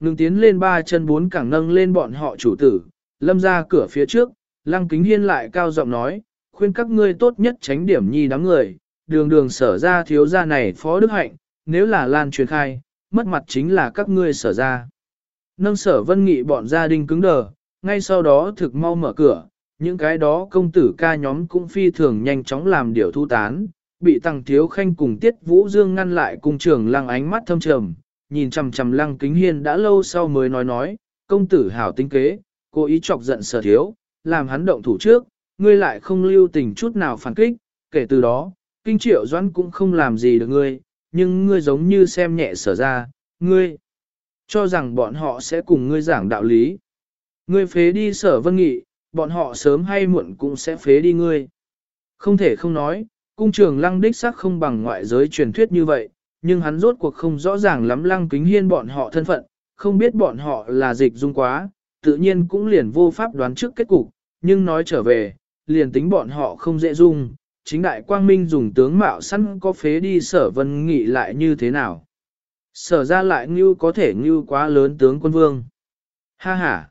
Ngừng tiến lên ba chân bốn cẳng nâng lên bọn họ chủ tử, lâm ra cửa phía trước, lăng kính hiên lại cao giọng nói, khuyên các ngươi tốt nhất tránh điểm nhi đám người, đường đường sở ra thiếu gia này phó đức hạnh, nếu là lan truyền khai, mất mặt chính là các ngươi sở ra. Nâng sở vân nghị bọn gia đình cứng đờ, ngay sau đó thực mau mở cửa, những cái đó công tử ca nhóm cũng phi thường nhanh chóng làm điều thu tán, bị tăng thiếu khanh cùng tiết vũ dương ngăn lại cung trường lăng ánh mắt thâm trầm, nhìn chằm chằm lăng kính hiên đã lâu sau mới nói nói, công tử hảo tính kế, cố ý chọc giận sở thiếu, làm hắn động thủ trước, ngươi lại không lưu tình chút nào phản kích, kể từ đó, kinh triệu doãn cũng không làm gì được ngươi, nhưng ngươi giống như xem nhẹ sở ra, ngươi cho rằng bọn họ sẽ cùng ngươi giảng đạo lý. Ngươi phế đi sở vân nghị, bọn họ sớm hay muộn cũng sẽ phế đi ngươi. Không thể không nói, cung trường lăng đích sắc không bằng ngoại giới truyền thuyết như vậy, nhưng hắn rốt cuộc không rõ ràng lắm lăng kính hiên bọn họ thân phận, không biết bọn họ là dịch dung quá, tự nhiên cũng liền vô pháp đoán trước kết cục, nhưng nói trở về, liền tính bọn họ không dễ dung, chính đại quang minh dùng tướng mạo săn có phế đi sở vân nghị lại như thế nào. Sở ra lại như có thể như quá lớn tướng quân vương. Ha ha!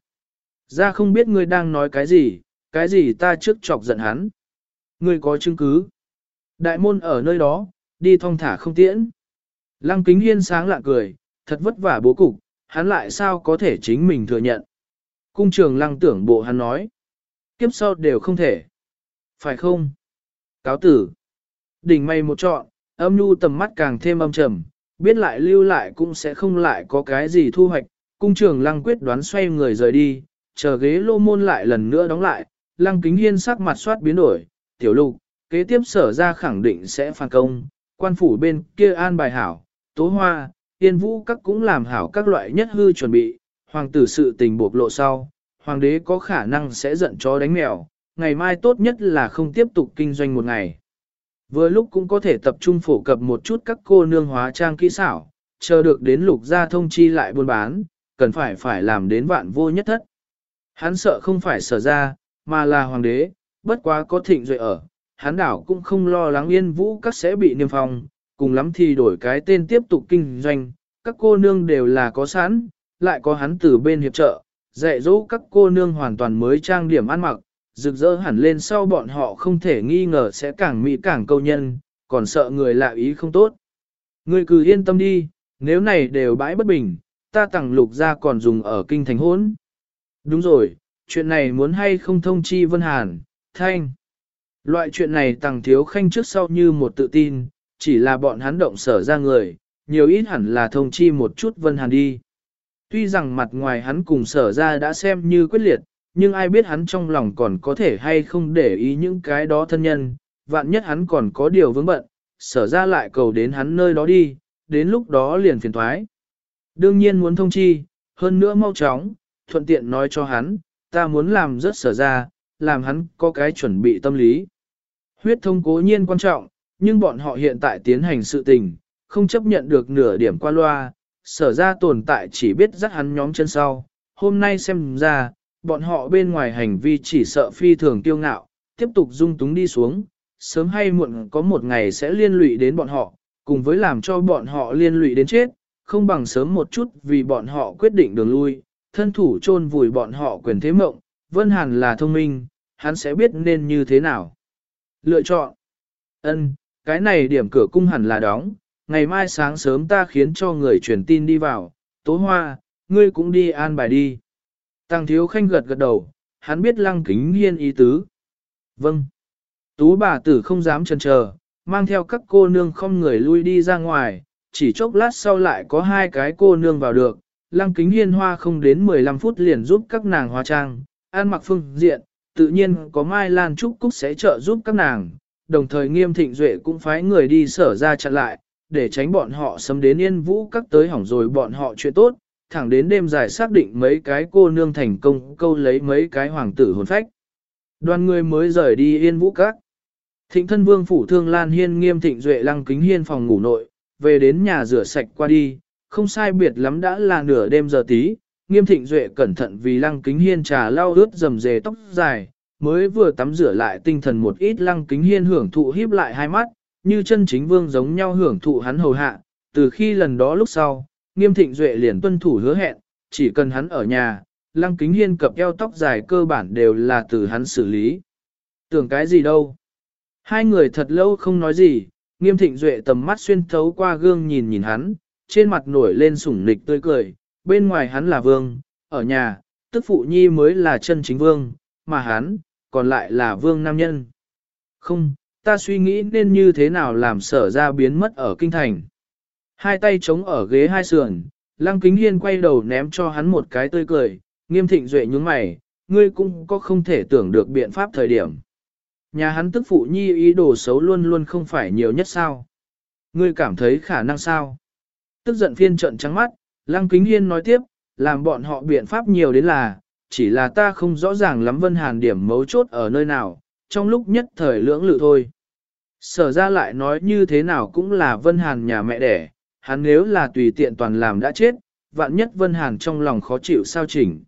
Ra không biết ngươi đang nói cái gì, cái gì ta trước chọc giận hắn. Ngươi có chứng cứ. Đại môn ở nơi đó, đi thong thả không tiễn. Lăng kính hiên sáng lạ cười, thật vất vả bố cục, hắn lại sao có thể chính mình thừa nhận. Cung trường lăng tưởng bộ hắn nói. Kiếp sau đều không thể. Phải không? Cáo tử. Đỉnh mây một trọn, âm nhu tầm mắt càng thêm âm trầm, biết lại lưu lại cũng sẽ không lại có cái gì thu hoạch. Cung trường lăng quyết đoán xoay người rời đi, chờ ghế lô môn lại lần nữa đóng lại, lăng kính hiên sắc mặt soát biến đổi, tiểu lục, kế tiếp sở ra khẳng định sẽ phản công, quan phủ bên kia an bài hảo, tố hoa, tiên vũ các cũng làm hảo các loại nhất hư chuẩn bị, hoàng tử sự tình buộc lộ sau, hoàng đế có khả năng sẽ giận chó đánh mèo, ngày mai tốt nhất là không tiếp tục kinh doanh một ngày. Vừa lúc cũng có thể tập trung phổ cập một chút các cô nương hóa trang kỹ xảo, chờ được đến lục gia thông chi lại buôn bán, cần phải phải làm đến vạn vô nhất thất. Hắn sợ không phải sở ra, mà là hoàng đế, bất quá có thịnh duệ ở, hắn đảo cũng không lo lắng yên vũ các sẽ bị niêm phong, cùng lắm thì đổi cái tên tiếp tục kinh doanh, các cô nương đều là có sẵn, lại có hắn từ bên hiệp trợ, dạy dỗ các cô nương hoàn toàn mới trang điểm ăn mặc, rực rỡ hẳn lên sau bọn họ không thể nghi ngờ sẽ càng mỹ càng câu nhân, còn sợ người lạ ý không tốt. Người cứ yên tâm đi, nếu này đều bãi bất bình, ta tặng lục ra còn dùng ở kinh thành hốn. Đúng rồi, chuyện này muốn hay không thông chi Vân Hàn, Thanh. Loại chuyện này tặng thiếu khanh trước sau như một tự tin, chỉ là bọn hắn động sở ra người, nhiều ít hẳn là thông chi một chút Vân Hàn đi. Tuy rằng mặt ngoài hắn cùng sở ra đã xem như quyết liệt, nhưng ai biết hắn trong lòng còn có thể hay không để ý những cái đó thân nhân, vạn nhất hắn còn có điều vướng bận, sở ra lại cầu đến hắn nơi đó đi, đến lúc đó liền phiền thoái. Đương nhiên muốn thông chi, hơn nữa mau chóng, thuận tiện nói cho hắn, ta muốn làm rất sở ra, làm hắn có cái chuẩn bị tâm lý. Huyết thông cố nhiên quan trọng, nhưng bọn họ hiện tại tiến hành sự tình, không chấp nhận được nửa điểm qua loa, sở ra tồn tại chỉ biết dắt hắn nhóm chân sau. Hôm nay xem ra, bọn họ bên ngoài hành vi chỉ sợ phi thường tiêu ngạo, tiếp tục dung túng đi xuống, sớm hay muộn có một ngày sẽ liên lụy đến bọn họ, cùng với làm cho bọn họ liên lụy đến chết, không bằng sớm một chút vì bọn họ quyết định đường lui, thân thủ chôn vùi bọn họ quyền thế mộng, Vân Hàn là thông minh, hắn sẽ biết nên như thế nào. Lựa chọn. Ân, cái này điểm cửa cung hẳn là đóng, ngày mai sáng sớm ta khiến cho người truyền tin đi vào, tố hoa, ngươi cũng đi an bài đi. Tăng thiếu khanh gật gật đầu, hắn biết lăng kính hiên ý tứ. Vâng. Tú bà tử không dám chần chờ, mang theo các cô nương không người lui đi ra ngoài, chỉ chốc lát sau lại có hai cái cô nương vào được, lăng kính hiên hoa không đến 15 phút liền giúp các nàng hóa trang, an mặc phương diện, tự nhiên có Mai Lan Trúc Cúc sẽ trợ giúp các nàng, đồng thời nghiêm thịnh duệ cũng phái người đi sở ra chặn lại, để tránh bọn họ sấm đến yên vũ các tới hỏng rồi bọn họ chuyện tốt, thẳng đến đêm dài xác định mấy cái cô nương thành công câu lấy mấy cái hoàng tử hồn phách. Đoàn người mới rời đi yên vũ các. Thịnh thân vương phủ thương Lan Hiên nghiêm thịnh duệ lăng kính hiên phòng ngủ nội, về đến nhà rửa sạch qua đi, không sai biệt lắm đã là nửa đêm giờ tí, nghiêm thịnh duệ cẩn thận vì lăng kính hiên trà lau ướt dầm dề tóc dài, mới vừa tắm rửa lại tinh thần một ít lăng kính hiên hưởng thụ híp lại hai mắt, như chân chính vương giống nhau hưởng thụ hắn hầu hạ, từ khi lần đó lúc sau, nghiêm thịnh duệ liền tuân thủ hứa hẹn, chỉ cần hắn ở nhà, Lăng Kính Hiên cập eo tóc dài cơ bản đều là từ hắn xử lý. Tưởng cái gì đâu. Hai người thật lâu không nói gì, nghiêm thịnh duệ tầm mắt xuyên thấu qua gương nhìn nhìn hắn, trên mặt nổi lên sủng nịch tươi cười, bên ngoài hắn là vương, ở nhà, tức phụ nhi mới là chân chính vương, mà hắn, còn lại là vương nam nhân. Không, ta suy nghĩ nên như thế nào làm sở ra biến mất ở kinh thành. Hai tay chống ở ghế hai sườn, lăng kính hiên quay đầu ném cho hắn một cái tươi cười, nghiêm thịnh duệ nhúng mày, ngươi cũng có không thể tưởng được biện pháp thời điểm. Nhà hắn tức phụ nhi ý đồ xấu luôn luôn không phải nhiều nhất sao. Ngươi cảm thấy khả năng sao? Tức giận phiên trận trắng mắt, lăng kính hiên nói tiếp, làm bọn họ biện pháp nhiều đến là, chỉ là ta không rõ ràng lắm Vân Hàn điểm mấu chốt ở nơi nào, trong lúc nhất thời lưỡng lự thôi. Sở ra lại nói như thế nào cũng là Vân Hàn nhà mẹ đẻ, hắn nếu là tùy tiện toàn làm đã chết, vạn nhất Vân Hàn trong lòng khó chịu sao chỉnh.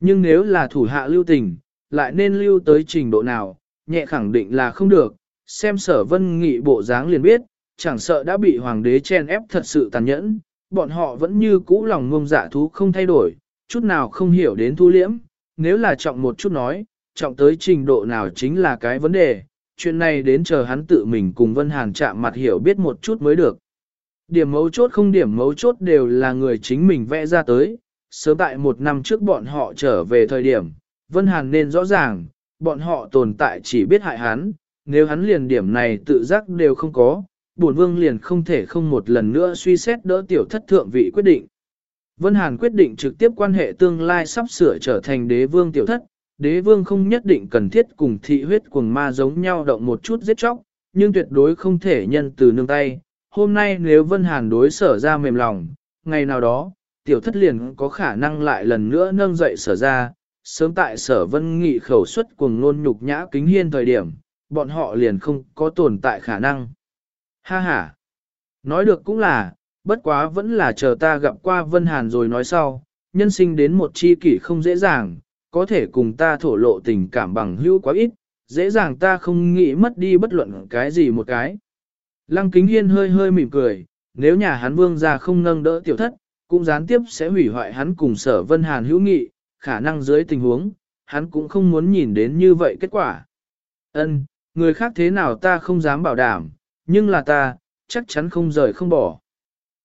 Nhưng nếu là thủ hạ lưu tình, lại nên lưu tới trình độ nào, nhẹ khẳng định là không được, xem sở vân nghị bộ dáng liền biết, chẳng sợ đã bị hoàng đế chen ép thật sự tàn nhẫn, bọn họ vẫn như cũ lòng ngông dạ thú không thay đổi, chút nào không hiểu đến thu liễm, nếu là trọng một chút nói, trọng tới trình độ nào chính là cái vấn đề, chuyện này đến chờ hắn tự mình cùng Vân Hàn chạm mặt hiểu biết một chút mới được. Điểm mấu chốt không điểm mấu chốt đều là người chính mình vẽ ra tới, sớm tại một năm trước bọn họ trở về thời điểm, Vân Hàn nên rõ ràng, bọn họ tồn tại chỉ biết hại hắn, nếu hắn liền điểm này tự giác đều không có, bổn vương liền không thể không một lần nữa suy xét đỡ tiểu thất thượng vị quyết định. Vân Hàn quyết định trực tiếp quan hệ tương lai sắp sửa trở thành đế vương tiểu thất, đế vương không nhất định cần thiết cùng thị huyết cuồng ma giống nhau động một chút giết chóc, nhưng tuyệt đối không thể nhân từ nương tay. Hôm nay nếu Vân Hàn đối sở ra mềm lòng, ngày nào đó, tiểu thất liền có khả năng lại lần nữa nâng dậy sở ra, sớm tại sở vân nghị khẩu xuất cuồng nôn nhục nhã kính hiên thời điểm, bọn họ liền không có tồn tại khả năng. Ha ha! Nói được cũng là, bất quá vẫn là chờ ta gặp qua Vân Hàn rồi nói sau, nhân sinh đến một chi kỷ không dễ dàng, có thể cùng ta thổ lộ tình cảm bằng hữu quá ít, dễ dàng ta không nghĩ mất đi bất luận cái gì một cái. Lăng kính hiên hơi hơi mỉm cười, nếu nhà hắn vương gia không nâng đỡ tiểu thất, cũng gián tiếp sẽ hủy hoại hắn cùng sở Vân Hàn hữu nghị, khả năng dưới tình huống, hắn cũng không muốn nhìn đến như vậy kết quả. Ân, người khác thế nào ta không dám bảo đảm, nhưng là ta, chắc chắn không rời không bỏ.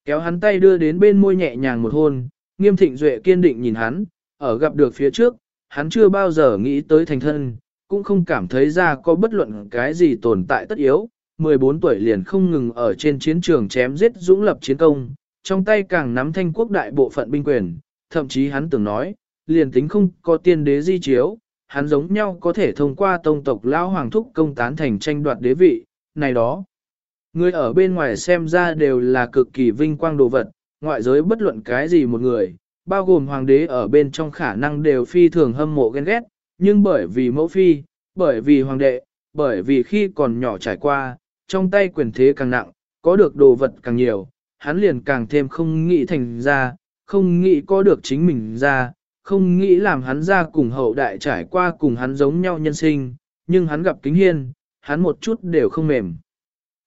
Kéo hắn tay đưa đến bên môi nhẹ nhàng một hôn, nghiêm thịnh duệ kiên định nhìn hắn, ở gặp được phía trước, hắn chưa bao giờ nghĩ tới thành thân, cũng không cảm thấy ra có bất luận cái gì tồn tại tất yếu. 14 tuổi liền không ngừng ở trên chiến trường chém giết dũng lập chiến công, trong tay càng nắm thanh quốc đại bộ phận binh quyền, thậm chí hắn từng nói, liền tính không có tiên đế di chiếu, hắn giống nhau có thể thông qua tông tộc lao hoàng thúc công tán thành tranh đoạt đế vị, này đó. Người ở bên ngoài xem ra đều là cực kỳ vinh quang đồ vật, ngoại giới bất luận cái gì một người, bao gồm hoàng đế ở bên trong khả năng đều phi thường hâm mộ ghen ghét, nhưng bởi vì mẫu phi, bởi vì hoàng đệ, bởi vì khi còn nhỏ trải qua, trong tay quyền thế càng nặng, có được đồ vật càng nhiều, hắn liền càng thêm không nghĩ thành ra, không nghĩ có được chính mình ra, không nghĩ làm hắn ra cùng hậu đại trải qua cùng hắn giống nhau nhân sinh, nhưng hắn gặp kính hiên, hắn một chút đều không mềm.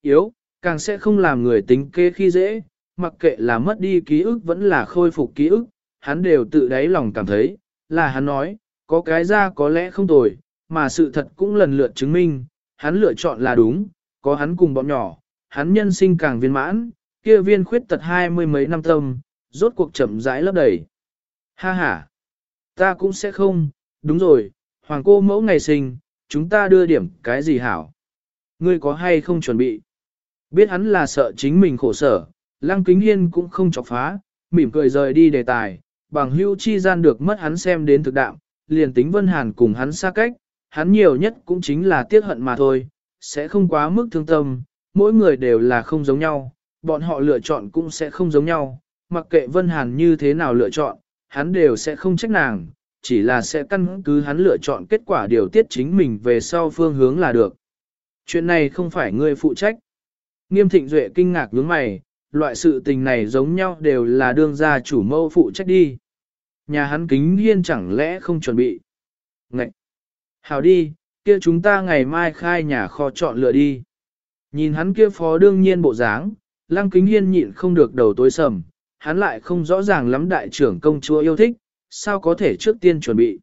Yếu, càng sẽ không làm người tính kế khi dễ, mặc kệ là mất đi ký ức vẫn là khôi phục ký ức, hắn đều tự đáy lòng cảm thấy, là hắn nói, có cái ra có lẽ không tồi, mà sự thật cũng lần lượt chứng minh, hắn lựa chọn là đúng, có hắn cùng bọn nhỏ, hắn nhân sinh càng viên mãn, kia viên khuyết tật hai mươi mấy năm tâm, rốt cuộc chậm rãi lấp đầy. Ha ha, ta cũng sẽ không, đúng rồi, hoàng cô mẫu ngày sinh, chúng ta đưa điểm cái gì hảo? Ngươi có hay không chuẩn bị? Biết hắn là sợ chính mình khổ sở, Lăng Kính Hiên cũng không chọc phá, mỉm cười rời đi đề tài, bằng hưu chi gian được mất hắn xem đến thực đạo, liền tính Vân Hàn cùng hắn xa cách, hắn nhiều nhất cũng chính là tiếc hận mà thôi, sẽ không quá mức thương tâm, mỗi người đều là không giống nhau, bọn họ lựa chọn cũng sẽ không giống nhau, mặc kệ Vân Hàn như thế nào lựa chọn, hắn đều sẽ không trách nàng, chỉ là sẽ căn cứ hắn lựa chọn kết quả điều tiết chính mình về sau phương hướng là được. Chuyện này không phải ngươi phụ trách. Nghiêm thịnh duệ kinh ngạc nhướng mày, loại sự tình này giống nhau đều là đương gia chủ mâu phụ trách đi. Nhà hắn kính hiên chẳng lẽ không chuẩn bị. Ngậy! Hào đi, kia chúng ta ngày mai khai nhà kho chọn lựa đi. Nhìn hắn kia phó đương nhiên bộ dáng, lăng kính hiên nhịn không được đầu tối sầm, hắn lại không rõ ràng lắm đại trưởng công chúa yêu thích, sao có thể trước tiên chuẩn bị.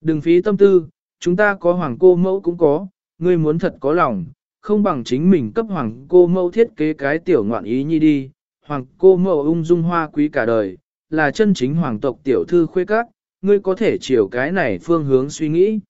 Đừng phí tâm tư, chúng ta có hoàng cô mẫu cũng có, ngươi muốn thật có lòng, không bằng chính mình cấp hoàng cô mẫu thiết kế cái tiểu ngoạn ý nhi đi, hoàng cô mẫu ung dung hoa quý cả đời, là chân chính hoàng tộc tiểu thư khuê các, ngươi có thể chiều cái này phương hướng suy nghĩ.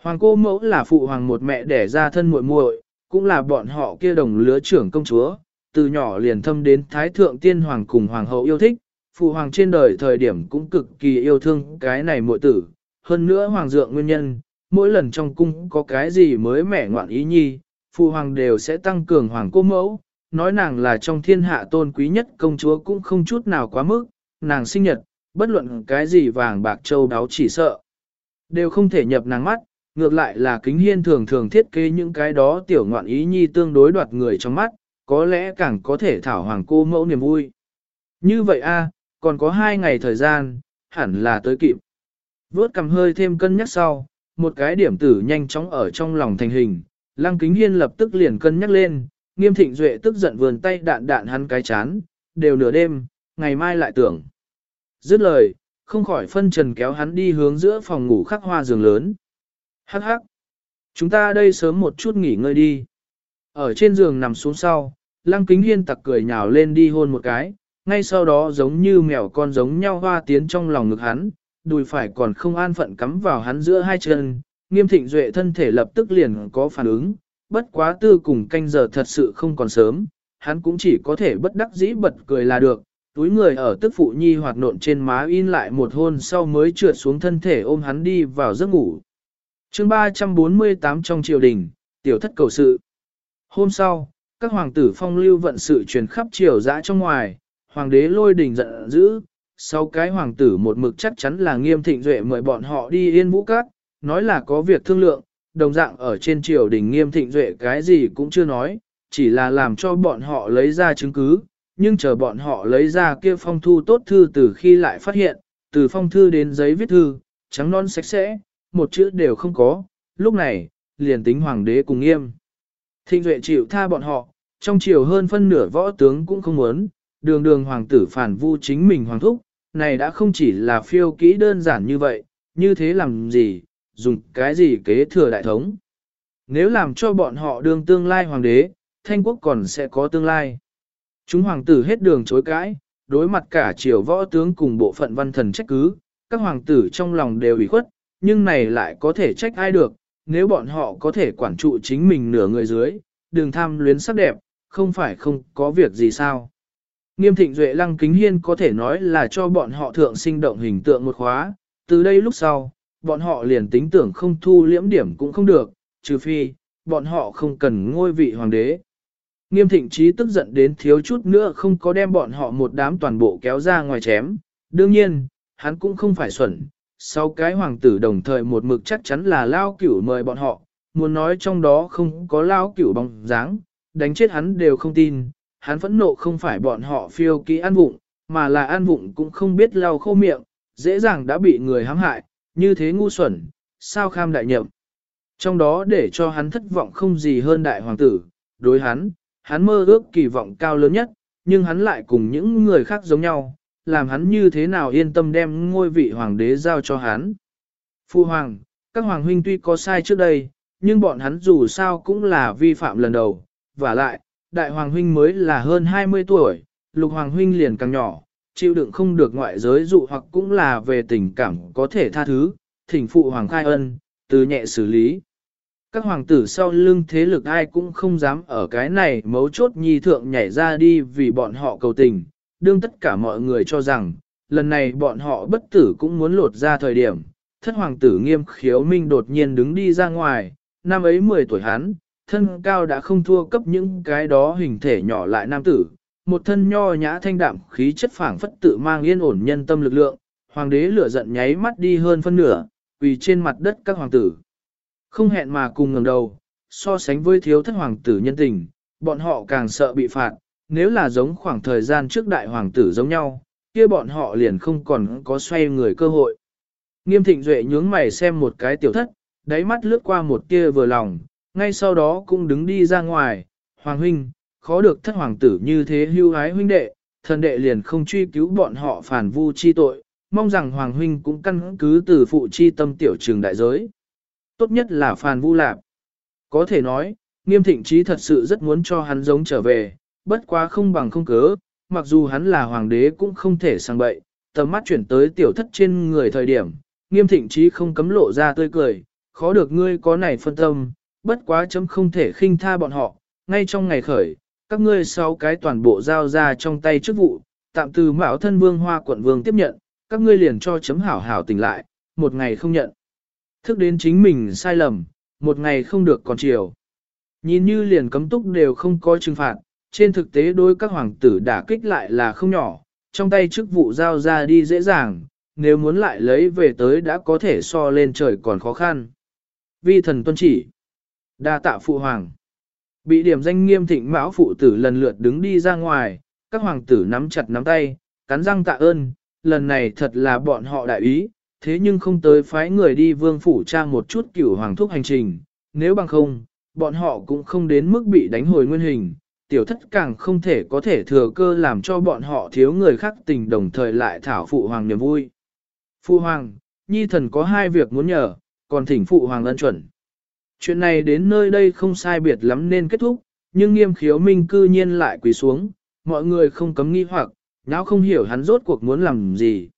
Hoàng cô mẫu là phụ hoàng một mẹ đẻ ra thân muội muội, cũng là bọn họ kia đồng lứa trưởng công chúa, từ nhỏ liền thâm đến thái thượng tiên hoàng cùng hoàng hậu yêu thích, phụ hoàng trên đời thời điểm cũng cực kỳ yêu thương cái này muội tử, hơn nữa hoàng dượng nguyên nhân, mỗi lần trong cung có cái gì mới mẻ ngoạn ý nhi, phụ hoàng đều sẽ tăng cường hoàng cô mẫu, nói nàng là trong thiên hạ tôn quý nhất công chúa cũng không chút nào quá mức, nàng sinh nhật, bất luận cái gì vàng bạc châu đáo chỉ sợ, đều không thể nhập nàng mắt, ngược lại là kính hiên thường thường thiết kế những cái đó tiểu ngoạn ý nhi tương đối đoạt người trong mắt, có lẽ càng có thể thảo hoàng cô mẫu niềm vui. Như vậy a, còn có hai ngày thời gian, hẳn là tới kịp. Vốt cầm hơi thêm cân nhắc sau, một cái điểm tử nhanh chóng ở trong lòng thành hình, lăng kính hiên lập tức liền cân nhắc lên, nghiêm thịnh duệ tức giận vườn tay đạn đạn hắn cái chán, đều nửa đêm, ngày mai lại tưởng. Dứt lời, không khỏi phân trần kéo hắn đi hướng giữa phòng ngủ khắc hoa giường lớn. Hắc hắc, chúng ta đây sớm một chút nghỉ ngơi đi. Ở trên giường nằm xuống sau, lăng kính hiên tặc cười nhào lên đi hôn một cái, ngay sau đó giống như mèo con giống nhau hoa tiến trong lòng ngực hắn, đùi phải còn không an phận cắm vào hắn giữa hai chân, nghiêm thịnh duệ thân thể lập tức liền có phản ứng, bất quá tư cùng canh giờ thật sự không còn sớm, hắn cũng chỉ có thể bất đắc dĩ bật cười là được, túi người ở tức phụ nhi hoạt nộn trên má in lại một hôn sau mới trượt xuống thân thể ôm hắn đi vào giấc ngủ. chương 348 trong triều đình, tiểu thất cầu sự. Hôm sau, các hoàng tử phong lưu vận sự truyền khắp triều dã trong ngoài, hoàng đế lôi đình giận dữ, sau cái hoàng tử một mực chắc chắn là nghiêm thịnh duệ mời bọn họ đi yên vũ cát, nói là có việc thương lượng, đồng dạng ở trên triều đình nghiêm thịnh duệ cái gì cũng chưa nói, chỉ là làm cho bọn họ lấy ra chứng cứ, nhưng chờ bọn họ lấy ra kia phong thư tốt thư từ khi lại phát hiện, từ phong thư đến giấy viết thư, trắng non sạch sẽ, một chữ đều không có, lúc này, liền tính hoàng đế cùng nghiêm. Thịnh duệ chịu tha bọn họ, trong triều hơn phân nửa võ tướng cũng không muốn, đường đường hoàng tử phản vu chính mình hoàng thúc, này đã không chỉ là phiêu kỹ đơn giản như vậy, như thế làm gì, dùng cái gì kế thừa đại thống. Nếu làm cho bọn họ đương tương lai hoàng đế, thanh quốc còn sẽ có tương lai. Chúng hoàng tử hết đường chối cãi, đối mặt cả triều võ tướng cùng bộ phận văn thần trách cứ, các hoàng tử trong lòng đều ủy khuất, nhưng này lại có thể trách ai được, nếu bọn họ có thể quản trụ chính mình nửa người dưới, đường tham luyến sắc đẹp, không phải không có việc gì sao. Nghiêm thịnh duệ lăng kính hiên có thể nói là cho bọn họ thượng sinh động hình tượng một khóa, từ đây lúc sau, bọn họ liền tính tưởng không thu liễm điểm cũng không được, trừ phi, bọn họ không cần ngôi vị hoàng đế. Nghiêm thịnh trí tức giận đến thiếu chút nữa không có đem bọn họ một đám toàn bộ kéo ra ngoài chém. Đương nhiên, hắn cũng không phải xuẩn. Sau cái hoàng tử đồng thời một mực chắc chắn là lao cửu mời bọn họ, muốn nói trong đó không có lao cửu bóng dáng, đánh chết hắn đều không tin. Hắn phẫn nộ không phải bọn họ phiêu kỹ ăn vụng, mà là ăn vụng cũng không biết lau khô miệng, dễ dàng đã bị người hãm hại, như thế ngu xuẩn, sao kham đại nhậm. Trong đó để cho hắn thất vọng không gì hơn đại hoàng tử, đối hắn, hắn mơ ước kỳ vọng cao lớn nhất, nhưng hắn lại cùng những người khác giống nhau, làm hắn như thế nào yên tâm đem ngôi vị hoàng đế giao cho hắn. Phu hoàng, các hoàng huynh tuy có sai trước đây, nhưng bọn hắn dù sao cũng là vi phạm lần đầu, và lại, đại hoàng huynh mới là hơn 20 tuổi, lục hoàng huynh liền càng nhỏ, chịu đựng không được ngoại giới dụ hoặc cũng là về tình cảm có thể tha thứ, thỉnh phụ hoàng khai ân, từ nhẹ xử lý. Các hoàng tử sau lưng thế lực ai cũng không dám ở cái này mấu chốt nhi thượng nhảy ra đi vì bọn họ cầu tình, đương tất cả mọi người cho rằng, lần này bọn họ bất tử cũng muốn lột ra thời điểm. Thất hoàng tử nghiêm khiếu minh đột nhiên đứng đi ra ngoài, năm ấy 10 tuổi hắn, thân cao đã không thua cấp những cái đó hình thể nhỏ lại nam tử, một thân nho nhã thanh đạm khí chất phảng phất tự mang yên ổn nhân tâm lực lượng, hoàng đế lửa giận nháy mắt đi hơn phân nửa, vì trên mặt đất các hoàng tử. Không hẹn mà cùng ngẩng đầu, so sánh với thiếu thất hoàng tử nhân tình, bọn họ càng sợ bị phạt, nếu là giống khoảng thời gian trước đại hoàng tử giống nhau, kia bọn họ liền không còn có xoay người cơ hội. Nghiêm thịnh duệ nhướng mày xem một cái tiểu thất, đáy mắt lướt qua một tia vừa lòng, ngay sau đó cũng đứng đi ra ngoài, hoàng huynh, khó được thất hoàng tử như thế hưu ái huynh đệ, thần đệ liền không truy cứu bọn họ phản vu chi tội, mong rằng Hoàng Huynh cũng căn cứ từ phụ chi tâm tiểu trường đại giới. Tốt nhất là phản vu lạp. Có thể nói, nghiêm thịnh trí thật sự rất muốn cho hắn giống trở về, bất quá không bằng không cớ, mặc dù hắn là hoàng đế cũng không thể sang bậy, tầm mắt chuyển tới tiểu thất trên người thời điểm, nghiêm thịnh trí không cấm lộ ra tươi cười, khó được ngươi có này phân tâm, bất quá chấm không thể khinh tha bọn họ, ngay trong ngày khởi, các ngươi sáu cái toàn bộ giao ra trong tay chức vụ, tạm từ mạo thân vương hoa quận vương tiếp nhận, các ngươi liền cho chấm hảo hảo tỉnh lại, một ngày không nhận. Thức đến chính mình sai lầm, một ngày không được còn chiều. Nhìn như liền cấm túc đều không có trừng phạt, trên thực tế đối các hoàng tử đả kích lại là không nhỏ, trong tay chức vụ giao ra đi dễ dàng, nếu muốn lại lấy về tới đã có thể so lên trời còn khó khăn. Vi thần tuân chỉ. đa tạ phụ hoàng. Bị điểm danh nghiêm thịnh mão phụ tử lần lượt đứng đi ra ngoài, các hoàng tử nắm chặt nắm tay, cắn răng tạ ơn, lần này thật là bọn họ đại ý, thế nhưng không tới phái người đi vương phủ tra một chút cửu hoàng thúc hành trình, nếu bằng không, bọn họ cũng không đến mức bị đánh hồi nguyên hình, tiểu thất càng không thể có thể thừa cơ làm cho bọn họ thiếu người khác tình đồng thời lại thảo phụ hoàng niềm vui. Phụ hoàng, nhi thần có hai việc muốn nhờ, còn thỉnh phụ hoàng ân chuẩn. Chuyện này đến nơi đây không sai biệt lắm nên kết thúc, nhưng nghiêm khiếu minh cư nhiên lại quỳ xuống, mọi người không cấm nghi hoặc, não không hiểu hắn rốt cuộc muốn làm gì.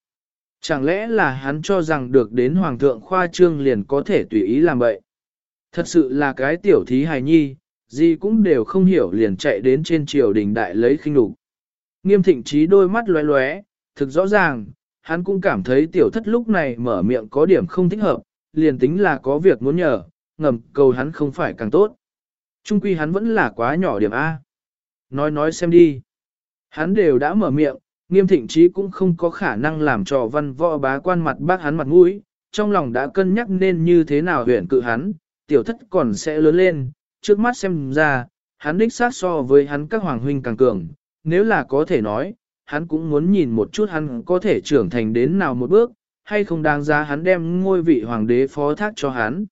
Chẳng lẽ là hắn cho rằng được đến Hoàng thượng khoa trương liền có thể tùy ý làm vậy? Thật sự là cái tiểu thí hài nhi, gì cũng đều không hiểu liền chạy đến trên triều đình đại lấy khinh đủ. Nghiêm thịnh trí đôi mắt lóe lóe, thực rõ ràng, hắn cũng cảm thấy tiểu thất lúc này mở miệng có điểm không thích hợp, liền tính là có việc muốn nhờ, ngầm cầu hắn không phải càng tốt. Trung quy hắn vẫn là quá nhỏ điểm A. Nói nói xem đi. Hắn đều đã mở miệng, nghiêm thịnh trí cũng không có khả năng làm cho văn võ bá quan mặt bác hắn mặt mũi, trong lòng đã cân nhắc nên như thế nào huyền cự hắn, tiểu thất còn sẽ lớn lên, trước mắt xem ra, hắn đích sát so với hắn các hoàng huynh càng cường, nếu là có thể nói, hắn cũng muốn nhìn một chút hắn có thể trưởng thành đến nào một bước, hay không đáng giá hắn đem ngôi vị hoàng đế phó thác cho hắn.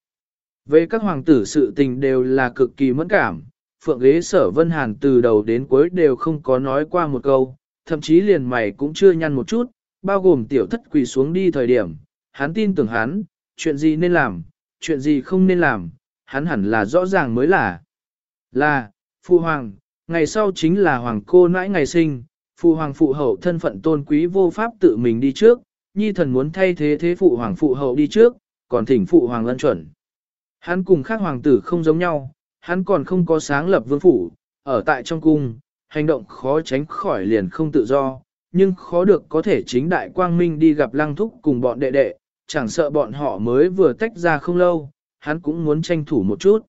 Về các hoàng tử sự tình đều là cực kỳ mẫn cảm, phượng ghế sở vân hàn từ đầu đến cuối đều không có nói qua một câu, thậm chí liền mày cũng chưa nhăn một chút, bao gồm tiểu thất quỳ xuống đi thời điểm, hắn tin tưởng hắn, chuyện gì nên làm, chuyện gì không nên làm, hắn hẳn là rõ ràng mới là. Là, phụ hoàng, ngày sau chính là hoàng cô nãi ngày sinh, phụ hoàng phụ hậu thân phận tôn quý vô pháp tự mình đi trước, nhi thần muốn thay thế thế phụ hoàng phụ hậu đi trước, còn thỉnh phụ hoàng lân chuẩn. Hắn cùng khác hoàng tử không giống nhau, hắn còn không có sáng lập vương phủ, ở tại trong cung, hành động khó tránh khỏi liền không tự do, nhưng khó được có thể chính đại quang minh đi gặp lăng thúc cùng bọn đệ đệ, chẳng sợ bọn họ mới vừa tách ra không lâu, hắn cũng muốn tranh thủ một chút.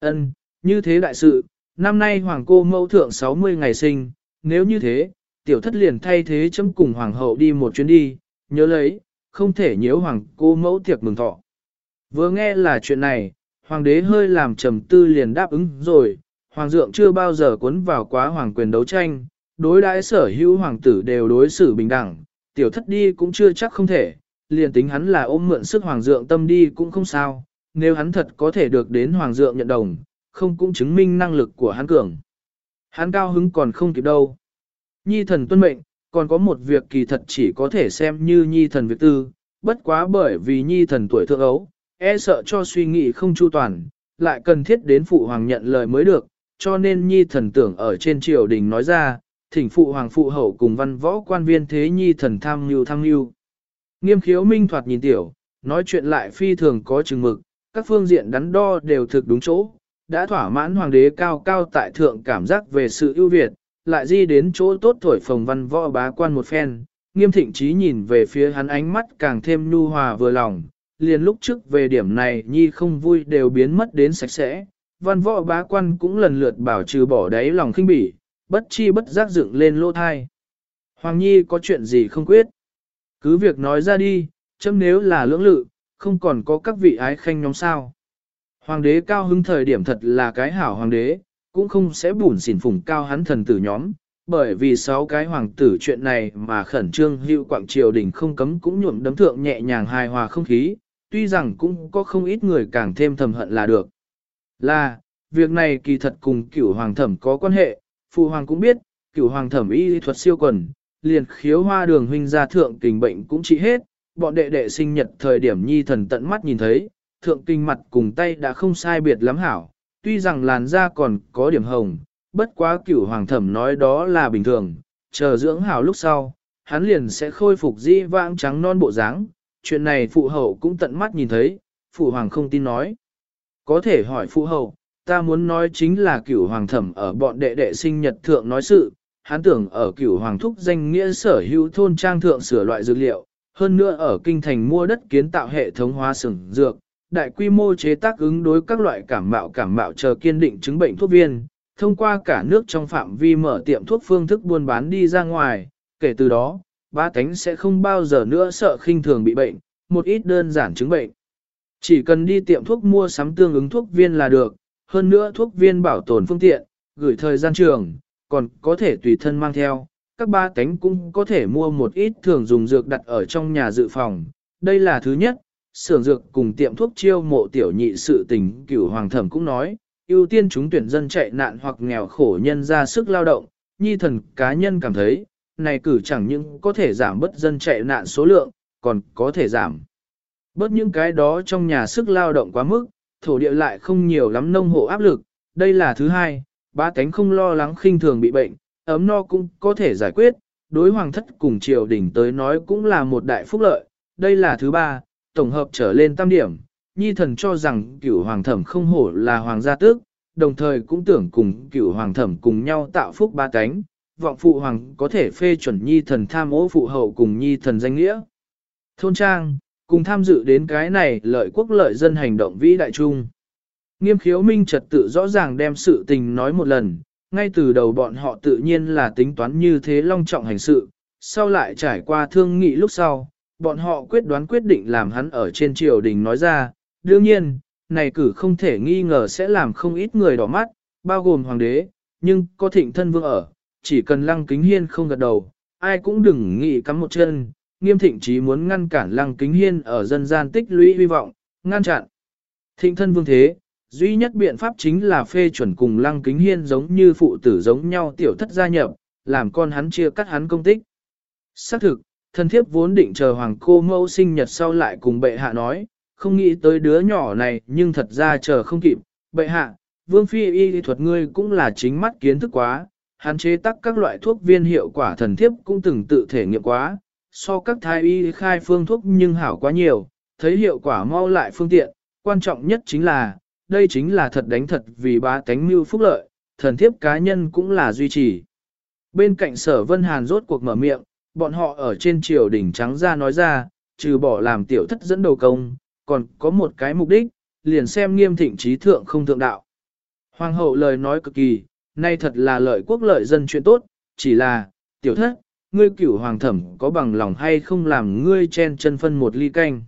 Ân, như thế đại sự, năm nay hoàng cô mẫu thượng 60 ngày sinh, nếu như thế, tiểu thất liền thay thế chấm cùng hoàng hậu đi một chuyến đi, nhớ lấy, không thể nhiễu hoàng cô mẫu tiệc mừng thọ. Vừa nghe là chuyện này, hoàng đế hơi làm trầm tư liền đáp ứng rồi, hoàng dượng chưa bao giờ cuốn vào quá hoàng quyền đấu tranh, đối đãi sở hữu hoàng tử đều đối xử bình đẳng, tiểu thất đi cũng chưa chắc không thể, liền tính hắn là ôm mượn sức hoàng dượng tâm đi cũng không sao, nếu hắn thật có thể được đến hoàng dượng nhận đồng, không cũng chứng minh năng lực của hắn cường. Hắn cao hứng còn không kịp đâu. Nhi thần tuân mệnh, còn có một việc kỳ thật chỉ có thể xem như nhi thần việc tư, bất quá bởi vì nhi thần tuổi thượng ấu, e sợ cho suy nghĩ không chu toàn, lại cần thiết đến phụ hoàng nhận lời mới được, cho nên nhi thần tưởng ở trên triều đình nói ra, thỉnh phụ hoàng phụ hậu cùng văn võ quan viên thế nhi thần tham mưu tham mưu. Nghiêm khiếu minh thoạt nhìn tiểu, nói chuyện lại phi thường có chừng mực, các phương diện đắn đo đều thực đúng chỗ, đã thỏa mãn hoàng đế cao cao tại thượng cảm giác về sự ưu việt, lại di đến chỗ tốt thổi phồng văn võ bá quan một phen, nghiêm thịnh trí nhìn về phía hắn ánh mắt càng thêm nhu hòa vừa lòng, liền lúc trước về điểm này nhi không vui đều biến mất đến sạch sẽ, văn võ bá quan cũng lần lượt bảo trừ bỏ đáy lòng khinh bỉ, bất chi bất giác dựng lên lô thai. Hoàng nhi có chuyện gì không quyết? Cứ việc nói ra đi, chấm nếu là lưỡng lự, không còn có các vị ái khanh nhóm sao. Hoàng đế cao hứng thời điểm thật là cái hảo hoàng đế, cũng không sẽ bùn xỉn phủng cao hắn thần tử nhóm, bởi vì sáu cái hoàng tử chuyện này mà khẩn trương hữu quảng triều đình không cấm cũng nhuộm đấm thượng nhẹ nhàng hài hòa không khí, tuy rằng cũng có không ít người càng thêm thầm hận là được. Là, việc này kỳ thật cùng cửu hoàng thẩm có quan hệ, phụ hoàng cũng biết, cửu hoàng thẩm y thuật siêu quần, liền khiếu hoa đường huynh gia thượng kình bệnh cũng trị hết, bọn đệ đệ sinh nhật thời điểm nhi thần tận mắt nhìn thấy, thượng kinh mặt cùng tay đã không sai biệt lắm hảo, tuy rằng làn da còn có điểm hồng, bất quá cửu hoàng thẩm nói đó là bình thường, chờ dưỡng hảo lúc sau, hắn liền sẽ khôi phục di vãng trắng non bộ dáng chuyện này phụ hậu cũng tận mắt nhìn thấy, phụ hoàng không tin nói. Có thể hỏi phụ hậu, ta muốn nói chính là cửu hoàng thẩm ở bọn đệ đệ sinh nhật thượng nói sự, hắn tưởng ở cửu hoàng thúc danh nghĩa sở hữu thôn trang thượng sửa loại dược liệu, hơn nữa ở kinh thành mua đất kiến tạo hệ thống hóa sừng dược, đại quy mô chế tác ứng đối các loại cảm mạo cảm mạo chờ kiên định chứng bệnh thuốc viên, thông qua cả nước trong phạm vi mở tiệm thuốc phương thức buôn bán đi ra ngoài, kể từ đó, ba tánh sẽ không bao giờ nữa sợ khinh thường bị bệnh, một ít đơn giản chứng bệnh. Chỉ cần đi tiệm thuốc mua sắm tương ứng thuốc viên là được, hơn nữa thuốc viên bảo tồn phương tiện, gửi thời gian trường, còn có thể tùy thân mang theo. Các ba tánh cũng có thể mua một ít thường dùng dược đặt ở trong nhà dự phòng. Đây là thứ nhất, xưởng dược cùng tiệm thuốc chiêu mộ tiểu nhị sự tình cửu hoàng thẩm cũng nói, ưu tiên chúng tuyển dân chạy nạn hoặc nghèo khổ nhân ra sức lao động, nhi thần cá nhân cảm thấy, này cử chẳng những có thể giảm bớt dân chạy nạn số lượng, còn có thể giảm. Bớt những cái đó trong nhà sức lao động quá mức, thổ địa lại không nhiều lắm nông hộ áp lực, đây là thứ hai, ba tánh không lo lắng khinh thường bị bệnh, ấm no cũng có thể giải quyết, đối hoàng thất cùng triều đình tới nói cũng là một đại phúc lợi, đây là thứ ba, tổng hợp trở lên tam điểm, nhi thần cho rằng cửu hoàng thẩm không hổ là hoàng gia tước, đồng thời cũng tưởng cùng cửu hoàng thẩm cùng nhau tạo phúc ba cánh, vọng phụ hoàng có thể phê chuẩn nhi thần tham ô phụ hậu cùng nhi thần danh nghĩa. Thôn trang, cùng tham dự đến cái này lợi quốc lợi dân hành động vĩ đại trung. Nghiêm khiếu minh trật tự rõ ràng đem sự tình nói một lần, ngay từ đầu bọn họ tự nhiên là tính toán như thế long trọng hành sự, sau lại trải qua thương nghị lúc sau, bọn họ quyết đoán quyết định làm hắn ở trên triều đình nói ra, đương nhiên, này cử không thể nghi ngờ sẽ làm không ít người đỏ mắt, bao gồm hoàng đế, nhưng có thịnh thân vương ở, chỉ cần lăng kính hiên không gật đầu, ai cũng đừng nghĩ cắm một chân, nghiêm thịnh chí muốn ngăn cản lăng kính hiên ở dân gian tích lũy hy vọng, ngăn chặn. Thịnh thân vương thế, duy nhất biện pháp chính là phê chuẩn cùng lăng kính hiên giống như phụ tử giống nhau tiểu thất gia nhập, làm con hắn chia cắt hắn công tích. Xác thực, thân thiếp vốn định chờ hoàng cô mẫu sinh nhật sau lại cùng bệ hạ nói, không nghĩ tới đứa nhỏ này nhưng thật ra chờ không kịp. Bệ hạ, vương phi y thuật ngươi cũng là chính mắt kiến thức quá, hắn chế tắc các loại thuốc viên hiệu quả thần thiếp cũng từng tự thể nghiệm quá, so các thái y khai phương thuốc nhưng hảo quá nhiều, thấy hiệu quả mau lại phương tiện, quan trọng nhất chính là, đây chính là thật đánh thật vì ba tánh mưu phúc lợi, thần thiếp cá nhân cũng là duy trì. Bên cạnh sở Vân Hàn rốt cuộc mở miệng, bọn họ ở trên triều đỉnh trắng ra nói ra, trừ bỏ làm tiểu thất dẫn đầu công, còn có một cái mục đích, liền xem nghiêm thịnh trí thượng không thượng đạo. Hoàng hậu lời nói cực kỳ, nay thật là lợi quốc lợi dân chuyện tốt, chỉ là, tiểu thất, ngươi cửu hoàng thẩm có bằng lòng hay không làm ngươi chen chân phân một ly canh.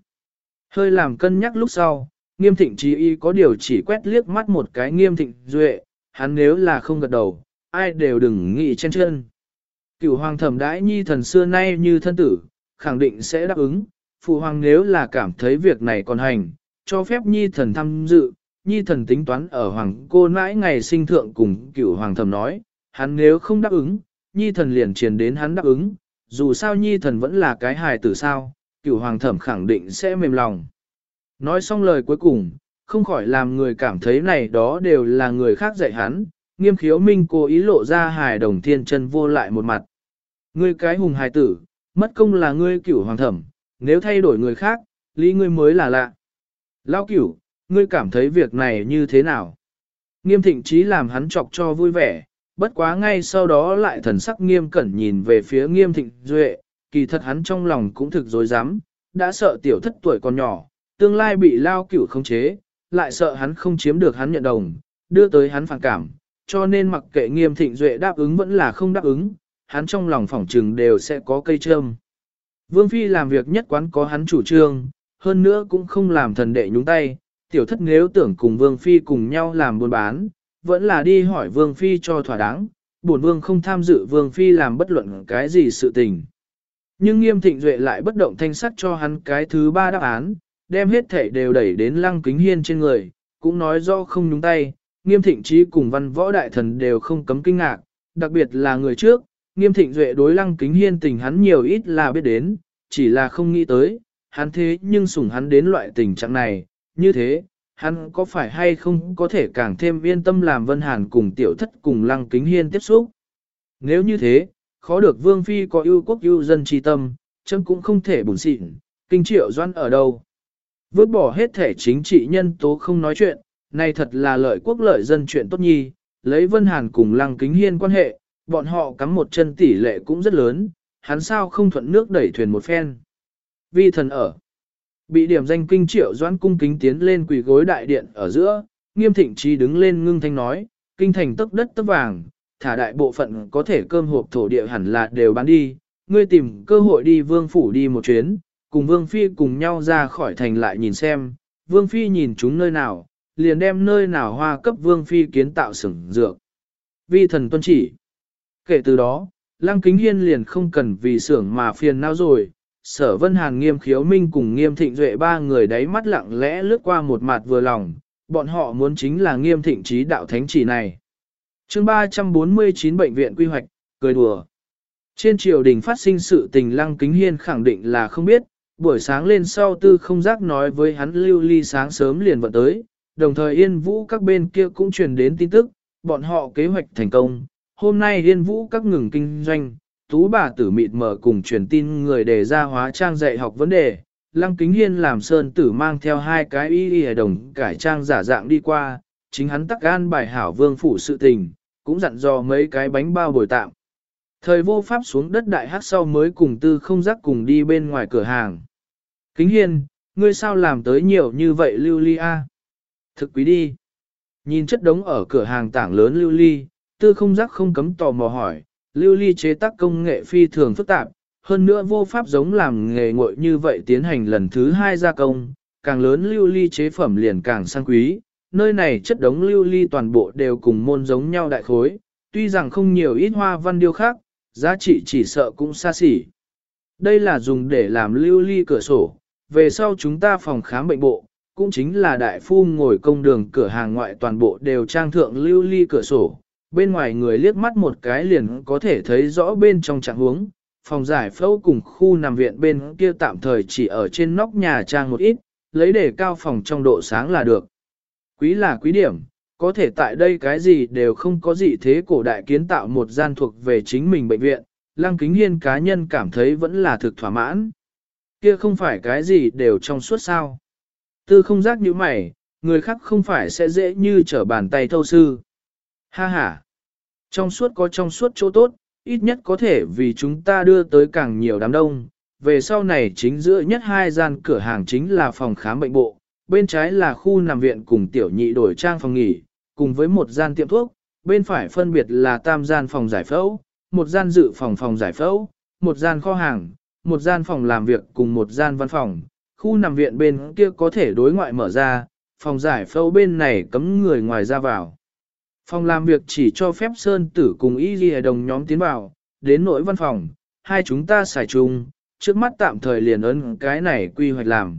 Hơi làm cân nhắc lúc sau, nghiêm thịnh trí y có điều chỉ quét liếc mắt một cái nghiêm thịnh duệ, hắn nếu là không gật đầu, ai đều đừng nghĩ chen chân. Cửu hoàng thẩm đãi nhi thần xưa nay như thân tử, khẳng định sẽ đáp ứng, phụ hoàng nếu là cảm thấy việc này còn hành, cho phép nhi thần tham dự, nhi thần tính toán ở hoàng cô nãi ngày sinh thượng cùng cựu hoàng thẩm nói, hắn nếu không đáp ứng, nhi thần liền truyền đến hắn đáp ứng, dù sao nhi thần vẫn là cái hài tử sao, Cựu hoàng thẩm khẳng định sẽ mềm lòng. Nói xong lời cuối cùng, không khỏi làm người cảm thấy này đó đều là người khác dạy hắn, nghiêm khiếu minh cố ý lộ ra hài đồng thiên chân vô lại một mặt. Ngươi cái hùng hài tử, mất công là ngươi cửu hoàng thẩm, nếu thay đổi người khác, lý ngươi mới là lạ. Lao cửu, ngươi cảm thấy việc này như thế nào? Nghiêm thịnh trí làm hắn chọc cho vui vẻ, bất quá ngay sau đó lại thần sắc nghiêm cẩn nhìn về phía nghiêm thịnh duệ, kỳ thật hắn trong lòng cũng thực dối dám, đã sợ tiểu thất tuổi còn nhỏ, tương lai bị lao cửu không chế, lại sợ hắn không chiếm được hắn nhận đồng, đưa tới hắn phản cảm, cho nên mặc kệ nghiêm thịnh duệ đáp ứng vẫn là không đáp ứng, hắn trong lòng phỏng trừng đều sẽ có cây trơm. Vương Phi làm việc nhất quán có hắn chủ trương, hơn nữa cũng không làm thần đệ nhúng tay, tiểu thất nếu tưởng cùng Vương Phi cùng nhau làm buôn bán, vẫn là đi hỏi Vương Phi cho thỏa đáng, bổn Vương không tham dự Vương Phi làm bất luận cái gì sự tình. Nhưng nghiêm thịnh duệ lại bất động thanh sắc cho hắn cái thứ ba đáp án, đem hết thể đều đẩy đến lăng kính hiên trên người, cũng nói do không nhúng tay, nghiêm thịnh trí cùng văn võ đại thần đều không cấm kinh ngạc, đặc biệt là người trước, nghiêm thịnh duệ đối lăng kính hiên tình hắn nhiều ít là biết đến, chỉ là không nghĩ tới, hắn thế nhưng sủng hắn đến loại tình trạng này, như thế, hắn có phải hay không có thể càng thêm yên tâm làm Vân Hàn cùng tiểu thất cùng lăng kính hiên tiếp xúc. Nếu như thế, khó được Vương Phi có ưu quốc ưu dân tri tâm, chấm cũng không thể bùn xịn, kinh triệu doan ở đâu. Vứt bỏ hết thể chính trị nhân tố không nói chuyện, này thật là lợi quốc lợi dân chuyện tốt nhi, lấy Vân Hàn cùng lăng kính hiên quan hệ, bọn họ cắm một chân tỷ lệ cũng rất lớn, hắn sao không thuận nước đẩy thuyền một phen. Vi thần ở. Bị điểm danh kinh triệu doãn cung kính tiến lên quỳ gối đại điện ở giữa, nghiêm thịnh trí đứng lên ngưng thanh nói, kinh thành tấc đất tấc vàng, thả đại bộ phận có thể cơm hộp thổ địa hẳn là đều bán đi, ngươi tìm cơ hội đi vương phủ đi một chuyến, cùng vương phi cùng nhau ra khỏi thành lại nhìn xem, vương phi nhìn chúng nơi nào, liền đem nơi nào hoa cấp vương phi kiến tạo sửng dược. Vi thần tuân chỉ. Kể từ đó, Lăng Kính Hiên liền không cần vì xưởng mà phiền não rồi, sở vân hàn nghiêm khiếu minh cùng nghiêm thịnh duệ ba người đáy mắt lặng lẽ lướt qua một mặt vừa lòng, bọn họ muốn chính là nghiêm thịnh trí đạo thánh chỉ này. chương 349 bệnh viện quy hoạch, cười đùa. Trên triều đình phát sinh sự tình lăng kính hiên khẳng định là không biết, buổi sáng lên sau tư không giác nói với hắn lưu ly sáng sớm liền vận tới, đồng thời yên vũ các bên kia cũng truyền đến tin tức, bọn họ kế hoạch thành công, hôm nay yên vũ các ngừng kinh doanh, tú bà tử mịt mờ cùng truyền tin người đề ra hóa trang dạy học vấn đề. Lăng Kính Hiên làm sơn tử mang theo hai cái y y đồng cải trang giả dạng đi qua, chính hắn tắc gan bài hảo vương phủ sự tình, cũng dặn dò mấy cái bánh bao bồi tạm. Thời vô pháp xuống đất đại hát sau mới cùng tư không giác cùng đi bên ngoài cửa hàng. Kính Hiên, ngươi sao làm tới nhiều như vậy lưu ly a? Thực quý đi. Nhìn chất đống ở cửa hàng tảng lớn lưu ly, tư không giác không cấm tò mò hỏi, lưu ly chế tác công nghệ phi thường phức tạp, hơn nữa vô pháp giống làm nghề ngội như vậy tiến hành lần thứ hai gia công, càng lớn lưu ly chế phẩm liền càng sang quý, nơi này chất đống lưu ly toàn bộ đều cùng môn giống nhau đại khối, tuy rằng không nhiều ít hoa văn điêu khác, giá trị chỉ sợ cũng xa xỉ. Đây là dùng để làm lưu ly cửa sổ, về sau chúng ta phòng khám bệnh bộ, cũng chính là đại phu ngồi công đường cửa hàng ngoại toàn bộ đều trang thượng lưu ly cửa sổ, bên ngoài người liếc mắt một cái liền có thể thấy rõ bên trong trạng huống. Phòng giải phẫu cùng khu nằm viện bên kia tạm thời chỉ ở trên nóc nhà trang một ít, lấy để cao phòng trong độ sáng là được. Quý là quý điểm, có thể tại đây cái gì đều không có gì thế cổ đại kiến tạo một gian thuộc về chính mình bệnh viện, Lăng Kính Hiên cá nhân cảm thấy vẫn là thực thỏa mãn. Kia không phải cái gì đều trong suốt sao. Tư không giác như mày, người khác không phải sẽ dễ như trở bàn tay thâu sư. Ha ha! Trong suốt có trong suốt chỗ tốt, ít nhất có thể vì chúng ta đưa tới càng nhiều đám đông. Về sau này chính giữa nhất hai gian cửa hàng chính là phòng khám bệnh bộ, bên trái là khu nằm viện cùng tiểu nhị đổi trang phòng nghỉ, cùng với một gian tiệm thuốc, bên phải phân biệt là tam gian phòng giải phẫu, một gian dự phòng phòng giải phẫu, một gian kho hàng, một gian phòng làm việc cùng một gian văn phòng, khu nằm viện bên kia có thể đối ngoại mở ra, phòng giải phẫu bên này cấm người ngoài ra vào. Phòng làm việc chỉ cho phép Sơn Tử cùng Y Ghi đồng nhóm tiến vào, đến nỗi văn phòng, hai chúng ta xài chung, trước mắt tạm thời liền ấn cái này quy hoạch làm.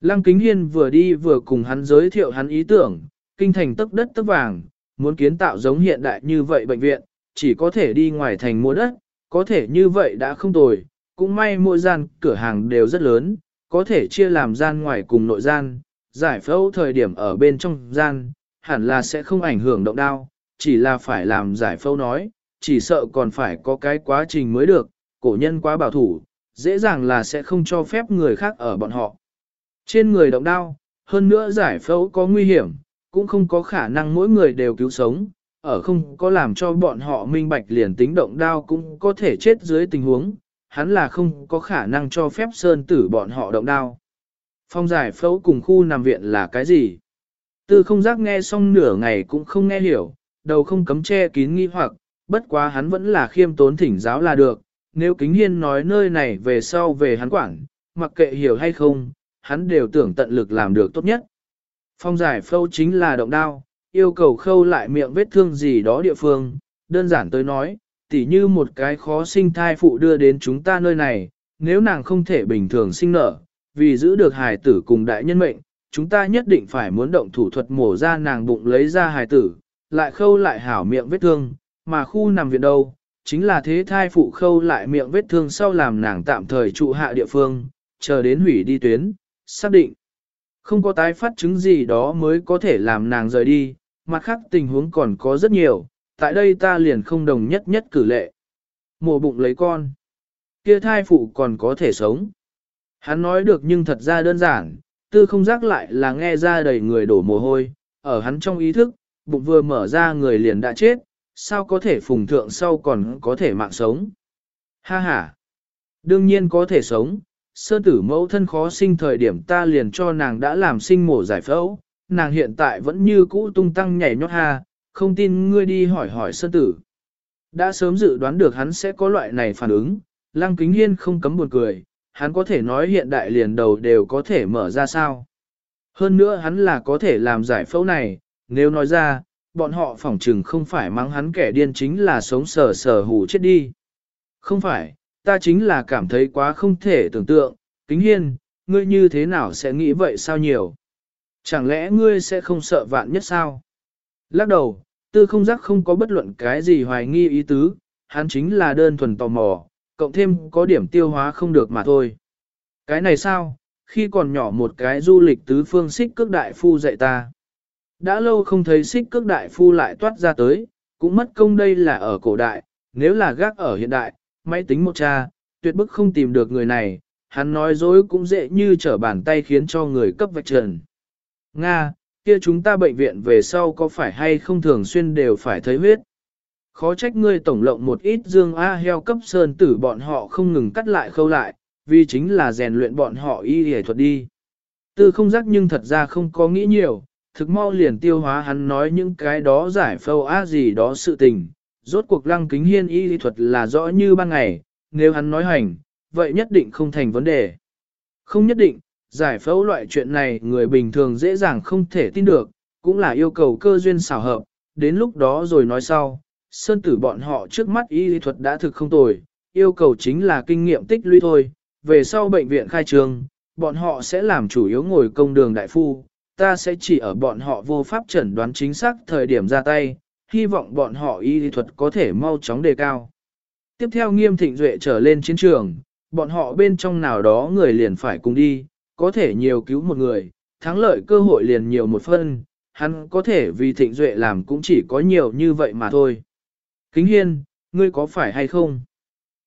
Lăng Kính Hiên vừa đi vừa cùng hắn giới thiệu hắn ý tưởng, kinh thành tức đất tức vàng, muốn kiến tạo giống hiện đại như vậy bệnh viện, chỉ có thể đi ngoài thành mua đất, có thể như vậy đã không tồi, cũng may mỗi gian cửa hàng đều rất lớn, có thể chia làm gian ngoài cùng nội gian, giải phẫu thời điểm ở bên trong gian, hẳn là sẽ không ảnh hưởng động đao, chỉ là phải làm giải phẫu nói, chỉ sợ còn phải có cái quá trình mới được, cổ nhân quá bảo thủ, dễ dàng là sẽ không cho phép người khác ở bọn họ. Trên người động đao, hơn nữa giải phẫu có nguy hiểm, cũng không có khả năng mỗi người đều cứu sống, ở không có làm cho bọn họ minh bạch liền tính động đao cũng có thể chết dưới tình huống, hắn là không có khả năng cho phép sơn tử bọn họ động đao. Phong giải phẫu cùng khu nằm viện là cái gì? Tư không giác nghe xong nửa ngày cũng không nghe hiểu, đầu không cấm che kín nghi hoặc, bất quá hắn vẫn là khiêm tốn thỉnh giáo là được, nếu kính hiên nói nơi này về sau về hắn quản, mặc kệ hiểu hay không, hắn đều tưởng tận lực làm được tốt nhất. Phong giải phẫu chính là động đao, yêu cầu khâu lại miệng vết thương gì đó địa phương, đơn giản tới nói, tỉ như một cái khó sinh thai phụ đưa đến chúng ta nơi này, nếu nàng không thể bình thường sinh nở, vì giữ được hài tử cùng đại nhân mệnh, chúng ta nhất định phải muốn động thủ thuật mổ ra nàng bụng lấy ra hài tử, lại khâu lại hảo miệng vết thương, mà khu nằm viện đâu, chính là thế thai phụ khâu lại miệng vết thương sau làm nàng tạm thời trụ hạ địa phương, chờ đến hủy đi tuyến, xác định. Không có tái phát chứng gì đó mới có thể làm nàng rời đi, mặt khác tình huống còn có rất nhiều, tại đây ta liền không đồng nhất nhất cử lệ. Mổ bụng lấy con, kia thai phụ còn có thể sống. Hắn nói được nhưng thật ra đơn giản, tư không giác lại là nghe ra đầy người đổ mồ hôi, ở hắn trong ý thức, bụng vừa mở ra người liền đã chết, sao có thể phùng thượng sau còn có thể mạng sống. Ha ha! Đương nhiên có thể sống, sơ tử mẫu thân khó sinh thời điểm ta liền cho nàng đã làm sinh mổ giải phẫu, nàng hiện tại vẫn như cũ tung tăng nhảy nhót ha, không tin ngươi đi hỏi hỏi sơ tử. Đã sớm dự đoán được hắn sẽ có loại này phản ứng, lăng kính hiên không cấm buồn cười, hắn có thể nói hiện đại liền đầu đều có thể mở ra sao. Hơn nữa hắn là có thể làm giải phẫu này, nếu nói ra, bọn họ phỏng chừng không phải mắng hắn kẻ điên chính là sống sờ sờ hù chết đi. Không phải, ta chính là cảm thấy quá không thể tưởng tượng, kính hiên, ngươi như thế nào sẽ nghĩ vậy sao nhiều? Chẳng lẽ ngươi sẽ không sợ vạn nhất sao? Lắc đầu, tư không giác không có bất luận cái gì hoài nghi ý tứ, hắn chính là đơn thuần tò mò, cộng thêm có điểm tiêu hóa không được mà thôi. Cái này sao, khi còn nhỏ một cái du lịch tứ phương xích cước đại phu dạy ta. Đã lâu không thấy xích cước đại phu lại toát ra tới, cũng mất công đây là ở cổ đại, nếu là gác ở hiện đại, máy tính một cha, tuyệt bức không tìm được người này, hắn nói dối cũng dễ như trở bàn tay khiến cho người cấp vạch trần. Nga, kia chúng ta bệnh viện về sau có phải hay không thường xuyên đều phải thấy huyết. Khó trách ngươi tổng lộng một ít dương A heo cấp sơn tử bọn họ không ngừng cắt lại khâu lại, vì chính là rèn luyện bọn họ y y thuật đi. Tư không giác nhưng thật ra không có nghĩ nhiều, thực mau liền tiêu hóa hắn nói những cái đó giải phâu á gì đó sự tình. Rốt cuộc lăng kính hiên y lý thuật là rõ như ban ngày, nếu hắn nói hành, vậy nhất định không thành vấn đề. Không nhất định, giải phẫu loại chuyện này người bình thường dễ dàng không thể tin được, cũng là yêu cầu cơ duyên xảo hợp, đến lúc đó rồi nói sau. Sơn tử bọn họ trước mắt y lý thuật đã thực không tồi, yêu cầu chính là kinh nghiệm tích lũy thôi, về sau bệnh viện khai trường, bọn họ sẽ làm chủ yếu ngồi công đường đại phu, ta sẽ chỉ ở bọn họ vô pháp chẩn đoán chính xác thời điểm ra tay, hy vọng bọn họ y lý thuật có thể mau chóng đề cao. Tiếp theo nghiêm thịnh duệ trở lên chiến trường, bọn họ bên trong nào đó người liền phải cùng đi, có thể nhiều cứu một người, thắng lợi cơ hội liền nhiều một phân, hắn có thể vì thịnh duệ làm cũng chỉ có nhiều như vậy mà thôi. Kính hiên, ngươi có phải hay không?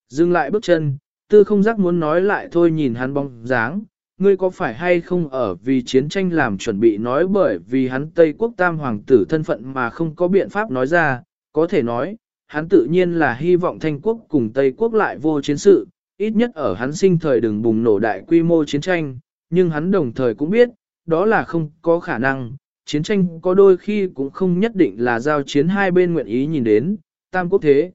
Dừng lại bước chân, tư không giác muốn nói lại thôi nhìn hắn bóng dáng, ngươi có phải hay không ở vì chiến tranh làm chuẩn bị nói bởi vì hắn Tây quốc tam hoàng tử thân phận mà không có biện pháp nói ra, có thể nói, hắn tự nhiên là hy vọng thanh quốc cùng Tây quốc lại vô chiến sự, ít nhất ở hắn sinh thời đừng bùng nổ đại quy mô chiến tranh, nhưng hắn đồng thời cũng biết, đó là không có khả năng, chiến tranh có đôi khi cũng không nhất định là giao chiến hai bên nguyện ý nhìn đến, tam quốc thế.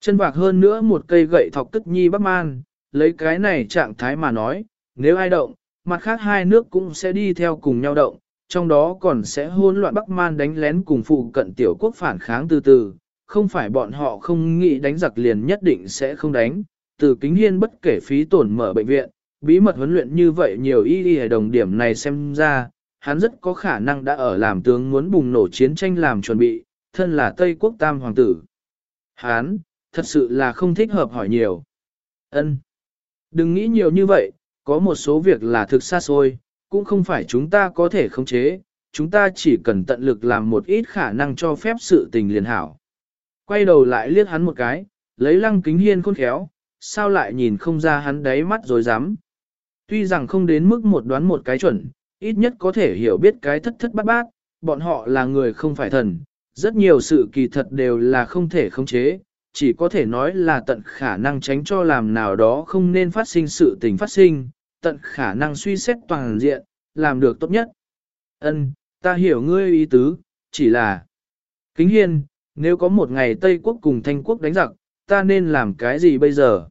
Chân vạc hơn nữa một cây gậy thọc tức nhi bắc man, lấy cái này trạng thái mà nói, nếu ai động, mặt khác hai nước cũng sẽ đi theo cùng nhau động, trong đó còn sẽ hỗn loạn Bắc Man đánh lén cùng phụ cận tiểu quốc phản kháng từ từ, không phải bọn họ không nghĩ đánh giặc liền nhất định sẽ không đánh, từ kính hiên bất kể phí tổn mở bệnh viện, bí mật huấn luyện như vậy nhiều y y đồng điểm này xem ra, hắn rất có khả năng đã ở làm tướng muốn bùng nổ chiến tranh làm chuẩn bị, thân là Tây quốc tam hoàng tử. Hán, thật sự là không thích hợp hỏi nhiều. Ân, Đừng nghĩ nhiều như vậy, có một số việc là thực xa xôi, cũng không phải chúng ta có thể khống chế, chúng ta chỉ cần tận lực làm một ít khả năng cho phép sự tình liền hảo. Quay đầu lại liếc hắn một cái, lấy lăng kính hiên khôn khéo, sao lại nhìn không ra hắn đáy mắt rồi dám. Tuy rằng không đến mức một đoán một cái chuẩn, ít nhất có thể hiểu biết cái thất thất bát bát, bọn họ là người không phải thần, rất nhiều sự kỳ thật đều là không thể khống chế, chỉ có thể nói là tận khả năng tránh cho làm nào đó không nên phát sinh sự tình phát sinh, tận khả năng suy xét toàn diện, làm được tốt nhất. Ân, ta hiểu ngươi ý tứ, chỉ là... Kính hiên, nếu có một ngày Tây Quốc cùng Thanh Quốc đánh giặc, ta nên làm cái gì bây giờ?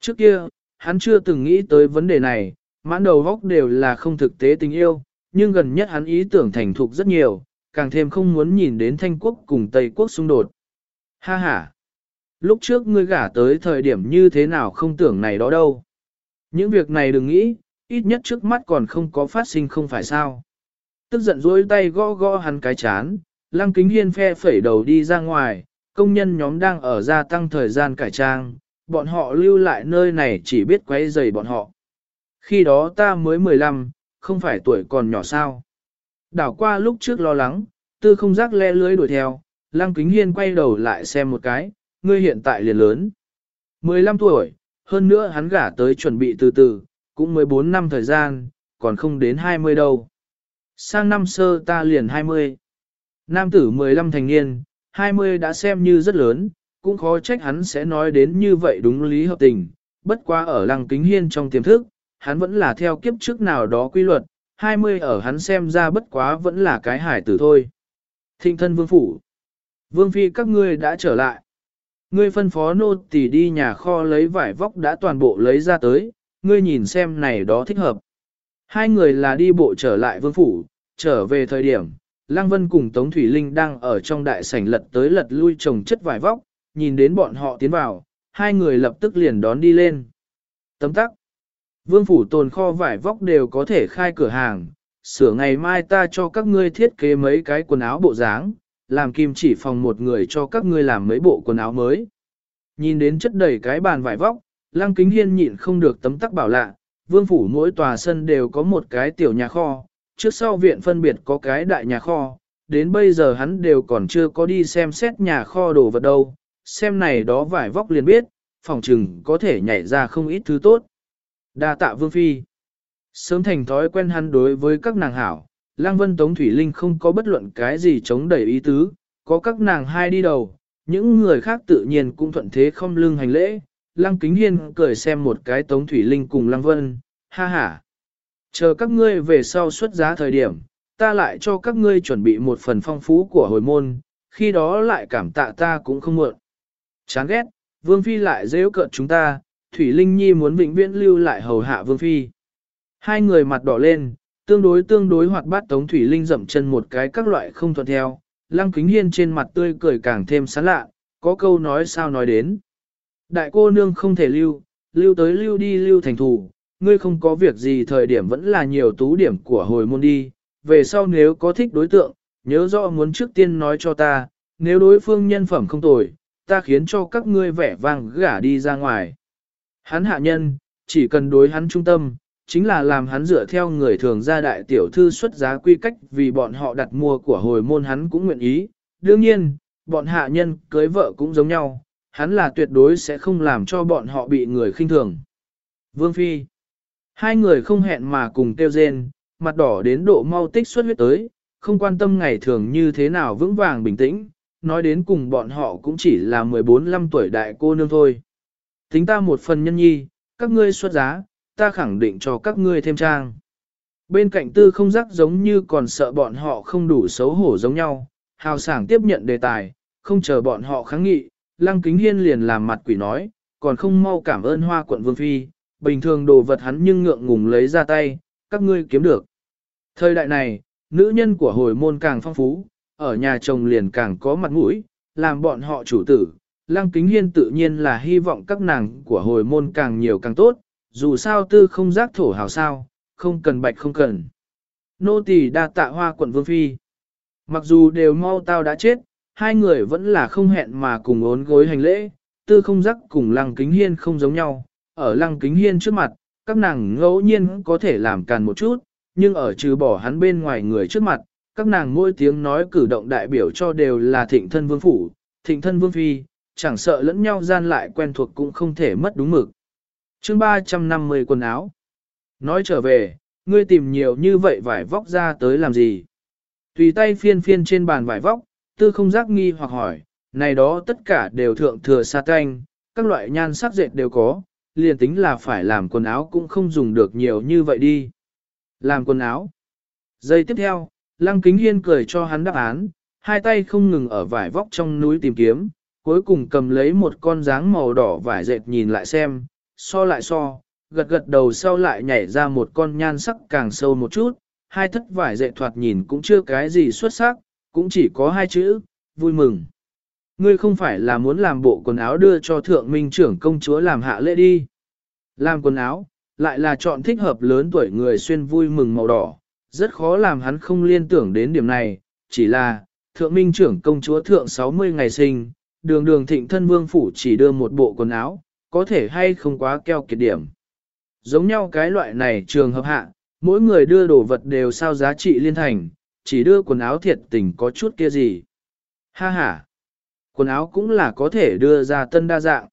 Trước kia, hắn chưa từng nghĩ tới vấn đề này, mãn đầu góc đều là không thực tế tình yêu, nhưng gần nhất hắn ý tưởng thành thục rất nhiều, càng thêm không muốn nhìn đến Thanh Quốc cùng Tây Quốc xung đột. Ha ha! Lúc trước ngươi gả tới thời điểm như thế nào không tưởng này đó đâu. Những việc này đừng nghĩ, ít nhất trước mắt còn không có phát sinh không phải sao. Tức giận dối tay gõ gõ hắn cái chán, lăng kính hiên phe phẩy đầu đi ra ngoài, công nhân nhóm đang ở gia tăng thời gian cải trang, bọn họ lưu lại nơi này chỉ biết quấy rầy bọn họ. Khi đó ta mới 15, không phải tuổi còn nhỏ sao. Đảo qua lúc trước lo lắng, tư không giác le lưới đuổi theo, lăng kính hiên quay đầu lại xem một cái, ngươi hiện tại liền lớn. 15 tuổi, hơn nữa hắn gả tới chuẩn bị từ từ, cũng 14 năm thời gian, còn không đến 20 đâu. Sang năm sơ ta liền 20. Nam tử 15 thành niên, 20 đã xem như rất lớn, cũng khó trách hắn sẽ nói đến như vậy đúng lý hợp tình. Bất quá ở lăng kính hiên trong tiềm thức, hắn vẫn là theo kiếp trước nào đó quy luật, 20 ở hắn xem ra bất quá vẫn là cái hải tử thôi. Thịnh thân vương phủ. Vương phi các ngươi đã trở lại. Ngươi phân phó nô tỳ đi nhà kho lấy vải vóc đã toàn bộ lấy ra tới, ngươi nhìn xem này đó thích hợp. Hai người là đi bộ trở lại vương phủ, trở về thời điểm, Lăng Vân cùng Tống Thủy Linh đang ở trong đại sảnh lật tới lật lui trồng chất vải vóc, nhìn đến bọn họ tiến vào, hai người lập tức liền đón đi lên. Tấm tắc. Vương phủ tồn kho vải vóc đều có thể khai cửa hàng, sửa ngày mai ta cho các ngươi thiết kế mấy cái quần áo bộ dáng, làm kim chỉ phòng một người cho các ngươi làm mấy bộ quần áo mới. Nhìn đến chất đầy cái bàn vải vóc, Lăng Kính Hiên nhịn không được tấm tắc bảo lạ, vương phủ mỗi tòa sân đều có một cái tiểu nhà kho, trước sau viện phân biệt có cái đại nhà kho, đến bây giờ hắn đều còn chưa có đi xem xét nhà kho đồ vật đâu, xem này đó vải vóc liền biết, phòng trừng có thể nhảy ra không ít thứ tốt. Đa tạ vương phi. Sớm thành thói quen hắn đối với các nàng hảo, Lang Vân Tống Thủy Linh không có bất luận cái gì chống đẩy ý tứ, có các nàng hai đi đầu, những người khác tự nhiên cũng thuận thế không lưng hành lễ. Lăng Kính Hiên cười xem một cái Tống Thủy Linh cùng Lăng Vân, ha ha. Chờ các ngươi về sau xuất giá thời điểm, ta lại cho các ngươi chuẩn bị một phần phong phú của hồi môn, khi đó lại cảm tạ ta cũng không muộn. Chán ghét, Vương Phi lại dễ cợt chúng ta, Thủy Linh Nhi muốn vĩnh viễn lưu lại hầu hạ Vương Phi. Hai người mặt đỏ lên, tương đối tương đối hoạt bát Tống Thủy Linh dậm chân một cái các loại không thuận theo, Lăng Kính Hiên trên mặt tươi cười càng thêm sán lạ, có câu nói sao nói đến. Đại cô nương không thể lưu, lưu tới lưu đi lưu thành thủ, ngươi không có việc gì thời điểm vẫn là nhiều tú điểm của hồi môn đi, về sau nếu có thích đối tượng, nhớ rõ muốn trước tiên nói cho ta, nếu đối phương nhân phẩm không tồi, ta khiến cho các ngươi vẻ vang gả đi ra ngoài. Hắn hạ nhân, chỉ cần đối hắn trung tâm, chính là làm hắn dựa theo người thường gia đại tiểu thư xuất giá quy cách vì bọn họ đặt mua của hồi môn hắn cũng nguyện ý. Đương nhiên, bọn hạ nhân cưới vợ cũng giống nhau, hắn là tuyệt đối sẽ không làm cho bọn họ bị người khinh thường. Vương Phi Hai người không hẹn mà cùng tiêu rên, mặt đỏ đến độ mau tích xuất huyết tới, không quan tâm ngày thường như thế nào vững vàng bình tĩnh, nói đến cùng bọn họ cũng chỉ là 14-15 tuổi đại cô nương thôi. Tính ta một phần nhân nhi, các ngươi xuất giá, ta khẳng định cho các ngươi thêm trang. Bên cạnh tư không giác giống như còn sợ bọn họ không đủ xấu hổ giống nhau, hào sảng tiếp nhận đề tài, không chờ bọn họ kháng nghị, lăng kính hiên liền làm mặt quỷ nói, còn không mau cảm ơn hoa quận vương phi, bình thường đồ vật hắn nhưng ngượng ngùng lấy ra tay, các ngươi kiếm được. Thời đại này, nữ nhân của hồi môn càng phong phú, ở nhà chồng liền càng có mặt mũi, làm bọn họ chủ tử. Lăng Kính Hiên tự nhiên là hy vọng các nàng của hồi môn càng nhiều càng tốt, dù sao tư không giác thổ hào sao, không cần bạch không cần. Nô tỳ đa tạ hoa quận vương phi. Mặc dù đều mau tao đã chết, hai người vẫn là không hẹn mà cùng ốn gối hành lễ, tư không giác cùng lăng kính hiên không giống nhau, ở lăng kính hiên trước mặt, các nàng ngẫu nhiên có thể làm càn một chút, nhưng ở trừ bỏ hắn bên ngoài người trước mặt, các nàng mỗi tiếng nói cử động đại biểu cho đều là thịnh thân vương phủ, thịnh thân vương phi, chẳng sợ lẫn nhau gian lại quen thuộc cũng không thể mất đúng mực. chương 350 quần áo. Nói trở về, ngươi tìm nhiều như vậy vải vóc ra tới làm gì? Tùy tay phiên phiên trên bàn vải vóc, tư không giác nghi hoặc hỏi, này đó tất cả đều thượng thừa sa canh, các loại nhan sắc dệt đều có, liền tính là phải làm quần áo cũng không dùng được nhiều như vậy đi. Làm quần áo. Giây tiếp theo, Lăng Kính Hiên cười cho hắn đáp án, hai tay không ngừng ở vải vóc trong núi tìm kiếm, cuối cùng cầm lấy một con dáng màu đỏ vải dệt nhìn lại xem, so lại so, gật gật đầu sau lại nhảy ra một con nhan sắc càng sâu một chút, hai thất vải dệt thoạt nhìn cũng chưa cái gì xuất sắc, cũng chỉ có hai chữ, vui mừng. Ngươi không phải là muốn làm bộ quần áo đưa cho thượng minh trưởng công chúa làm hạ lễ đi. Làm quần áo, lại là chọn thích hợp lớn tuổi người xuyên vui mừng màu đỏ, rất khó làm hắn không liên tưởng đến điểm này, chỉ là, thượng minh trưởng công chúa thượng 60 ngày sinh, đường đường thịnh thân vương phủ chỉ đưa một bộ quần áo, có thể hay không quá keo kiệt điểm. Giống nhau cái loại này trường hợp hạ, mỗi người đưa đồ vật đều sao giá trị liên thành, chỉ đưa quần áo thiệt tình có chút kia gì. Ha ha! Quần áo cũng là có thể đưa ra tân đa dạng.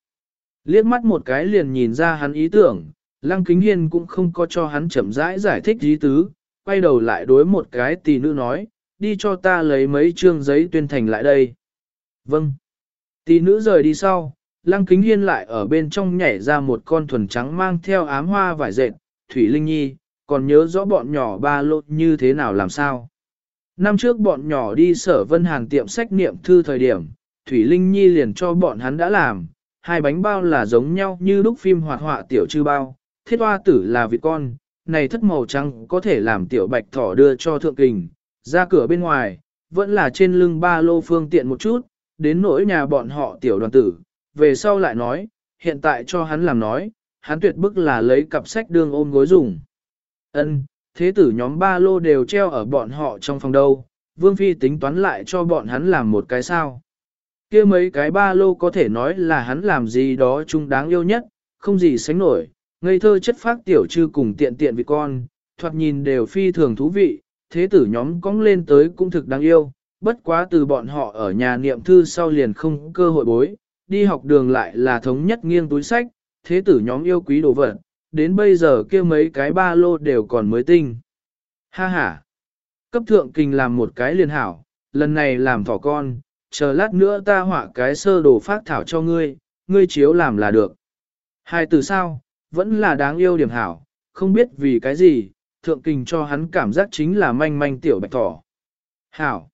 Liếc mắt một cái liền nhìn ra hắn ý tưởng, Lăng Kính Hiên cũng không có cho hắn chậm rãi giải thích ý tứ, quay đầu lại đối một cái tỷ nữ nói, đi cho ta lấy mấy chương giấy tuyên thành lại đây. Vâng. Tỷ nữ rời đi sau, Lăng Kính Hiên lại ở bên trong nhảy ra một con thuần trắng mang theo ám hoa vải dệt, Thủy Linh Nhi, còn nhớ rõ bọn nhỏ ba lột như thế nào làm sao. Năm trước bọn nhỏ đi sở vân hàng tiệm sách niệm thư thời điểm, Thủy Linh Nhi liền cho bọn hắn đã làm, hai bánh bao là giống nhau như lúc phim hoạt họa tiểu chư bao, thiết hoa tử là vị con, này thất màu trắng có thể làm tiểu bạch thỏ đưa cho thượng kình, ra cửa bên ngoài, vẫn là trên lưng ba lô phương tiện một chút, đến nỗi nhà bọn họ tiểu đoàn tử, về sau lại nói, hiện tại cho hắn làm nói, hắn tuyệt bức là lấy cặp sách đương ôm gối dùng. Ân, thế tử nhóm ba lô đều treo ở bọn họ trong phòng đâu, Vương Phi tính toán lại cho bọn hắn làm một cái sao. kia mấy cái ba lô có thể nói là hắn làm gì đó chung đáng yêu nhất, không gì sánh nổi, ngây thơ chất phác tiểu trư cùng tiện tiện vị con, thoạt nhìn đều phi thường thú vị, thế tử nhóm cong lên tới cũng thực đáng yêu, bất quá từ bọn họ ở nhà niệm thư sau liền không cơ hội bối, đi học đường lại là thống nhất nghiêng túi sách, thế tử nhóm yêu quý đồ vật, đến bây giờ kia mấy cái ba lô đều còn mới tinh. Ha ha! Cấp thượng kinh làm một cái liền hảo, lần này làm thỏ con, chờ lát nữa ta họa cái sơ đồ phát thảo cho ngươi, ngươi chiếu làm là được. Hai từ sao, vẫn là đáng yêu điểm hảo, không biết vì cái gì, thượng kinh cho hắn cảm giác chính là manh manh tiểu bạch thỏ. Hảo!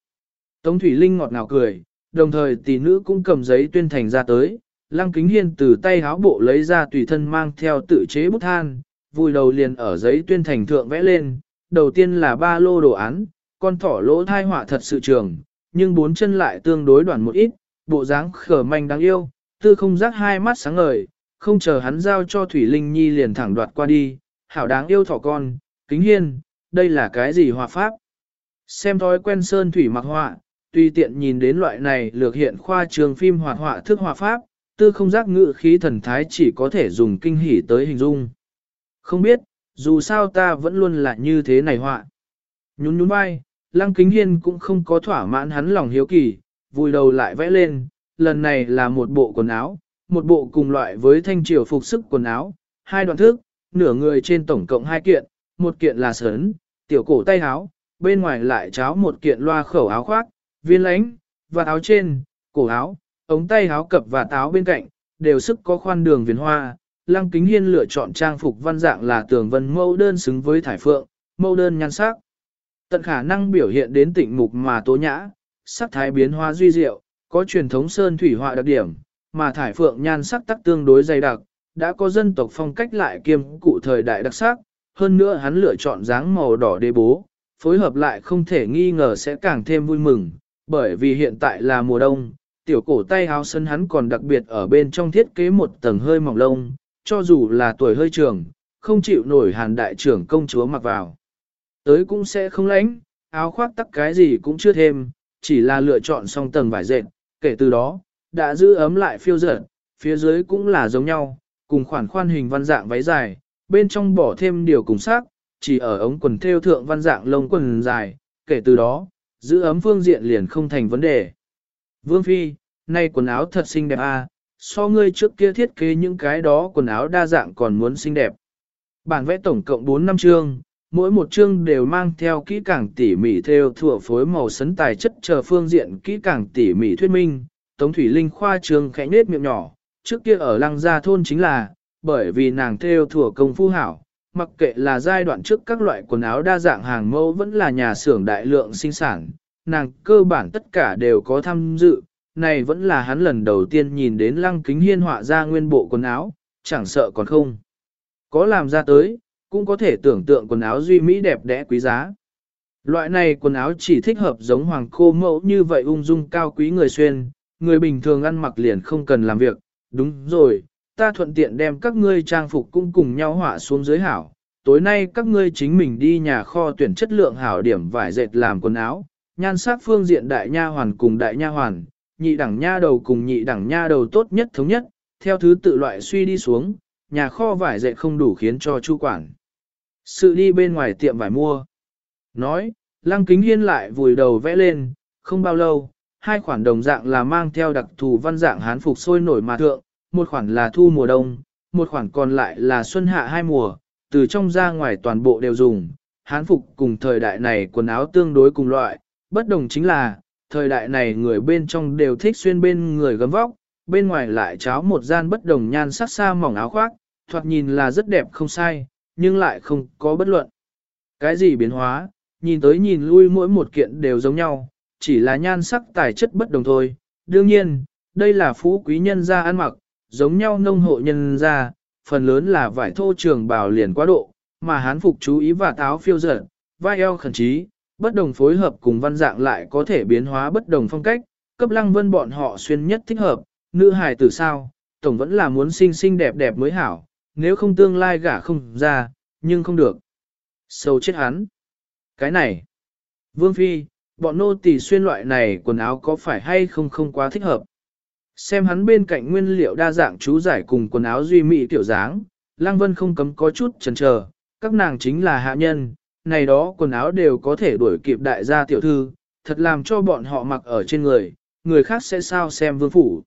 Tống Thủy Linh ngọt ngào cười, đồng thời tỷ nữ cũng cầm giấy tuyên thành ra tới, Lăng Kính Hiên từ tay háo bộ lấy ra tùy thân mang theo tự chế bút than, vùi đầu liền ở giấy tuyên thành thượng vẽ lên, đầu tiên là ba lô đồ án, con thỏ lỗ thai họa thật sự trường, nhưng bốn chân lại tương đối đoạn một ít, bộ dáng khở manh đáng yêu, tư không giác hai mắt sáng ngời, không chờ hắn giao cho Thủy Linh Nhi liền thẳng đoạt qua đi, hảo đáng yêu thỏ con, Kính Hiên, đây là cái gì hòa pháp? Xem thói quen sơn thủy mặc họa, tuy tiện nhìn đến loại này lược hiện khoa trường phim hoạt họa thức hòa pháp, tư không giác ngự khí thần thái chỉ có thể dùng kinh hỉ tới hình dung. Không biết, dù sao ta vẫn luôn là như thế này họa. Nhún nhún vai, lăng kính hiên cũng không có thỏa mãn hắn lòng hiếu kỳ, vùi đầu lại vẽ lên, lần này là một bộ quần áo, một bộ cùng loại với thanh triều phục sức quần áo, hai đoạn thức, nửa người trên tổng cộng hai kiện, một kiện là sớn, tiểu cổ tay áo, bên ngoài lại cháo một kiện loa khẩu áo khoác, viên lãnh và áo trên, cổ áo, ống tay áo cập và áo bên cạnh, đều sức có khoan đường viền hoa. Lăng Kính Hiên lựa chọn trang phục văn dạng là tường vân mẫu đơn xứng với thải phượng, mẫu đơn nhan sắc. Tận khả năng biểu hiện đến tịnh mục mà tố nhã, sắc thái biến hóa duy diệu, có truyền thống sơn thủy họa đặc điểm, mà thải phượng nhan sắc tắc tương đối dày đặc, đã có dân tộc phong cách lại kiêm cụ thời đại đặc sắc, hơn nữa hắn lựa chọn dáng màu đỏ đế bố, phối hợp lại không thể nghi ngờ sẽ càng thêm vui mừng, bởi vì hiện tại là mùa đông, tiểu cổ tay áo sân hắn còn đặc biệt ở bên trong thiết kế một tầng hơi mỏng lông, cho dù là tuổi hơi trường, không chịu nổi hàn đại trưởng công chúa mặc vào. Tới cũng sẽ không lánh, áo khoác tắc cái gì cũng chưa thêm, chỉ là lựa chọn xong tầng vải dệt, kể từ đó, đã giữ ấm lại phiêu dở, phía dưới cũng là giống nhau, cùng khoản khoan hình văn dạng váy dài, bên trong bỏ thêm điều cùng sắc, chỉ ở ống quần thêu thượng văn dạng lông quần dài, kể từ đó, giữ ấm phương diện liền không thành vấn đề. Vương Phi, nay quần áo thật xinh đẹp à, so ngươi trước kia thiết kế những cái đó quần áo đa dạng còn muốn xinh đẹp. Bản vẽ tổng cộng 4 năm chương, mỗi một chương đều mang theo kỹ càng tỉ mỉ theo thủa phối màu sấn tài chất chờ phương diện kỹ càng tỉ mỉ thuyết minh. Tống Thủy Linh khoa trường khẽ nết miệng nhỏ, trước kia ở lăng gia thôn chính là, bởi vì nàng theo thủa công phu hảo, mặc kệ là giai đoạn trước các loại quần áo đa dạng hàng mẫu vẫn là nhà xưởng đại lượng sinh sản, nàng cơ bản tất cả đều có tham dự, này vẫn là hắn lần đầu tiên nhìn đến lăng kính hiên họa ra nguyên bộ quần áo, chẳng sợ còn không. Có làm ra tới, cũng có thể tưởng tượng quần áo duy mỹ đẹp đẽ quý giá. Loại này quần áo chỉ thích hợp giống hoàng cô mẫu như vậy ung dung cao quý người xuyên, người bình thường ăn mặc liền không cần làm việc, đúng rồi, ta thuận tiện đem các ngươi trang phục cũng cùng nhau họa xuống dưới hảo. Tối nay các ngươi chính mình đi nhà kho tuyển chất lượng hảo điểm vải dệt làm quần áo, nhan sắc phương diện đại nha hoàn cùng đại nha hoàn, nhị đẳng nha đầu cùng nhị đẳng nha đầu tốt nhất thống nhất, theo thứ tự loại suy đi xuống, nhà kho vải dệt không đủ khiến cho chu quản. Sự đi bên ngoài tiệm vải mua. Nói, lăng kính hiên lại vùi đầu vẽ lên, không bao lâu, hai khoản đồng dạng là mang theo đặc thù văn dạng hán phục sôi nổi mà thượng, một khoản là thu mùa đông, một khoản còn lại là xuân hạ hai mùa, từ trong ra ngoài toàn bộ đều dùng. Hán phục cùng thời đại này quần áo tương đối cùng loại, bất đồng chính là, thời đại này người bên trong đều thích xuyên bên người gấm vóc, bên ngoài lại cháo một gian bất đồng nhan sắc xa mỏng áo khoác, thoạt nhìn là rất đẹp không sai, nhưng lại không có bất luận. Cái gì biến hóa, nhìn tới nhìn lui mỗi một kiện đều giống nhau, chỉ là nhan sắc tài chất bất đồng thôi. Đương nhiên, đây là phú quý nhân gia ăn mặc, giống nhau nông hộ nhân ra phần lớn là vải thô trường bào liền quá độ, mà hán phục chú ý và táo phiêu dở, vai eo khẩn trí, bất đồng phối hợp cùng văn dạng lại có thể biến hóa bất đồng phong cách, cấp lăng vân bọn họ xuyên nhất thích hợp, nữ hài tử sao, tổng vẫn là muốn xinh xinh đẹp đẹp mới hảo, nếu không tương lai gả không ra, nhưng không được. Sâu chết hắn. Cái này. Vương Phi, bọn nô tỳ xuyên loại này quần áo có phải hay không không quá thích hợp. Xem hắn bên cạnh nguyên liệu đa dạng chú giải cùng quần áo duy mỹ tiểu dáng, Lăng Vân không cấm có chút chần chờ, các nàng chính là hạ nhân, này đó quần áo đều có thể đuổi kịp đại gia tiểu thư, thật làm cho bọn họ mặc ở trên người, người khác sẽ sao xem vương phủ.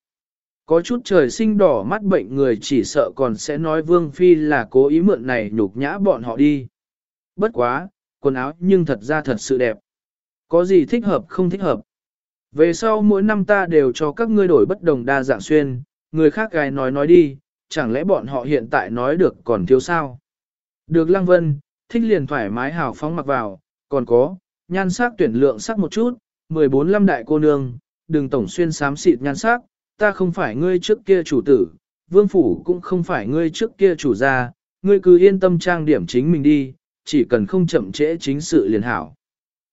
Có chút trời sinh đỏ mắt bệnh người chỉ sợ còn sẽ nói vương phi là cố ý mượn này nhục nhã bọn họ đi. Bất quá, quần áo nhưng thật ra thật sự đẹp. Có gì thích hợp không thích hợp. Về sau mỗi năm ta đều cho các ngươi đổi bất đồng đa dạng xuyên, người khác gái nói nói đi, chẳng lẽ bọn họ hiện tại nói được còn thiếu sao? Được Lăng Vân, thích liền thoải mái hào phóng mặc vào, còn có, nhan sắc tuyển lượng sắc một chút, 14 lâm đại cô nương, đừng tổng xuyên xám xịt nhan sắc, ta không phải ngươi trước kia chủ tử, vương phủ cũng không phải ngươi trước kia chủ gia, ngươi cứ yên tâm trang điểm chính mình đi, chỉ cần không chậm trễ chính sự liền hảo.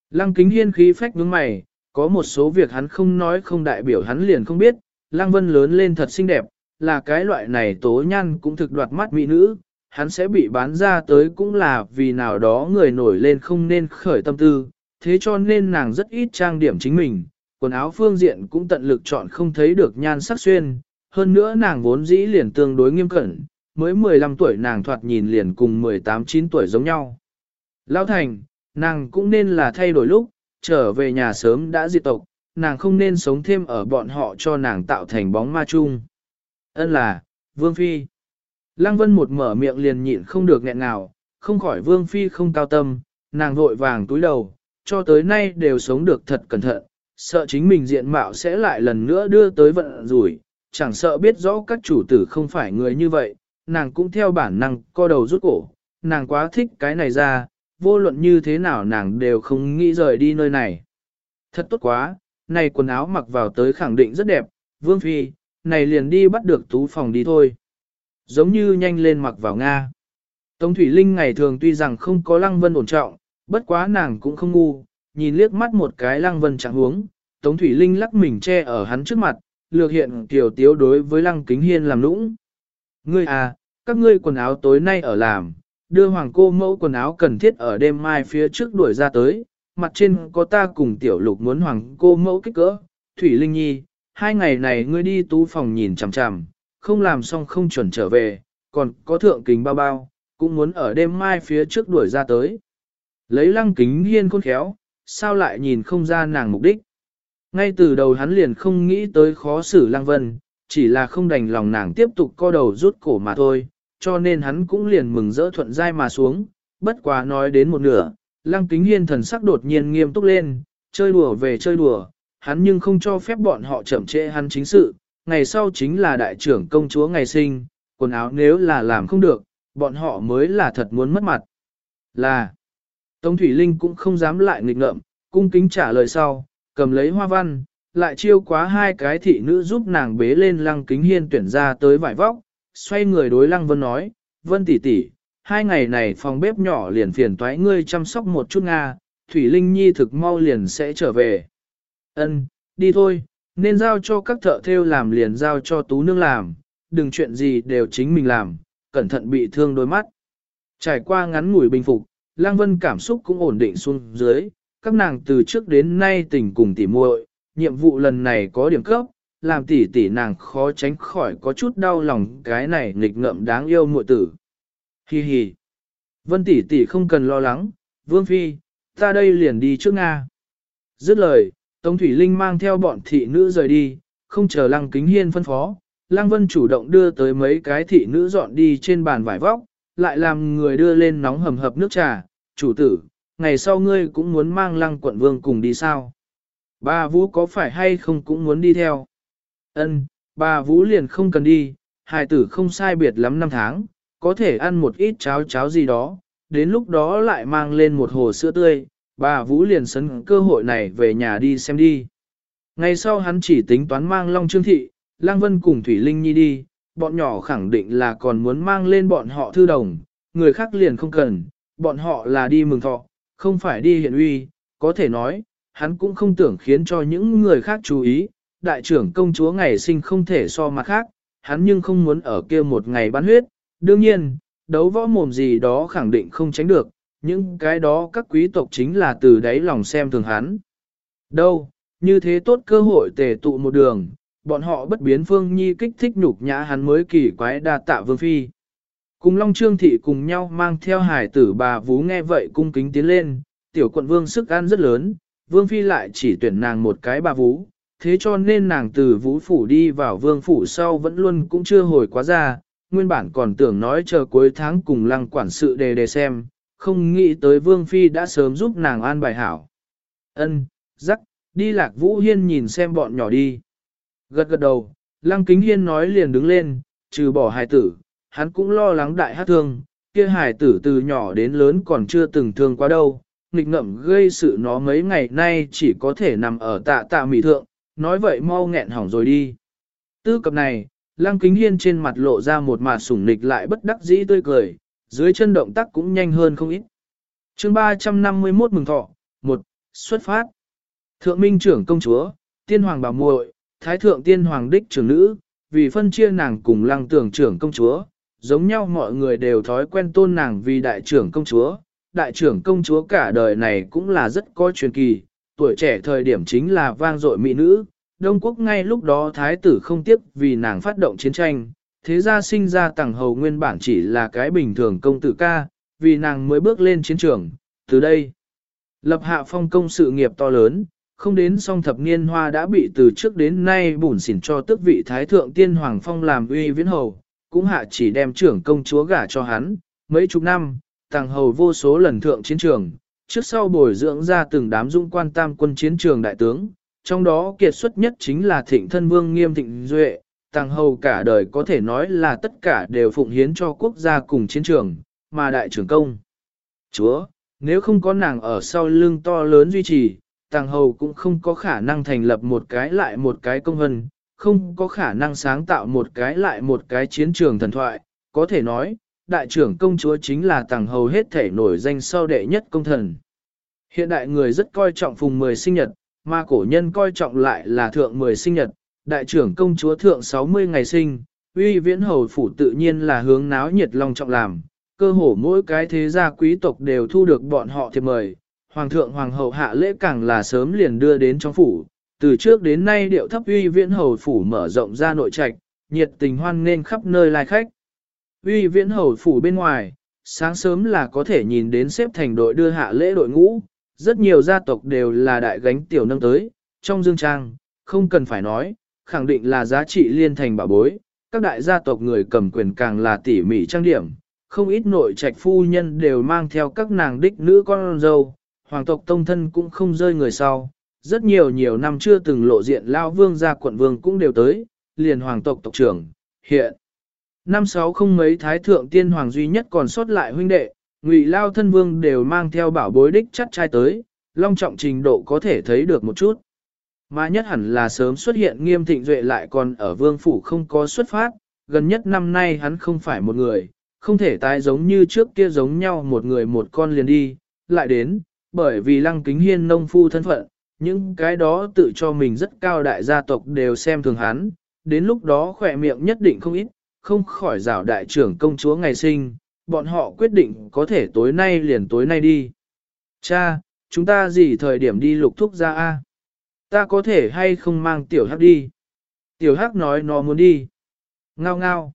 Lăng kính hiên khí phách nhướng mày, có một số việc hắn không nói không đại biểu hắn liền không biết, Lăng Vân lớn lên thật xinh đẹp, là cái loại này tố nhăn cũng thực đoạt mắt mỹ nữ, hắn sẽ bị bán ra tới cũng là vì nào đó người nổi lên không nên khởi tâm tư, thế cho nên nàng rất ít trang điểm chính mình, quần áo phương diện cũng tận lực chọn không thấy được nhan sắc xuyên, hơn nữa nàng vốn dĩ liền tương đối nghiêm cẩn, mới 15 tuổi nàng thoạt nhìn liền cùng 18-9 tuổi giống nhau. Lão Thành, nàng cũng nên là thay đổi lúc, trở về nhà sớm đã diệt tộc, nàng không nên sống thêm ở bọn họ cho nàng tạo thành bóng ma chung. Ân là, Vương Phi. Lăng Vân một mở miệng liền nhịn không được nghẹn nào, không khỏi Vương Phi không cao tâm, nàng vội vàng túi đầu, cho tới nay đều sống được thật cẩn thận, sợ chính mình diện mạo sẽ lại lần nữa đưa tới vận rủi, chẳng sợ biết rõ các chủ tử không phải người như vậy, nàng cũng theo bản năng co đầu rút cổ, nàng quá thích cái này ra, vô luận như thế nào nàng đều không nghĩ rời đi nơi này. Thật tốt quá, này quần áo mặc vào tới khẳng định rất đẹp, Vương Phi, này liền đi bắt được tú phòng đi thôi. Giống như nhanh lên mặc vào Nga. Tống Thủy Linh ngày thường tuy rằng không có lăng vân ổn trọng, bất quá nàng cũng không ngu, nhìn liếc mắt một cái lăng vân chẳng huống, Tống Thủy Linh lắc mình che ở hắn trước mặt, lược hiện tiểu tiếu đối với lăng kính hiên làm nũng. Ngươi à, các ngươi quần áo tối nay ở làm, đưa hoàng cô mẫu quần áo cần thiết ở đêm mai phía trước đuổi ra tới, mặt trên có ta cùng tiểu lục muốn hoàng cô mẫu kích cỡ, Thủy Linh Nhi, hai ngày này ngươi đi tú phòng nhìn chằm chằm, không làm xong không chuẩn trở về, còn có thượng kính bao bao, cũng muốn ở đêm mai phía trước đuổi ra tới. Lấy lăng kính hiên khôn khéo, sao lại nhìn không ra nàng mục đích. Ngay từ đầu hắn liền không nghĩ tới khó xử lăng vân, chỉ là không đành lòng nàng tiếp tục co đầu rút cổ mà thôi, cho nên hắn cũng liền mừng rỡ thuận dai mà xuống, bất quá nói đến một nửa, lăng kính hiên thần sắc đột nhiên nghiêm túc lên, chơi đùa về chơi đùa, hắn nhưng không cho phép bọn họ chậm trễ hắn chính sự, ngày sau chính là đại trưởng công chúa ngày sinh, quần áo nếu là làm không được, bọn họ mới là thật muốn mất mặt. Là, Tống Thủy Linh cũng không dám lại nghịch ngợm, cung kính trả lời sau, cầm lấy hoa văn, lại chiêu quá hai cái thị nữ giúp nàng bế lên lăng kính hiên tuyển ra tới vải vóc, xoay người đối lăng vân nói, vân tỷ tỷ, hai ngày này phòng bếp nhỏ liền phiền toái ngươi chăm sóc một chút Nga, Thủy Linh Nhi thực mau liền sẽ trở về. Ân, đi thôi, nên giao cho các thợ thêu làm liền giao cho tú nương làm, đừng chuyện gì đều chính mình làm, cẩn thận bị thương đôi mắt. Trải qua ngắn ngủi bình phục, Lăng Vân cảm xúc cũng ổn định xuống dưới, các nàng từ trước đến nay tình cùng tỉ muội, nhiệm vụ lần này có điểm cấp, làm tỷ tỷ nàng khó tránh khỏi có chút đau lòng cái này nghịch ngợm đáng yêu muội tử. Hi hi. Vân tỷ tỷ không cần lo lắng, Vương Phi, ta đây liền đi trước Nga. Dứt lời, Tống Thủy Linh mang theo bọn thị nữ rời đi, không chờ Lăng Kính Hiên phân phó. Lăng Vân chủ động đưa tới mấy cái thị nữ dọn đi trên bàn vải vóc, lại làm người đưa lên nóng hầm hập nước trà. Chủ tử, ngày sau ngươi cũng muốn mang Lăng quận vương cùng đi sao? Ba Vũ có phải hay không cũng muốn đi theo? Ân, bà Vũ liền không cần đi, hài tử không sai biệt lắm năm tháng, có thể ăn một ít cháo cháo gì đó, đến lúc đó lại mang lên một hồ sữa tươi, bà Vũ liền sấn cơ hội này về nhà đi xem đi. Ngày sau hắn chỉ tính toán mang Long Trương Thị, Lang Vân cùng Thủy Linh Nhi đi, bọn nhỏ khẳng định là còn muốn mang lên bọn họ thư đồng, người khác liền không cần, bọn họ là đi mừng thọ, không phải đi hiện uy, có thể nói, hắn cũng không tưởng khiến cho những người khác chú ý, đại trưởng công chúa ngày sinh không thể so mặt khác, hắn nhưng không muốn ở kia một ngày bán huyết, đương nhiên, đấu võ mồm gì đó khẳng định không tránh được, những cái đó các quý tộc chính là từ đáy lòng xem thường hắn. Đâu, như thế tốt cơ hội tề tụ một đường, bọn họ bất biến Phương Nhi kích thích nhục nhã hắn mới kỳ quái đa tạ Vương Phi. Cùng Long Trương Thị cùng nhau mang theo hải tử bà Vú nghe vậy cung kính tiến lên, tiểu quận Vương sức ăn rất lớn, Vương Phi lại chỉ tuyển nàng một cái bà Vú, thế cho nên nàng từ Vũ Phủ đi vào Vương Phủ sau vẫn luôn cũng chưa hồi quá ra, nguyên bản còn tưởng nói chờ cuối tháng cùng lăng quản sự đề đề xem, không nghĩ tới Vương Phi đã sớm giúp nàng an bài hảo. Ân, rắc, đi lạc Vũ Hiên nhìn xem bọn nhỏ đi. Gật gật đầu, lăng kính hiên nói liền đứng lên, trừ bỏ hài tử, hắn cũng lo lắng đại hát thương, kia hài tử từ nhỏ đến lớn còn chưa từng thương quá đâu. Nghịch ngậm gây sự nó mấy ngày nay chỉ có thể nằm ở tạ tạ mỉ thượng, nói vậy mau nghẹn hỏng rồi đi. Tư cập này, Lăng kính hiên trên mặt lộ ra một mặt sủng nịch lại bất đắc dĩ tươi cười, dưới chân động tác cũng nhanh hơn không ít. chương 351 mừng thọ, một Xuất phát. Thượng minh trưởng công chúa, tiên hoàng bảo muội, thái thượng tiên hoàng đích trưởng nữ, vì phân chia nàng cùng lăng tưởng trưởng công chúa, giống nhau mọi người đều thói quen tôn nàng vì đại trưởng công chúa. Đại trưởng công chúa cả đời này cũng là rất có truyền kỳ, tuổi trẻ thời điểm chính là vang dội mỹ nữ, Đông Quốc ngay lúc đó thái tử không tiếc vì nàng phát động chiến tranh, thế ra sinh ra tàng hầu nguyên bản chỉ là cái bình thường công tử ca, vì nàng mới bước lên chiến trường, từ đây. Lập hạ phong công sự nghiệp to lớn, không đến song thập niên hoa đã bị từ trước đến nay bùn xỉn cho tước vị thái thượng tiên hoàng phong làm uy viễn hầu, cũng hạ chỉ đem trưởng công chúa gả cho hắn, mấy chục năm, tàng hầu vô số lần thượng chiến trường, trước sau bồi dưỡng ra từng đám dung quan tam quân chiến trường đại tướng, trong đó kiệt xuất nhất chính là thịnh thân vương nghiêm thịnh duệ, tàng hầu cả đời có thể nói là tất cả đều phụng hiến cho quốc gia cùng chiến trường, mà đại trưởng công. Chúa, nếu không có nàng ở sau lưng to lớn duy trì, tàng hầu cũng không có khả năng thành lập một cái lại một cái công hân, không có khả năng sáng tạo một cái lại một cái chiến trường thần thoại, có thể nói, đại trưởng công chúa chính là tàng hầu hết thể nổi danh sau đệ nhất công thần. Hiện đại người rất coi trọng phùng 10 sinh nhật, mà cổ nhân coi trọng lại là thượng 10 sinh nhật, đại trưởng công chúa thượng 60 ngày sinh, uy viễn hầu phủ tự nhiên là hướng náo nhiệt long trọng làm, cơ hồ mỗi cái thế gia quý tộc đều thu được bọn họ thiệp mời, hoàng thượng hoàng hậu hạ lễ càng là sớm liền đưa đến trong phủ, từ trước đến nay điệu thấp uy viễn hầu phủ mở rộng ra nội trạch, nhiệt tình hoan nên khắp nơi lai khách. Uy viễn hầu phủ bên ngoài, sáng sớm là có thể nhìn đến xếp thành đội đưa hạ lễ đội ngũ, rất nhiều gia tộc đều là đại gánh tiểu nâng tới, trong dương trang, không cần phải nói, khẳng định là giá trị liên thành bảo bối, các đại gia tộc người cầm quyền càng là tỉ mỉ trang điểm, không ít nội trạch phu nhân đều mang theo các nàng đích nữ con dâu, hoàng tộc tông thân cũng không rơi người sau, rất nhiều nhiều năm chưa từng lộ diện lao vương gia quận vương cũng đều tới, liền hoàng tộc tộc trưởng, hiện. Năm sáu không mấy thái thượng tiên hoàng duy nhất còn sót lại huynh đệ, Ngụy Lao thân vương đều mang theo bảo bối đích chắc trai tới, long trọng trình độ có thể thấy được một chút. Mà nhất hẳn là sớm xuất hiện nghiêm thịnh duệ lại còn ở vương phủ không có xuất phát, gần nhất năm nay hắn không phải một người, không thể tái giống như trước kia giống nhau một người một con liền đi, lại đến, bởi vì lăng kính hiên nông phu thân phận, những cái đó tự cho mình rất cao đại gia tộc đều xem thường hắn, đến lúc đó khỏe miệng nhất định không ít, không khỏi rảo đại trưởng công chúa ngày sinh, bọn họ quyết định có thể tối nay liền tối nay đi. Cha, chúng ta gì thời điểm đi lục thúc ra a? Ta có thể hay không mang tiểu hắc đi? Tiểu hắc nói nó muốn đi. Ngao ngao.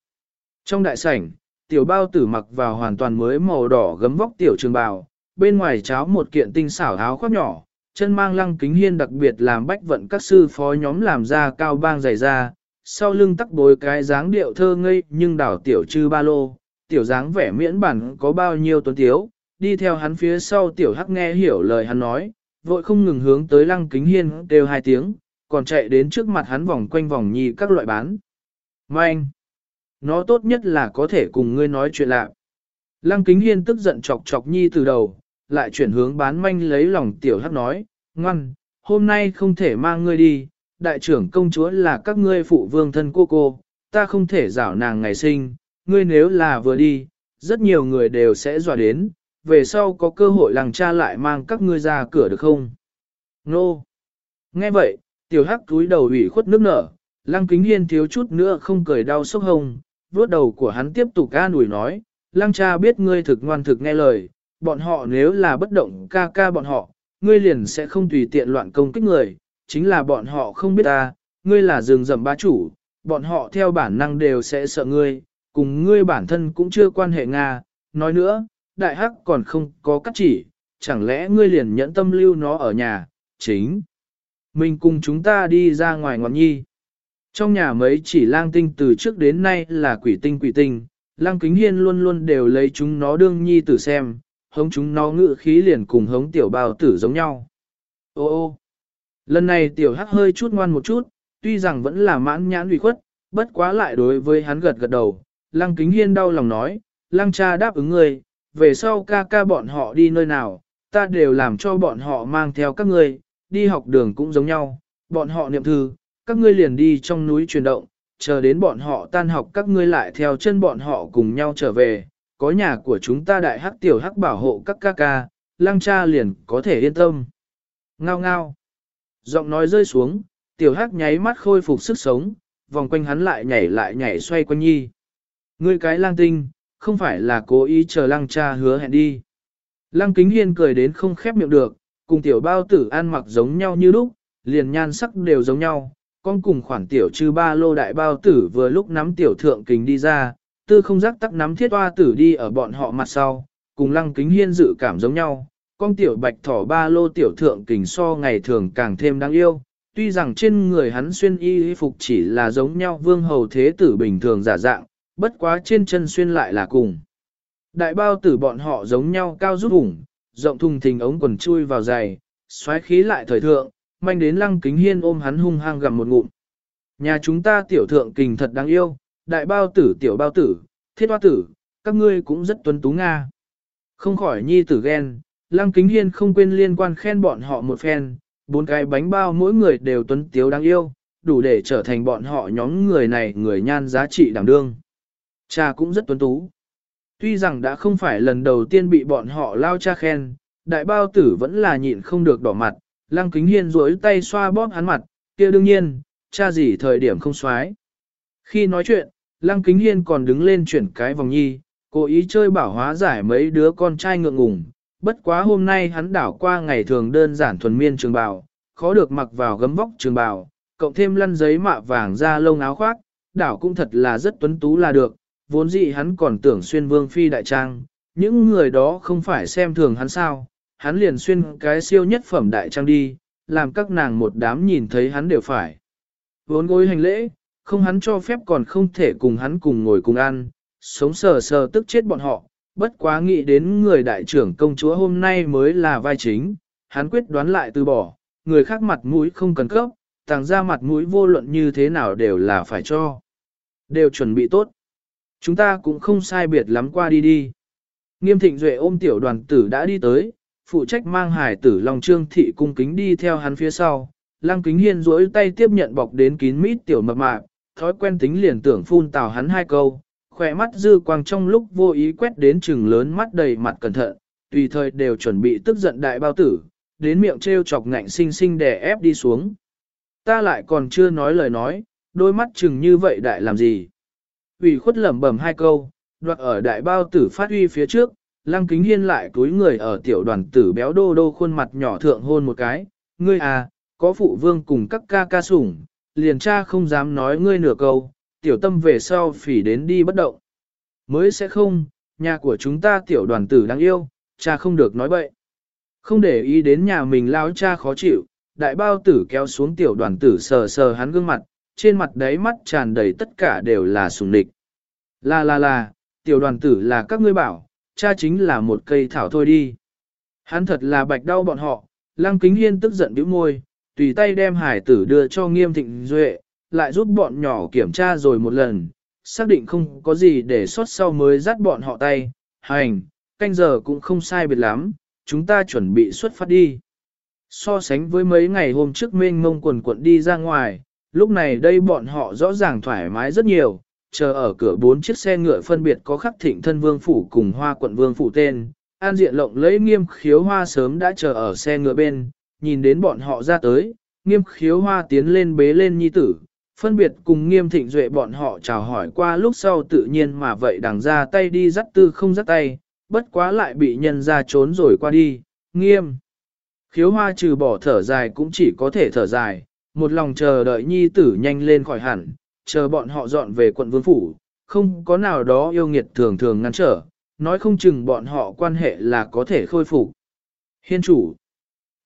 Trong đại sảnh, tiểu bao tử mặc vào hoàn toàn mới màu đỏ gấm vóc tiểu trường bào, bên ngoài cháo một kiện tinh xảo áo khoác nhỏ, chân mang lăng kính hiên đặc biệt làm bách vận các sư phó nhóm làm ra cao bang dày ra, sau lưng tắc bối cái dáng điệu thơ ngây nhưng đảo tiểu trư ba lô, tiểu dáng vẻ miễn bản có bao nhiêu tuấn tiếu, đi theo hắn phía sau tiểu hắc nghe hiểu lời hắn nói, vội không ngừng hướng tới lăng kính hiên đều hai tiếng, còn chạy đến trước mặt hắn vòng quanh vòng nhi các loại bán. Manh! Nó tốt nhất là có thể cùng ngươi nói chuyện lạ Lăng kính hiên tức giận chọc chọc nhi từ đầu, lại chuyển hướng bán manh lấy lòng tiểu hắc nói, ngoan, hôm nay không thể mang ngươi đi, đại trưởng công chúa là các ngươi phụ vương thân cô cô, ta không thể rảo nàng ngày sinh, ngươi nếu là vừa đi, rất nhiều người đều sẽ dọa đến, về sau có cơ hội làng cha lại mang các ngươi ra cửa được không? Nô! Nghe vậy, tiểu hắc túi đầu ủy khuất nước nở, lăng kính hiên thiếu chút nữa không cười đau sốc hông, vuốt đầu của hắn tiếp tục ca nủi nói, lăng cha biết ngươi thực ngoan thực nghe lời, bọn họ nếu là bất động ca ca bọn họ, ngươi liền sẽ không tùy tiện loạn công kích người, chính là bọn họ không biết ta, ngươi là rừng rậm bá chủ, bọn họ theo bản năng đều sẽ sợ ngươi, cùng ngươi bản thân cũng chưa quan hệ Nga, nói nữa, đại hắc còn không có cắt chỉ, chẳng lẽ ngươi liền nhẫn tâm lưu nó ở nhà, chính. Mình cùng chúng ta đi ra ngoài ngọn nhi. Trong nhà mấy chỉ lang tinh từ trước đến nay là quỷ tinh quỷ tinh, lang kính hiên luôn luôn đều lấy chúng nó đương nhi tử xem, hống chúng nó ngự khí liền cùng hống tiểu bào tử giống nhau. Ô ô, lần này tiểu hắc hơi chút ngoan một chút, tuy rằng vẫn là mãn nhãn ủy khuất, bất quá lại đối với hắn gật gật đầu, lăng kính hiên đau lòng nói, lăng cha đáp ứng ngươi, về sau ca ca bọn họ đi nơi nào, ta đều làm cho bọn họ mang theo các ngươi, đi học đường cũng giống nhau, bọn họ niệm thư, các ngươi liền đi trong núi chuyển động, chờ đến bọn họ tan học các ngươi lại theo chân bọn họ cùng nhau trở về, có nhà của chúng ta đại hắc tiểu hắc bảo hộ các ca ca, lăng cha liền có thể yên tâm. Ngao ngao. Giọng nói rơi xuống, tiểu hắc nháy mắt khôi phục sức sống, vòng quanh hắn lại nhảy lại nhảy xoay quanh nhi. Ngươi cái lang tinh, không phải là cố ý chờ lăng cha hứa hẹn đi. Lăng kính hiên cười đến không khép miệng được, cùng tiểu bao tử ăn mặc giống nhau như lúc, liền nhan sắc đều giống nhau, con cùng khoản tiểu trừ ba lô đại bao tử vừa lúc nắm tiểu thượng kính đi ra, tư không giác tắc nắm thiết hoa tử đi ở bọn họ mặt sau, cùng lăng kính hiên dự cảm giống nhau, con tiểu bạch thỏ ba lô tiểu thượng kình so ngày thường càng thêm đáng yêu, tuy rằng trên người hắn xuyên y phục chỉ là giống nhau vương hầu thế tử bình thường giả dạng, bất quá trên chân xuyên lại là cùng. Đại bao tử bọn họ giống nhau cao rút ủng, rộng thùng thình ống quần chui vào giày, xoáy khí lại thời thượng, manh đến lăng kính hiên ôm hắn hung hăng gặm một ngụm. Nhà chúng ta tiểu thượng kình thật đáng yêu, đại bao tử tiểu bao tử, thiết hoa tử, các ngươi cũng rất tuấn tú Nga. Không khỏi nhi tử ghen, lăng kính hiên không quên liên quan khen bọn họ một phen, bốn cái bánh bao mỗi người đều tuấn tiếu đáng yêu, đủ để trở thành bọn họ nhóm người này người nhan giá trị đảm đương. Cha cũng rất tuấn tú. Tuy rằng đã không phải lần đầu tiên bị bọn họ lao cha khen, đại bao tử vẫn là nhịn không được đỏ mặt, lăng kính hiên duỗi tay xoa bóp hắn mặt, kia đương nhiên, cha gì thời điểm không xoái. Khi nói chuyện, lăng kính hiên còn đứng lên chuyển cái vòng nhi, cố ý chơi bảo hóa giải mấy đứa con trai ngượng ngùng. Bất quá hôm nay hắn đảo qua ngày thường đơn giản thuần miên trường bào, khó được mặc vào gấm vóc trường bào, cộng thêm lăn giấy mạ vàng ra lông áo khoác, đảo cũng thật là rất tuấn tú là được, vốn dĩ hắn còn tưởng xuyên vương phi đại trang, những người đó không phải xem thường hắn sao, hắn liền xuyên cái siêu nhất phẩm đại trang đi, làm các nàng một đám nhìn thấy hắn đều phải. Vốn gối hành lễ, không hắn cho phép còn không thể cùng hắn cùng ngồi cùng ăn, sống sờ sờ tức chết bọn họ, bất quá nghĩ đến người đại trưởng công chúa hôm nay mới là vai chính, hắn quyết đoán lại từ bỏ, người khác mặt mũi không cần cấp, tàng ra mặt mũi vô luận như thế nào đều là phải cho. Đều chuẩn bị tốt. Chúng ta cũng không sai biệt lắm qua đi đi. Nghiêm thịnh duệ ôm tiểu đoàn tử đã đi tới, phụ trách mang hải tử lòng trương thị cung kính đi theo hắn phía sau. Lăng kính hiên duỗi tay tiếp nhận bọc đến kín mít tiểu mập mạp, thói quen tính liền tưởng phun tào hắn hai câu, khỏe mắt dư quang trong lúc vô ý quét đến chừng lớn mắt đầy mặt cẩn thận, tùy thời đều chuẩn bị tức giận đại bao tử, đến miệng treo chọc ngạnh sinh sinh đè ép đi xuống. Ta lại còn chưa nói lời nói, đôi mắt chừng như vậy đại làm gì? ủy khuất lẩm bẩm hai câu, đoạt ở đại bao tử phát uy phía trước, lăng kính hiên lại túi người ở tiểu đoàn tử béo đô đô khuôn mặt nhỏ thượng hôn một cái, ngươi à, có phụ vương cùng các ca ca sủng, liền cha không dám nói ngươi nửa câu, tiểu tâm về sau phỉ đến đi bất động. Mới sẽ không, nhà của chúng ta tiểu đoàn tử đáng yêu, cha không được nói bậy. Không để ý đến nhà mình lao cha khó chịu, đại bao tử kéo xuống tiểu đoàn tử sờ sờ hắn gương mặt, trên mặt đáy mắt tràn đầy tất cả đều là sùng địch. Là là là, tiểu đoàn tử là các ngươi bảo, cha chính là một cây thảo thôi đi. Hắn thật là bạch đau bọn họ, lăng kính hiên tức giận bĩu môi, tùy tay đem hải tử đưa cho nghiêm thịnh duệ, lại giúp bọn nhỏ kiểm tra rồi một lần, xác định không có gì để sót sau mới dắt bọn họ tay, hành, canh giờ cũng không sai biệt lắm, chúng ta chuẩn bị xuất phát đi. So sánh với mấy ngày hôm trước mênh mông quần quận đi ra ngoài, lúc này đây bọn họ rõ ràng thoải mái rất nhiều, chờ ở cửa bốn chiếc xe ngựa phân biệt có khắc thịnh thân vương phủ cùng hoa quận vương phủ tên, an diện lộng lấy nghiêm khiếu hoa sớm đã chờ ở xe ngựa bên, nhìn đến bọn họ ra tới, nghiêm khiếu hoa tiến lên bế lên nhi tử, phân biệt cùng nghiêm thịnh duệ bọn họ chào hỏi qua lúc sau tự nhiên mà vậy đằng ra tay đi dắt tư không dắt tay, bất quá lại bị nhân ra trốn rồi qua đi, nghiêm. Khiếu hoa trừ bỏ thở dài cũng chỉ có thể thở dài, một lòng chờ đợi nhi tử nhanh lên khỏi hẳn, chờ bọn họ dọn về quận vương phủ, không có nào đó yêu nghiệt thường thường ngăn trở, nói không chừng bọn họ quan hệ là có thể khôi phục. Hiên chủ,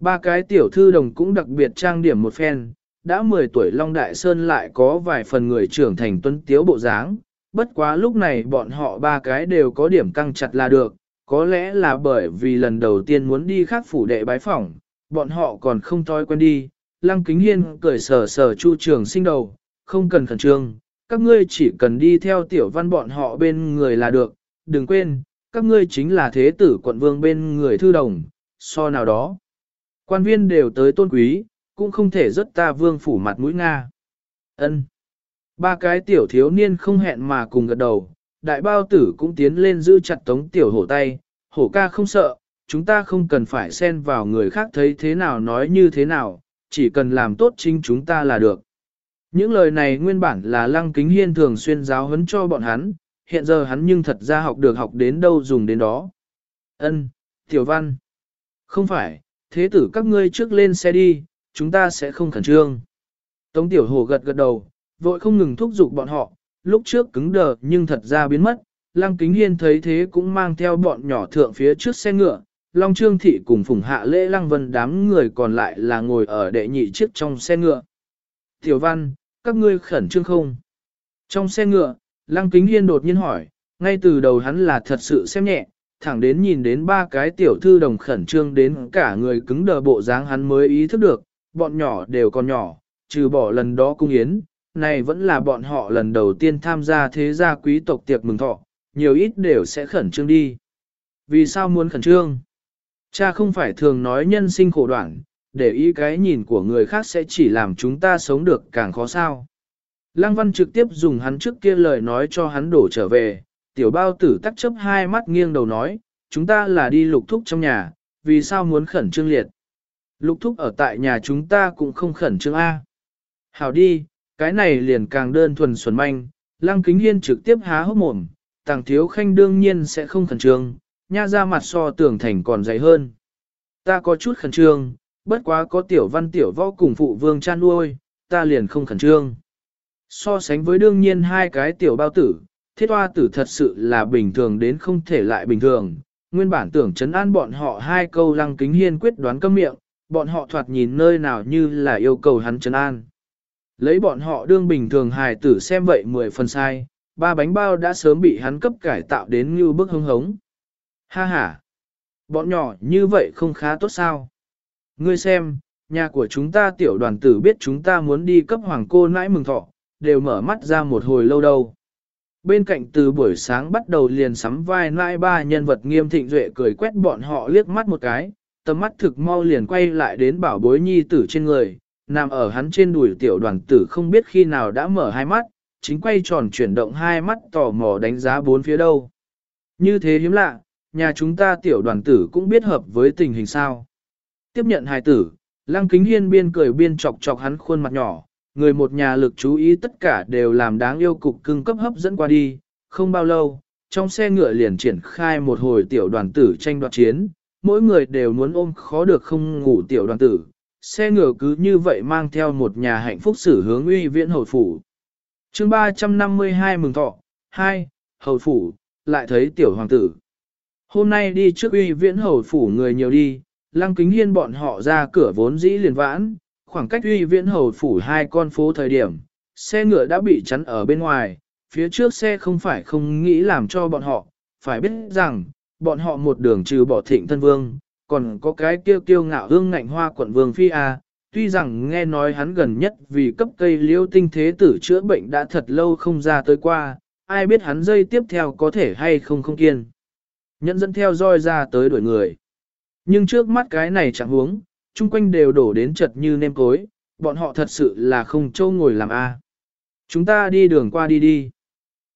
ba cái tiểu thư đồng cũng đặc biệt trang điểm một phen, đã 10 tuổi Long Đại Sơn lại có vài phần người trưởng thành tuấn tiếu bộ dáng, bất quá lúc này bọn họ ba cái đều có điểm căng chặt là được, có lẽ là bởi vì lần đầu tiên muốn đi khác phủ đệ bái phỏng, bọn họ còn không thói quen đi. Lăng Kính Hiên cười sờ sờ Chu Trường sinh đầu, không cần khẩn trương, các ngươi chỉ cần đi theo tiểu văn bọn họ bên người là được, đừng quên, các ngươi chính là thế tử quận vương bên người thư đồng, so nào đó. Quan viên đều tới tôn quý, cũng không thể rất ta vương phủ mặt mũi Nga. ân Ba cái tiểu thiếu niên không hẹn mà cùng gật đầu, đại bao tử cũng tiến lên giữ chặt tống tiểu hổ tay, hổ ca không sợ, chúng ta không cần phải xen vào người khác thấy thế nào nói như thế nào, chỉ cần làm tốt chính chúng ta là được. Những lời này nguyên bản là lăng kính hiên thường xuyên giáo huấn cho bọn hắn, hiện giờ hắn nhưng thật ra học được học đến đâu dùng đến đó. Ân, tiểu văn. Không phải, thế tử các ngươi trước lên xe đi, chúng ta sẽ không khẩn trương. Tống tiểu hồ gật gật đầu, vội không ngừng thúc giục bọn họ, lúc trước cứng đờ nhưng thật ra biến mất. Lăng kính hiên thấy thế cũng mang theo bọn nhỏ thượng phía trước xe ngựa, Long Trương Thị cùng phùng hạ lễ lăng vân đám người còn lại là ngồi ở đệ nhị chiếc trong xe ngựa. Tiểu văn, các ngươi khẩn trương không? Trong xe ngựa, Lăng Kính Hiên đột nhiên hỏi, ngay từ đầu hắn là thật sự xem nhẹ, thẳng đến nhìn đến ba cái tiểu thư đồng khẩn trương đến cả người cứng đờ bộ dáng hắn mới ý thức được, bọn nhỏ đều còn nhỏ, trừ bỏ lần đó cung yến, này vẫn là bọn họ lần đầu tiên tham gia thế gia quý tộc tiệc mừng thọ, nhiều ít đều sẽ khẩn trương đi. Vì sao muốn khẩn trương? Cha không phải thường nói nhân sinh khổ đoạn, để ý cái nhìn của người khác sẽ chỉ làm chúng ta sống được càng khó sao. Lăng văn trực tiếp dùng hắn trước kia lời nói cho hắn đổ trở về, tiểu bao tử tắc chấp hai mắt nghiêng đầu nói, chúng ta là đi lục thúc trong nhà, vì sao muốn khẩn trương liệt. Lục thúc ở tại nhà chúng ta cũng không khẩn trương A. Hảo đi, cái này liền càng đơn thuần xuẩn manh, lăng kính hiên trực tiếp há hốc mồm, tàng thiếu khanh đương nhiên sẽ không khẩn trương, nha ra mặt so tưởng thành còn dày hơn. Ta có chút khẩn trương, bất quá có tiểu văn tiểu võ cùng phụ vương chan nuôi, ta liền không khẩn trương. So sánh với đương nhiên hai cái tiểu bao tử, thiết hoa tử thật sự là bình thường đến không thể lại bình thường. Nguyên bản tưởng chấn an bọn họ hai câu lăng kính hiên quyết đoán câm miệng, bọn họ thoạt nhìn nơi nào như là yêu cầu hắn trấn an. Lấy bọn họ đương bình thường hài tử xem vậy mười phần sai, ba bánh bao đã sớm bị hắn cấp cải tạo đến như bức hưng hống. Ha ha! Bọn nhỏ như vậy không khá tốt sao? Ngươi xem, nhà của chúng ta tiểu đoàn tử biết chúng ta muốn đi cấp hoàng cô nãi mừng thọ, đều mở mắt ra một hồi lâu đâu. Bên cạnh từ buổi sáng bắt đầu liền sắm vai nãi ba nhân vật nghiêm thịnh duệ cười quét bọn họ liếc mắt một cái, tầm mắt thực mau liền quay lại đến bảo bối nhi tử trên người, nằm ở hắn trên đùi tiểu đoàn tử không biết khi nào đã mở hai mắt, chính quay tròn chuyển động hai mắt tò mò đánh giá bốn phía đâu. Như thế hiếm lạ, nhà chúng ta tiểu đoàn tử cũng biết hợp với tình hình sao. Tiếp nhận hài tử, lăng kính hiên biên cười biên chọc chọc hắn khuôn mặt nhỏ, người một nhà lực chú ý tất cả đều làm đáng yêu cục cưng cấp hấp dẫn qua đi, không bao lâu, trong xe ngựa liền triển khai một hồi tiểu đoàn tử tranh đoạt chiến, mỗi người đều muốn ôm khó được không ngủ tiểu đoàn tử, xe ngựa cứ như vậy mang theo một nhà hạnh phúc xử hướng uy viễn hầu phủ. chương 352 mừng thọ, 2, hầu phủ, lại thấy tiểu hoàng tử. Hôm nay đi trước uy viễn hầu phủ người nhiều đi, lăng kính hiên bọn họ ra cửa vốn dĩ liền vãn, khoảng cách uy viễn hầu phủ hai con phố thời điểm, xe ngựa đã bị chắn ở bên ngoài, phía trước xe không phải không nghĩ làm cho bọn họ, phải biết rằng, bọn họ một đường trừ bỏ thịnh thân vương, còn có cái kêu kiêu ngạo hương ngạnh hoa quận vương phi A, tuy rằng nghe nói hắn gần nhất vì cấp cây liêu tinh thế tử chữa bệnh đã thật lâu không ra tới qua, ai biết hắn dây tiếp theo có thể hay không không kiên. Nhẫn dẫn theo roi ra tới đuổi người. Nhưng trước mắt cái này chẳng huống, chung quanh đều đổ đến chật như nêm cối, bọn họ thật sự là không trâu ngồi làm A. Chúng ta đi đường qua đi đi.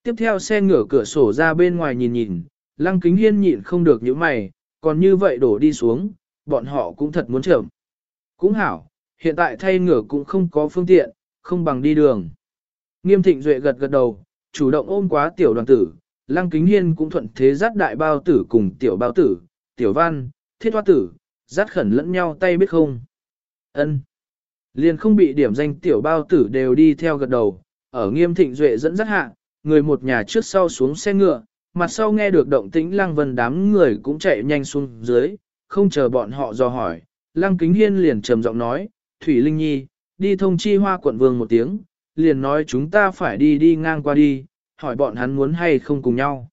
Tiếp theo xe ngửa cửa sổ ra bên ngoài nhìn nhìn, lăng kính hiên nhịn không được những mày, còn như vậy đổ đi xuống, bọn họ cũng thật muốn chậm. Cũng hảo, hiện tại thay ngửa cũng không có phương tiện, không bằng đi đường. Nghiêm thịnh duệ gật gật đầu, chủ động ôm quá tiểu đoàn tử, lăng kính hiên cũng thuận thế dắt đại bao tử cùng tiểu bao tử, tiểu văn, thiết hoa tử, dắt khẩn lẫn nhau tay biết không. ân Liền không bị điểm danh tiểu bao tử đều đi theo gật đầu, ở nghiêm thịnh duệ dẫn dắt hạ, người một nhà trước sau xuống xe ngựa, mặt sau nghe được động tĩnh lăng vân đám người cũng chạy nhanh xuống dưới, không chờ bọn họ dò hỏi. Lăng kính hiên liền trầm giọng nói, Thủy Linh Nhi, đi thông chi hoa quận vương một tiếng, liền nói chúng ta phải đi đi ngang qua đi, hỏi bọn hắn muốn hay không cùng nhau.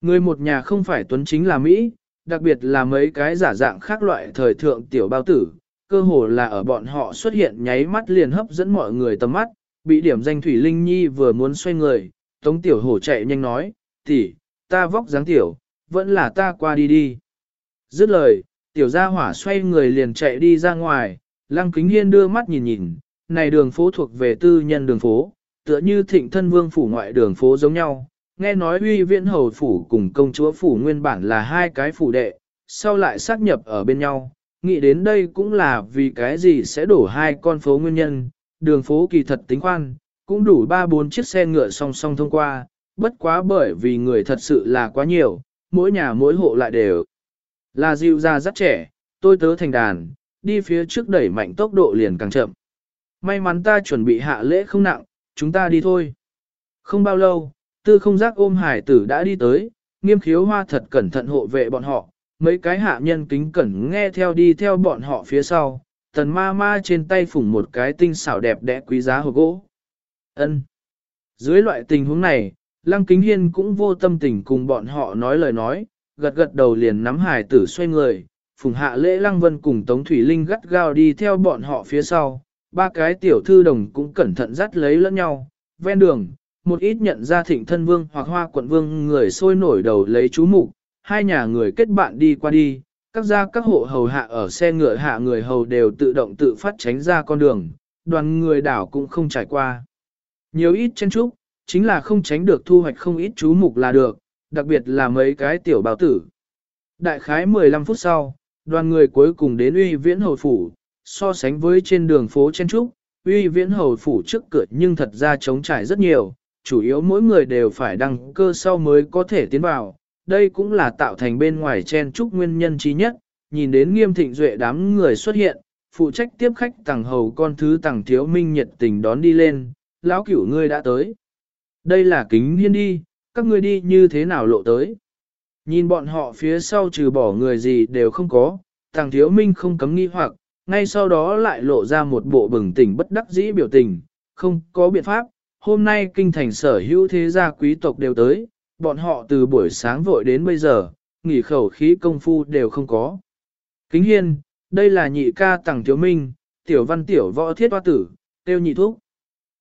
Người một nhà không phải tuấn chính là Mỹ, đặc biệt là mấy cái giả dạng khác loại thời thượng tiểu bao tử, cơ hồ là ở bọn họ xuất hiện nháy mắt liền hấp dẫn mọi người tầm mắt, bị điểm danh Thủy Linh Nhi vừa muốn xoay người, Tống Tiểu Hổ chạy nhanh nói, tỷ, ta vóc dáng tiểu, vẫn là ta qua đi đi. Dứt lời, tiểu gia hỏa xoay người liền chạy đi ra ngoài, lăng kính hiên đưa mắt nhìn nhìn, này đường phố thuộc về tư nhân đường phố, tựa như thịnh thân vương phủ ngoại đường phố giống nhau. Nghe nói uy viễn hầu phủ cùng công chúa phủ nguyên bản là hai cái phủ đệ, sau lại xác nhập ở bên nhau, nghĩ đến đây cũng là vì cái gì sẽ đổ hai con phố nguyên nhân, đường phố kỳ thật tính khoan, cũng đủ ba bốn chiếc xe ngựa song song thông qua, bất quá bởi vì người thật sự là quá nhiều, mỗi nhà mỗi hộ lại đều là dịu ra rất trẻ, tôi tớ thành đàn, đi phía trước đẩy mạnh tốc độ liền càng chậm. May mắn ta chuẩn bị hạ lễ không nặng, chúng ta đi thôi. Không bao lâu, tư không giác ôm hải tử đã đi tới, nghiêm khiếu hoa thật cẩn thận hộ vệ bọn họ, mấy cái hạ nhân kính cẩn nghe theo đi theo bọn họ phía sau, tần ma ma trên tay phủng một cái tinh xảo đẹp đẽ quý giá hộp gỗ. ân Dưới loại tình huống này, Lăng Kính Hiên cũng vô tâm tình cùng bọn họ nói lời nói, gật gật đầu liền nắm hải tử xoay người, phùng hạ lễ Lăng Vân cùng Tống Thủy Linh gắt gao đi theo bọn họ phía sau, ba cái tiểu thư đồng cũng cẩn thận dắt lấy lẫn nhau, ven đường, một ít nhận ra thịnh thân vương hoặc hoa quận vương người sôi nổi đầu lấy chú mục hai nhà người kết bạn đi qua đi, các gia các hộ hầu hạ ở xe ngựa hạ người hầu đều tự động tự phát tránh ra con đường, đoàn người đảo cũng không trải qua. Nhiều ít chen trúc, chính là không tránh được thu hoạch không ít chú mục là được, đặc biệt là mấy cái tiểu bào tử. Đại khái 15 phút sau, đoàn người cuối cùng đến uy viễn hầu phủ, so sánh với trên đường phố chen trúc, uy viễn hầu phủ trước cửa nhưng thật ra trống trải rất nhiều, chủ yếu mỗi người đều phải đăng cơ sau mới có thể tiến vào, đây cũng là tạo thành bên ngoài chen trúc nguyên nhân trí nhất, nhìn đến nghiêm thịnh duệ đám người xuất hiện, phụ trách tiếp khách tàng hầu con thứ tàng thiếu minh nhiệt tình đón đi lên, lão cửu ngươi đã tới. Đây là kính hiên đi, các ngươi đi như thế nào lộ tới. Nhìn bọn họ phía sau trừ bỏ người gì đều không có, thằng thiếu minh không cấm nghi hoặc, ngay sau đó lại lộ ra một bộ bừng tỉnh bất đắc dĩ biểu tình, không có biện pháp, hôm nay kinh thành sở hữu thế gia quý tộc đều tới, bọn họ từ buổi sáng vội đến bây giờ, nghỉ khẩu khí công phu đều không có. Kính hiên, đây là nhị ca tàng thiếu minh, tiểu văn tiểu võ thiết hoa tử, tiêu nhị thúc.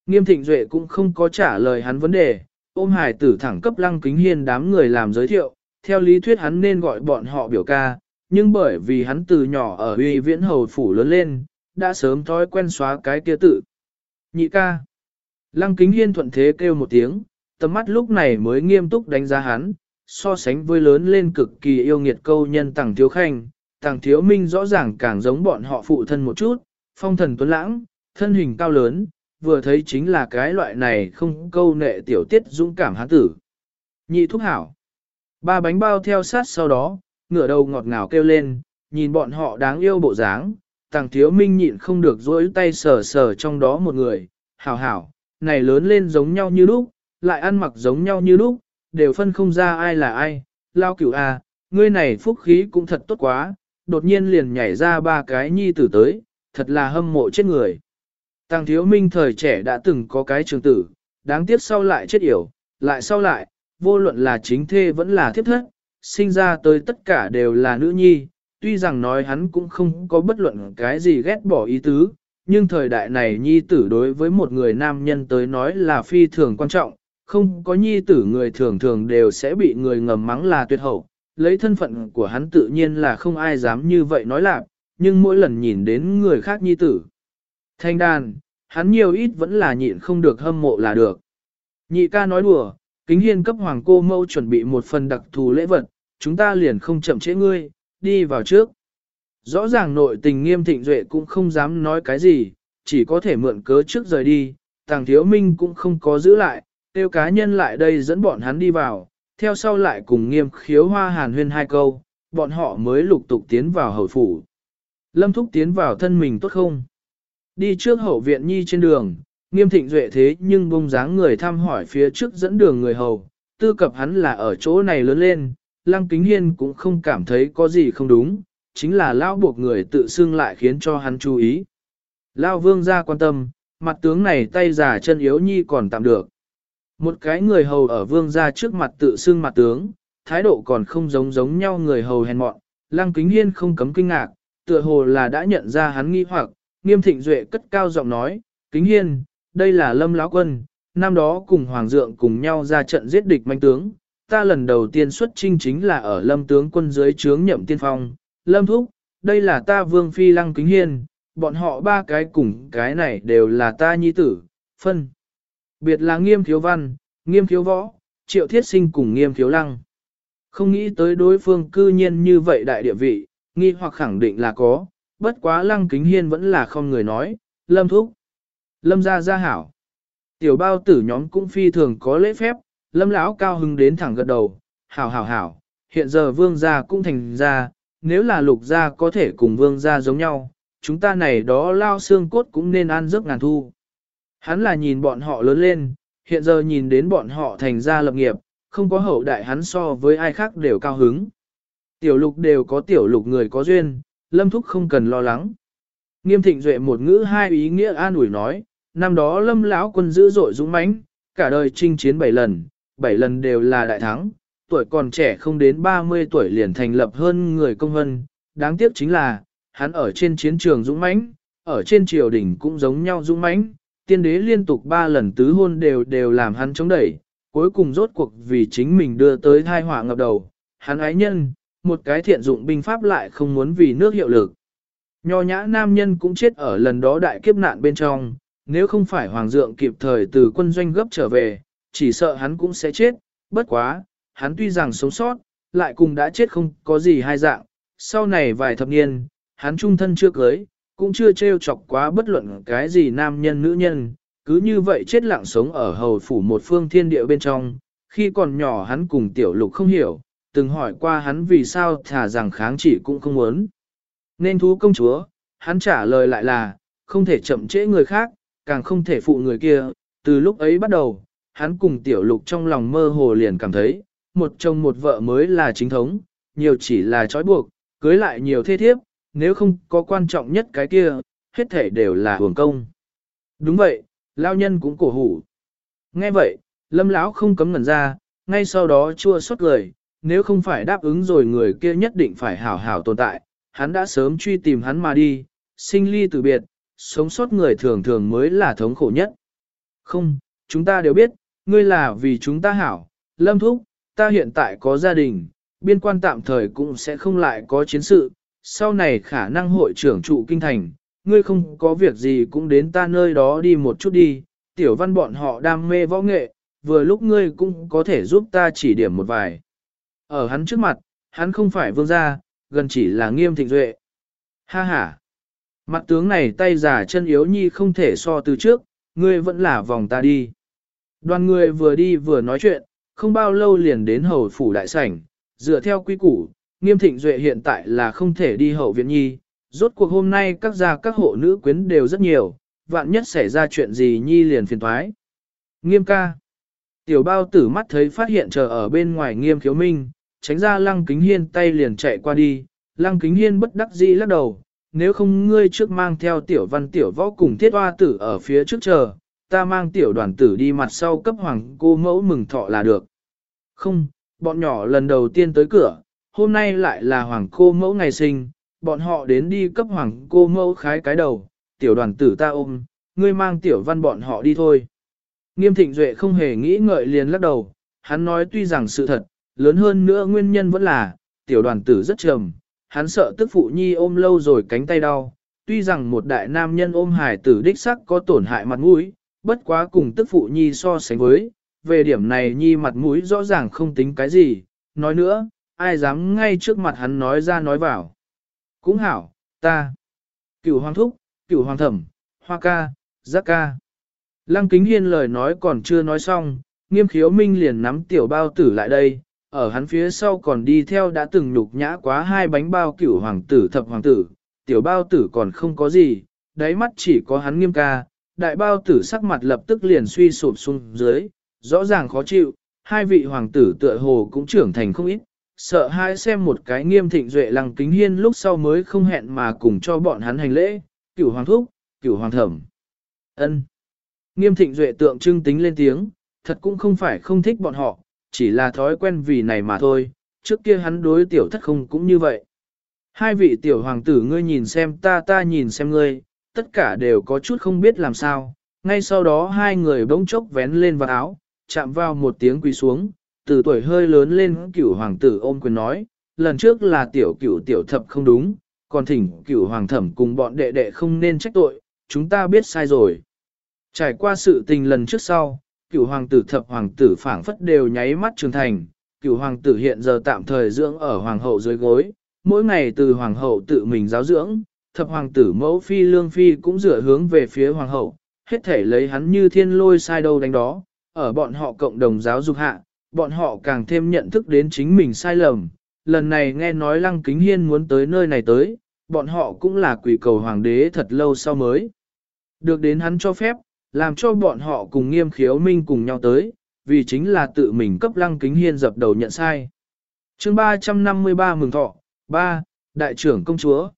Nghiêm thịnh duệ cũng không có trả lời hắn vấn đề, ôm hải tử thẳng cấp lăng kính hiên đám người làm giới thiệu, theo lý thuyết hắn nên gọi bọn họ biểu ca, nhưng bởi vì hắn từ nhỏ ở uy viễn hầu phủ lớn lên, đã sớm thói quen xóa cái kia tự. Nhị ca. Lăng kính hiên thuận thế kêu một tiếng, tầm mắt lúc này mới nghiêm túc đánh giá hắn, so sánh với lớn lên cực kỳ yêu nghiệt câu nhân tàng thiếu khanh, tàng thiếu minh rõ ràng càng giống bọn họ phụ thân một chút, phong thần tuấn lãng, thân hình cao lớn, vừa thấy chính là cái loại này không câu nệ tiểu tiết dũng cảm hán tử. Nhị thúc hảo. Ba bánh bao theo sát sau đó, ngửa đầu ngọt ngào kêu lên, nhìn bọn họ đáng yêu bộ dáng, tàng thiếu minh nhịn không được dỗi tay sờ sờ trong đó một người, hảo hảo, này lớn lên giống nhau như lúc, lại ăn mặc giống nhau như lúc, đều phân không ra ai là ai, lao cửu à, ngươi này phúc khí cũng thật tốt quá, đột nhiên liền nhảy ra ba cái nhi tử tới, thật là hâm mộ chết người. Tàng thiếu minh thời trẻ đã từng có cái trường tử, đáng tiếc sau lại chết yểu, lại sau lại, vô luận là chính thê vẫn là thiếp thất, sinh ra tới tất cả đều là nữ nhi, tuy rằng nói hắn cũng không có bất luận cái gì ghét bỏ ý tứ, nhưng thời đại này nhi tử đối với một người nam nhân tới nói là phi thường quan trọng, không có nhi tử người thường thường đều sẽ bị người ngầm mắng là tuyệt hậu, lấy thân phận của hắn tự nhiên là không ai dám như vậy nói lạc, nhưng mỗi lần nhìn đến người khác nhi tử. Thanh đàn, hắn nhiều ít vẫn là nhịn không được hâm mộ là được. Nhị ca nói đùa, kính hiên cấp hoàng cô mâu chuẩn bị một phần đặc thù lễ vật, chúng ta liền không chậm trễ ngươi, đi vào trước. Rõ ràng nội tình nghiêm thịnh duệ cũng không dám nói cái gì, chỉ có thể mượn cớ trước rời đi, tàng thiếu minh cũng không có giữ lại, tiêu cá nhân lại đây dẫn bọn hắn đi vào, theo sau lại cùng nghiêm khiếu hoa hàn huyên hai câu, bọn họ mới lục tục tiến vào hậu phủ. Lâm Thúc tiến vào thân mình tốt không? Đi trước hậu viện nhi trên đường, nghiêm thịnh duệ thế nhưng bông dáng người thăm hỏi phía trước dẫn đường người hầu, tư cập hắn là ở chỗ này lớn lên, lăng kính hiên cũng không cảm thấy có gì không đúng, chính là lao buộc người tự xưng lại khiến cho hắn chú ý. Lao vương ra quan tâm, mặt tướng này tay giả chân yếu nhi còn tạm được. Một cái người hầu ở vương ra trước mặt tự xưng mặt tướng, thái độ còn không giống giống nhau người hầu hèn mọn, lăng kính hiên không cấm kinh ngạc, tựa hồ là đã nhận ra hắn nghi hoặc, nghiêm thịnh duệ cất cao giọng nói, kính hiên, đây là lâm lão quân, năm đó cùng hoàng dượng cùng nhau ra trận giết địch manh tướng, ta lần đầu tiên xuất chinh chính là ở lâm tướng quân dưới trướng nhậm tiên phong, lâm thúc, đây là ta vương phi lăng kính hiên, bọn họ ba cái cùng cái này đều là ta nhi tử, phân. Biệt là nghiêm thiếu văn, nghiêm thiếu võ, triệu thiết sinh cùng nghiêm thiếu lăng. Không nghĩ tới đối phương cư nhiên như vậy đại địa vị, nghi hoặc khẳng định là có, bất quá lăng kính hiên vẫn là không người nói, lâm thúc. Lâm gia gia hảo. Tiểu bao tử nhóm cũng phi thường có lễ phép, lâm lão cao hứng đến thẳng gật đầu, hảo hảo hảo, hiện giờ vương gia cũng thành gia, nếu là lục gia có thể cùng vương gia giống nhau, chúng ta này đó lao xương cốt cũng nên ăn giấc ngàn thu. Hắn là nhìn bọn họ lớn lên, hiện giờ nhìn đến bọn họ thành gia lập nghiệp, không có hậu đại hắn so với ai khác đều cao hứng. Tiểu lục đều có tiểu lục người có duyên, lâm thúc không cần lo lắng. Nghiêm thịnh duệ một ngữ hai ý nghĩa an ủi nói, năm đó lâm lão quân dữ dội dũng mãnh, cả đời chinh chiến bảy lần, bảy lần đều là đại thắng, tuổi còn trẻ không đến 30 tuổi liền thành lập hơn người công hân, đáng tiếc chính là, hắn ở trên chiến trường dũng mãnh, ở trên triều đình cũng giống nhau dũng mãnh, tiên đế liên tục ba lần tứ hôn đều đều làm hắn chống đẩy, cuối cùng rốt cuộc vì chính mình đưa tới thai họa ngập đầu, hắn ái nhân, một cái thiện dụng binh pháp lại không muốn vì nước hiệu lực. Nho nhã nam nhân cũng chết ở lần đó đại kiếp nạn bên trong, nếu không phải Hoàng Dượng kịp thời từ quân doanh gấp trở về, chỉ sợ hắn cũng sẽ chết, bất quá, hắn tuy rằng sống sót, lại cùng đã chết không có gì hai dạng, sau này vài thập niên, hắn trung thân chưa cưới, cũng chưa trêu chọc quá bất luận cái gì nam nhân nữ nhân, cứ như vậy chết lặng sống ở hầu phủ một phương thiên địa bên trong, khi còn nhỏ hắn cùng tiểu lục không hiểu, từng hỏi qua hắn vì sao thả rằng kháng chỉ cũng không muốn. Nên thú công chúa, hắn trả lời lại là, không thể chậm trễ người khác, càng không thể phụ người kia, từ lúc ấy bắt đầu, hắn cùng tiểu lục trong lòng mơ hồ liền cảm thấy, một chồng một vợ mới là chính thống, nhiều chỉ là trói buộc, cưới lại nhiều thê thiếp, nếu không có quan trọng nhất cái kia, hết thể đều là hưởng công. Đúng vậy, lao nhân cũng cổ hủ. Nghe vậy, lâm lão không cấm ngẩn ra, ngay sau đó chua xót cười, nếu không phải đáp ứng rồi người kia nhất định phải hảo hảo tồn tại, hắn đã sớm truy tìm hắn mà đi, sinh ly từ biệt, sống sót người thường thường mới là thống khổ nhất. Không, chúng ta đều biết, ngươi là vì chúng ta hảo, lâm thúc, ta hiện tại có gia đình, biên quan tạm thời cũng sẽ không lại có chiến sự, sau này khả năng hội trưởng trụ kinh thành, ngươi không có việc gì cũng đến ta nơi đó đi một chút đi, tiểu văn bọn họ đam mê võ nghệ, vừa lúc ngươi cũng có thể giúp ta chỉ điểm một vài. Ở hắn trước mặt, hắn không phải vương gia, gần chỉ là nghiêm thịnh duệ. Ha ha! Mặt tướng này tay giả chân yếu nhi không thể so từ trước, ngươi vẫn là vòng ta đi. Đoàn người vừa đi vừa nói chuyện, không bao lâu liền đến hầu phủ đại sảnh, dựa theo quy củ, nghiêm thịnh duệ hiện tại là không thể đi hậu viện nhi, Rốt cuộc hôm nay các gia các hộ nữ quyến đều rất nhiều, vạn nhất xảy ra chuyện gì nhi liền phiền thoái. Nghiêm ca. Tiểu bao tử mắt thấy phát hiện chờ ở bên ngoài nghiêm khiếu minh, tránh ra lăng kính hiên tay liền chạy qua đi, lăng kính hiên bất đắc dĩ lắc đầu, nếu không ngươi trước mang theo tiểu văn tiểu võ cùng thiết hoa tử ở phía trước chờ, ta mang tiểu đoàn tử đi mặt sau cấp hoàng cô mẫu mừng thọ là được. Không, bọn nhỏ lần đầu tiên tới cửa, hôm nay lại là hoàng cô mẫu ngày sinh, bọn họ đến đi cấp hoàng cô mẫu khái cái đầu, tiểu đoàn tử ta ôm, ngươi mang tiểu văn bọn họ đi thôi. Nghiêm thịnh duệ không hề nghĩ ngợi liền lắc đầu, hắn nói tuy rằng sự thật, lớn hơn nữa nguyên nhân vẫn là, tiểu đoàn tử rất trầm, hắn sợ tức phụ nhi ôm lâu rồi cánh tay đau, tuy rằng một đại nam nhân ôm hải tử đích sắc có tổn hại mặt mũi, bất quá cùng tức phụ nhi so sánh với, về điểm này nhi mặt mũi rõ ràng không tính cái gì, nói nữa, ai dám ngay trước mặt hắn nói ra nói vào. Cũng hảo, ta, cửu hoàng thúc, cửu hoàng thẩm, hoa ca, giác ca. Lăng kính hiên lời nói còn chưa nói xong, nghiêm khiếu minh liền nắm tiểu bao tử lại đây, ở hắn phía sau còn đi theo đã từng nhục nhã quá hai bánh bao cửu hoàng tử thập hoàng tử, tiểu bao tử còn không có gì, đáy mắt chỉ có hắn nghiêm ca, đại bao tử sắc mặt lập tức liền suy sụp xuống dưới, rõ ràng khó chịu, hai vị hoàng tử tựa hồ cũng trưởng thành không ít, sợ hai xem một cái nghiêm thịnh duệ lăng kính hiên lúc sau mới không hẹn mà cùng cho bọn hắn hành lễ, cửu hoàng thúc, cửu hoàng thẩm. ân Nghiêm thịnh duệ tượng trưng tính lên tiếng, thật cũng không phải không thích bọn họ, chỉ là thói quen vì này mà thôi, trước kia hắn đối tiểu thất không cũng như vậy. Hai vị tiểu hoàng tử ngươi nhìn xem ta ta nhìn xem ngươi, tất cả đều có chút không biết làm sao, ngay sau đó hai người bỗng chốc vén lên vào áo, chạm vào một tiếng quỳ xuống, từ tuổi hơi lớn lên cửu hoàng tử ôm quyền nói, lần trước là tiểu cửu tiểu thập không đúng, còn thỉnh cửu hoàng thẩm cùng bọn đệ đệ không nên trách tội, chúng ta biết sai rồi. Trải qua sự tình lần trước sau, cửu hoàng tử thập hoàng tử phảng phất đều nháy mắt trưởng thành, cửu hoàng tử hiện giờ tạm thời dưỡng ở hoàng hậu dưới gối, mỗi ngày từ hoàng hậu tự mình giáo dưỡng, thập hoàng tử mẫu phi lương phi cũng dựa hướng về phía hoàng hậu, hết thể lấy hắn như thiên lôi sai đâu đánh đó, ở bọn họ cộng đồng giáo dục hạ, bọn họ càng thêm nhận thức đến chính mình sai lầm. Lần này nghe nói lăng kính hiên muốn tới nơi này tới, bọn họ cũng là quỷ cầu hoàng đế thật lâu sau mới. Được đến hắn cho phép, làm cho bọn họ cùng nghiêm khiếu minh cùng nhau tới, vì chính là tự mình cấp lăng kính hiên dập đầu nhận sai. chương 353 mừng thọ, 3. Đại trưởng công chúa.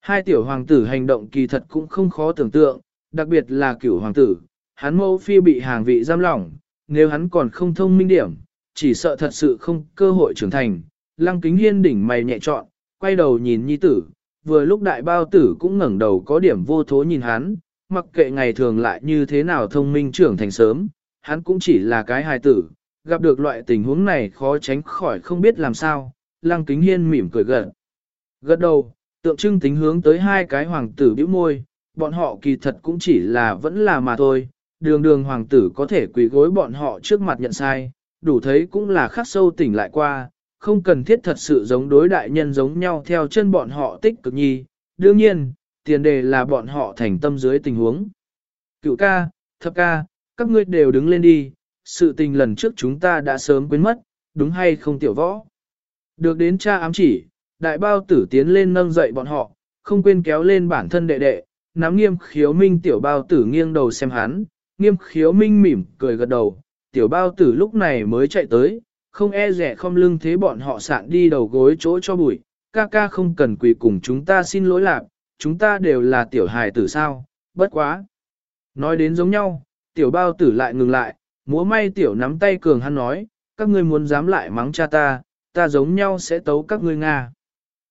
Hai tiểu hoàng tử hành động kỳ thật cũng không khó tưởng tượng, đặc biệt là cửu hoàng tử, hắn mẫu phi bị hàng vị giam lỏng, nếu hắn còn không thông minh điểm, chỉ sợ thật sự không cơ hội trưởng thành. Lăng kính hiên đỉnh mày nhẹ trọn, quay đầu nhìn nhi tử, vừa lúc đại bao tử cũng ngẩng đầu có điểm vô thố nhìn hắn, mặc kệ ngày thường lại như thế nào thông minh trưởng thành sớm, hắn cũng chỉ là cái hài tử, gặp được loại tình huống này khó tránh khỏi không biết làm sao, lăng kính hiên mỉm cười gật. Gật đầu, tượng trưng tính hướng tới hai cái hoàng tử bĩu môi, bọn họ kỳ thật cũng chỉ là vẫn là mà thôi, đường đường hoàng tử có thể quỳ gối bọn họ trước mặt nhận sai, đủ thấy cũng là khắc sâu tỉnh lại qua, không cần thiết thật sự giống đối đại nhân giống nhau theo chân bọn họ tích cực nhi, đương nhiên, tiền đề là bọn họ thành tâm dưới tình huống. Cựu ca, thập ca, các ngươi đều đứng lên đi, sự tình lần trước chúng ta đã sớm quên mất, đúng hay không tiểu võ. Được đến cha ám chỉ, đại bao tử tiến lên nâng dậy bọn họ, không quên kéo lên bản thân đệ đệ, nắm nghiêm khiếu minh tiểu bao tử nghiêng đầu xem hắn, nghiêm khiếu minh mỉm cười gật đầu, tiểu bao tử lúc này mới chạy tới, không e rẻ không lưng thế bọn họ sạn đi đầu gối chỗ cho bụi, ca ca không cần quỳ cùng chúng ta xin lỗi lạc, chúng ta đều là tiểu hài tử sao, bất quá. Nói đến giống nhau, tiểu bao tử lại ngừng lại, múa may tiểu nắm tay cường hắn nói, các ngươi muốn dám lại mắng cha ta, ta giống nhau sẽ tấu các ngươi Nga.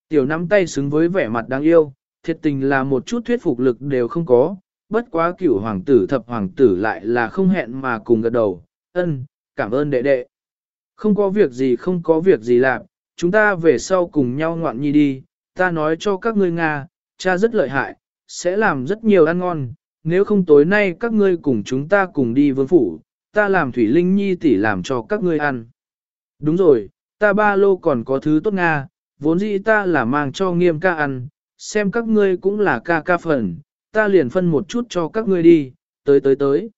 Tiểu nắm tay xứng với vẻ mặt đáng yêu, thiệt tình là một chút thuyết phục lực đều không có, bất quá cửu hoàng tử thập hoàng tử lại là không hẹn mà cùng gật đầu, ân, cảm ơn đệ đệ. Không có việc gì không có việc gì làm, chúng ta về sau cùng nhau ngoạn nhi đi, ta nói cho các ngươi Nga, cha rất lợi hại, sẽ làm rất nhiều ăn ngon, nếu không tối nay các ngươi cùng chúng ta cùng đi vương phủ, ta làm thủy linh nhi tỷ làm cho các ngươi ăn. Đúng rồi, ta ba lô còn có thứ tốt Nga, vốn dĩ ta là mang cho nghiêm ca ăn, xem các ngươi cũng là ca ca phần, ta liền phân một chút cho các ngươi đi, tới tới tới.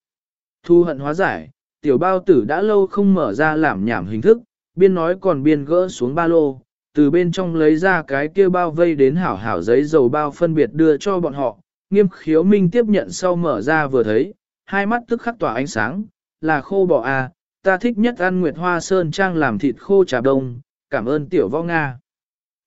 Thu hận hóa giải, tiểu bao tử đã lâu không mở ra làm nhảm hình thức, biên nói còn biên gỡ xuống ba lô, từ bên trong lấy ra cái kia bao vây đến hảo hảo giấy dầu bao phân biệt đưa cho bọn họ, nghiêm khiếu minh tiếp nhận sau mở ra vừa thấy, hai mắt tức khắc tỏa ánh sáng, là khô bò à, ta thích nhất ăn Nguyệt Hoa Sơn Trang làm thịt khô trà đông, cảm ơn tiểu võ Nga.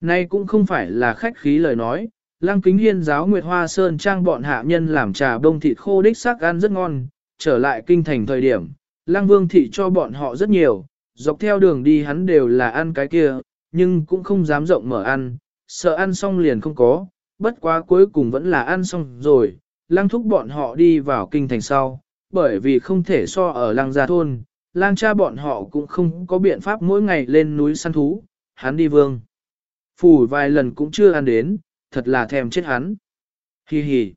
Nay cũng không phải là khách khí lời nói, lăng kính hiên giáo Nguyệt Hoa Sơn Trang bọn hạ nhân làm trà đông thịt khô đích xác ăn rất ngon, trở lại kinh thành thời điểm, lăng vương thị cho bọn họ rất nhiều, dọc theo đường đi hắn đều là ăn cái kia, nhưng cũng không dám rộng mở ăn, sợ ăn xong liền không có, bất quá cuối cùng vẫn là ăn xong rồi, lang thúc bọn họ đi vào kinh thành sau, bởi vì không thể so ở lang gia thôn, lang cha bọn họ cũng không có biện pháp mỗi ngày lên núi săn thú, hắn đi vương. Phủ vài lần cũng chưa ăn đến, thật là thèm chết hắn. Hi hi.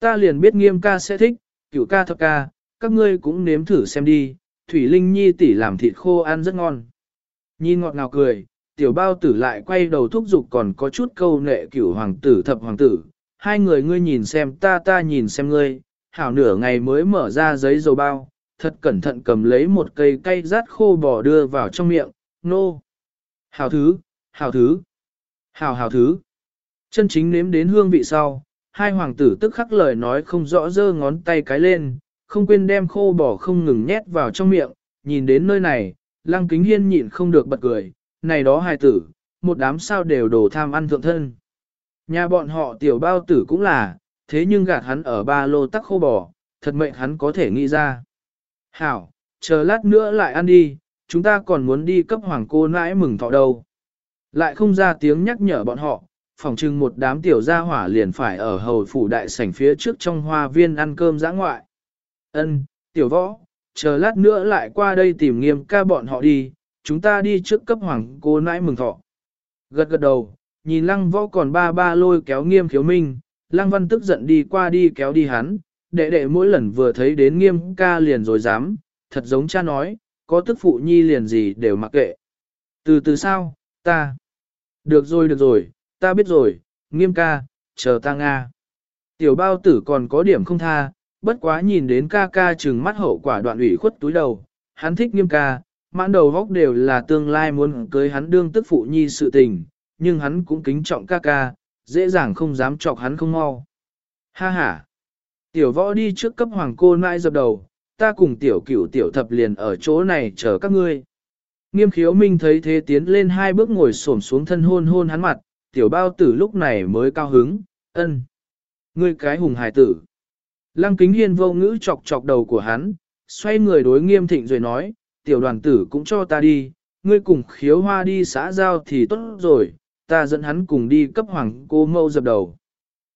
Ta liền biết nghiêm ca sẽ thích, cửu ca thập ca, các ngươi cũng nếm thử xem đi, Thủy Linh Nhi tỷ làm thịt khô ăn rất ngon. nhi ngọt ngào cười, tiểu bao tử lại quay đầu thúc giục còn có chút câu nệ cửu hoàng tử thập hoàng tử. Hai người ngươi nhìn xem ta ta nhìn xem ngươi, hảo nửa ngày mới mở ra giấy dầu bao, thật cẩn thận cầm lấy một cây cây rát khô bò đưa vào trong miệng, nô. No. Hảo thứ, hảo thứ, hảo hảo thứ. Chân chính nếm đến hương vị sau, hai hoàng tử tức khắc lời nói không rõ dơ ngón tay cái lên, không quên đem khô bò không ngừng nhét vào trong miệng, nhìn đến nơi này, lăng kính hiên nhịn không được bật cười, này đó hài tử, một đám sao đều đồ tham ăn thượng thân. Nhà bọn họ tiểu bao tử cũng là, thế nhưng gạt hắn ở ba lô tắc khô bò, thật mệnh hắn có thể nghĩ ra. Hảo, chờ lát nữa lại ăn đi, chúng ta còn muốn đi cấp hoàng cô nãi mừng thọ đâu. Lại không ra tiếng nhắc nhở bọn họ, phòng trưng một đám tiểu gia hỏa liền phải ở hầu phủ đại sảnh phía trước trong hoa viên ăn cơm giã ngoại. Ân, tiểu võ, chờ lát nữa lại qua đây tìm nghiêm ca bọn họ đi, chúng ta đi trước cấp hoàng cô nãi mừng thọ. Gật gật đầu, nhìn lăng võ còn ba ba lôi kéo nghiêm khiếu minh, lăng văn tức giận đi qua đi kéo đi hắn, đệ đệ mỗi lần vừa thấy đến nghiêm ca liền rồi dám, thật giống cha nói, có tức phụ nhi liền gì đều mặc kệ. Từ từ sao, ta. Được rồi được rồi, ta biết rồi, nghiêm ca, chờ ta Nga. Tiểu bao tử còn có điểm không tha, bất quá nhìn đến ca ca trừng mắt hậu quả đoạn ủy khuất túi đầu, hắn thích nghiêm ca, mãn đầu góc đều là tương lai muốn cưới hắn đương tức phụ nhi sự tình, nhưng hắn cũng kính trọng ca ca, dễ dàng không dám chọc hắn không mau. Ha ha! Tiểu võ đi trước cấp hoàng cô nãi dập đầu, ta cùng tiểu cửu tiểu thập liền ở chỗ này chờ các ngươi. Nghiêm khiếu minh thấy thế tiến lên hai bước ngồi xổm xuống thân hôn hôn hắn mặt, tiểu bao tử lúc này mới cao hứng, ân. Ngươi cái hùng hài tử. Lăng kính hiên vô ngữ chọc chọc đầu của hắn, xoay người đối nghiêm thịnh rồi nói, tiểu đoàn tử cũng cho ta đi, ngươi cùng khiếu hoa đi xã giao thì tốt rồi, ta dẫn hắn cùng đi cấp hoàng cô mâu dập đầu.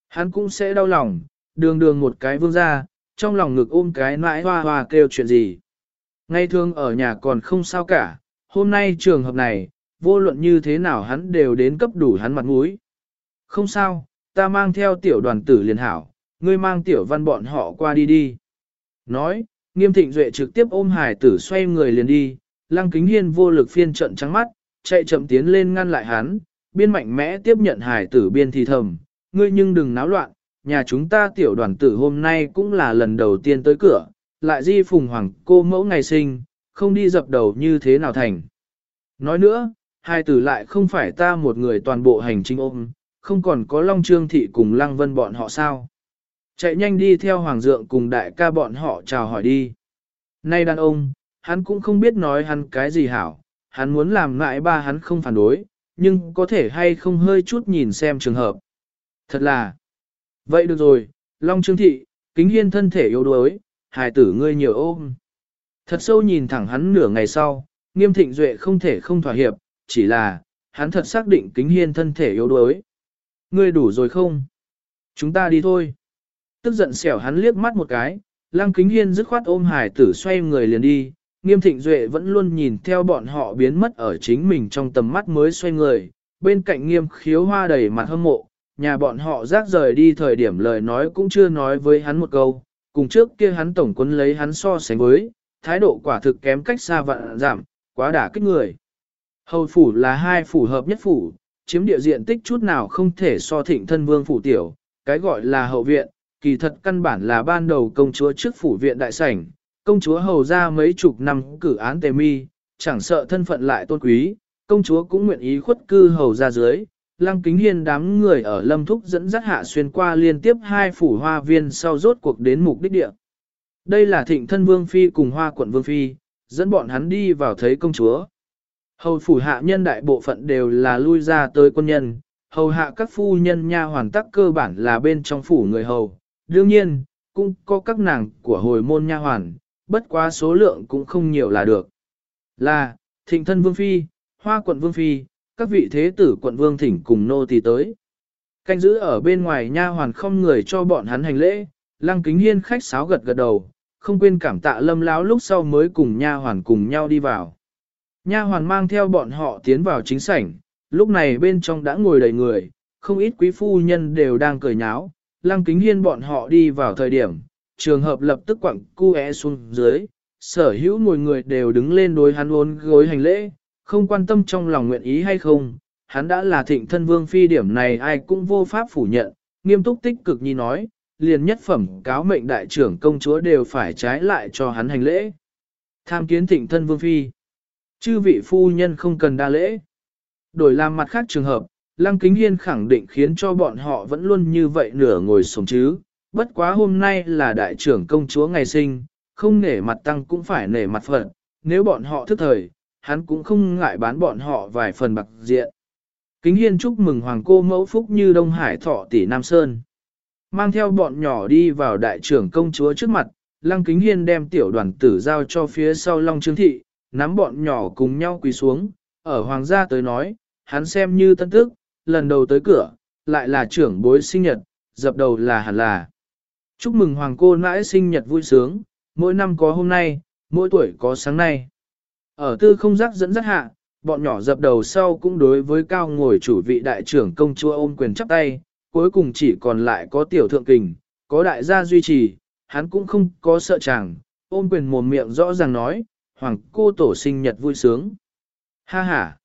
Hắn cũng sẽ đau lòng, đường đường một cái vương ra, trong lòng ngực ôm cái nãi hoa hoa kêu chuyện gì. Ngay thường ở nhà còn không sao cả, hôm nay trường hợp này, vô luận như thế nào hắn đều đến cấp đủ hắn mặt mũi. Không sao, ta mang theo tiểu đoàn tử liền hảo, ngươi mang tiểu văn bọn họ qua đi đi. Nói, nghiêm thịnh duệ trực tiếp ôm hải tử xoay người liền đi, lăng kính hiên vô lực phiên trận trắng mắt, chạy chậm tiến lên ngăn lại hắn, biên mạnh mẽ tiếp nhận hải tử biên thì thầm, ngươi nhưng đừng náo loạn, nhà chúng ta tiểu đoàn tử hôm nay cũng là lần đầu tiên tới cửa, lại di phùng hoàng cô mẫu ngày sinh, không đi dập đầu như thế nào thành. Nói nữa, hai tử lại không phải ta một người toàn bộ hành trình ôm, không còn có Long Trương Thị cùng Lăng Vân bọn họ sao. Chạy nhanh đi theo Hoàng Dượng cùng đại ca bọn họ chào hỏi đi. Nay đàn ông, hắn cũng không biết nói hắn cái gì hảo, hắn muốn làm ngại ba hắn không phản đối, nhưng có thể hay không hơi chút nhìn xem trường hợp. Thật là, vậy được rồi, Long Trương Thị, kính hiên thân thể yếu đuối, hài tử ngươi nhiều ôm. Thật sâu nhìn thẳng hắn nửa ngày sau, nghiêm thịnh duệ không thể không thỏa hiệp, chỉ là, hắn thật xác định kính hiên thân thể yếu đuối. Ngươi đủ rồi không? Chúng ta đi thôi. Tức giận xẻo hắn liếc mắt một cái, lăng kính hiên dứt khoát ôm hải tử xoay người liền đi, nghiêm thịnh duệ vẫn luôn nhìn theo bọn họ biến mất ở chính mình trong tầm mắt mới xoay người, bên cạnh nghiêm khiếu hoa đầy mặt hâm mộ, nhà bọn họ rác rời đi thời điểm lời nói cũng chưa nói với hắn một câu, cùng trước kia hắn tổng quân lấy hắn so sánh với, thái độ quả thực kém cách xa vạn giảm, quá đả kích người. Hầu phủ là hai phủ hợp nhất phủ, chiếm địa diện tích chút nào không thể so thịnh thân vương phủ tiểu, cái gọi là hậu viện, kỳ thật căn bản là ban đầu công chúa trước phủ viện đại sảnh, công chúa hầu ra mấy chục năm cử án tề mi, chẳng sợ thân phận lại tôn quý, công chúa cũng nguyện ý khuất cư hầu ra dưới. Lăng kính hiên đám người ở lâm thúc dẫn dắt hạ xuyên qua liên tiếp hai phủ hoa viên sau rốt cuộc đến mục đích địa. Đây là thịnh thân vương phi cùng hoa quận vương phi, dẫn bọn hắn đi vào thấy công chúa. Hầu phủ hạ nhân đại bộ phận đều là lui ra tới quân nhân, hầu hạ các phu nhân nha hoàn tắc cơ bản là bên trong phủ người hầu. Đương nhiên, cũng có các nàng của hồi môn nha hoàn, bất quá số lượng cũng không nhiều là được. Là, thịnh thân vương phi, hoa quận vương phi, các vị thế tử quận vương thỉnh cùng nô tỳ tới. Canh giữ ở bên ngoài nha hoàn không người cho bọn hắn hành lễ, lăng kính hiên khách sáo gật gật đầu, không quên cảm tạ lâm láo lúc sau mới cùng nha hoàn cùng nhau đi vào. Nha hoàn mang theo bọn họ tiến vào chính sảnh, lúc này bên trong đã ngồi đầy người, không ít quý phu nhân đều đang cười nháo, lăng kính hiên bọn họ đi vào thời điểm, trường hợp lập tức quặng cu é xuống dưới, sở hữu ngồi người đều đứng lên đối hắn ôn gối hành lễ, không quan tâm trong lòng nguyện ý hay không, hắn đã là thịnh thân vương phi điểm này ai cũng vô pháp phủ nhận, nghiêm túc tích cực như nói, liền nhất phẩm cáo mệnh đại trưởng công chúa đều phải trái lại cho hắn hành lễ. Tham kiến thịnh thân vương phi. Chư vị phu nhân không cần đa lễ. Đổi làm mặt khác trường hợp, Lăng Kính Hiên khẳng định khiến cho bọn họ vẫn luôn như vậy nửa ngồi sống chứ. Bất quá hôm nay là đại trưởng công chúa ngày sinh, không nể mặt tăng cũng phải nể mặt phận. Nếu bọn họ thức thời, hắn cũng không ngại bán bọn họ vài phần bạc diện. Kính Hiên chúc mừng Hoàng cô mẫu phúc như Đông Hải thọ tỷ Nam Sơn. Mang theo bọn nhỏ đi vào đại trưởng công chúa trước mặt, Lăng Kính Hiên đem tiểu đoàn tử giao cho phía sau Long Trương Thị, nắm bọn nhỏ cùng nhau quỳ xuống, ở hoàng gia tới nói, hắn xem như tân tức, lần đầu tới cửa, lại là trưởng bối sinh nhật, dập đầu là hẳn là. Chúc mừng hoàng cô nãi sinh nhật vui sướng, mỗi năm có hôm nay, mỗi tuổi có sáng nay. Ở tư không giác dẫn dắt hạ, bọn nhỏ dập đầu sau cũng đối với cao ngồi chủ vị đại trưởng công chúa ôm quyền chắp tay, cuối cùng chỉ còn lại có tiểu thượng kình, có đại gia duy trì, hắn cũng không có sợ chàng, ôm quyền mồm miệng rõ ràng nói, hoàng cô tổ sinh nhật vui sướng. Ha ha!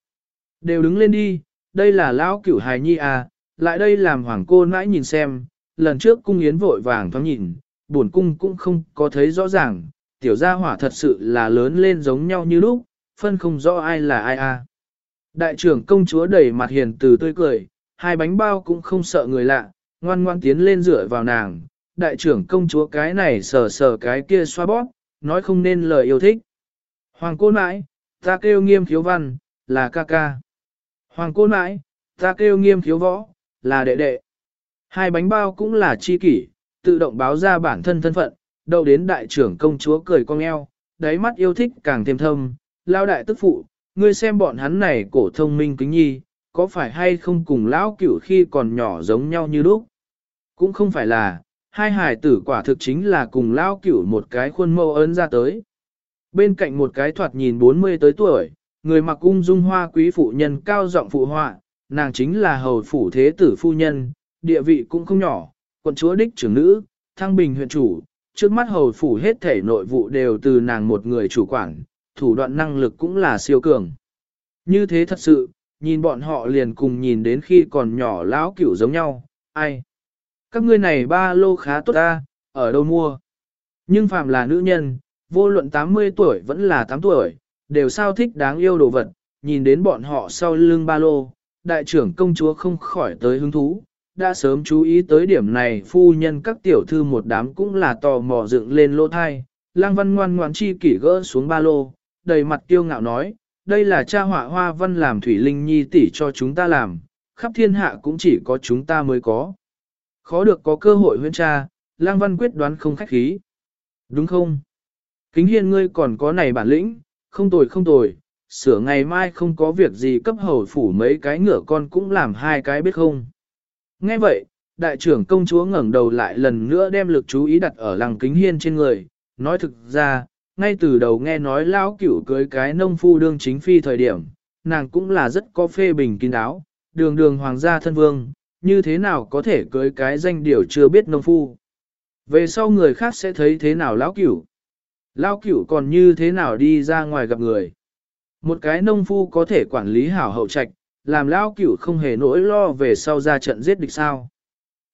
Đều đứng lên đi, đây là lão cửu hài nhi à, lại đây làm hoàng cô nãi nhìn xem, lần trước cung yến vội vàng thoáng nhìn, buồn cung cũng không có thấy rõ ràng, tiểu gia hỏa thật sự là lớn lên giống nhau như lúc, phân không rõ ai là ai à. Đại trưởng công chúa đẩy mặt hiền từ tươi cười, hai bánh bao cũng không sợ người lạ, ngoan ngoan tiến lên rửa vào nàng, đại trưởng công chúa cái này sờ sờ cái kia xoa bóp, nói không nên lời yêu thích. Hoàng cô nãi, ta kêu nghiêm khiếu văn, là ca ca. Hoàng cô nãi, ta kêu nghiêm khiếu võ, là đệ đệ. Hai bánh bao cũng là chi kỷ, tự động báo ra bản thân thân phận, đầu đến đại trưởng công chúa cười cong eo, đáy mắt yêu thích càng thêm thâm, lao đại tức phụ, ngươi xem bọn hắn này cổ thông minh kính nhi, có phải hay không cùng lão cửu khi còn nhỏ giống nhau như lúc? Cũng không phải là, hai hài tử quả thực chính là cùng lão cửu một cái khuôn mẫu ấn ra tới. Bên cạnh một cái thoạt nhìn 40 tới tuổi, người mặc ung dung hoa quý phụ nhân cao giọng phụ họa, nàng chính là hầu phủ thế tử phu nhân, địa vị cũng không nhỏ, quận chúa đích trưởng nữ, thăng bình huyện chủ, trước mắt hầu phủ hết thể nội vụ đều từ nàng một người chủ quản, thủ đoạn năng lực cũng là siêu cường. Như thế thật sự, nhìn bọn họ liền cùng nhìn đến khi còn nhỏ lão cửu giống nhau, ai? Các ngươi này ba lô khá tốt ta, ở đâu mua? Nhưng phàm là nữ nhân, vô luận 80 tuổi vẫn là 8 tuổi, đều sao thích đáng yêu đồ vật, nhìn đến bọn họ sau lưng ba lô, đại trưởng công chúa không khỏi tới hứng thú, đã sớm chú ý tới điểm này phu nhân các tiểu thư một đám cũng là tò mò dựng lên lô thai, lang văn ngoan ngoan chi kỷ gỡ xuống ba lô, đầy mặt kiêu ngạo nói, đây là cha họa hoa văn làm thủy linh nhi tỷ cho chúng ta làm, khắp thiên hạ cũng chỉ có chúng ta mới có. Khó được có cơ hội huyên cha, lang văn quyết đoán không khách khí. Đúng không? Kính hiên ngươi còn có này bản lĩnh, không tồi không tồi, sửa ngày mai không có việc gì cấp hầu phủ mấy cái ngựa con cũng làm hai cái biết không. Nghe vậy, đại trưởng công chúa ngẩng đầu lại lần nữa đem lực chú ý đặt ở lăng kính hiên trên người, nói thực ra, ngay từ đầu nghe nói lão cửu cưới cái nông phu đương chính phi thời điểm, nàng cũng là rất có phê bình kín đáo, đường đường hoàng gia thân vương, như thế nào có thể cưới cái danh điều chưa biết nông phu. Về sau người khác sẽ thấy thế nào lão cửu. Lao cửu còn như thế nào đi ra ngoài gặp người. Một cái nông phu có thể quản lý hảo hậu trạch, làm lao cửu không hề nỗi lo về sau ra trận giết địch sao.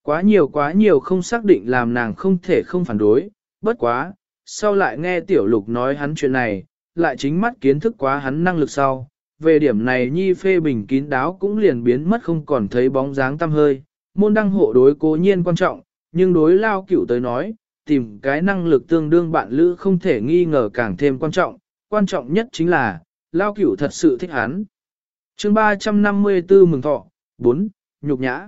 Quá nhiều quá nhiều không xác định làm nàng không thể không phản đối, bất quá, sau lại nghe tiểu lục nói hắn chuyện này, lại chính mắt kiến thức quá hắn năng lực sau, về điểm này nhi phê bình kín đáo cũng liền biến mất không còn thấy bóng dáng tăm hơi, môn đăng hộ đối cố nhiên quan trọng, nhưng đối lao cửu tới nói, tìm cái năng lực tương đương bạn lữ không thể nghi ngờ càng thêm quan trọng, quan trọng nhất chính là, lao cửu thật sự thích hắn. chương 354 mừng thọ, 4, nhục nhã.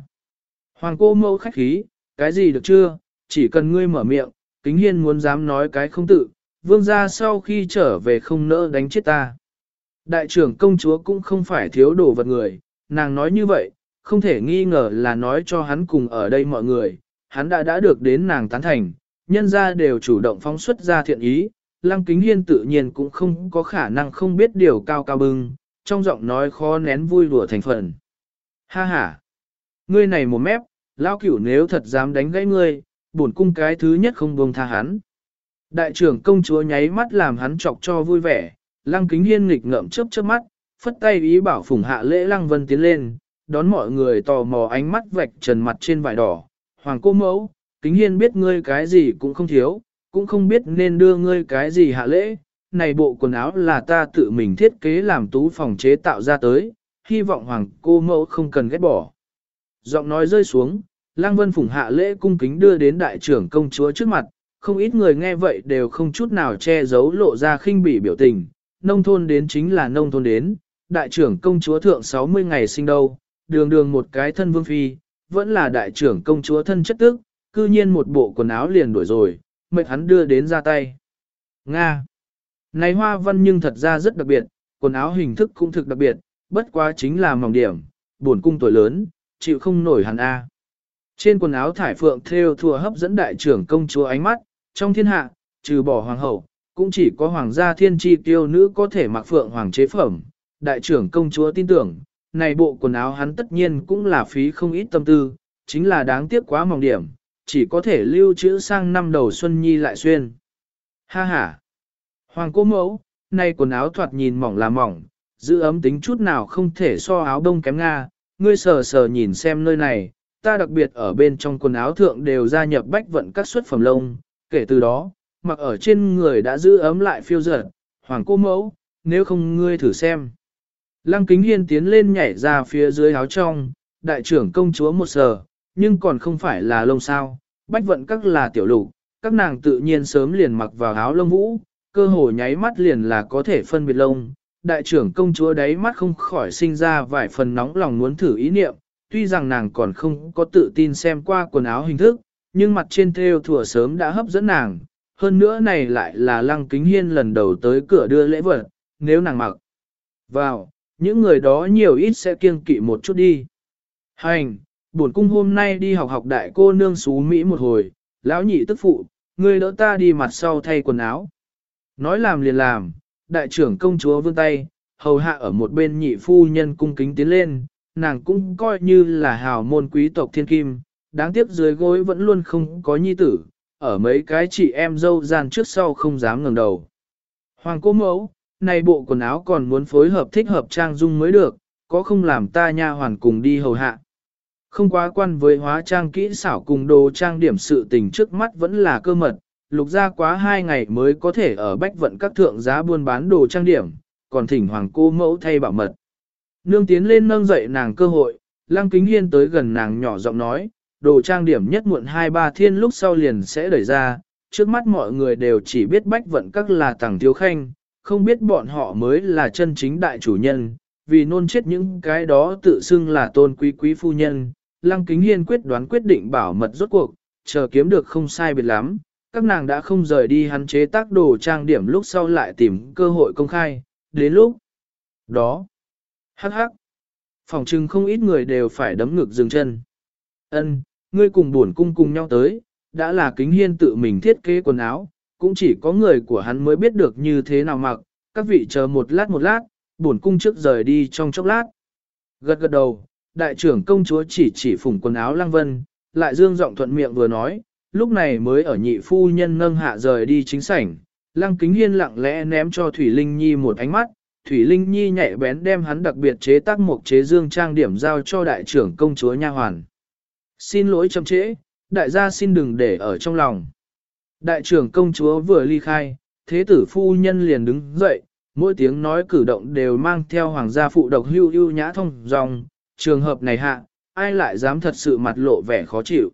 Hoàng cô mâu khách khí, cái gì được chưa, chỉ cần ngươi mở miệng, kính hiên muốn dám nói cái không tự, vương gia sau khi trở về không nỡ đánh chết ta. Đại trưởng công chúa cũng không phải thiếu đồ vật người, nàng nói như vậy, không thể nghi ngờ là nói cho hắn cùng ở đây mọi người, hắn đã đã được đến nàng tán thành, nhân ra đều chủ động phóng xuất ra thiện ý, lăng kính hiên tự nhiên cũng không có khả năng không biết điều cao cao bưng, trong giọng nói khó nén vui đùa thành phần. Ha ha! Ngươi này một mép, lao cửu nếu thật dám đánh gãy ngươi, bổn cung cái thứ nhất không buông tha hắn. Đại trưởng công chúa nháy mắt làm hắn chọc cho vui vẻ, lăng kính hiên nghịch ngợm chớp chớp mắt, phất tay ý bảo phùng hạ lễ lăng vân tiến lên, đón mọi người tò mò ánh mắt vạch trần mặt trên vải đỏ. Hoàng cô mẫu, kính hiên biết ngươi cái gì cũng không thiếu, cũng không biết nên đưa ngươi cái gì hạ lễ. Này bộ quần áo là ta tự mình thiết kế làm tú phòng chế tạo ra tới, hy vọng hoàng cô mẫu không cần ghét bỏ. Giọng nói rơi xuống, Lăng Vân Phùng hạ lễ cung kính đưa đến đại trưởng công chúa trước mặt, không ít người nghe vậy đều không chút nào che giấu lộ ra khinh bỉ biểu tình, nông thôn đến chính là nông thôn đến, đại trưởng công chúa thượng 60 ngày sinh đâu, đường đường một cái thân vương phi, vẫn là đại trưởng công chúa thân chất tức, cư nhiên một bộ quần áo liền đuổi rồi, mệt hắn đưa đến ra tay. Nga. Này hoa văn nhưng thật ra rất đặc biệt, quần áo hình thức cũng thực đặc biệt, bất quá chính là mỏng điểm, buồn cung tuổi lớn, chịu không nổi hắn A. Trên quần áo thải phượng theo thua hấp dẫn đại trưởng công chúa ánh mắt, trong thiên hạ, trừ bỏ hoàng hậu, cũng chỉ có hoàng gia thiên tri tiêu nữ có thể mặc phượng hoàng chế phẩm. Đại trưởng công chúa tin tưởng, này bộ quần áo hắn tất nhiên cũng là phí không ít tâm tư, chính là đáng tiếc quá mỏng điểm, chỉ có thể lưu trữ sang năm đầu xuân nhi lại xuyên. Ha ha! Hoàng cô mẫu, nay quần áo thoạt nhìn mỏng là mỏng, giữ ấm tính chút nào không thể so áo đông kém Nga, ngươi sờ sờ nhìn xem nơi này, ta đặc biệt ở bên trong quần áo thượng đều gia nhập bách vận các xuất phẩm lông, kể từ đó, mặc ở trên người đã giữ ấm lại phiêu dở, hoàng cô mẫu, nếu không ngươi thử xem. Lăng kính hiên tiến lên nhảy ra phía dưới áo trong, đại trưởng công chúa một sờ, nhưng còn không phải là lông sao, bách vận các là tiểu lục, các nàng tự nhiên sớm liền mặc vào áo lông vũ, cơ hồ nháy mắt liền là có thể phân biệt lông. Đại trưởng công chúa đấy mắt không khỏi sinh ra vài phần nóng lòng muốn thử ý niệm, tuy rằng nàng còn không có tự tin xem qua quần áo hình thức, nhưng mặt trên theo thủa sớm đã hấp dẫn nàng, hơn nữa này lại là lăng kính hiên lần đầu tới cửa đưa lễ vật, nếu nàng mặc vào, những người đó nhiều ít sẽ kiêng kỵ một chút đi. Hành, bổn cung hôm nay đi học học đại cô nương xú Mỹ một hồi, lão nhị tức phụ, ngươi đỡ ta đi mặt sau thay quần áo. Nói làm liền làm, đại trưởng công chúa vươn tay, hầu hạ ở một bên nhị phu nhân cung kính tiến lên, nàng cũng coi như là hào môn quý tộc thiên kim, đáng tiếc dưới gối vẫn luôn không có nhi tử, ở mấy cái chị em dâu gian trước sau không dám ngẩng đầu. Hoàng cô mẫu, này bộ quần áo còn muốn phối hợp thích hợp trang dung mới được, có không làm ta nha hoàn cùng đi hầu hạ. Không quá quan với hóa trang kỹ xảo cùng đồ trang điểm sự tình trước mắt vẫn là cơ mật, lục ra quá hai ngày mới có thể ở bách vận các thượng giá buôn bán đồ trang điểm, còn thỉnh hoàng cô mẫu thay bảo mật. Nương tiến lên nâng dậy nàng cơ hội, lăng kính hiên tới gần nàng nhỏ giọng nói, đồ trang điểm nhất muộn hai ba thiên lúc sau liền sẽ đẩy ra, trước mắt mọi người đều chỉ biết bách vận các là tàng thiếu khanh, không biết bọn họ mới là chân chính đại chủ nhân, vì nôn chết những cái đó tự xưng là tôn quý quý phu nhân. Lăng Kính Hiên quyết đoán quyết định bảo mật rốt cuộc, chờ kiếm được không sai biệt lắm, các nàng đã không rời đi hắn chế tác đồ trang điểm lúc sau lại tìm cơ hội công khai, đến lúc đó. Hắc hắc. Phòng trừng không ít người đều phải đấm ngực dừng chân. Ân, ngươi cùng buồn cung cùng nhau tới, đã là kính hiên tự mình thiết kế quần áo, cũng chỉ có người của hắn mới biết được như thế nào mặc, các vị chờ một lát một lát, buồn cung trước rời đi trong chốc lát. Gật gật đầu, đại trưởng công chúa chỉ chỉ phủng quần áo lăng vân, lại dương giọng thuận miệng vừa nói, lúc này mới ở nhị phu nhân nâng hạ rời đi chính sảnh, lăng kính hiên lặng lẽ ném cho Thủy Linh Nhi một ánh mắt, Thủy Linh Nhi nhạy bén đem hắn đặc biệt chế tác một chế dương trang điểm giao cho đại trưởng công chúa nha hoàn. Xin lỗi chậm trễ, đại gia xin đừng để ở trong lòng. Đại trưởng công chúa vừa ly khai, thế tử phu nhân liền đứng dậy, mỗi tiếng nói cử động đều mang theo hoàng gia phụ độc hưu hưu nhã thông dòng, trường hợp này hạ, ai lại dám thật sự mặt lộ vẻ khó chịu.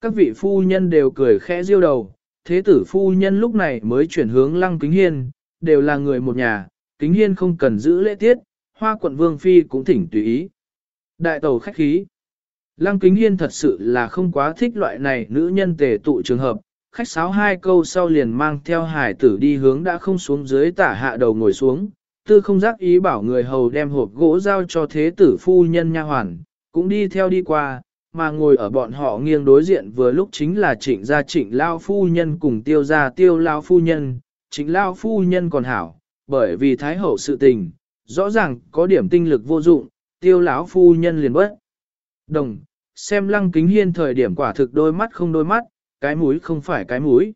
Các vị phu nhân đều cười khẽ riêu đầu, thế tử phu nhân lúc này mới chuyển hướng lăng kính hiên, đều là người một nhà, kính hiên không cần giữ lễ tiết, hoa quận vương phi cũng thỉnh tùy ý. Đại tàu khách khí. Lăng kính hiên thật sự là không quá thích loại này nữ nhân tề tụ trường hợp, khách sáo hai câu sau liền mang theo hải tử đi hướng đã không xuống dưới tả hạ đầu ngồi xuống, tư không giác ý bảo người hầu đem hộp gỗ giao cho thế tử phu nhân nha hoàn, cũng đi theo đi qua, mà ngồi ở bọn họ nghiêng đối diện vừa lúc chính là trịnh gia trịnh lao phu nhân cùng tiêu gia tiêu lao phu nhân, trịnh lao phu nhân còn hảo, bởi vì thái hậu sự tình, rõ ràng có điểm tinh lực vô dụng, tiêu lão phu nhân liền bất. Đồng, xem lăng kính hiên thời điểm quả thực đôi mắt không đôi mắt, cái mũi không phải cái mũi.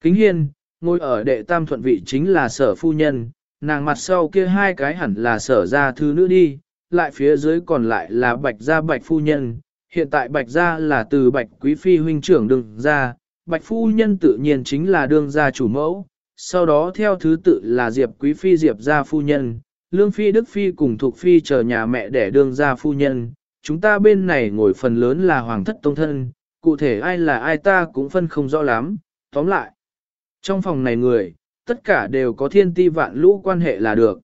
Kính hiên, ngồi ở đệ tam thuận vị chính là sở phu nhân, nàng mặt sau kia hai cái hẳn là sở ra thư nữ đi, lại phía dưới còn lại là bạch gia bạch phu nhân. Hiện tại bạch gia là từ bạch quý phi huynh trưởng đương ra, bạch phu nhân tự nhiên chính là đương gia chủ mẫu, sau đó theo thứ tự là diệp quý phi diệp gia phu nhân, lương phi đức phi cùng thuộc phi chờ nhà mẹ để đương gia phu nhân. Chúng ta bên này ngồi phần lớn là hoàng thất tông thân, cụ thể ai là ai ta cũng phân không rõ lắm, tóm lại. Trong phòng này người, tất cả đều có thiên ti vạn lũ quan hệ là được.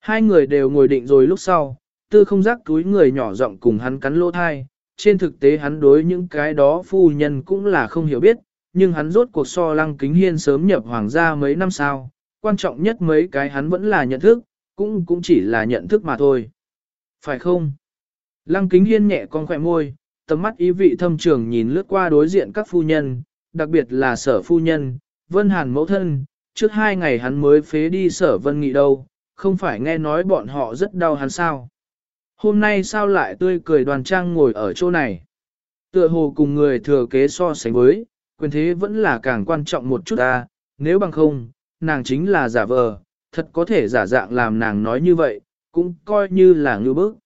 Hai người đều ngồi định rồi lúc sau, tư không giác túi người nhỏ giọng cùng hắn cắn lỗ thai, trên thực tế hắn đối những cái đó phu nhân cũng là không hiểu biết, nhưng hắn rốt cuộc so lăng kính hiên sớm nhập hoàng gia mấy năm sau, quan trọng nhất mấy cái hắn vẫn là nhận thức, cũng cũng chỉ là nhận thức mà thôi. Phải không? Lăng kính hiên nhẹ con khỏe môi, tầm mắt ý vị thâm trường nhìn lướt qua đối diện các phu nhân, đặc biệt là sở phu nhân, vân hàn mẫu thân, trước hai ngày hắn mới phế đi sở vân nghị đâu, không phải nghe nói bọn họ rất đau hắn sao. Hôm nay sao lại tươi cười đoàn trang ngồi ở chỗ này. Tựa hồ cùng người thừa kế so sánh với, quyền thế vẫn là càng quan trọng một chút ta, nếu bằng không, nàng chính là giả vờ, thật có thể giả dạng làm nàng nói như vậy, cũng coi như là ngư bức.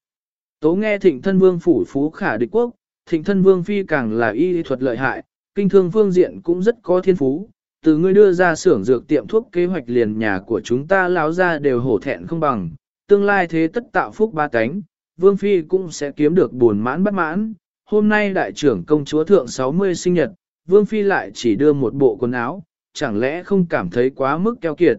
Tố nghe thịnh thân vương phủ phú khả địch quốc, thịnh thân vương phi càng là y thuật lợi hại, kinh thương phương diện cũng rất có thiên phú. Từ ngươi đưa ra xưởng dược tiệm thuốc kế hoạch liền nhà của chúng ta lão ra đều hổ thẹn không bằng, tương lai thế tất tạo phúc ba cánh, vương phi cũng sẽ kiếm được buồn mãn bất mãn. Hôm nay đại trưởng công chúa thượng 60 sinh nhật, vương phi lại chỉ đưa một bộ quần áo, chẳng lẽ không cảm thấy quá mức keo kiệt.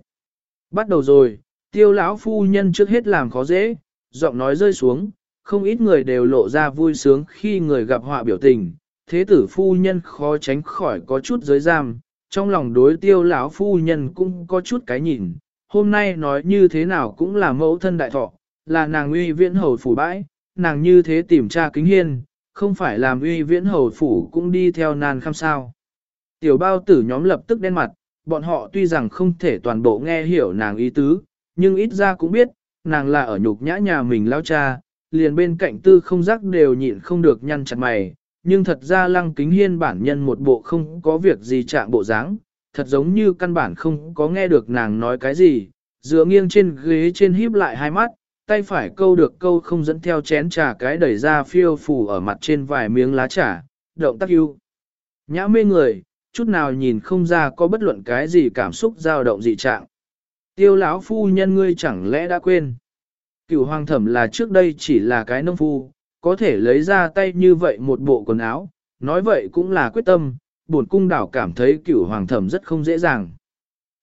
Bắt đầu rồi, tiêu lão phu nhân trước hết làm khó dễ, giọng nói rơi xuống, không ít người đều lộ ra vui sướng khi người gặp họa biểu tình, thế tử phu nhân khó tránh khỏi có chút giới giam, trong lòng đối tiêu lão phu nhân cũng có chút cái nhìn, hôm nay nói như thế nào cũng là mẫu thân đại thọ, là nàng uy viễn hầu phủ bãi, nàng như thế tìm tra kính hiên, không phải làm uy viễn hầu phủ cũng đi theo nan khăm sao. Tiểu bao tử nhóm lập tức đen mặt, bọn họ tuy rằng không thể toàn bộ nghe hiểu nàng ý tứ, nhưng ít ra cũng biết, nàng là ở nhục nhã nhà mình lao cha, liền bên cạnh tư không giác đều nhịn không được nhăn chặt mày, nhưng thật ra lăng kính hiên bản nhân một bộ không có việc gì trạng bộ dáng, thật giống như căn bản không có nghe được nàng nói cái gì, dựa nghiêng trên ghế trên híp lại hai mắt, tay phải câu được câu không dẫn theo chén trà cái đẩy ra phiêu phủ ở mặt trên vài miếng lá trà, động tác yêu. Nhã mê người, chút nào nhìn không ra có bất luận cái gì cảm xúc dao động dị trạng. Tiêu lão phu nhân ngươi chẳng lẽ đã quên. Cửu hoàng thẩm là trước đây chỉ là cái nông phu, có thể lấy ra tay như vậy một bộ quần áo, nói vậy cũng là quyết tâm, bổn cung đảo cảm thấy cửu hoàng thẩm rất không dễ dàng.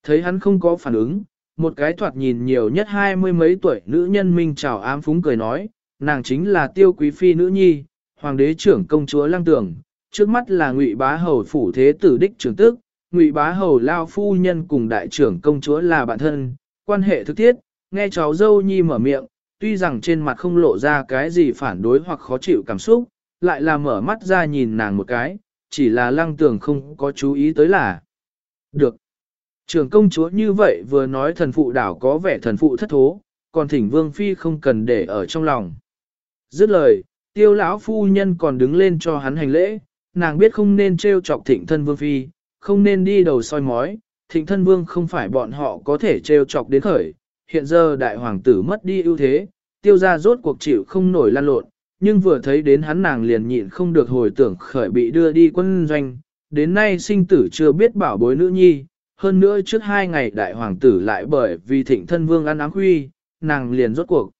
Thấy hắn không có phản ứng, một cái thoạt nhìn nhiều nhất hai mươi mấy tuổi nữ nhân minh chào ám phúng cười nói, nàng chính là tiêu quý phi nữ nhi, hoàng đế trưởng công chúa lăng tưởng trước mắt là ngụy bá hầu phủ thế tử đích trưởng tước ngụy bá hầu lao phu nhân cùng đại trưởng công chúa là bạn thân, quan hệ thực thiết, nghe cháu dâu nhi mở miệng, tuy rằng trên mặt không lộ ra cái gì phản đối hoặc khó chịu cảm xúc, lại là mở mắt ra nhìn nàng một cái, chỉ là lăng tường không có chú ý tới là. Được. Trường công chúa như vậy vừa nói thần phụ đảo có vẻ thần phụ thất thố, còn thỉnh vương phi không cần để ở trong lòng. Dứt lời, tiêu lão phu nhân còn đứng lên cho hắn hành lễ, nàng biết không nên trêu chọc thịnh thân vương phi, không nên đi đầu soi mói, thịnh thân vương không phải bọn họ có thể trêu chọc đến khởi, hiện giờ đại hoàng tử mất đi ưu thế, tiêu ra rốt cuộc chịu không nổi lan lộn, nhưng vừa thấy đến hắn nàng liền nhịn không được hồi tưởng khởi bị đưa đi quân doanh, đến nay sinh tử chưa biết bảo bối nữ nhi, hơn nữa trước hai ngày đại hoàng tử lại bởi vì thịnh thân vương ăn áng huy, nàng liền rốt cuộc.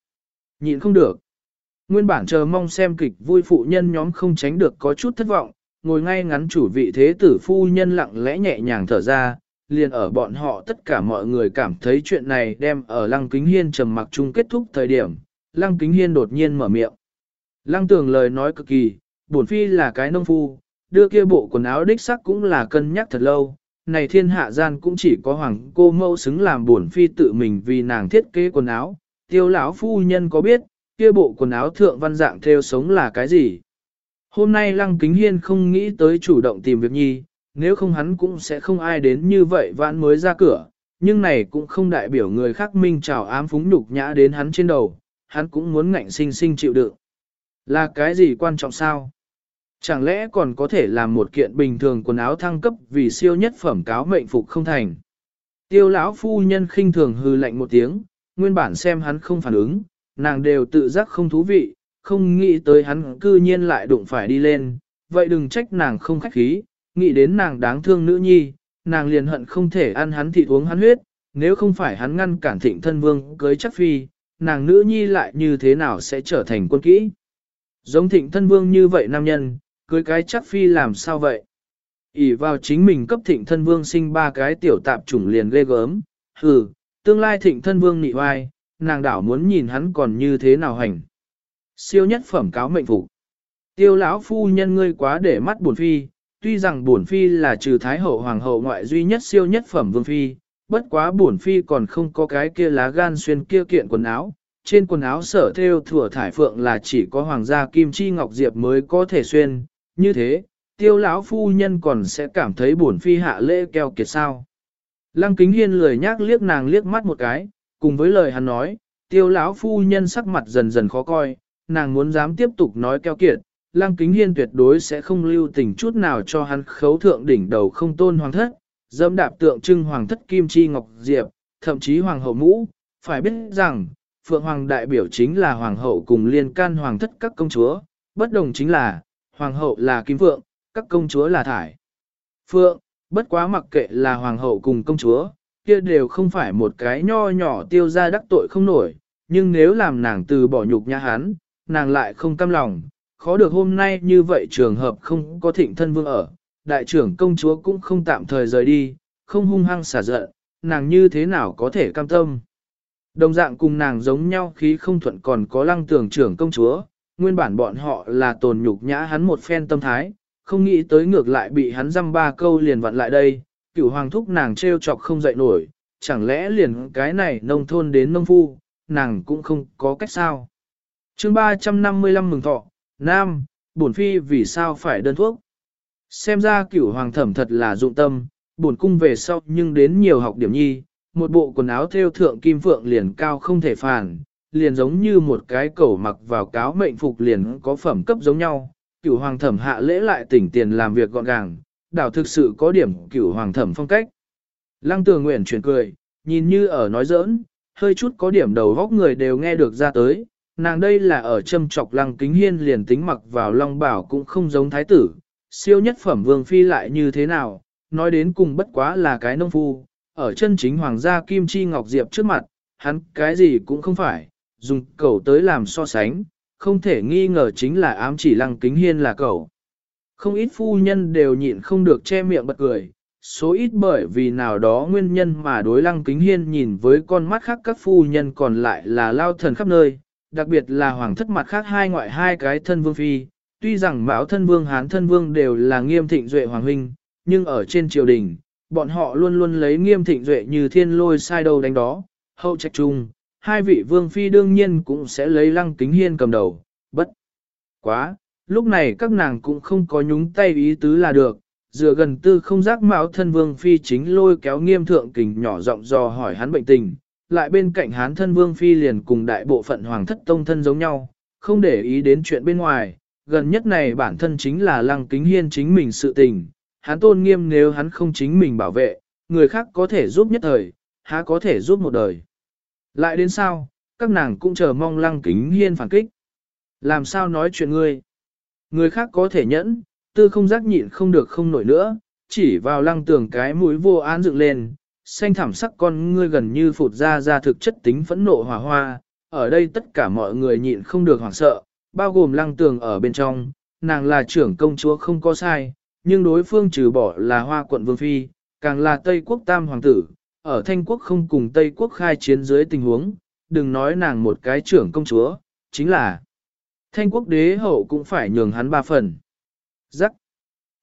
Nhịn không được. Nguyên bản chờ mong xem kịch vui phụ nhân nhóm không tránh được có chút thất vọng, ngồi ngay ngắn chủ vị thế tử phu nhân lặng lẽ nhẹ nhàng thở ra, liền ở bọn họ tất cả mọi người cảm thấy chuyện này đem ở lăng kính hiên trầm mặc chung kết thúc thời điểm, lăng kính hiên đột nhiên mở miệng. Lăng tường lời nói cực kỳ, bổn phi là cái nông phu, đưa kia bộ quần áo đích sắc cũng là cân nhắc thật lâu, này thiên hạ gian cũng chỉ có hoàng cô mẫu xứng làm bổn phi tự mình vì nàng thiết kế quần áo, tiêu lão phu nhân có biết, kia bộ quần áo thượng văn dạng theo sống là cái gì. Hôm nay Lăng Kính Hiên không nghĩ tới chủ động tìm việc nhi, nếu không hắn cũng sẽ không ai đến như vậy vãn mới ra cửa, nhưng này cũng không đại biểu người khác minh chào ám phúng nhục nhã đến hắn trên đầu, hắn cũng muốn ngạnh sinh sinh chịu đựng. Là cái gì quan trọng sao? Chẳng lẽ còn có thể làm một kiện bình thường quần áo thăng cấp vì siêu nhất phẩm cáo mệnh phục không thành? Tiêu lão phu nhân khinh thường hư lạnh một tiếng, nguyên bản xem hắn không phản ứng, nàng đều tự giác không thú vị, không nghĩ tới hắn cư nhiên lại đụng phải đi lên, vậy đừng trách nàng không khách khí, nghĩ đến nàng đáng thương nữ nhi, nàng liền hận không thể ăn hắn thịt uống hắn huyết, nếu không phải hắn ngăn cản thịnh thân vương cưới chắc phi, nàng nữ nhi lại như thế nào sẽ trở thành quân kỹ. Giống thịnh thân vương như vậy nam nhân, cưới cái chắc phi làm sao vậy? ỉ vào chính mình cấp thịnh thân vương sinh ba cái tiểu tạp chủng liền ghê gớm, hừ, tương lai thịnh thân vương nị oai, nàng đảo muốn nhìn hắn còn như thế nào hành. Siêu nhất phẩm cáo mệnh phục. Tiêu lão phu nhân ngươi quá để mắt buồn phi, tuy rằng bổn phi là trừ thái hậu hoàng hậu ngoại duy nhất siêu nhất phẩm vương phi, bất quá bổn phi còn không có cái kia lá gan xuyên kia kiện quần áo. Trên quần áo sở theo thừa thải phượng là chỉ có hoàng gia kim chi ngọc diệp mới có thể xuyên, như thế, tiêu lão phu nhân còn sẽ cảm thấy bổn phi hạ lễ keo kiệt sao. Lăng kính hiên lười nhác liếc nàng liếc mắt một cái, cùng với lời hắn nói, tiêu lão phu nhân sắc mặt dần dần khó coi, nàng muốn dám tiếp tục nói keo kiệt, lăng kính hiên tuyệt đối sẽ không lưu tình chút nào cho hắn khấu thượng đỉnh đầu không tôn hoàng thất, dâm đạp tượng trưng hoàng thất kim chi ngọc diệp, thậm chí hoàng hậu mũ, phải biết rằng, phượng hoàng đại biểu chính là hoàng hậu cùng liên can hoàng thất các công chúa, bất đồng chính là, hoàng hậu là kim phượng, các công chúa là thải. Phượng, bất quá mặc kệ là hoàng hậu cùng công chúa, kia đều không phải một cái nho nhỏ tiêu ra đắc tội không nổi, nhưng nếu làm nàng từ bỏ nhục nhã hắn, nàng lại không cam lòng, khó được hôm nay như vậy trường hợp không có thịnh thân vương ở, đại trưởng công chúa cũng không tạm thời rời đi, không hung hăng xả giận, nàng như thế nào có thể cam tâm. Đồng dạng cùng nàng giống nhau khí không thuận còn có lăng tưởng trưởng công chúa, nguyên bản bọn họ là tồn nhục nhã hắn một phen tâm thái, không nghĩ tới ngược lại bị hắn dăm ba câu liền vặn lại đây, cửu hoàng thúc nàng trêu chọc không dậy nổi, chẳng lẽ liền cái này nông thôn đến nông phu, nàng cũng không có cách sao. chương 355 mừng thọ, Nam, bổn phi vì sao phải đơn thuốc. Xem ra cửu hoàng thẩm thật là dụng tâm, bổn cung về sau nhưng đến nhiều học điểm nhi, một bộ quần áo theo thượng kim phượng liền cao không thể phản, liền giống như một cái cẩu mặc vào cáo mệnh phục liền có phẩm cấp giống nhau. Cửu hoàng thẩm hạ lễ lại tỉnh tiền làm việc gọn gàng, đảo thực sự có điểm cửu hoàng thẩm phong cách. Lăng tường nguyện chuyển cười, nhìn như ở nói giỡn, hơi chút có điểm đầu góc người đều nghe được ra tới, nàng đây là ở châm trọc lăng kính hiên liền tính mặc vào long bảo cũng không giống thái tử, siêu nhất phẩm vương phi lại như thế nào, nói đến cùng bất quá là cái nông phu, ở chân chính hoàng gia kim chi ngọc diệp trước mặt, hắn cái gì cũng không phải, dùng cầu tới làm so sánh, không thể nghi ngờ chính là ám chỉ lăng kính hiên là cầu. Không ít phu nhân đều nhịn không được che miệng bật cười, số ít bởi vì nào đó nguyên nhân mà đối lăng kính hiên nhìn với con mắt khác các phu nhân còn lại là lao thần khắp nơi, đặc biệt là hoàng thất mặt khác hai ngoại hai cái thân vương phi, tuy rằng mão thân vương hán thân vương đều là nghiêm thịnh duệ hoàng huynh, nhưng ở trên triều đình, bọn họ luôn luôn lấy nghiêm thịnh duệ như thiên lôi sai đầu đánh đó, hậu trạch trung, hai vị vương phi đương nhiên cũng sẽ lấy lăng kính hiên cầm đầu, bất quá, lúc này các nàng cũng không có nhúng tay ý tứ là được, dựa gần tư không giác mạo thân vương phi chính lôi kéo nghiêm thượng kình nhỏ giọng dò hỏi hắn bệnh tình, lại bên cạnh hán thân vương phi liền cùng đại bộ phận hoàng thất tông thân giống nhau, không để ý đến chuyện bên ngoài, gần nhất này bản thân chính là lăng kính hiên chính mình sự tình, hắn tôn nghiêm nếu hắn không chính mình bảo vệ, người khác có thể giúp nhất thời, há có thể giúp một đời. Lại đến sao, các nàng cũng chờ mong lăng kính hiên phản kích. Làm sao nói chuyện ngươi? Người khác có thể nhẫn, tư không giác nhịn không được không nổi nữa, chỉ vào lăng tường cái mũi vô án dựng lên, xanh thảm sắc con ngươi gần như phụt ra ra thực chất tính phẫn nộ hỏa hoa, ở đây tất cả mọi người nhịn không được hoảng sợ, bao gồm lăng tường ở bên trong, nàng là trưởng công chúa không có sai, nhưng đối phương trừ bỏ là hoa quận vương phi, càng là Tây quốc tam hoàng tử, ở Thanh quốc không cùng Tây quốc khai chiến dưới tình huống, đừng nói nàng một cái trưởng công chúa, chính là Thanh quốc đế hậu cũng phải nhường hắn ba phần. Giắc!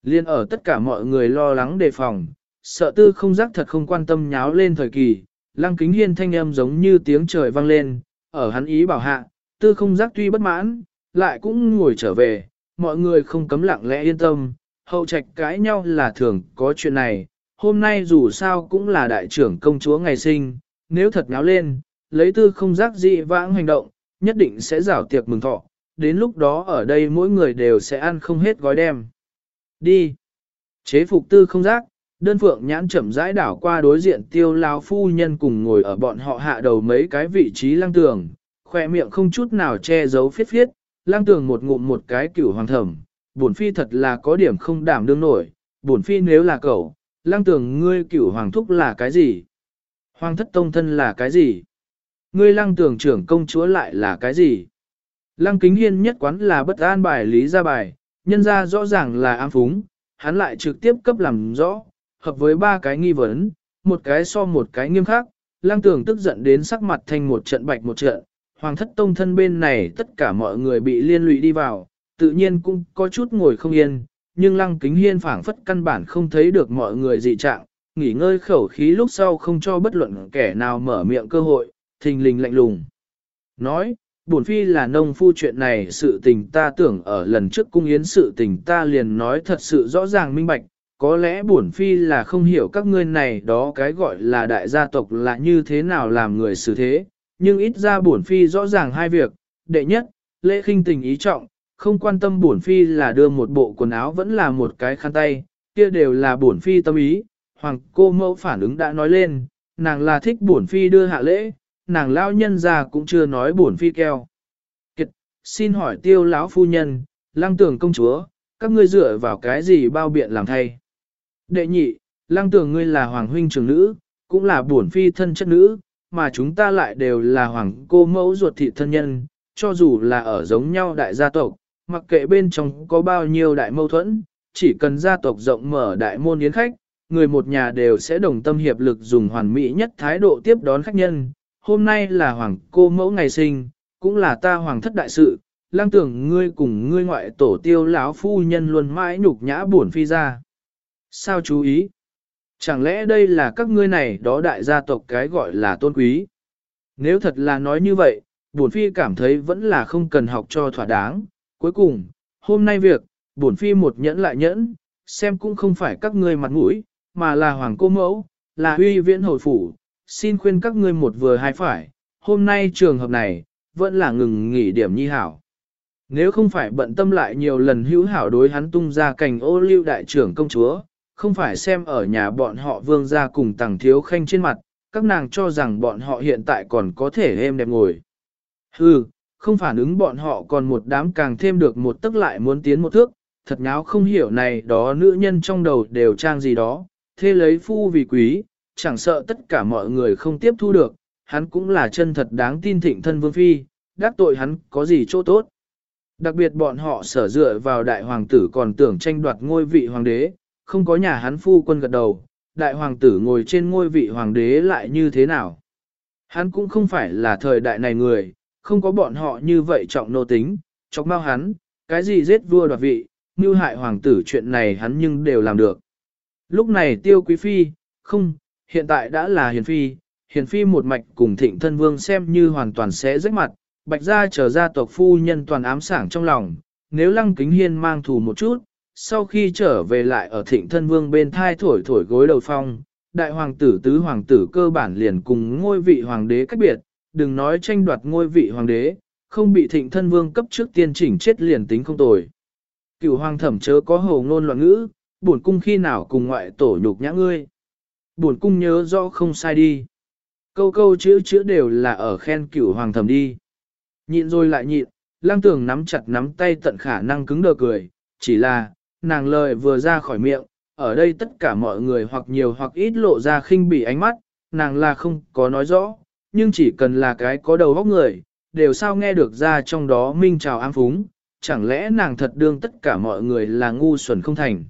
Liên ở tất cả mọi người lo lắng đề phòng, sợ tư không giác thật không quan tâm nháo lên thời kỳ, lăng kính hiên thanh âm giống như tiếng trời vang lên, ở hắn ý bảo hạ, tư không giác tuy bất mãn, lại cũng ngồi trở về, mọi người không cấm lặng lẽ yên tâm, hậu trạch cãi nhau là thường có chuyện này, hôm nay dù sao cũng là đại trưởng công chúa ngày sinh, nếu thật nháo lên, lấy tư không giác dị vãng hành động, nhất định sẽ rảo tiệc mừng thọ, đến lúc đó ở đây mỗi người đều sẽ ăn không hết gói đem. Đi! Chế phục tư không giác, đơn phượng nhãn chậm rãi đảo qua đối diện tiêu lao phu nhân cùng ngồi ở bọn họ hạ đầu mấy cái vị trí lăng tường, khoe miệng không chút nào che giấu phiết phiết, lăng tường một ngụm một cái cửu hoàng thẩm, bổn phi thật là có điểm không đảm đương nổi, bổn phi nếu là cậu, lăng tường ngươi cửu hoàng thúc là cái gì? Hoàng thất tông thân là cái gì? Ngươi lăng tường trưởng công chúa lại là cái gì? Lăng kính hiên nhất quán là bất an bài lý ra bài, nhân ra rõ ràng là am phúng, hắn lại trực tiếp cấp làm rõ, hợp với ba cái nghi vấn, một cái so một cái nghiêm khắc, lang tưởng tức giận đến sắc mặt thành một trận bạch một trận, hoàng thất tông thân bên này tất cả mọi người bị liên lụy đi vào, tự nhiên cũng có chút ngồi không yên, nhưng lăng kính hiên phảng phất căn bản không thấy được mọi người dị trạng, nghỉ ngơi khẩu khí lúc sau không cho bất luận kẻ nào mở miệng cơ hội, thình lình lạnh lùng. Nói, bổn phi là nông phu chuyện này sự tình ta tưởng ở lần trước cung yến sự tình ta liền nói thật sự rõ ràng minh bạch, có lẽ bổn phi là không hiểu các ngươi này đó cái gọi là đại gia tộc là như thế nào làm người xử thế, nhưng ít ra bổn phi rõ ràng hai việc, đệ nhất, lễ khinh tình ý trọng, không quan tâm bổn phi là đưa một bộ quần áo vẫn là một cái khăn tay, kia đều là bổn phi tâm ý, hoàng cô mẫu phản ứng đã nói lên, nàng là thích bổn phi đưa hạ lễ, nàng lao nhân ra cũng chưa nói bổn phi keo. Kiệt, xin hỏi tiêu lão phu nhân, lăng tưởng công chúa, các ngươi dựa vào cái gì bao biện làm thay? Đệ nhị, lăng tưởng ngươi là hoàng huynh trưởng nữ, cũng là bổn phi thân chất nữ, mà chúng ta lại đều là hoàng cô mẫu ruột thị thân nhân, cho dù là ở giống nhau đại gia tộc, mặc kệ bên trong có bao nhiêu đại mâu thuẫn, chỉ cần gia tộc rộng mở đại môn yến khách, người một nhà đều sẽ đồng tâm hiệp lực dùng hoàn mỹ nhất thái độ tiếp đón khách nhân, hôm nay là hoàng cô mẫu ngày sinh, cũng là ta hoàng thất đại sự, lang tưởng ngươi cùng ngươi ngoại tổ tiêu lão phu nhân luôn mãi nhục nhã buồn phi ra. Sao chú ý? Chẳng lẽ đây là các ngươi này đó đại gia tộc cái gọi là tôn quý? Nếu thật là nói như vậy, bổn phi cảm thấy vẫn là không cần học cho thỏa đáng. Cuối cùng, hôm nay việc, bổn phi một nhẫn lại nhẫn, xem cũng không phải các ngươi mặt mũi, mà là hoàng cô mẫu, là huy viễn hồi phủ, xin khuyên các ngươi một vừa hai phải, hôm nay trường hợp này, vẫn là ngừng nghỉ điểm nhi hảo. Nếu không phải bận tâm lại nhiều lần hữu hảo đối hắn tung ra cành ô lưu đại trưởng công chúa, không phải xem ở nhà bọn họ vương ra cùng tàng thiếu khanh trên mặt, các nàng cho rằng bọn họ hiện tại còn có thể êm đẹp ngồi. Hừ, không phản ứng bọn họ còn một đám càng thêm được một tức lại muốn tiến một thước, thật nháo không hiểu này đó nữ nhân trong đầu đều trang gì đó, thế lấy phu vì quý, chẳng sợ tất cả mọi người không tiếp thu được, hắn cũng là chân thật đáng tin thịnh thân vương phi, đắc tội hắn có gì chỗ tốt. Đặc biệt bọn họ sở dựa vào đại hoàng tử còn tưởng tranh đoạt ngôi vị hoàng đế, không có nhà hắn phu quân gật đầu, đại hoàng tử ngồi trên ngôi vị hoàng đế lại như thế nào. Hắn cũng không phải là thời đại này người, không có bọn họ như vậy trọng nô tính, chọc mau hắn, cái gì giết vua đoạt vị, như hại hoàng tử chuyện này hắn nhưng đều làm được. Lúc này tiêu quý phi, không, hiện tại đã là hiền phi, hiền phi một mạch cùng thịnh thân vương xem như hoàn toàn sẽ rách mặt, bạch gia trở ra tộc phu nhân toàn ám sảng trong lòng, nếu lăng kính hiên mang thù một chút, sau khi trở về lại ở thịnh thân vương bên thai thổi thổi gối đầu phong, đại hoàng tử tứ hoàng tử cơ bản liền cùng ngôi vị hoàng đế cách biệt, đừng nói tranh đoạt ngôi vị hoàng đế, không bị thịnh thân vương cấp trước tiên chỉnh chết liền tính không tồi. Cựu hoàng thẩm chớ có hồ ngôn loạn ngữ, buồn cung khi nào cùng ngoại tổ nhục nhã ngươi. Buồn cung nhớ rõ không sai đi. Câu câu chữ chữ đều là ở khen cửu hoàng thẩm đi. Nhịn rồi lại nhịn, lang tường nắm chặt nắm tay tận khả năng cứng đờ cười, chỉ là, nàng lời vừa ra khỏi miệng, ở đây tất cả mọi người hoặc nhiều hoặc ít lộ ra khinh bỉ ánh mắt, nàng là không có nói rõ, nhưng chỉ cần là cái có đầu óc người, đều sao nghe được ra trong đó minh trào ám phúng, chẳng lẽ nàng thật đương tất cả mọi người là ngu xuẩn không thành.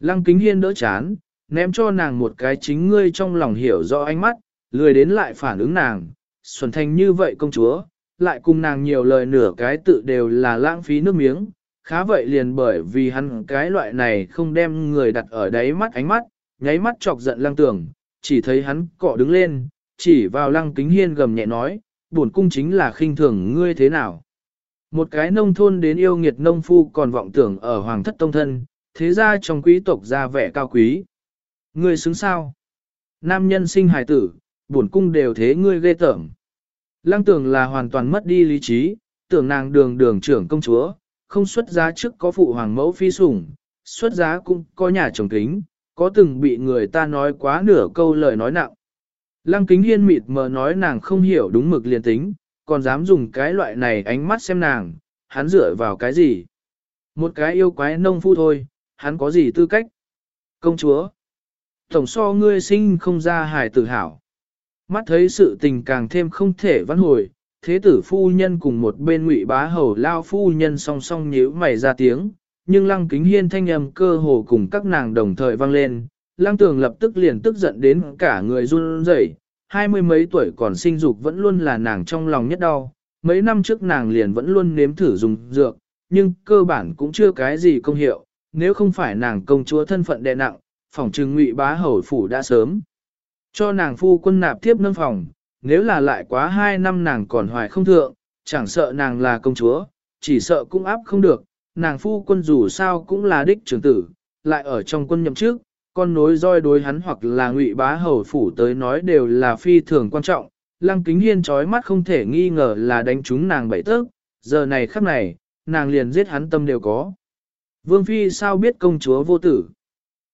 Lăng kính hiên đỡ chán, ném cho nàng một cái chính ngươi trong lòng hiểu rõ ánh mắt, lười đến lại phản ứng nàng, xuẩn thành như vậy công chúa, lại cùng nàng nhiều lời nửa cái tự đều là lãng phí nước miếng, khá vậy liền bởi vì hắn cái loại này không đem người đặt ở đáy mắt ánh mắt, nháy mắt chọc giận lăng tưởng, chỉ thấy hắn cọ đứng lên, chỉ vào lăng kính hiên gầm nhẹ nói, bổn cung chính là khinh thường ngươi thế nào. Một cái nông thôn đến yêu nghiệt nông phu còn vọng tưởng ở hoàng thất tông thân, thế ra trong quý tộc ra vẻ cao quý. Ngươi xứng sao? Nam nhân sinh hài tử, bổn cung đều thế ngươi ghê tởm. Lăng tưởng là hoàn toàn mất đi lý trí, tưởng nàng đường đường trưởng công chúa, không xuất giá trước có phụ hoàng mẫu phi sủng, xuất giá cũng có nhà chồng kính, có từng bị người ta nói quá nửa câu lời nói nặng. Lăng kính hiên mịt mờ nói nàng không hiểu đúng mực liền tính, còn dám dùng cái loại này ánh mắt xem nàng, hắn dựa vào cái gì? Một cái yêu quái nông phu thôi, hắn có gì tư cách? Công chúa! Tổng so ngươi sinh không ra hài tử hảo. Mắt thấy sự tình càng thêm không thể vãn hồi, thế tử phu nhân cùng một bên ngụy bá hầu lao phu nhân song song nhíu mày ra tiếng, nhưng lăng kính hiên thanh âm cơ hồ cùng các nàng đồng thời vang lên, lăng tường lập tức liền tức giận đến cả người run rẩy, hai mươi mấy tuổi còn sinh dục vẫn luôn là nàng trong lòng nhất đau, mấy năm trước nàng liền vẫn luôn nếm thử dùng dược, nhưng cơ bản cũng chưa cái gì công hiệu, nếu không phải nàng công chúa thân phận đệ nặng, phòng trừng ngụy bá hầu phủ đã sớm. Cho nàng phu quân nạp tiếp nâng phòng, nếu là lại quá hai năm nàng còn hoài không thượng, chẳng sợ nàng là công chúa, chỉ sợ cũng áp không được, nàng phu quân dù sao cũng là đích trưởng tử, lại ở trong quân nhậm trước, con nối roi đối hắn hoặc là ngụy bá hầu phủ tới nói đều là phi thường quan trọng. Lăng kính hiên trói mắt không thể nghi ngờ là đánh trúng nàng bảy tớc, giờ này khắc này, nàng liền giết hắn tâm đều có. Vương phi sao biết công chúa vô tử?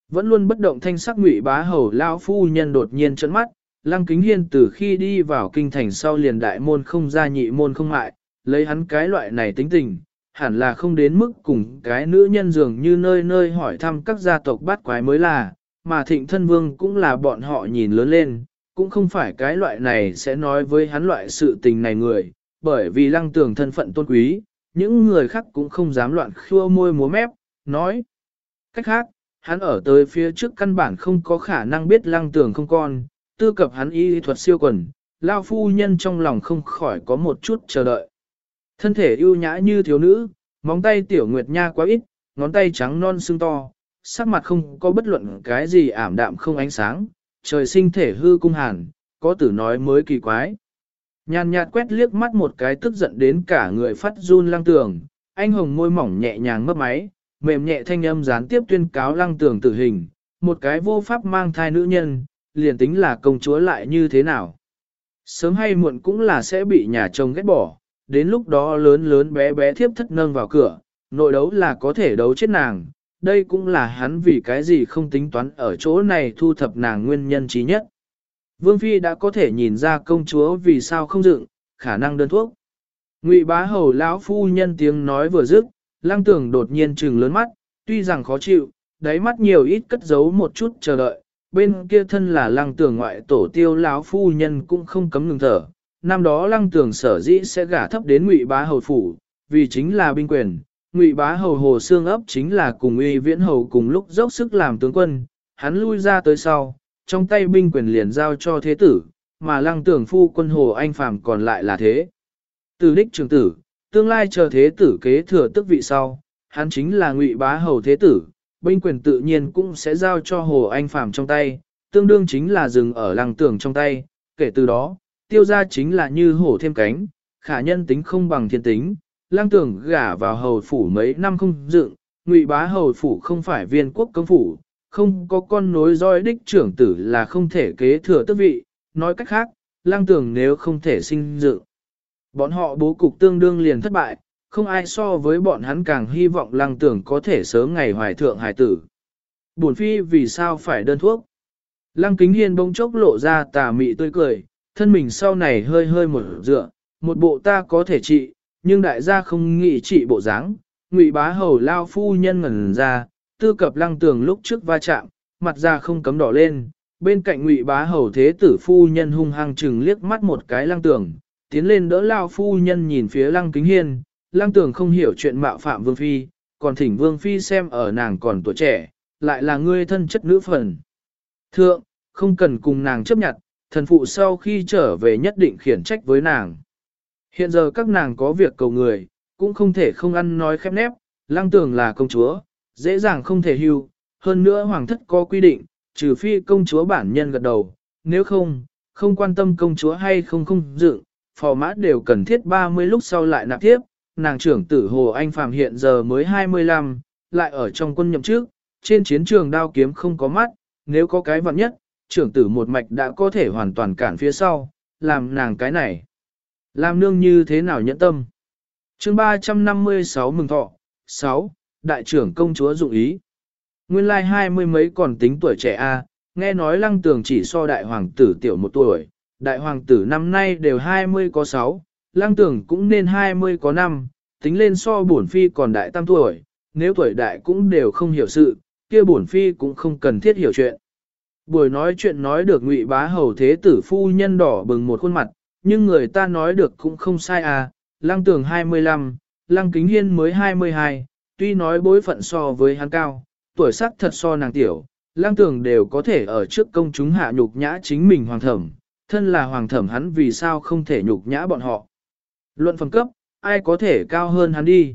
Vẫn luôn bất động thanh sắc ngụy bá hầu lao phu nhân đột nhiên trấn mắt, lăng kính hiên từ khi đi vào kinh thành sau liền đại môn không ra nhị môn không mại, lấy hắn cái loại này tính tình, hẳn là không đến mức cùng cái nữ nhân dường như nơi nơi hỏi thăm các gia tộc bát quái mới là, mà thịnh thân vương cũng là bọn họ nhìn lớn lên, cũng không phải cái loại này sẽ nói với hắn loại sự tình này người, bởi vì lăng tường thân phận tôn quý, những người khác cũng không dám loạn khua môi múa mép, nói. Cách khác, hắn ở tới phía trước căn bản không có khả năng biết lăng tường không con, tư cập hắn y thuật siêu quần, lao phu nhân trong lòng không khỏi có một chút chờ đợi. Thân thể ưu nhã như thiếu nữ, móng tay tiểu nguyệt nha quá ít, ngón tay trắng non xương to, sắc mặt không có bất luận cái gì ảm đạm không ánh sáng, trời sinh thể hư cung hàn, có tử nói mới kỳ quái. Nhàn nhạt quét liếc mắt một cái tức giận đến cả người phát run lăng tường, anh hồng môi mỏng nhẹ nhàng mấp máy, mềm nhẹ thanh âm gián tiếp tuyên cáo lăng tường tử hình, một cái vô pháp mang thai nữ nhân, liền tính là công chúa lại như thế nào. Sớm hay muộn cũng là sẽ bị nhà chồng ghét bỏ, đến lúc đó lớn lớn bé bé thiếp thất nâng vào cửa, nội đấu là có thể đấu chết nàng, đây cũng là hắn vì cái gì không tính toán ở chỗ này thu thập nàng nguyên nhân trí nhất. Vương Phi đã có thể nhìn ra công chúa vì sao không dựng, khả năng đơn thuốc. Ngụy bá hầu lão phu nhân tiếng nói vừa dứt, lăng tưởng đột nhiên trừng lớn mắt, tuy rằng khó chịu, đáy mắt nhiều ít cất giấu một chút chờ đợi, bên kia thân là lăng Tường ngoại tổ tiêu lão phu nhân cũng không cấm ngừng thở. Năm đó lăng Tường sở dĩ sẽ gả thấp đến ngụy bá hầu phủ, vì chính là binh quyền, ngụy bá hầu hồ xương ấp chính là cùng uy viễn hầu cùng lúc dốc sức làm tướng quân, hắn lui ra tới sau, trong tay binh quyền liền giao cho thế tử, mà lăng tưởng phu quân hồ anh phàm còn lại là thế. Từ đích trường tử, tương lai chờ thế tử kế thừa tức vị sau, hắn chính là ngụy bá hầu thế tử, binh quyền tự nhiên cũng sẽ giao cho hồ anh phàm trong tay, tương đương chính là dừng ở lăng tưởng trong tay, kể từ đó, tiêu gia chính là như hổ thêm cánh, khả nhân tính không bằng thiên tính, lang tưởng gả vào hầu phủ mấy năm không dựng, ngụy bá hầu phủ không phải viên quốc công phủ, không có con nối roi đích trưởng tử là không thể kế thừa tước vị, nói cách khác, lang tưởng nếu không thể sinh dựng. Bọn họ bố cục tương đương liền thất bại, không ai so với bọn hắn càng hy vọng lăng tưởng có thể sớm ngày hoài thượng hài tử. Buồn phi vì sao phải đơn thuốc? Lăng kính hiên bỗng chốc lộ ra tà mị tươi cười, thân mình sau này hơi hơi một dựa, một bộ ta có thể trị, nhưng đại gia không nghĩ trị bộ dáng. Ngụy bá hầu lao phu nhân ngẩn ra, tư cập lăng tường lúc trước va chạm, mặt ra không cấm đỏ lên, bên cạnh ngụy bá hầu thế tử phu nhân hung hăng chừng liếc mắt một cái lăng tường, tiến lên đỡ lao phu nhân nhìn phía lăng kính hiên, Lang tường không hiểu chuyện mạo phạm vương phi, còn thỉnh vương phi xem ở nàng còn tuổi trẻ, lại là ngươi thân chất nữ phần. Thượng, không cần cùng nàng chấp nhận, thần phụ sau khi trở về nhất định khiển trách với nàng. Hiện giờ các nàng có việc cầu người, cũng không thể không ăn nói khép nép, Lang tường là công chúa, dễ dàng không thể hưu, hơn nữa hoàng thất có quy định, trừ phi công chúa bản nhân gật đầu, nếu không, không quan tâm công chúa hay không không dựng, phò mã đều cần thiết 30 lúc sau lại nạp tiếp, nàng trưởng tử Hồ Anh Phạm hiện giờ mới 25, lại ở trong quân nhậm trước, trên chiến trường đao kiếm không có mắt, nếu có cái vặn nhất, trưởng tử một mạch đã có thể hoàn toàn cản phía sau, làm nàng cái này. Làm nương như thế nào nhẫn tâm? chương 356 mừng thọ, 6. Đại trưởng công chúa dụng ý. Nguyên lai hai mươi mấy còn tính tuổi trẻ a, nghe nói lăng tường chỉ so đại hoàng tử tiểu một tuổi, đại hoàng tử năm nay đều 20 có 6, Lang tưởng cũng nên 20 có năm, tính lên so bổn phi còn đại tam tuổi, nếu tuổi đại cũng đều không hiểu sự, kia bổn phi cũng không cần thiết hiểu chuyện. Buổi nói chuyện nói được ngụy bá hầu thế tử phu nhân đỏ bừng một khuôn mặt, nhưng người ta nói được cũng không sai à, lang tưởng 25, Lang kính hiên mới 22, tuy nói bối phận so với hắn cao, tuổi sắc thật so nàng tiểu, lang tưởng đều có thể ở trước công chúng hạ nhục nhã chính mình hoàng thẩm, thân là hoàng thẩm hắn vì sao không thể nhục nhã bọn họ. Luận phẩm cấp, ai có thể cao hơn hắn đi.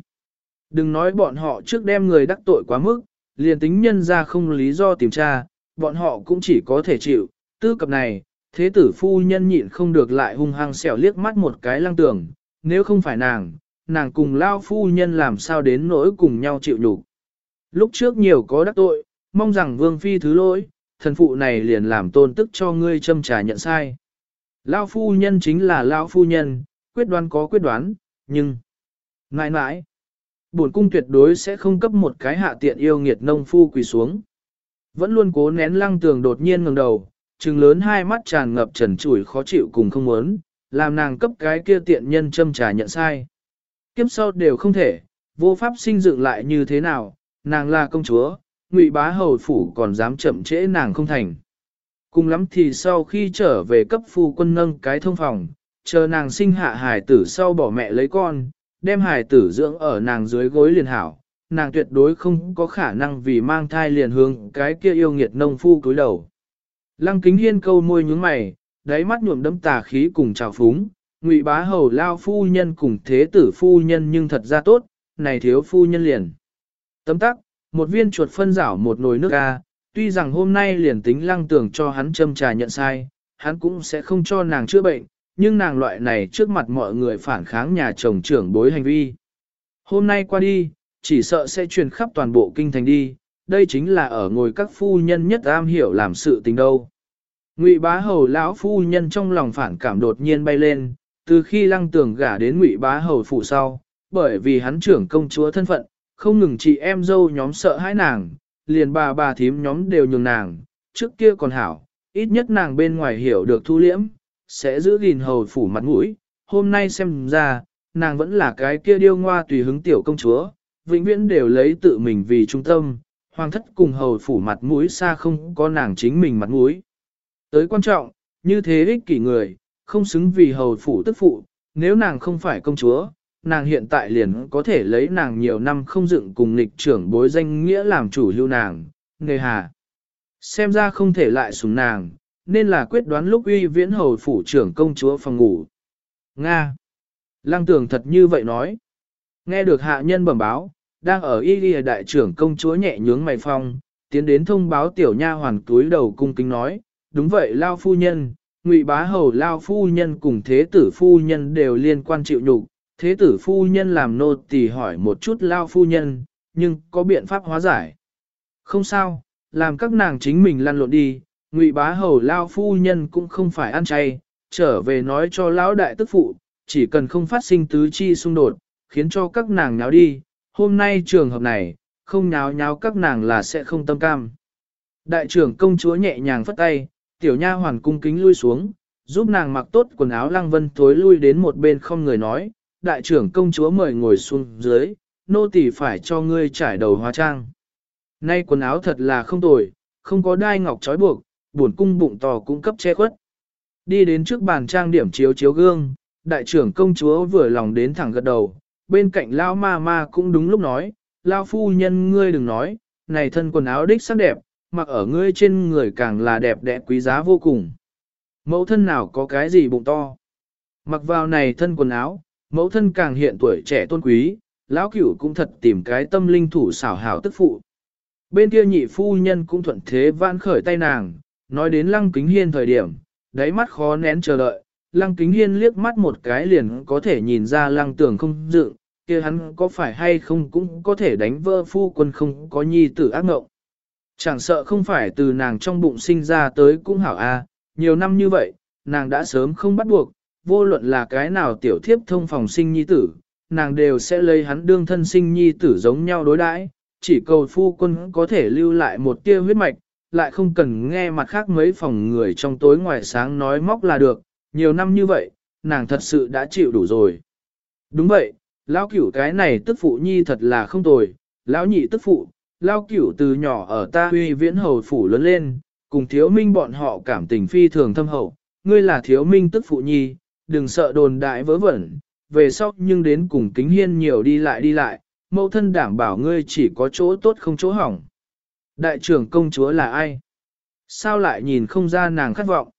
Đừng nói bọn họ trước đem người đắc tội quá mức, liền tính nhân ra không lý do tìm tra, bọn họ cũng chỉ có thể chịu. Tư cập này, thế tử phu nhân nhịn không được lại hung hăng xẻo liếc mắt một cái lăng tưởng. nếu không phải nàng, nàng cùng lao phu nhân làm sao đến nỗi cùng nhau chịu nhục. Lúc trước nhiều có đắc tội, mong rằng vương phi thứ lỗi, thần phụ này liền làm tôn tức cho ngươi châm trà nhận sai. Lao phu nhân chính là lao phu nhân, quyết đoán có quyết đoán, nhưng... Nãi nãi, bổn cung tuyệt đối sẽ không cấp một cái hạ tiện yêu nghiệt nông phu quỳ xuống. Vẫn luôn cố nén lăng tường đột nhiên ngẩng đầu, trừng lớn hai mắt tràn ngập trần trụi khó chịu cùng không muốn, làm nàng cấp cái kia tiện nhân châm trà nhận sai. Kiếp sau đều không thể, vô pháp sinh dựng lại như thế nào, nàng là công chúa, ngụy bá hầu phủ còn dám chậm trễ nàng không thành. Cùng lắm thì sau khi trở về cấp phu quân nâng cái thông phòng, chờ nàng sinh hạ hài tử sau bỏ mẹ lấy con, đem hài tử dưỡng ở nàng dưới gối liền hảo, nàng tuyệt đối không có khả năng vì mang thai liền hướng cái kia yêu nghiệt nông phu cúi đầu. Lăng kính hiên câu môi nhướng mày, đáy mắt nhuộm đấm tà khí cùng trào phúng, ngụy bá hầu lao phu nhân cùng thế tử phu nhân nhưng thật ra tốt, này thiếu phu nhân liền. Tấm tắc, một viên chuột phân rảo một nồi nước ga, tuy rằng hôm nay liền tính lăng tưởng cho hắn châm trà nhận sai, hắn cũng sẽ không cho nàng chữa bệnh, nhưng nàng loại này trước mặt mọi người phản kháng nhà chồng trưởng bối hành vi. Hôm nay qua đi, chỉ sợ sẽ truyền khắp toàn bộ kinh thành đi, đây chính là ở ngồi các phu nhân nhất am hiểu làm sự tình đâu. Ngụy bá hầu lão phu nhân trong lòng phản cảm đột nhiên bay lên, từ khi lăng tường gả đến ngụy bá hầu phủ sau, bởi vì hắn trưởng công chúa thân phận, không ngừng chị em dâu nhóm sợ hãi nàng, liền bà bà thím nhóm đều nhường nàng, trước kia còn hảo, ít nhất nàng bên ngoài hiểu được thu liễm, sẽ giữ gìn hầu phủ mặt mũi, hôm nay xem ra, nàng vẫn là cái kia điêu ngoa tùy hứng tiểu công chúa, vĩnh viễn đều lấy tự mình vì trung tâm, hoàng thất cùng hầu phủ mặt mũi xa không có nàng chính mình mặt mũi. Tới quan trọng, như thế ích kỷ người, không xứng vì hầu phủ tức phụ, nếu nàng không phải công chúa, nàng hiện tại liền có thể lấy nàng nhiều năm không dựng cùng lịch trưởng bối danh nghĩa làm chủ lưu nàng, nghề hà. Xem ra không thể lại sùng nàng, nên là quyết đoán lúc uy viễn hầu phủ trưởng công chúa phòng ngủ. Nga. Lăng tường thật như vậy nói. Nghe được hạ nhân bẩm báo, đang ở y ghi đại trưởng công chúa nhẹ nhướng mày phong, tiến đến thông báo tiểu nha hoàn túi đầu cung kính nói, đúng vậy lao phu nhân, ngụy bá hầu lao phu nhân cùng thế tử phu nhân đều liên quan chịu nhục, thế tử phu nhân làm nô tỳ hỏi một chút lao phu nhân, nhưng có biện pháp hóa giải. Không sao, làm các nàng chính mình lăn lộn đi, ngụy bá hầu lao phu nhân cũng không phải ăn chay, trở về nói cho lão đại tức phụ, chỉ cần không phát sinh tứ chi xung đột, khiến cho các nàng nháo đi, hôm nay trường hợp này, không nháo nháo các nàng là sẽ không tâm cam. Đại trưởng công chúa nhẹ nhàng phất tay, tiểu nha hoàn cung kính lui xuống, giúp nàng mặc tốt quần áo lăng vân tối lui đến một bên không người nói, đại trưởng công chúa mời ngồi xuống dưới, nô tỳ phải cho ngươi trải đầu hóa trang. Nay quần áo thật là không tồi, không có đai ngọc trói buộc, buồn cung bụng to cũng cấp che khuất. Đi đến trước bàn trang điểm chiếu chiếu gương, đại trưởng công chúa vừa lòng đến thẳng gật đầu, bên cạnh lao ma ma cũng đúng lúc nói, lao phu nhân ngươi đừng nói, này thân quần áo đích sắc đẹp, mặc ở ngươi trên người càng là đẹp đẽ quý giá vô cùng. Mẫu thân nào có cái gì bụng to. Mặc vào này thân quần áo, mẫu thân càng hiện tuổi trẻ tôn quý, lão cửu cũng thật tìm cái tâm linh thủ xảo hảo tức phụ. Bên kia nhị phu nhân cũng thuận thế vãn khởi tay nàng, nói đến lăng kính hiên thời điểm, đáy mắt khó nén chờ đợi, lăng kính hiên liếc mắt một cái liền có thể nhìn ra lăng tưởng không dựng, kia hắn có phải hay không cũng có thể đánh vỡ phu quân không có nhi tử ác ngộng. Chẳng sợ không phải từ nàng trong bụng sinh ra tới cũng hảo a, nhiều năm như vậy, nàng đã sớm không bắt buộc, vô luận là cái nào tiểu thiếp thông phòng sinh nhi tử, nàng đều sẽ lấy hắn đương thân sinh nhi tử giống nhau đối đãi, chỉ cầu phu quân có thể lưu lại một tia huyết mạch, lại không cần nghe mặt khác mấy phòng người trong tối ngoài sáng nói móc là được, nhiều năm như vậy, nàng thật sự đã chịu đủ rồi. Đúng vậy, lão cửu cái này tức phụ nhi thật là không tồi, lão nhị tức phụ, lão cửu từ nhỏ ở ta huy viễn hầu phủ lớn lên, cùng thiếu minh bọn họ cảm tình phi thường thâm hậu, ngươi là thiếu minh tức phụ nhi, đừng sợ đồn đại vớ vẩn, về sau nhưng đến cùng kính hiên nhiều đi lại đi lại, mẫu thân đảm bảo ngươi chỉ có chỗ tốt không chỗ hỏng. Đại trưởng công chúa là ai? Sao lại nhìn không ra nàng khát vọng?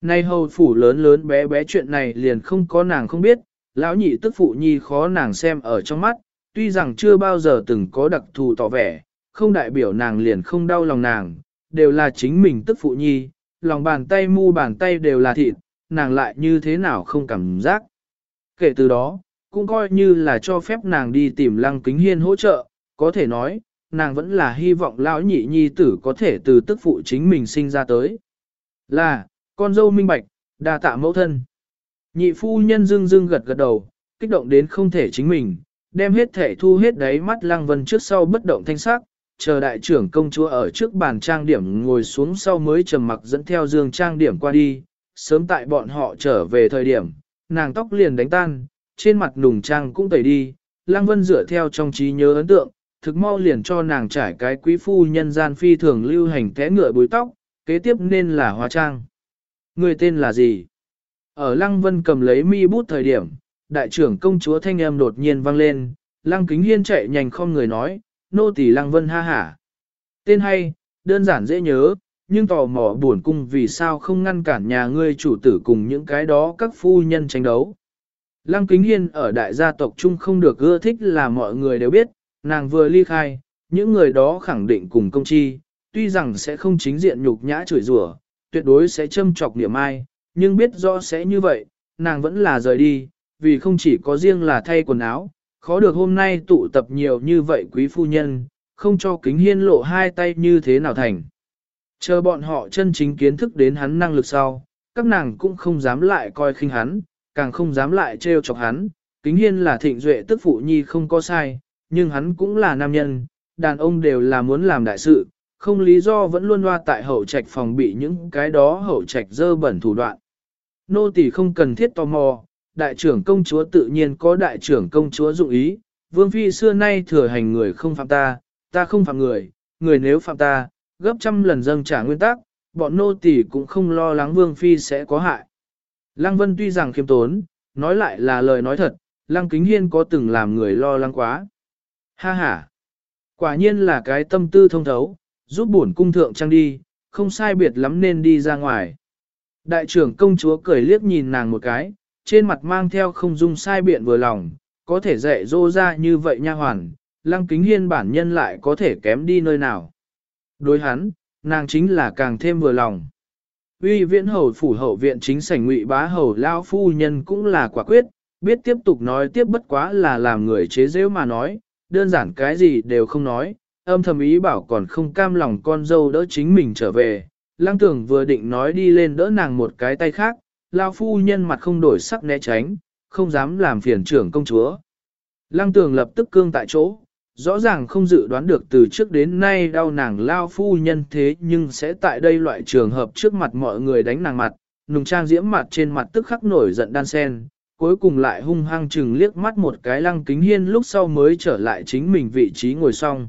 Nay hầu phủ lớn lớn bé bé chuyện này liền không có nàng không biết, lão nhị tức phụ nhi khó nàng xem ở trong mắt, tuy rằng chưa bao giờ từng có đặc thù tỏ vẻ, không đại biểu nàng liền không đau lòng nàng, đều là chính mình tức phụ nhi, lòng bàn tay mu bàn tay đều là thịt, nàng lại như thế nào không cảm giác. Kể từ đó, cũng coi như là cho phép nàng đi tìm lăng kính hiên hỗ trợ, có thể nói, nàng vẫn là hy vọng lão nhị nhi tử có thể từ tức phụ chính mình sinh ra tới. Là, con dâu minh bạch, đa tạ mẫu thân. Nhị phu nhân dưng dưng gật gật đầu, kích động đến không thể chính mình, đem hết thể thu hết đáy mắt lăng vân trước sau bất động thanh sắc, chờ đại trưởng công chúa ở trước bàn trang điểm ngồi xuống sau mới trầm mặc dẫn theo dương trang điểm qua đi, sớm tại bọn họ trở về thời điểm, nàng tóc liền đánh tan, trên mặt nùng trang cũng tẩy đi, lăng vân dựa theo trong trí nhớ ấn tượng, thực mau liền cho nàng trải cái quý phu nhân gian phi thường lưu hành té ngựa búi tóc, kế tiếp nên là hóa trang. Người tên là gì? Ở Lăng Vân cầm lấy mi bút thời điểm, đại trưởng công chúa thanh em đột nhiên vang lên, Lăng Kính Hiên chạy nhanh không người nói, nô tỳ Lăng Vân ha hả. Tên hay, đơn giản dễ nhớ, nhưng tò mò buồn cung vì sao không ngăn cản nhà ngươi chủ tử cùng những cái đó các phu nhân tranh đấu. Lăng Kính Hiên ở đại gia tộc chung không được ưa thích là mọi người đều biết, nàng vừa ly khai, những người đó khẳng định cùng công chi, tuy rằng sẽ không chính diện nhục nhã chửi rủa, tuyệt đối sẽ châm chọc niệm ai, nhưng biết rõ sẽ như vậy, nàng vẫn là rời đi, vì không chỉ có riêng là thay quần áo, khó được hôm nay tụ tập nhiều như vậy quý phu nhân, không cho kính hiên lộ hai tay như thế nào thành. Chờ bọn họ chân chính kiến thức đến hắn năng lực sau, các nàng cũng không dám lại coi khinh hắn, càng không dám lại trêu chọc hắn, kính hiên là thịnh duệ tức phụ nhi không có sai, nhưng hắn cũng là nam nhân, đàn ông đều là muốn làm đại sự, không lý do vẫn luôn loa tại hậu trạch phòng bị những cái đó hậu trạch dơ bẩn thủ đoạn. Nô tỳ không cần thiết tò mò, đại trưởng công chúa tự nhiên có đại trưởng công chúa dụng ý, vương phi xưa nay thừa hành người không phạm ta, ta không phạm người, người nếu phạm ta, gấp trăm lần dâng trả nguyên tắc, bọn nô tỳ cũng không lo lắng vương phi sẽ có hại. Lăng Vân tuy rằng khiêm tốn, nói lại là lời nói thật, Lăng Kính Hiên có từng làm người lo lắng quá. Ha ha! Quả nhiên là cái tâm tư thông thấu, giúp bổn cung thượng trang đi, không sai biệt lắm nên đi ra ngoài. Đại trưởng công chúa cười liếc nhìn nàng một cái, trên mặt mang theo không dung sai biện vừa lòng, có thể dạy dỗ ra như vậy nha hoàn, lăng kính hiên bản nhân lại có thể kém đi nơi nào. Đối hắn, nàng chính là càng thêm vừa lòng. Uy viễn hầu phủ hậu viện chính sảnh ngụy bá hầu lao phu nhân cũng là quả quyết, biết tiếp tục nói tiếp bất quá là làm người chế giễu mà nói, đơn giản cái gì đều không nói, âm thầm ý bảo còn không cam lòng con dâu đỡ chính mình trở về. Lăng tưởng vừa định nói đi lên đỡ nàng một cái tay khác, lao phu nhân mặt không đổi sắc né tránh, không dám làm phiền trưởng công chúa. Lăng tường lập tức cương tại chỗ, rõ ràng không dự đoán được từ trước đến nay đau nàng lao phu nhân thế nhưng sẽ tại đây loại trường hợp trước mặt mọi người đánh nàng mặt, nùng trang diễm mặt trên mặt tức khắc nổi giận đan sen, cuối cùng lại hung hăng chừng liếc mắt một cái lăng kính hiên lúc sau mới trở lại chính mình vị trí ngồi xong.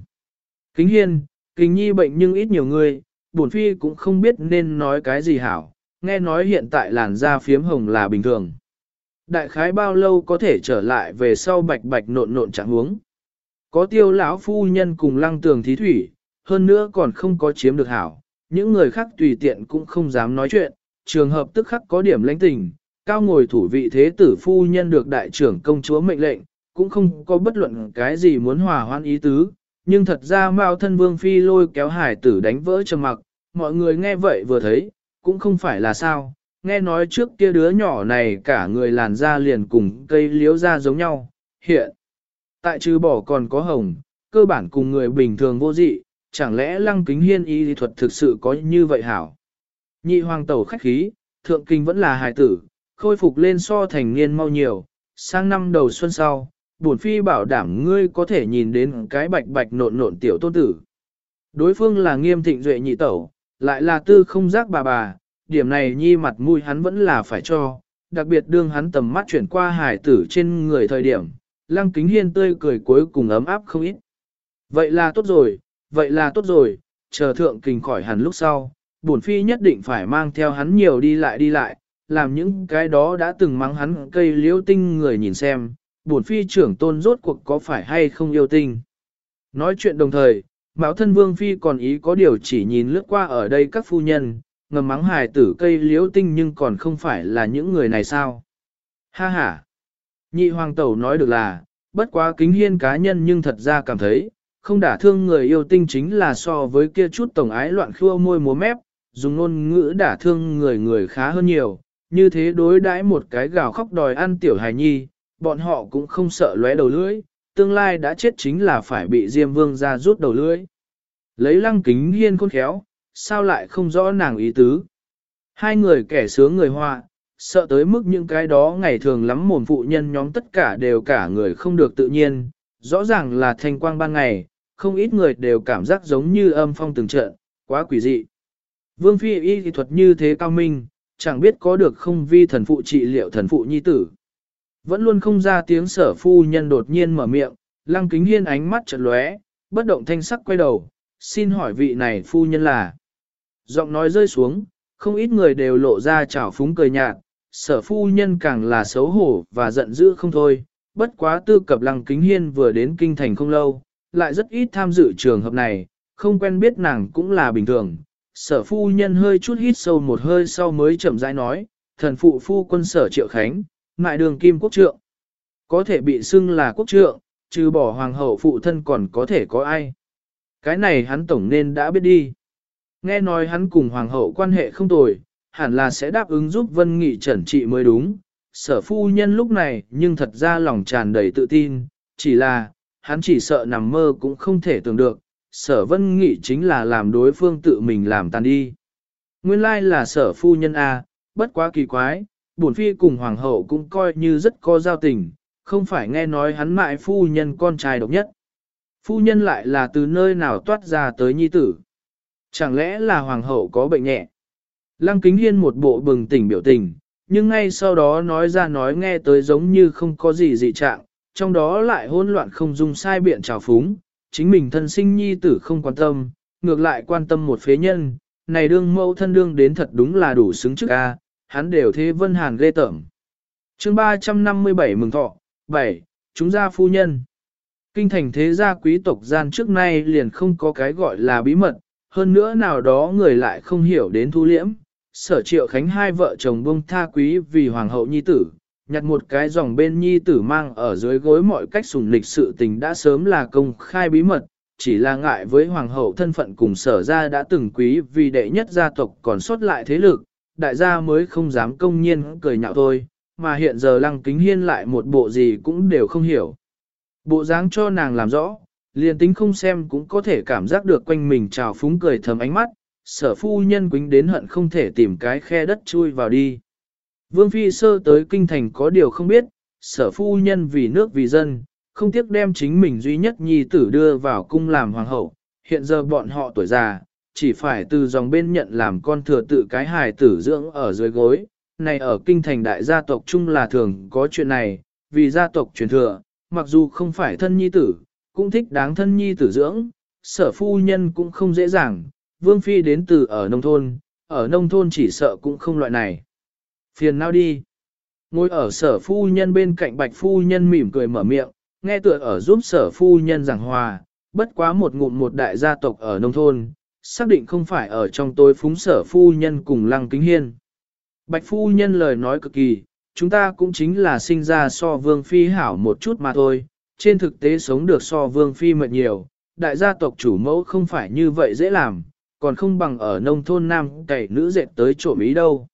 Kính hiên, kính nhi bệnh nhưng ít nhiều người, bổn phi cũng không biết nên nói cái gì hảo, nghe nói hiện tại làn da phiếm hồng là bình thường. Đại khái bao lâu có thể trở lại về sau bạch bạch nộn nộn trạng huống. Có tiêu lão phu nhân cùng lăng tường thí thủy, hơn nữa còn không có chiếm được hảo, những người khác tùy tiện cũng không dám nói chuyện, trường hợp tức khắc có điểm lãnh tình, cao ngồi thủ vị thế tử phu nhân được đại trưởng công chúa mệnh lệnh, cũng không có bất luận cái gì muốn hòa hoan ý tứ, nhưng thật ra Mao thân vương phi lôi kéo hải tử đánh vỡ trầm mặc, mọi người nghe vậy vừa thấy, cũng không phải là sao, nghe nói trước kia đứa nhỏ này cả người làn da liền cùng cây liếu da giống nhau, hiện tại trừ bỏ còn có hồng, cơ bản cùng người bình thường vô dị, chẳng lẽ lăng kính hiên y thuật thực sự có như vậy hảo? Nhị hoàng tẩu khách khí, thượng kinh vẫn là hài tử, khôi phục lên so thành niên mau nhiều, sang năm đầu xuân sau, bổn phi bảo đảm ngươi có thể nhìn đến cái bạch bạch nộn nộn tiểu tôn tử. Đối phương là nghiêm thịnh duệ nhị tẩu, lại là tư không giác bà bà, điểm này nhi mặt mũi hắn vẫn là phải cho, đặc biệt đương hắn tầm mắt chuyển qua hải tử trên người thời điểm, lăng kính hiên tươi cười cuối cùng ấm áp không ít. Vậy là tốt rồi, vậy là tốt rồi, chờ thượng kình khỏi hẳn lúc sau, bổn phi nhất định phải mang theo hắn nhiều đi lại đi lại, làm những cái đó đã từng mắng hắn cây liễu tinh người nhìn xem, bổn phi trưởng tôn rốt cuộc có phải hay không yêu tinh. Nói chuyện đồng thời, Mão thân vương phi còn ý có điều chỉ nhìn lướt qua ở đây các phu nhân, ngầm mắng hài tử cây liễu tinh nhưng còn không phải là những người này sao. Ha ha! Nhị hoàng tẩu nói được là, bất quá kính hiên cá nhân nhưng thật ra cảm thấy, không đả thương người yêu tinh chính là so với kia chút tổng ái loạn khua môi múa mép, dùng ngôn ngữ đả thương người người khá hơn nhiều, như thế đối đãi một cái gào khóc đòi ăn tiểu hài nhi, bọn họ cũng không sợ lóe đầu lưỡi, tương lai đã chết chính là phải bị Diêm Vương ra rút đầu lưỡi. Lấy lăng kính hiên khôn khéo, sao lại không rõ nàng ý tứ. Hai người kẻ sướng người hoa, sợ tới mức những cái đó ngày thường lắm mồm phụ nhân nhóm tất cả đều cả người không được tự nhiên, rõ ràng là thanh quang ban ngày, không ít người đều cảm giác giống như âm phong từng trận, quá quỷ dị. Vương phi y thì thuật như thế cao minh, chẳng biết có được không vi thần phụ trị liệu thần phụ nhi tử. Vẫn luôn không ra tiếng sở phu nhân đột nhiên mở miệng, lăng kính hiên ánh mắt chợt lóe, bất động thanh sắc quay đầu, xin hỏi vị này phu nhân là. Giọng nói rơi xuống, không ít người đều lộ ra chảo phúng cười nhạt, sở phu nhân càng là xấu hổ và giận dữ không thôi, bất quá tư cập lăng kính hiên vừa đến kinh thành không lâu, lại rất ít tham dự trường hợp này, không quen biết nàng cũng là bình thường. Sở phu nhân hơi chút hít sâu một hơi sau mới chậm rãi nói, thần phụ phu quân sở triệu khánh, mại đường kim quốc trượng. Có thể bị xưng là quốc trượng, trừ bỏ hoàng hậu phụ thân còn có thể có ai. Cái này hắn tổng nên đã biết đi. Nghe nói hắn cùng hoàng hậu quan hệ không tồi, hẳn là sẽ đáp ứng giúp Vân Nghị trần trị mới đúng. Sở phu nhân lúc này nhưng thật ra lòng tràn đầy tự tin, chỉ là, hắn chỉ sợ nằm mơ cũng không thể tưởng được, sở Vân Nghị chính là làm đối phương tự mình làm tàn đi. Nguyên lai là sở phu nhân A, bất quá kỳ quái, bổn phi cùng hoàng hậu cũng coi như rất có giao tình, không phải nghe nói hắn mại phu nhân con trai độc nhất. Phu nhân lại là từ nơi nào toát ra tới nhi tử. Chẳng lẽ là hoàng hậu có bệnh nhẹ? Lăng kính hiên một bộ bừng tỉnh biểu tình, nhưng ngay sau đó nói ra nói nghe tới giống như không có gì dị trạng, trong đó lại hỗn loạn không dung sai biện trào phúng, chính mình thân sinh nhi tử không quan tâm, ngược lại quan tâm một phế nhân, này đương mẫu thân đương đến thật đúng là đủ xứng trước a, hắn đều thế vân hàn ghê tởm. chương 357 mừng thọ, 7, chúng gia phu nhân. Kinh thành thế gia quý tộc gian trước nay liền không có cái gọi là bí mật, hơn nữa nào đó người lại không hiểu đến thu liễm. Sở triệu khánh hai vợ chồng bông tha quý vì hoàng hậu nhi tử, nhặt một cái dòng bên nhi tử mang ở dưới gối mọi cách sùng lịch sự tình đã sớm là công khai bí mật, chỉ là ngại với hoàng hậu thân phận cùng sở ra đã từng quý vì đệ nhất gia tộc còn sót lại thế lực, đại gia mới không dám công nhiên cười nhạo thôi, mà hiện giờ lăng kính hiên lại một bộ gì cũng đều không hiểu. Bộ dáng cho nàng làm rõ, liền tính không xem cũng có thể cảm giác được quanh mình trào phúng cười thầm ánh mắt, sở phu nhân quính đến hận không thể tìm cái khe đất chui vào đi. Vương Phi sơ tới kinh thành có điều không biết, sở phu nhân vì nước vì dân, không tiếc đem chính mình duy nhất nhi tử đưa vào cung làm hoàng hậu, hiện giờ bọn họ tuổi già, chỉ phải từ dòng bên nhận làm con thừa tự cái hài tử dưỡng ở dưới gối. Này ở kinh thành đại gia tộc chung là thường có chuyện này, vì gia tộc truyền thừa, mặc dù không phải thân nhi tử, cũng thích đáng thân nhi tử dưỡng, sở phu nhân cũng không dễ dàng, vương phi đến từ ở nông thôn, ở nông thôn chỉ sợ cũng không loại này. Phiền nào đi. Ngồi ở sở phu nhân bên cạnh bạch phu nhân mỉm cười mở miệng, nghe tựa ở giúp sở phu nhân giảng hòa, bất quá một ngụm một đại gia tộc ở nông thôn, xác định không phải ở trong tối phúng sở phu nhân cùng lăng kính hiên. Bạch phu nhân lời nói cực kỳ, chúng ta cũng chính là sinh ra so vương phi hảo một chút mà thôi, trên thực tế sống được so vương phi mệt nhiều, đại gia tộc chủ mẫu không phải như vậy dễ làm, còn không bằng ở nông thôn nam cày nữ dệt tới trộm ý đâu.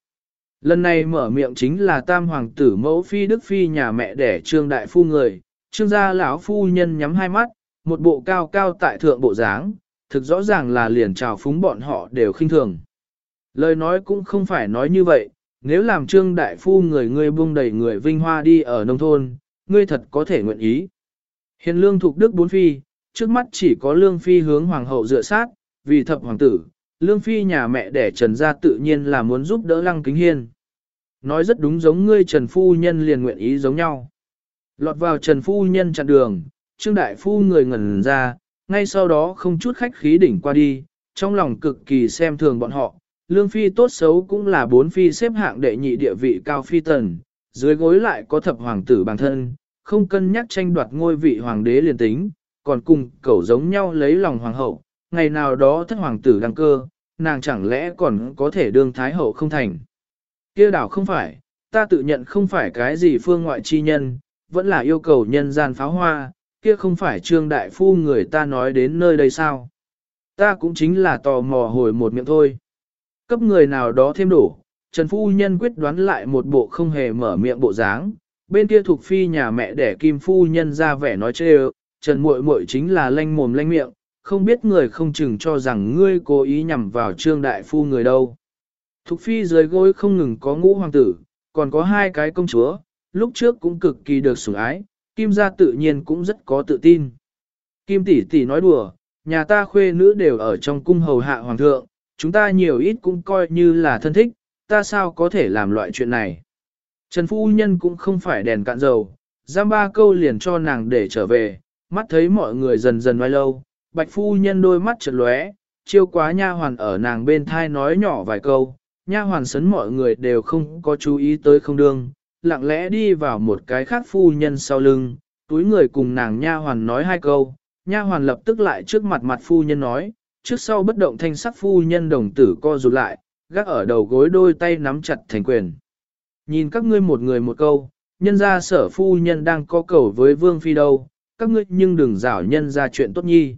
Lần này mở miệng chính là tam hoàng tử mẫu phi đức phi nhà mẹ đẻ trương đại phu người, trương gia lão phu nhân nhắm hai mắt, một bộ cao cao tại thượng bộ dáng, thực rõ ràng là liền trào phúng bọn họ đều khinh thường. Lời nói cũng không phải nói như vậy, nếu làm trương đại phu người ngươi buông đầy người vinh hoa đi ở nông thôn, ngươi thật có thể nguyện ý. Hiền lương thuộc đức bốn phi, trước mắt chỉ có lương phi hướng hoàng hậu dựa sát, vì thập hoàng tử, lương phi nhà mẹ đẻ trần gia tự nhiên là muốn giúp đỡ lăng kính hiên. Nói rất đúng giống ngươi trần phu nhân liền nguyện ý giống nhau. Lọt vào trần phu nhân chặn đường, trương đại phu người ngẩn ra, ngay sau đó không chút khách khí đỉnh qua đi, trong lòng cực kỳ xem thường bọn họ. Lương phi tốt xấu cũng là bốn phi xếp hạng đệ nhị địa vị cao phi tần, dưới gối lại có thập hoàng tử bằng thân, không cân nhắc tranh đoạt ngôi vị hoàng đế liền tính, còn cùng cẩu giống nhau lấy lòng hoàng hậu, ngày nào đó thất hoàng tử đăng cơ, nàng chẳng lẽ còn có thể đương thái hậu không thành. kia đảo không phải, ta tự nhận không phải cái gì phương ngoại chi nhân, vẫn là yêu cầu nhân gian pháo hoa, kia không phải trương đại phu người ta nói đến nơi đây sao. Ta cũng chính là tò mò hồi một miệng thôi. Cấp người nào đó thêm đủ, Trần Phu Nhân quyết đoán lại một bộ không hề mở miệng bộ dáng, bên kia thuộc phi nhà mẹ đẻ Kim Phu Nhân ra vẻ nói chê Trần muội muội chính là lanh mồm lanh miệng, không biết người không chừng cho rằng ngươi cố ý nhằm vào trương đại phu người đâu. Thục phi dưới gối không ngừng có ngũ hoàng tử, còn có hai cái công chúa, lúc trước cũng cực kỳ được sủng ái, Kim gia tự nhiên cũng rất có tự tin. Kim tỷ tỷ nói đùa, nhà ta khuê nữ đều ở trong cung hầu hạ hoàng thượng, chúng ta nhiều ít cũng coi như là thân thích, ta sao có thể làm loại chuyện này. Trần Phu Nhân cũng không phải đèn cạn dầu, giam ba câu liền cho nàng để trở về, mắt thấy mọi người dần dần ngoài lâu, Bạch Phu Nhân đôi mắt chợt lóe, chiêu quá nha hoàn ở nàng bên thai nói nhỏ vài câu, nha hoàn sấn mọi người đều không có chú ý tới không đương, lặng lẽ đi vào một cái khác phu nhân sau lưng, túi người cùng nàng nha hoàn nói hai câu, nha hoàn lập tức lại trước mặt mặt phu nhân nói, trước sau bất động thanh sắc phu nhân đồng tử co rụt lại, gác ở đầu gối đôi tay nắm chặt thành quyền. Nhìn các ngươi một người một câu, nhân ra sở phu nhân đang có cầu với vương phi đâu, các ngươi nhưng đừng rảo nhân ra chuyện tốt nhi.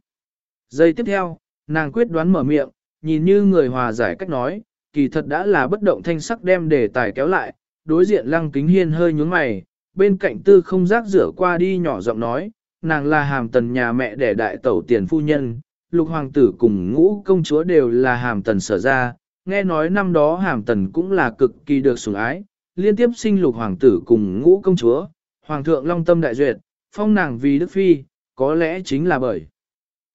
Giây tiếp theo, nàng quyết đoán mở miệng, nhìn như người hòa giải cách nói, kỳ thật đã là bất động thanh sắc đem đề tài kéo lại, đối diện lăng kính hiên hơi nhướng mày, bên cạnh tư không rác rửa qua đi nhỏ giọng nói, nàng là hàm tần nhà mẹ đẻ đại tẩu tiền phu nhân, lục hoàng tử cùng ngũ công chúa đều là hàm tần sở ra, nghe nói năm đó hàm tần cũng là cực kỳ được sủng ái, liên tiếp sinh lục hoàng tử cùng ngũ công chúa, hoàng thượng long tâm đại duyệt, phong nàng vì đức phi, có lẽ chính là bởi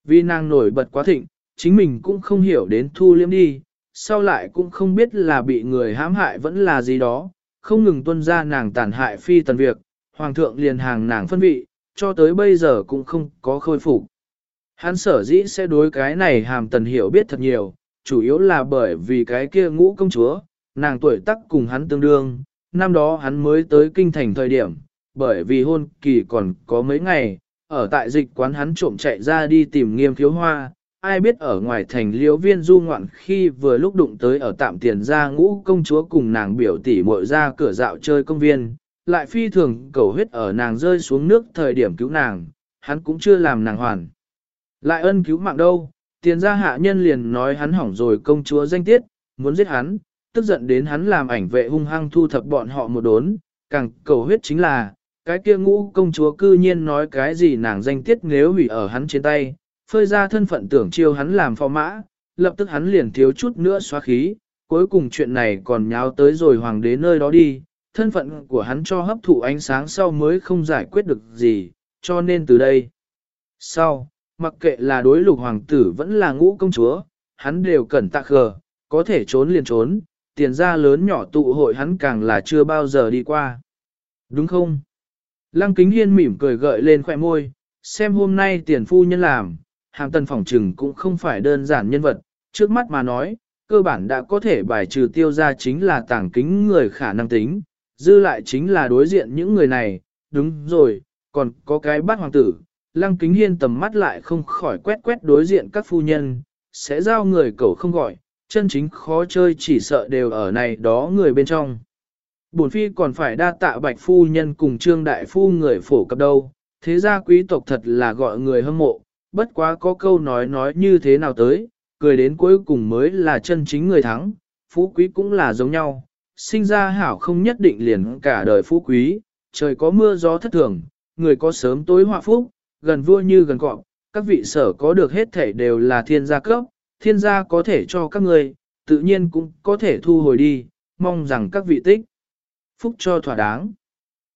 vì nàng nổi bật quá thịnh, chính mình cũng không hiểu đến thu liêm đi, sau lại cũng không biết là bị người hãm hại vẫn là gì đó, không ngừng tuân ra nàng tàn hại phi tần việc, hoàng thượng liền hàng nàng phân vị, cho tới bây giờ cũng không có khôi phục. Hắn sở dĩ sẽ đối cái này hàm tần hiểu biết thật nhiều, chủ yếu là bởi vì cái kia ngũ công chúa, nàng tuổi tác cùng hắn tương đương, năm đó hắn mới tới kinh thành thời điểm, bởi vì hôn kỳ còn có mấy ngày, ở tại dịch quán hắn trộm chạy ra đi tìm nghiêm thiếu hoa, ai biết ở ngoài thành liễu viên du ngoạn khi vừa lúc đụng tới ở tạm tiền ra ngũ công chúa cùng nàng biểu tỷ muội ra cửa dạo chơi công viên, lại phi thường cầu huyết ở nàng rơi xuống nước thời điểm cứu nàng, hắn cũng chưa làm nàng hoàn. Lại ân cứu mạng đâu, tiền gia hạ nhân liền nói hắn hỏng rồi công chúa danh tiết, muốn giết hắn, tức giận đến hắn làm ảnh vệ hung hăng thu thập bọn họ một đốn, càng cầu huyết chính là, cái kia ngũ công chúa cư nhiên nói cái gì nàng danh tiết nếu hủy ở hắn trên tay, phơi ra thân phận tưởng chiêu hắn làm phò mã, lập tức hắn liền thiếu chút nữa xóa khí, cuối cùng chuyện này còn nháo tới rồi hoàng đế nơi đó đi, thân phận của hắn cho hấp thụ ánh sáng sau mới không giải quyết được gì, cho nên từ đây. Sau, mặc kệ là đối lục hoàng tử vẫn là ngũ công chúa, hắn đều cẩn tạ khờ, có thể trốn liền trốn, tiền ra lớn nhỏ tụ hội hắn càng là chưa bao giờ đi qua. Đúng không? Lăng kính hiên mỉm cười gợi lên khỏe môi, xem hôm nay tiền phu nhân làm, hàng tần phỏng trừng cũng không phải đơn giản nhân vật, trước mắt mà nói, cơ bản đã có thể bài trừ tiêu ra chính là tảng kính người khả năng tính, dư lại chính là đối diện những người này, đúng rồi, còn có cái Bát hoàng tử, lăng kính hiên tầm mắt lại không khỏi quét quét đối diện các phu nhân, sẽ giao người cậu không gọi, chân chính khó chơi chỉ sợ đều ở này đó người bên trong. Bổn phi còn phải đa tạ bạch phu nhân cùng trương đại phu người phổ cập đâu, thế gia quý tộc thật là gọi người hâm mộ, bất quá có câu nói nói như thế nào tới, cười đến cuối cùng mới là chân chính người thắng, phú quý cũng là giống nhau, sinh ra hảo không nhất định liền cả đời phú quý, trời có mưa gió thất thường, người có sớm tối họa phúc, gần vua như gần cọp, các vị sở có được hết thể đều là thiên gia cấp, thiên gia có thể cho các người, tự nhiên cũng có thể thu hồi đi, mong rằng các vị tích. Phúc cho thỏa đáng.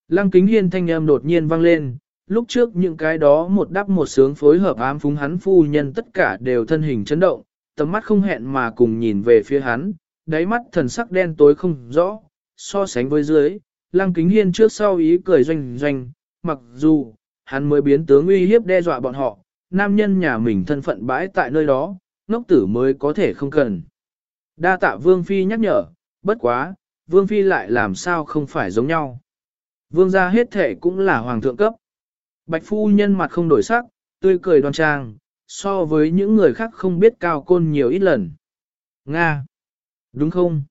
Lăng kính hiên thanh âm đột nhiên vang lên, lúc trước những cái đó một đắp một sướng phối hợp ám phúng hắn phu nhân tất cả đều thân hình chấn động, tầm mắt không hẹn mà cùng nhìn về phía hắn, đáy mắt thần sắc đen tối không rõ, so sánh với dưới, lăng kính hiên trước sau ý cười doanh doanh, mặc dù, hắn mới biến tướng uy hiếp đe dọa bọn họ, nam nhân nhà mình thân phận bãi tại nơi đó, ngốc tử mới có thể không cần. Đa tạ Vương Phi nhắc nhở, bất quá, Vương Phi lại làm sao không phải giống nhau. Vương gia hết thể cũng là hoàng thượng cấp. Bạch phu nhân mặt không đổi sắc, tươi cười đoan trang, so với những người khác không biết cao côn nhiều ít lần. Nga! Đúng không?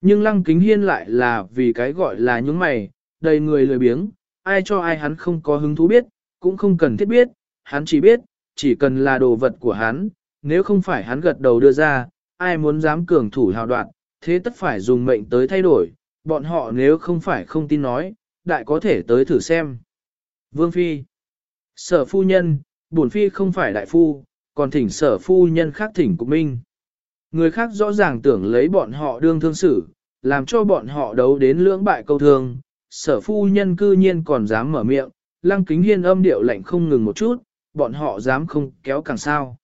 Nhưng lăng kính hiên lại là vì cái gọi là những mày, đầy người lười biếng, ai cho ai hắn không có hứng thú biết, cũng không cần thiết biết, hắn chỉ biết, chỉ cần là đồ vật của hắn, nếu không phải hắn gật đầu đưa ra, ai muốn dám cường thủ hào đoạn, thế tất phải dùng mệnh tới thay đổi, bọn họ nếu không phải không tin nói, đại có thể tới thử xem. Vương Phi Sở phu nhân, bổn Phi không phải đại phu, còn thỉnh sở phu nhân khác thỉnh của minh. Người khác rõ ràng tưởng lấy bọn họ đương thương xử, làm cho bọn họ đấu đến lưỡng bại câu thương, sở phu nhân cư nhiên còn dám mở miệng, lăng kính hiên âm điệu lạnh không ngừng một chút, bọn họ dám không kéo càng sao.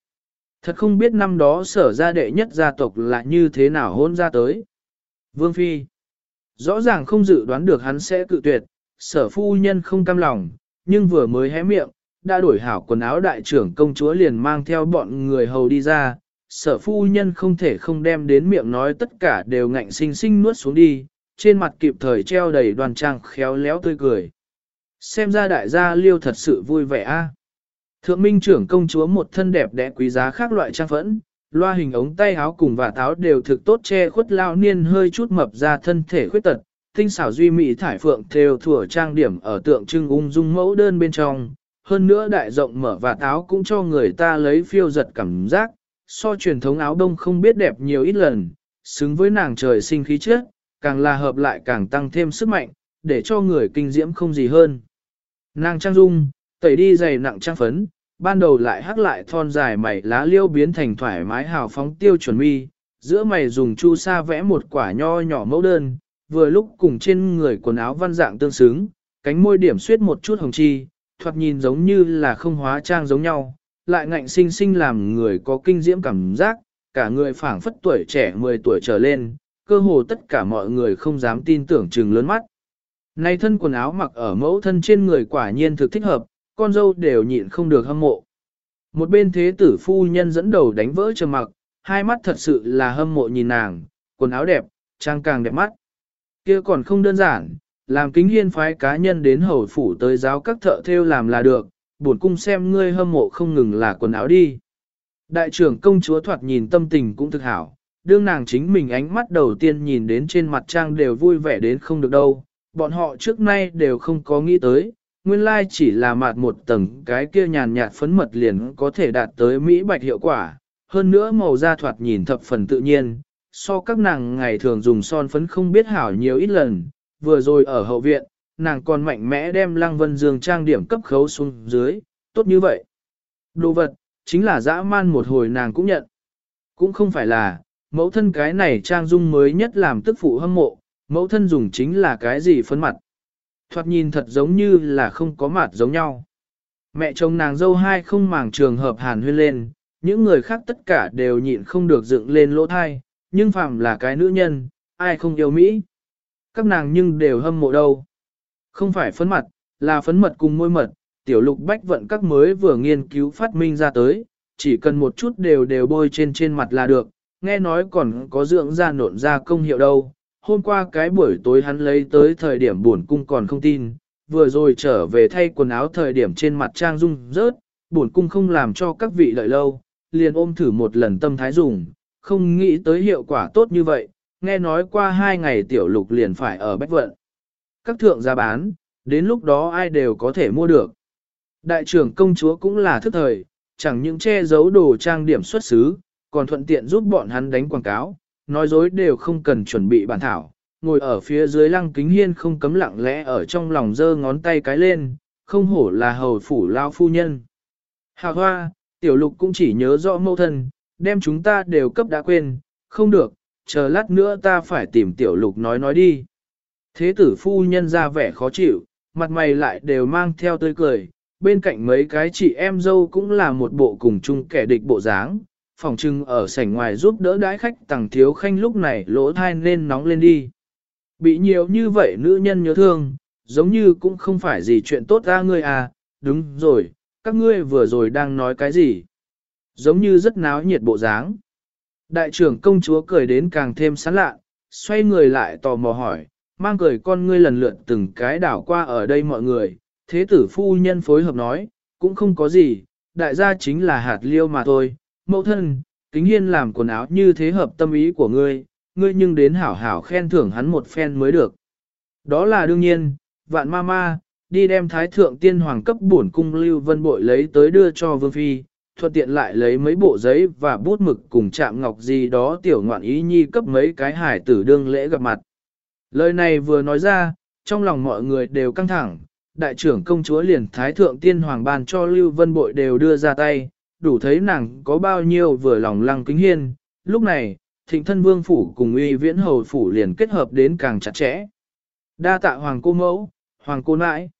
Thật không biết năm đó sở gia đệ nhất gia tộc là như thế nào hôn ra tới. Vương Phi Rõ ràng không dự đoán được hắn sẽ cự tuyệt, sở phu nhân không cam lòng, nhưng vừa mới hé miệng, đã đổi hảo quần áo đại trưởng công chúa liền mang theo bọn người hầu đi ra, sở phu nhân không thể không đem đến miệng nói tất cả đều ngạnh sinh sinh nuốt xuống đi, trên mặt kịp thời treo đầy đoàn trang khéo léo tươi cười. Xem ra đại gia liêu thật sự vui vẻ a. Thượng minh trưởng công chúa một thân đẹp đẽ quý giá khác loại trang phẫn, loa hình ống tay áo cùng và táo đều thực tốt che khuất lao niên hơi chút mập ra thân thể khuyết tật, tinh xảo duy mỹ thải phượng theo thủa trang điểm ở tượng trưng ung dung mẫu đơn bên trong, hơn nữa đại rộng mở và táo cũng cho người ta lấy phiêu giật cảm giác, so truyền thống áo đông không biết đẹp nhiều ít lần, xứng với nàng trời sinh khí chất, càng là hợp lại càng tăng thêm sức mạnh, để cho người kinh diễm không gì hơn. Nàng trang dung, tẩy đi dày nặng trang phấn, ban đầu lại hắc lại thon dài mày lá liêu biến thành thoải mái hào phóng tiêu chuẩn mi, giữa mày dùng chu sa vẽ một quả nho nhỏ mẫu đơn, vừa lúc cùng trên người quần áo văn dạng tương xứng, cánh môi điểm suyết một chút hồng chi, thoạt nhìn giống như là không hóa trang giống nhau, lại ngạnh sinh sinh làm người có kinh diễm cảm giác, cả người phảng phất tuổi trẻ 10 tuổi trở lên, cơ hồ tất cả mọi người không dám tin tưởng chừng lớn mắt. Này thân quần áo mặc ở mẫu thân trên người quả nhiên thực thích hợp, con dâu đều nhịn không được hâm mộ. Một bên thế tử phu nhân dẫn đầu đánh vỡ trầm mặc, hai mắt thật sự là hâm mộ nhìn nàng, quần áo đẹp, trang càng đẹp mắt. kia còn không đơn giản, làm kính hiên phái cá nhân đến hầu phủ tới giáo các thợ theo làm là được, buồn cung xem ngươi hâm mộ không ngừng là quần áo đi. Đại trưởng công chúa thoạt nhìn tâm tình cũng thực hảo, đương nàng chính mình ánh mắt đầu tiên nhìn đến trên mặt trang đều vui vẻ đến không được đâu, bọn họ trước nay đều không có nghĩ tới, nguyên lai chỉ là mạt một tầng cái kia nhàn nhạt phấn mật liền có thể đạt tới mỹ bạch hiệu quả, hơn nữa màu da thoạt nhìn thập phần tự nhiên, so các nàng ngày thường dùng son phấn không biết hảo nhiều ít lần, vừa rồi ở hậu viện, nàng còn mạnh mẽ đem Lăng Vân Dương trang điểm cấp khấu xuống dưới, tốt như vậy. Đồ vật, chính là dã man một hồi nàng cũng nhận. Cũng không phải là, mẫu thân cái này trang dung mới nhất làm tức phụ hâm mộ, mẫu thân dùng chính là cái gì phấn mặt. Thoạt nhìn thật giống như là không có mặt giống nhau. Mẹ chồng nàng dâu hai không màng trường hợp hàn huyên lên, những người khác tất cả đều nhịn không được dựng lên lỗ thai, nhưng phàm là cái nữ nhân, ai không yêu Mỹ. Các nàng nhưng đều hâm mộ đâu. Không phải phấn mặt, là phấn mật cùng môi mật, tiểu lục bách vận các mới vừa nghiên cứu phát minh ra tới, chỉ cần một chút đều đều bôi trên trên mặt là được, nghe nói còn có dưỡng da nộn da công hiệu đâu. Hôm qua cái buổi tối hắn lấy tới thời điểm buồn cung còn không tin, vừa rồi trở về thay quần áo thời điểm trên mặt trang dung rớt, buồn cung không làm cho các vị đợi lâu, liền ôm thử một lần tâm thái dùng, không nghĩ tới hiệu quả tốt như vậy, nghe nói qua hai ngày tiểu lục liền phải ở bách vận. Các thượng gia bán, đến lúc đó ai đều có thể mua được. Đại trưởng công chúa cũng là thức thời, chẳng những che giấu đồ trang điểm xuất xứ, còn thuận tiện giúp bọn hắn đánh quảng cáo, nói dối đều không cần chuẩn bị bản thảo. Ngồi ở phía dưới lăng kính hiên không cấm lặng lẽ ở trong lòng giơ ngón tay cái lên, không hổ là hầu phủ lao phu nhân. Hà hoa, tiểu lục cũng chỉ nhớ rõ mâu thân, đem chúng ta đều cấp đã quên, không được, chờ lát nữa ta phải tìm tiểu lục nói nói đi. Thế tử phu nhân ra vẻ khó chịu, mặt mày lại đều mang theo tươi cười, bên cạnh mấy cái chị em dâu cũng là một bộ cùng chung kẻ địch bộ dáng, phòng trưng ở sảnh ngoài giúp đỡ đái khách tàng thiếu khanh lúc này lỗ thai nên nóng lên đi. Bị nhiều như vậy nữ nhân nhớ thương, giống như cũng không phải gì chuyện tốt ra ngươi à, đúng rồi, các ngươi vừa rồi đang nói cái gì? Giống như rất náo nhiệt bộ dáng. Đại trưởng công chúa cười đến càng thêm sán lạ, xoay người lại tò mò hỏi, mang cười con ngươi lần lượt từng cái đảo qua ở đây mọi người, thế tử phu nhân phối hợp nói, cũng không có gì, đại gia chính là hạt liêu mà thôi, mẫu thân, kính hiên làm quần áo như thế hợp tâm ý của ngươi, ngươi nhưng đến hảo hảo khen thưởng hắn một phen mới được. Đó là đương nhiên, vạn ma ma, đi đem thái thượng tiên hoàng cấp bổn cung lưu vân bội lấy tới đưa cho vương phi, thuận tiện lại lấy mấy bộ giấy và bút mực cùng chạm ngọc gì đó tiểu ngoạn ý nhi cấp mấy cái hải tử đương lễ gặp mặt. Lời này vừa nói ra, trong lòng mọi người đều căng thẳng, đại trưởng công chúa liền thái thượng tiên hoàng ban cho Lưu Vân Bội đều đưa ra tay, đủ thấy nàng có bao nhiêu vừa lòng lăng kính hiên. Lúc này, thịnh thân vương phủ cùng uy viễn hầu phủ liền kết hợp đến càng chặt chẽ. Đa tạ hoàng cô mẫu, hoàng cô nãi.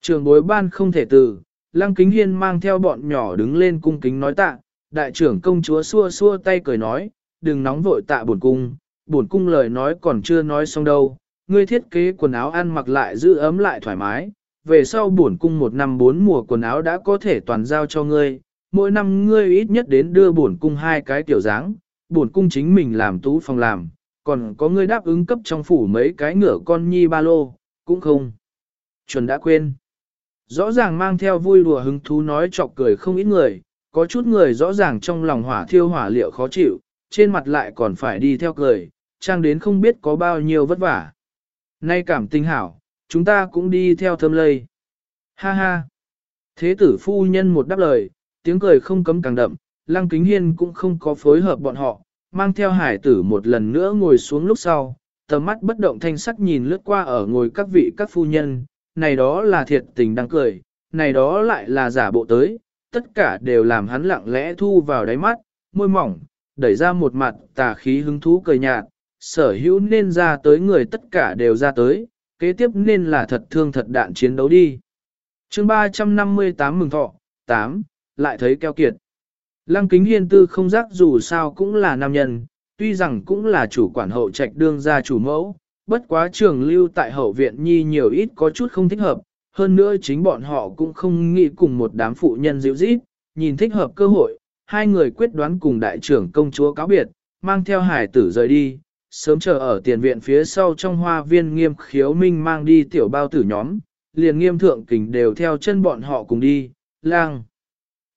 Trường bối ban không thể từ, lăng kính hiên mang theo bọn nhỏ đứng lên cung kính nói tạ, đại trưởng công chúa xua xua tay cười nói, đừng nóng vội tạ buồn cung, buồn cung lời nói còn chưa nói xong đâu, ngươi thiết kế quần áo ăn mặc lại giữ ấm lại thoải mái, về sau buồn cung một năm bốn mùa quần áo đã có thể toàn giao cho ngươi, mỗi năm ngươi ít nhất đến đưa bổn cung hai cái tiểu dáng, bổn cung chính mình làm tú phòng làm, còn có ngươi đáp ứng cấp trong phủ mấy cái ngựa con nhi ba lô, cũng không. Chuẩn đã quên. Rõ ràng mang theo vui đùa hứng thú nói chọc cười không ít người, có chút người rõ ràng trong lòng hỏa thiêu hỏa liệu khó chịu, trên mặt lại còn phải đi theo cười, trang đến không biết có bao nhiêu vất vả. Nay cảm tình hảo, chúng ta cũng đi theo thơm lây. Ha ha. Thế tử phu nhân một đáp lời, tiếng cười không cấm càng đậm, lăng kính hiên cũng không có phối hợp bọn họ, mang theo hải tử một lần nữa ngồi xuống lúc sau, tầm mắt bất động thanh sắc nhìn lướt qua ở ngồi các vị các phu nhân, này đó là thiệt tình đang cười, này đó lại là giả bộ tới, tất cả đều làm hắn lặng lẽ thu vào đáy mắt, môi mỏng, đẩy ra một mặt tà khí hứng thú cười nhạt, sở hữu nên ra tới người tất cả đều ra tới, kế tiếp nên là thật thương thật đạn chiến đấu đi. chương 358 mừng thọ, 8, lại thấy keo kiệt. Lăng kính hiên tư không giác dù sao cũng là nam nhân, tuy rằng cũng là chủ quản hậu trạch đương gia chủ mẫu, bất quá trường lưu tại hậu viện nhi nhiều ít có chút không thích hợp, hơn nữa chính bọn họ cũng không nghĩ cùng một đám phụ nhân dịu dít, nhìn thích hợp cơ hội, hai người quyết đoán cùng đại trưởng công chúa cáo biệt, mang theo hải tử rời đi, sớm chờ ở tiền viện phía sau trong hoa viên nghiêm khiếu minh mang đi tiểu bao tử nhóm, liền nghiêm thượng kình đều theo chân bọn họ cùng đi, lang.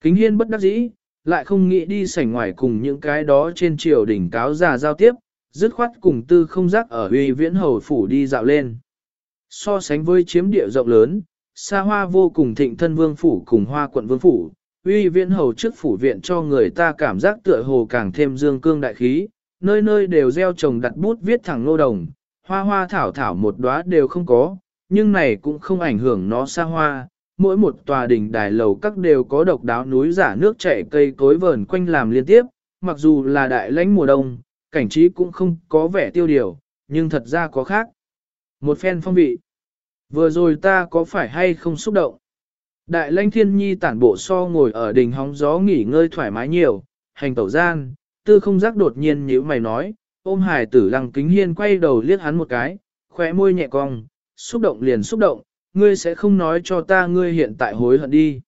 Kính hiên bất đắc dĩ, lại không nghĩ đi sảnh ngoài cùng những cái đó trên triều đỉnh cáo già giao tiếp, dứt khoát cùng tư không giác ở huy viễn hầu phủ đi dạo lên. So sánh với chiếm địa rộng lớn, xa hoa vô cùng thịnh thân vương phủ cùng hoa quận vương phủ, uy viễn hầu trước phủ viện cho người ta cảm giác tựa hồ càng thêm dương cương đại khí, nơi nơi đều gieo trồng đặt bút viết thẳng lô đồng, hoa hoa thảo thảo một đóa đều không có, nhưng này cũng không ảnh hưởng nó xa hoa. Mỗi một tòa đỉnh đài lầu các đều có độc đáo núi giả nước chảy cây cối vờn quanh làm liên tiếp, mặc dù là đại lãnh mùa đông, cảnh trí cũng không có vẻ tiêu điều, nhưng thật ra có khác. Một phen phong vị. Vừa rồi ta có phải hay không xúc động? Đại lãnh thiên nhi tản bộ so ngồi ở đỉnh hóng gió nghỉ ngơi thoải mái nhiều, hành tẩu gian, tư không giác đột nhiên nhíu mày nói, ôm hải tử lăng kính hiên quay đầu liếc hắn một cái, khóe môi nhẹ cong, xúc động liền xúc động, ngươi sẽ không nói cho ta ngươi hiện tại hối hận đi.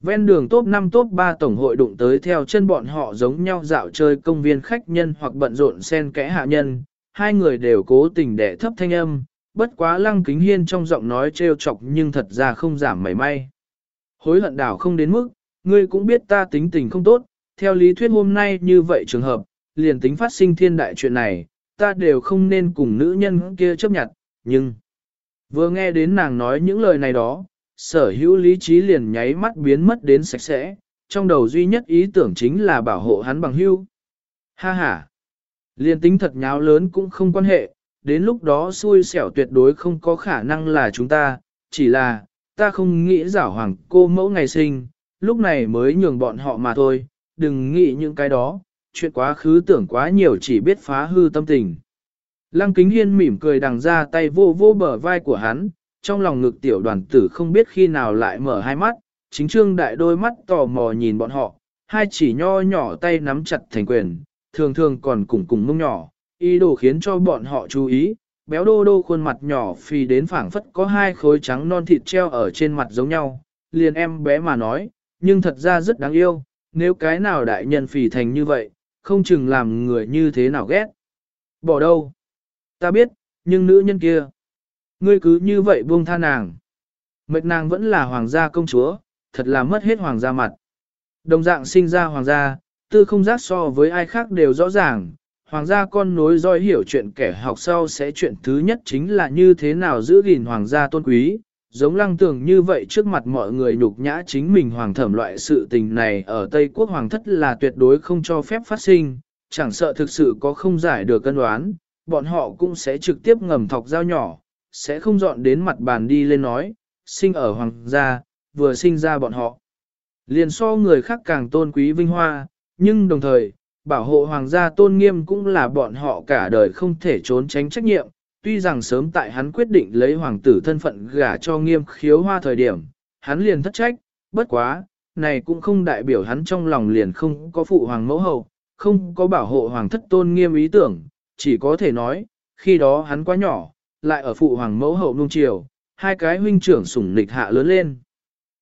Ven đường top 5 top 3 tổng hội đụng tới theo chân bọn họ giống nhau dạo chơi công viên khách nhân hoặc bận rộn xen kẽ hạ nhân, hai người đều cố tình để thấp thanh âm, bất quá lăng kính hiên trong giọng nói trêu chọc nhưng thật ra không giảm mảy may. Hối hận đảo không đến mức, ngươi cũng biết ta tính tình không tốt, theo lý thuyết hôm nay như vậy trường hợp, liền tính phát sinh thiên đại chuyện này, ta đều không nên cùng nữ nhân kia chấp nhận, nhưng... Vừa nghe đến nàng nói những lời này đó, sở hữu lý trí liền nháy mắt biến mất đến sạch sẽ, trong đầu duy nhất ý tưởng chính là bảo hộ hắn bằng hưu. Ha ha! Liền tính thật nháo lớn cũng không quan hệ, đến lúc đó xui xẻo tuyệt đối không có khả năng là chúng ta, chỉ là, ta không nghĩ giảo hoàng cô mẫu ngày sinh, lúc này mới nhường bọn họ mà thôi, đừng nghĩ những cái đó, chuyện quá khứ tưởng quá nhiều chỉ biết phá hư tâm tình. Lăng kính hiên mỉm cười đằng ra tay vô vô bờ vai của hắn, trong lòng ngực tiểu đoàn tử không biết khi nào lại mở hai mắt, chính trương đại đôi mắt tò mò nhìn bọn họ, hai chỉ nho nhỏ tay nắm chặt thành quyền, thường thường còn cùng cùng mông nhỏ, ý đồ khiến cho bọn họ chú ý, béo đô đô khuôn mặt nhỏ phì đến phảng phất có hai khối trắng non thịt treo ở trên mặt giống nhau, liền em bé mà nói, nhưng thật ra rất đáng yêu, nếu cái nào đại nhân phì thành như vậy, không chừng làm người như thế nào ghét. Bỏ đâu? Ta biết, nhưng nữ nhân kia, ngươi cứ như vậy buông tha nàng. Mệt nàng vẫn là hoàng gia công chúa, thật là mất hết hoàng gia mặt. Đồng dạng sinh ra hoàng gia, tư không giác so với ai khác đều rõ ràng, hoàng gia con nối dõi hiểu chuyện kẻ học sau sẽ chuyện thứ nhất chính là như thế nào giữ gìn hoàng gia tôn quý, giống lăng tưởng như vậy trước mặt mọi người nhục nhã chính mình hoàng thẩm loại sự tình này ở Tây Quốc hoàng thất là tuyệt đối không cho phép phát sinh, chẳng sợ thực sự có không giải được cân đoán, bọn họ cũng sẽ trực tiếp ngầm thọc dao nhỏ, sẽ không dọn đến mặt bàn đi lên nói, sinh ở hoàng gia, vừa sinh ra bọn họ. Liền so người khác càng tôn quý vinh hoa, nhưng đồng thời, bảo hộ hoàng gia tôn nghiêm cũng là bọn họ cả đời không thể trốn tránh trách nhiệm. Tuy rằng sớm tại hắn quyết định lấy hoàng tử thân phận gả cho nghiêm khiếu hoa thời điểm, hắn liền thất trách, bất quá, này cũng không đại biểu hắn trong lòng liền không có phụ hoàng mẫu hậu, không có bảo hộ hoàng thất tôn nghiêm ý tưởng, chỉ có thể nói, khi đó hắn quá nhỏ, lại ở phụ hoàng mẫu hậu nung chiều, hai cái huynh trưởng sủng nịch hạ lớn lên.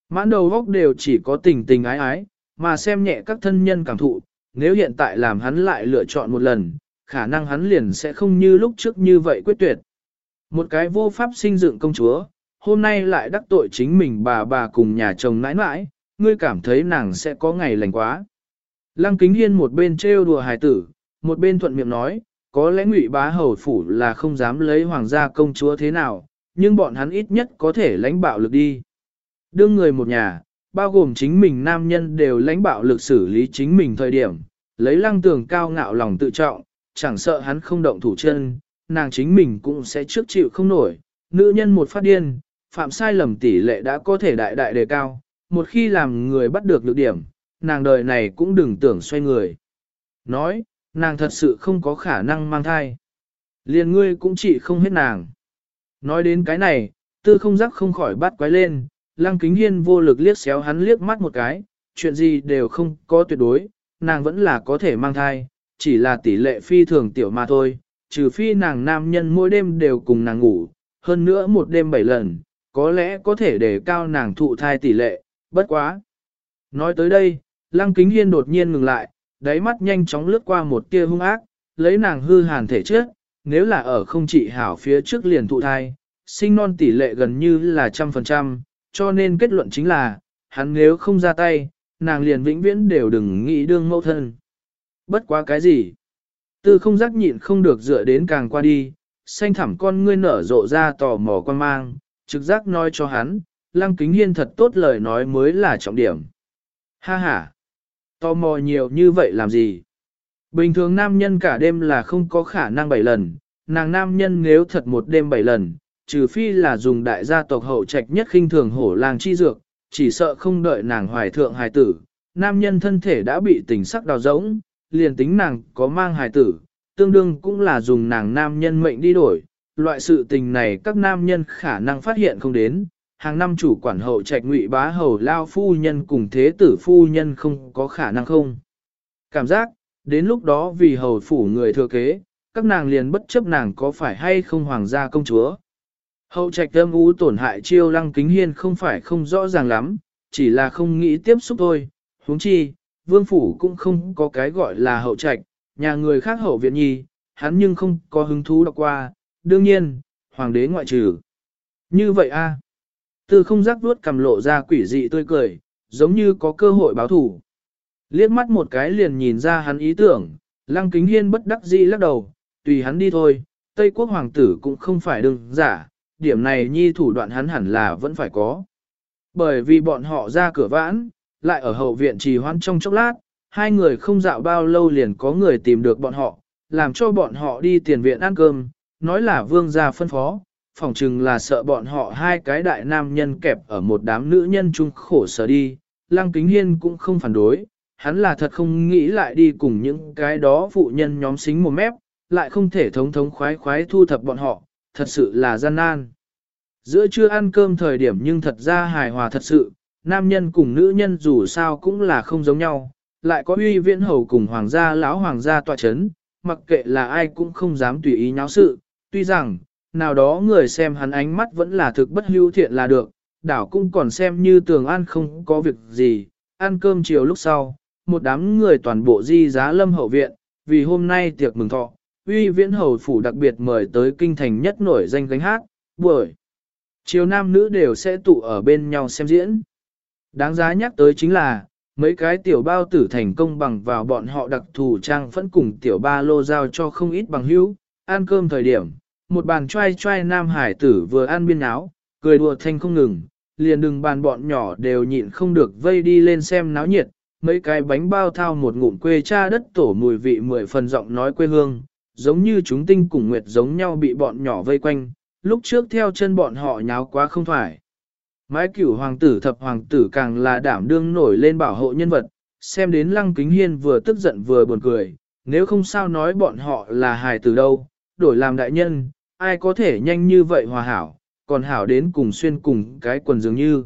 Mãn đầu góc đều chỉ có tình tình ái ái, mà xem nhẹ các thân nhân cảm thụ, nếu hiện tại làm hắn lại lựa chọn một lần, khả năng hắn liền sẽ không như lúc trước như vậy quyết tuyệt. Một cái vô pháp sinh dựng công chúa, hôm nay lại đắc tội chính mình bà bà cùng nhà chồng nãi nãi, ngươi cảm thấy nàng sẽ có ngày lành quá. Lăng kính hiên một bên trêu đùa hài tử, một bên thuận miệng nói, có lẽ ngụy bá hầu phủ là không dám lấy hoàng gia công chúa thế nào, nhưng bọn hắn ít nhất có thể lãnh bạo lực đi. Đương người một nhà, bao gồm chính mình nam nhân đều lãnh bạo lực xử lý chính mình thời điểm, lấy lăng tường cao ngạo lòng tự trọng, chẳng sợ hắn không động thủ chân, nàng chính mình cũng sẽ trước chịu không nổi. Nữ nhân một phát điên, phạm sai lầm tỷ lệ đã có thể đại đại đề cao, một khi làm người bắt được lược điểm, nàng đời này cũng đừng tưởng xoay người. Nói, nàng thật sự không có khả năng mang thai. Liền ngươi cũng chỉ không hết nàng. Nói đến cái này, tư không giác không khỏi bắt quái lên, lăng kính hiên vô lực liếc xéo hắn liếc mắt một cái, chuyện gì đều không có tuyệt đối, nàng vẫn là có thể mang thai, chỉ là tỷ lệ phi thường tiểu mà thôi, trừ phi nàng nam nhân mỗi đêm đều cùng nàng ngủ, hơn nữa một đêm bảy lần, có lẽ có thể để cao nàng thụ thai tỷ lệ, bất quá. Nói tới đây, lăng kính hiên đột nhiên ngừng lại, đáy mắt nhanh chóng lướt qua một tia hung ác, lấy nàng hư hàn thể trước, nếu là ở không trị hảo phía trước liền thụ thai, sinh non tỷ lệ gần như là trăm phần trăm, cho nên kết luận chính là, hắn nếu không ra tay, nàng liền vĩnh viễn đều đừng nghĩ đương mẫu thân. Bất quá cái gì? Tư không giác nhịn không được dựa đến càng qua đi, xanh thẳm con ngươi nở rộ ra tò mò quan mang, trực giác nói cho hắn, lăng kính hiên thật tốt lời nói mới là trọng điểm. Ha ha! Tò mò nhiều như vậy làm gì? Bình thường nam nhân cả đêm là không có khả năng bảy lần, nàng nam nhân nếu thật một đêm bảy lần, trừ phi là dùng đại gia tộc hậu trạch nhất khinh thường hổ làng chi dược, chỉ sợ không đợi nàng hoài thượng hài tử, nam nhân thân thể đã bị tình sắc đào rỗng, liền tính nàng có mang hài tử, tương đương cũng là dùng nàng nam nhân mệnh đi đổi, loại sự tình này các nam nhân khả năng phát hiện không đến, hàng năm chủ quản hậu trạch ngụy bá hầu lao phu nhân cùng thế tử phu nhân không có khả năng không. Cảm giác, đến lúc đó vì hầu phủ người thừa kế, các nàng liền bất chấp nàng có phải hay không hoàng gia công chúa. Hậu trạch âm ú tổn hại chiêu lăng kính hiên không phải không rõ ràng lắm, chỉ là không nghĩ tiếp xúc thôi, huống chi, vương phủ cũng không có cái gọi là hậu trạch, nhà người khác hậu viện nhi, hắn nhưng không có hứng thú đọc qua, đương nhiên, hoàng đế ngoại trừ. Như vậy a Tư không giác vuốt cầm lộ ra quỷ dị tươi cười, giống như có cơ hội báo thủ. Liếc mắt một cái liền nhìn ra hắn ý tưởng, lăng kính hiên bất đắc dĩ lắc đầu, tùy hắn đi thôi, Tây quốc hoàng tử cũng không phải đừng giả, điểm này nhi thủ đoạn hắn hẳn là vẫn phải có. Bởi vì bọn họ ra cửa vãn, lại ở hậu viện trì hoãn trong chốc lát, hai người không dạo bao lâu liền có người tìm được bọn họ, làm cho bọn họ đi tiền viện ăn cơm, nói là vương gia phân phó, phỏng chừng là sợ bọn họ hai cái đại nam nhân kẹp ở một đám nữ nhân chung khổ sở đi, Lăng Kính Hiên cũng không phản đối, hắn là thật không nghĩ lại đi cùng những cái đó phụ nhân nhóm xính một mép, lại không thể thống thống khoái khoái thu thập bọn họ, thật sự là gian nan. Giữa trưa ăn cơm thời điểm nhưng thật ra hài hòa thật sự, nam nhân cùng nữ nhân dù sao cũng là không giống nhau, lại có uy viễn hầu cùng hoàng gia lão hoàng gia tọa chấn, mặc kệ là ai cũng không dám tùy ý nháo sự, tuy rằng, nào đó người xem hắn ánh mắt vẫn là thực bất hữu thiện là được, đảo cũng còn xem như tường an không có việc gì, ăn cơm chiều lúc sau, một đám người toàn bộ di giá lâm hậu viện, vì hôm nay tiệc mừng thọ, uy viễn hầu phủ đặc biệt mời tới kinh thành nhất nổi danh gánh hát, buổi. Chiều nam nữ đều sẽ tụ ở bên nhau xem diễn. Đáng giá nhắc tới chính là, mấy cái tiểu bao tử thành công bằng vào bọn họ đặc thù trang phẫn cùng tiểu ba lô giao cho không ít bằng hữu, ăn cơm thời điểm, một bàn trai trai nam hải tử vừa ăn biên áo, cười đùa thanh không ngừng, liền đừng bàn bọn nhỏ đều nhịn không được vây đi lên xem náo nhiệt, mấy cái bánh bao thao một ngụm quê cha đất tổ mùi vị mười phần giọng nói quê hương, giống như chúng tinh cùng nguyệt giống nhau bị bọn nhỏ vây quanh, lúc trước theo chân bọn họ nháo quá không phải. mãi cửu hoàng tử thập hoàng tử càng là đảm đương nổi lên bảo hộ nhân vật, xem đến lăng kính hiên vừa tức giận vừa buồn cười, nếu không sao nói bọn họ là hài tử đâu, đổi làm đại nhân, ai có thể nhanh như vậy hòa hảo, còn hảo đến cùng xuyên cùng cái quần dường như.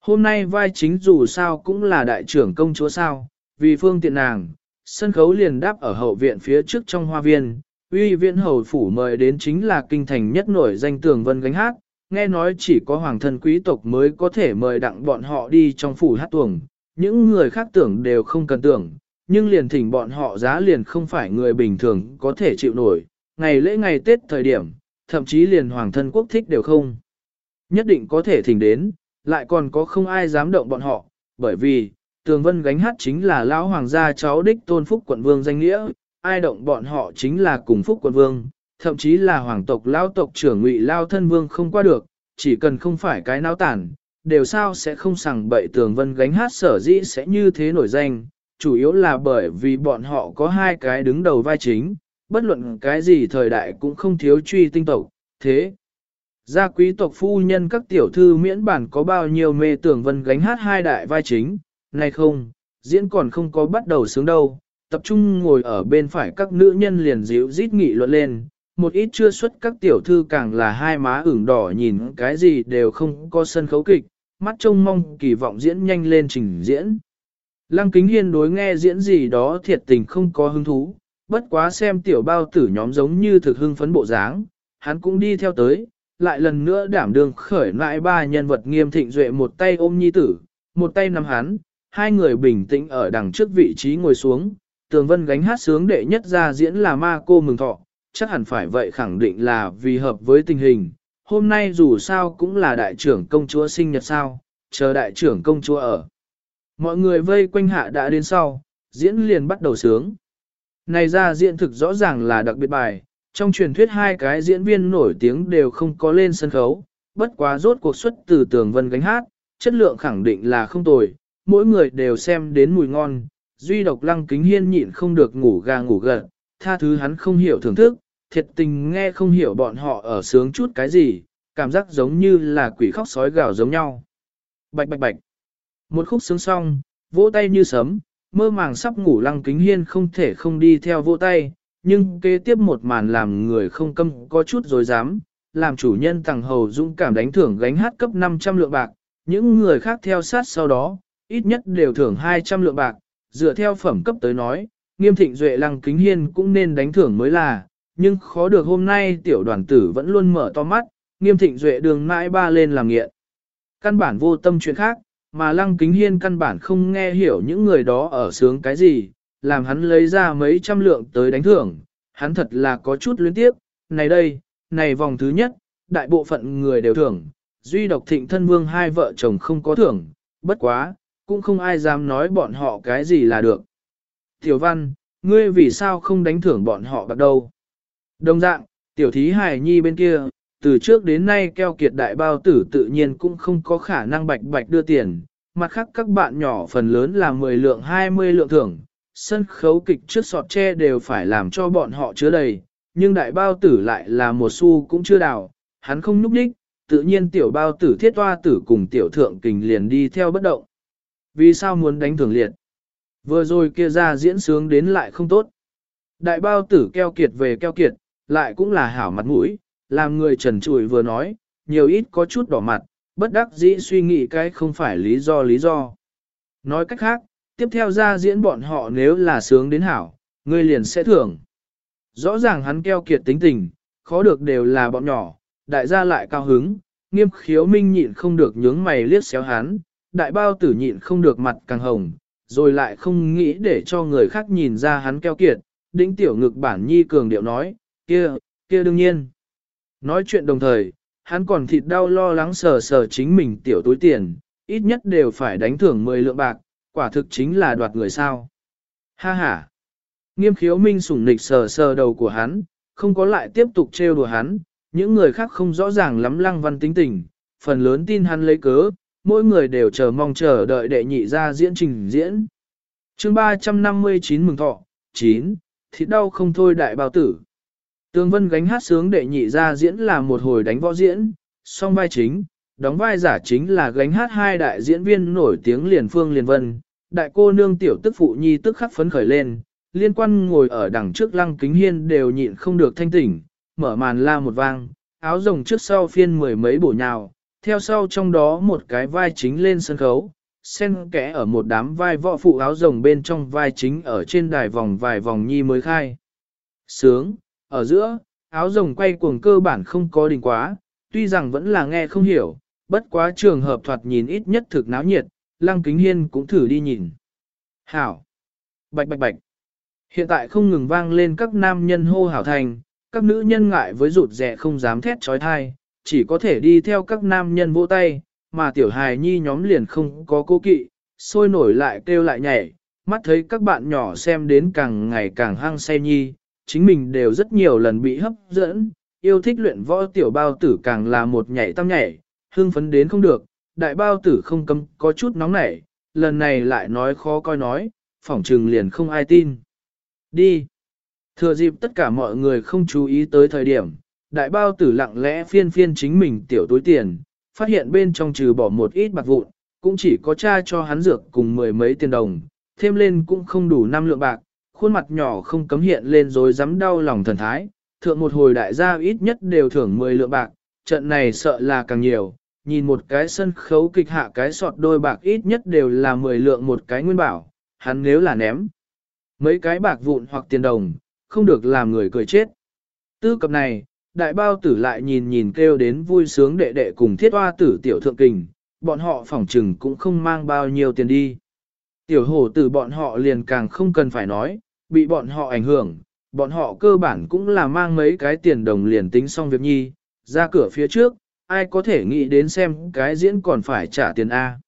Hôm nay vai chính dù sao cũng là đại trưởng công chúa sao, vì phương tiện nàng, sân khấu liền đáp ở hậu viện phía trước trong hoa viên, uy viện hầu phủ mời đến chính là kinh thành nhất nổi danh tường vân gánh hát, nghe nói chỉ có hoàng thân quý tộc mới có thể mời đặng bọn họ đi trong phủ hát tuồng, những người khác tưởng đều không cần tưởng, nhưng liền thỉnh bọn họ giá liền không phải người bình thường có thể chịu nổi, ngày lễ ngày Tết thời điểm, thậm chí liền hoàng thân quốc thích đều không. Nhất định có thể thỉnh đến, lại còn có không ai dám động bọn họ, bởi vì, tường vân gánh hát chính là lão hoàng gia cháu đích tôn phúc quận vương danh nghĩa, ai động bọn họ chính là cùng phúc quận vương, thậm chí là hoàng tộc lao tộc trưởng ngụy lao thân vương không qua được, chỉ cần không phải cái náo tản, đều sao sẽ không sằng bậy tường vân gánh hát sở dĩ sẽ như thế nổi danh, chủ yếu là bởi vì bọn họ có hai cái đứng đầu vai chính, bất luận cái gì thời đại cũng không thiếu truy tinh tộc, thế. Gia quý tộc phu nhân các tiểu thư miễn bản có bao nhiêu mê tưởng vân gánh hát hai đại vai chính, này không, diễn còn không có bắt đầu sướng đâu, tập trung ngồi ở bên phải các nữ nhân liền dịu rít nghị luận lên, một ít chưa xuất các tiểu thư càng là hai má ửng đỏ nhìn cái gì đều không có sân khấu kịch, mắt trông mong kỳ vọng diễn nhanh lên trình diễn. Lăng kính hiên đối nghe diễn gì đó thiệt tình không có hứng thú, bất quá xem tiểu bao tử nhóm giống như thực hưng phấn bộ dáng, hắn cũng đi theo tới, lại lần nữa đảm đương khởi lại ba nhân vật nghiêm thịnh duệ một tay ôm nhi tử, một tay nắm hắn, hai người bình tĩnh ở đằng trước vị trí ngồi xuống, tường vân gánh hát sướng đệ nhất ra diễn là ma cô mừng thọ, chắc hẳn phải vậy khẳng định là vì hợp với tình hình. Hôm nay dù sao cũng là đại trưởng công chúa sinh nhật sao, chờ đại trưởng công chúa ở. Mọi người vây quanh hạ đã đến sau, diễn liền bắt đầu sướng. Này ra diễn thực rõ ràng là đặc biệt bài, trong truyền thuyết hai cái diễn viên nổi tiếng đều không có lên sân khấu, bất quá rốt cuộc xuất từ tường vân gánh hát, chất lượng khẳng định là không tồi, mỗi người đều xem đến mùi ngon, duy độc lăng kính hiên nhịn không được ngủ gà ngủ gật, tha thứ hắn không hiểu thưởng thức, thiệt tình nghe không hiểu bọn họ ở sướng chút cái gì, cảm giác giống như là quỷ khóc sói gào giống nhau. Bạch bạch bạch. Một khúc sướng xong, vỗ tay như sấm, mơ màng sắp ngủ lăng kính hiên không thể không đi theo vỗ tay, nhưng kế tiếp một màn làm người không câm có chút dối dám, làm chủ nhân tàng hầu dũng cảm đánh thưởng gánh hát cấp 500 lượng bạc, những người khác theo sát sau đó, ít nhất đều thưởng 200 lượng bạc, dựa theo phẩm cấp tới nói, nghiêm thịnh duệ lăng kính hiên cũng nên đánh thưởng mới là, nhưng khó được hôm nay tiểu đoàn tử vẫn luôn mở to mắt, nghiêm thịnh duệ đường mãi ba lên làm nghiện. Căn bản vô tâm chuyện khác, mà lăng kính hiên căn bản không nghe hiểu những người đó ở sướng cái gì, làm hắn lấy ra mấy trăm lượng tới đánh thưởng, hắn thật là có chút luyến tiếp, này đây, này vòng thứ nhất, đại bộ phận người đều thưởng, duy độc thịnh thân vương hai vợ chồng không có thưởng, bất quá, cũng không ai dám nói bọn họ cái gì là được. Tiểu văn, ngươi vì sao không đánh thưởng bọn họ bắt đầu? Đồng dạng, tiểu thí hài nhi bên kia, từ trước đến nay keo kiệt đại bao tử tự nhiên cũng không có khả năng bạch bạch đưa tiền, mặt khác các bạn nhỏ phần lớn là 10 lượng 20 lượng thưởng, sân khấu kịch trước sọt tre đều phải làm cho bọn họ chứa đầy, nhưng đại bao tử lại là một xu cũng chưa đào, hắn không núp đích, tự nhiên tiểu bao tử thiết toa tử cùng tiểu thượng kình liền đi theo bất động. Vì sao muốn đánh thường liệt? Vừa rồi kia ra diễn sướng đến lại không tốt. Đại bao tử keo kiệt về keo kiệt, lại cũng là hảo mặt mũi, làm người trần trụi vừa nói, nhiều ít có chút đỏ mặt, bất đắc dĩ suy nghĩ cái không phải lý do lý do. Nói cách khác, tiếp theo ra diễn bọn họ nếu là sướng đến hảo, ngươi liền sẽ thưởng. Rõ ràng hắn keo kiệt tính tình, khó được đều là bọn nhỏ, đại gia lại cao hứng, nghiêm khiếu minh nhịn không được nhướng mày liếc xéo hắn, đại bao tử nhịn không được mặt càng hồng, rồi lại không nghĩ để cho người khác nhìn ra hắn keo kiệt, đĩnh tiểu ngực bản nhi cường điệu nói, kia, kia đương nhiên. Nói chuyện đồng thời, hắn còn thịt đau lo lắng sờ sờ chính mình tiểu túi tiền, ít nhất đều phải đánh thưởng 10 lượng bạc, quả thực chính là đoạt người sao. Ha ha! Nghiêm khiếu minh sủng nịch sờ sờ đầu của hắn, không có lại tiếp tục trêu đùa hắn, những người khác không rõ ràng lắm lăng văn tính tình, phần lớn tin hắn lấy cớ, mỗi người đều chờ mong chờ đợi đệ nhị ra diễn trình diễn. chương 359 mừng thọ, 9, thịt đau không thôi đại bao tử. Tương Vân gánh hát sướng đệ nhị ra diễn là một hồi đánh võ diễn, song vai chính, đóng vai giả chính là gánh hát hai đại diễn viên nổi tiếng liền phương liền vân. Đại cô nương tiểu tức phụ nhi tức khắc phấn khởi lên, liên quan ngồi ở đằng trước lăng kính hiên đều nhịn không được thanh tỉnh, mở màn la một vang, áo rồng trước sau phiên mười mấy bổ nhào, theo sau trong đó một cái vai chính lên sân khấu, xen kẽ ở một đám vai võ phụ áo rồng bên trong vai chính ở trên đài vòng vài vòng nhi mới khai. Sướng, ở giữa, áo rồng quay cuồng cơ bản không có đình quá, tuy rằng vẫn là nghe không hiểu, bất quá trường hợp thoạt nhìn ít nhất thực náo nhiệt, lăng kính hiên cũng thử đi nhìn. Hảo! Bạch bạch bạch! Hiện tại không ngừng vang lên các nam nhân hô hảo thành, các nữ nhân ngại với rụt rẻ không dám thét trói thai, chỉ có thể đi theo các nam nhân vỗ tay, mà tiểu hài nhi nhóm liền không có cố kỵ, sôi nổi lại kêu lại nhảy, mắt thấy các bạn nhỏ xem đến càng ngày càng hăng say nhi, chính mình đều rất nhiều lần bị hấp dẫn, yêu thích luyện võ tiểu bao tử càng là một nhảy tăm nhảy, hưng phấn đến không được, đại bao tử không cấm có chút nóng nảy, lần này lại nói khó coi nói, phỏng trừng liền không ai tin. Đi! Thừa dịp tất cả mọi người không chú ý tới thời điểm, đại bao tử lặng lẽ phiên phiên chính mình tiểu túi tiền, phát hiện bên trong trừ bỏ một ít bạc vụn, cũng chỉ có cha cho hắn dược cùng mười mấy tiền đồng, thêm lên cũng không đủ năm lượng bạc, khuôn mặt nhỏ không cấm hiện lên rồi dám đau lòng thần thái, thượng một hồi đại gia ít nhất đều thưởng 10 lượng bạc, trận này sợ là càng nhiều, nhìn một cái sân khấu kịch hạ cái sọt đôi bạc ít nhất đều là 10 lượng một cái nguyên bảo, hắn nếu là ném. Mấy cái bạc vụn hoặc tiền đồng, không được làm người cười chết. Tư cập này, đại bao tử lại nhìn nhìn kêu đến vui sướng đệ đệ cùng thiết hoa tử tiểu thượng kình, bọn họ phỏng trừng cũng không mang bao nhiêu tiền đi. Tiểu hổ tử bọn họ liền càng không cần phải nói, bị bọn họ ảnh hưởng, bọn họ cơ bản cũng là mang mấy cái tiền đồng liền tính xong việc nhi, ra cửa phía trước, ai có thể nghĩ đến xem cái diễn còn phải trả tiền A.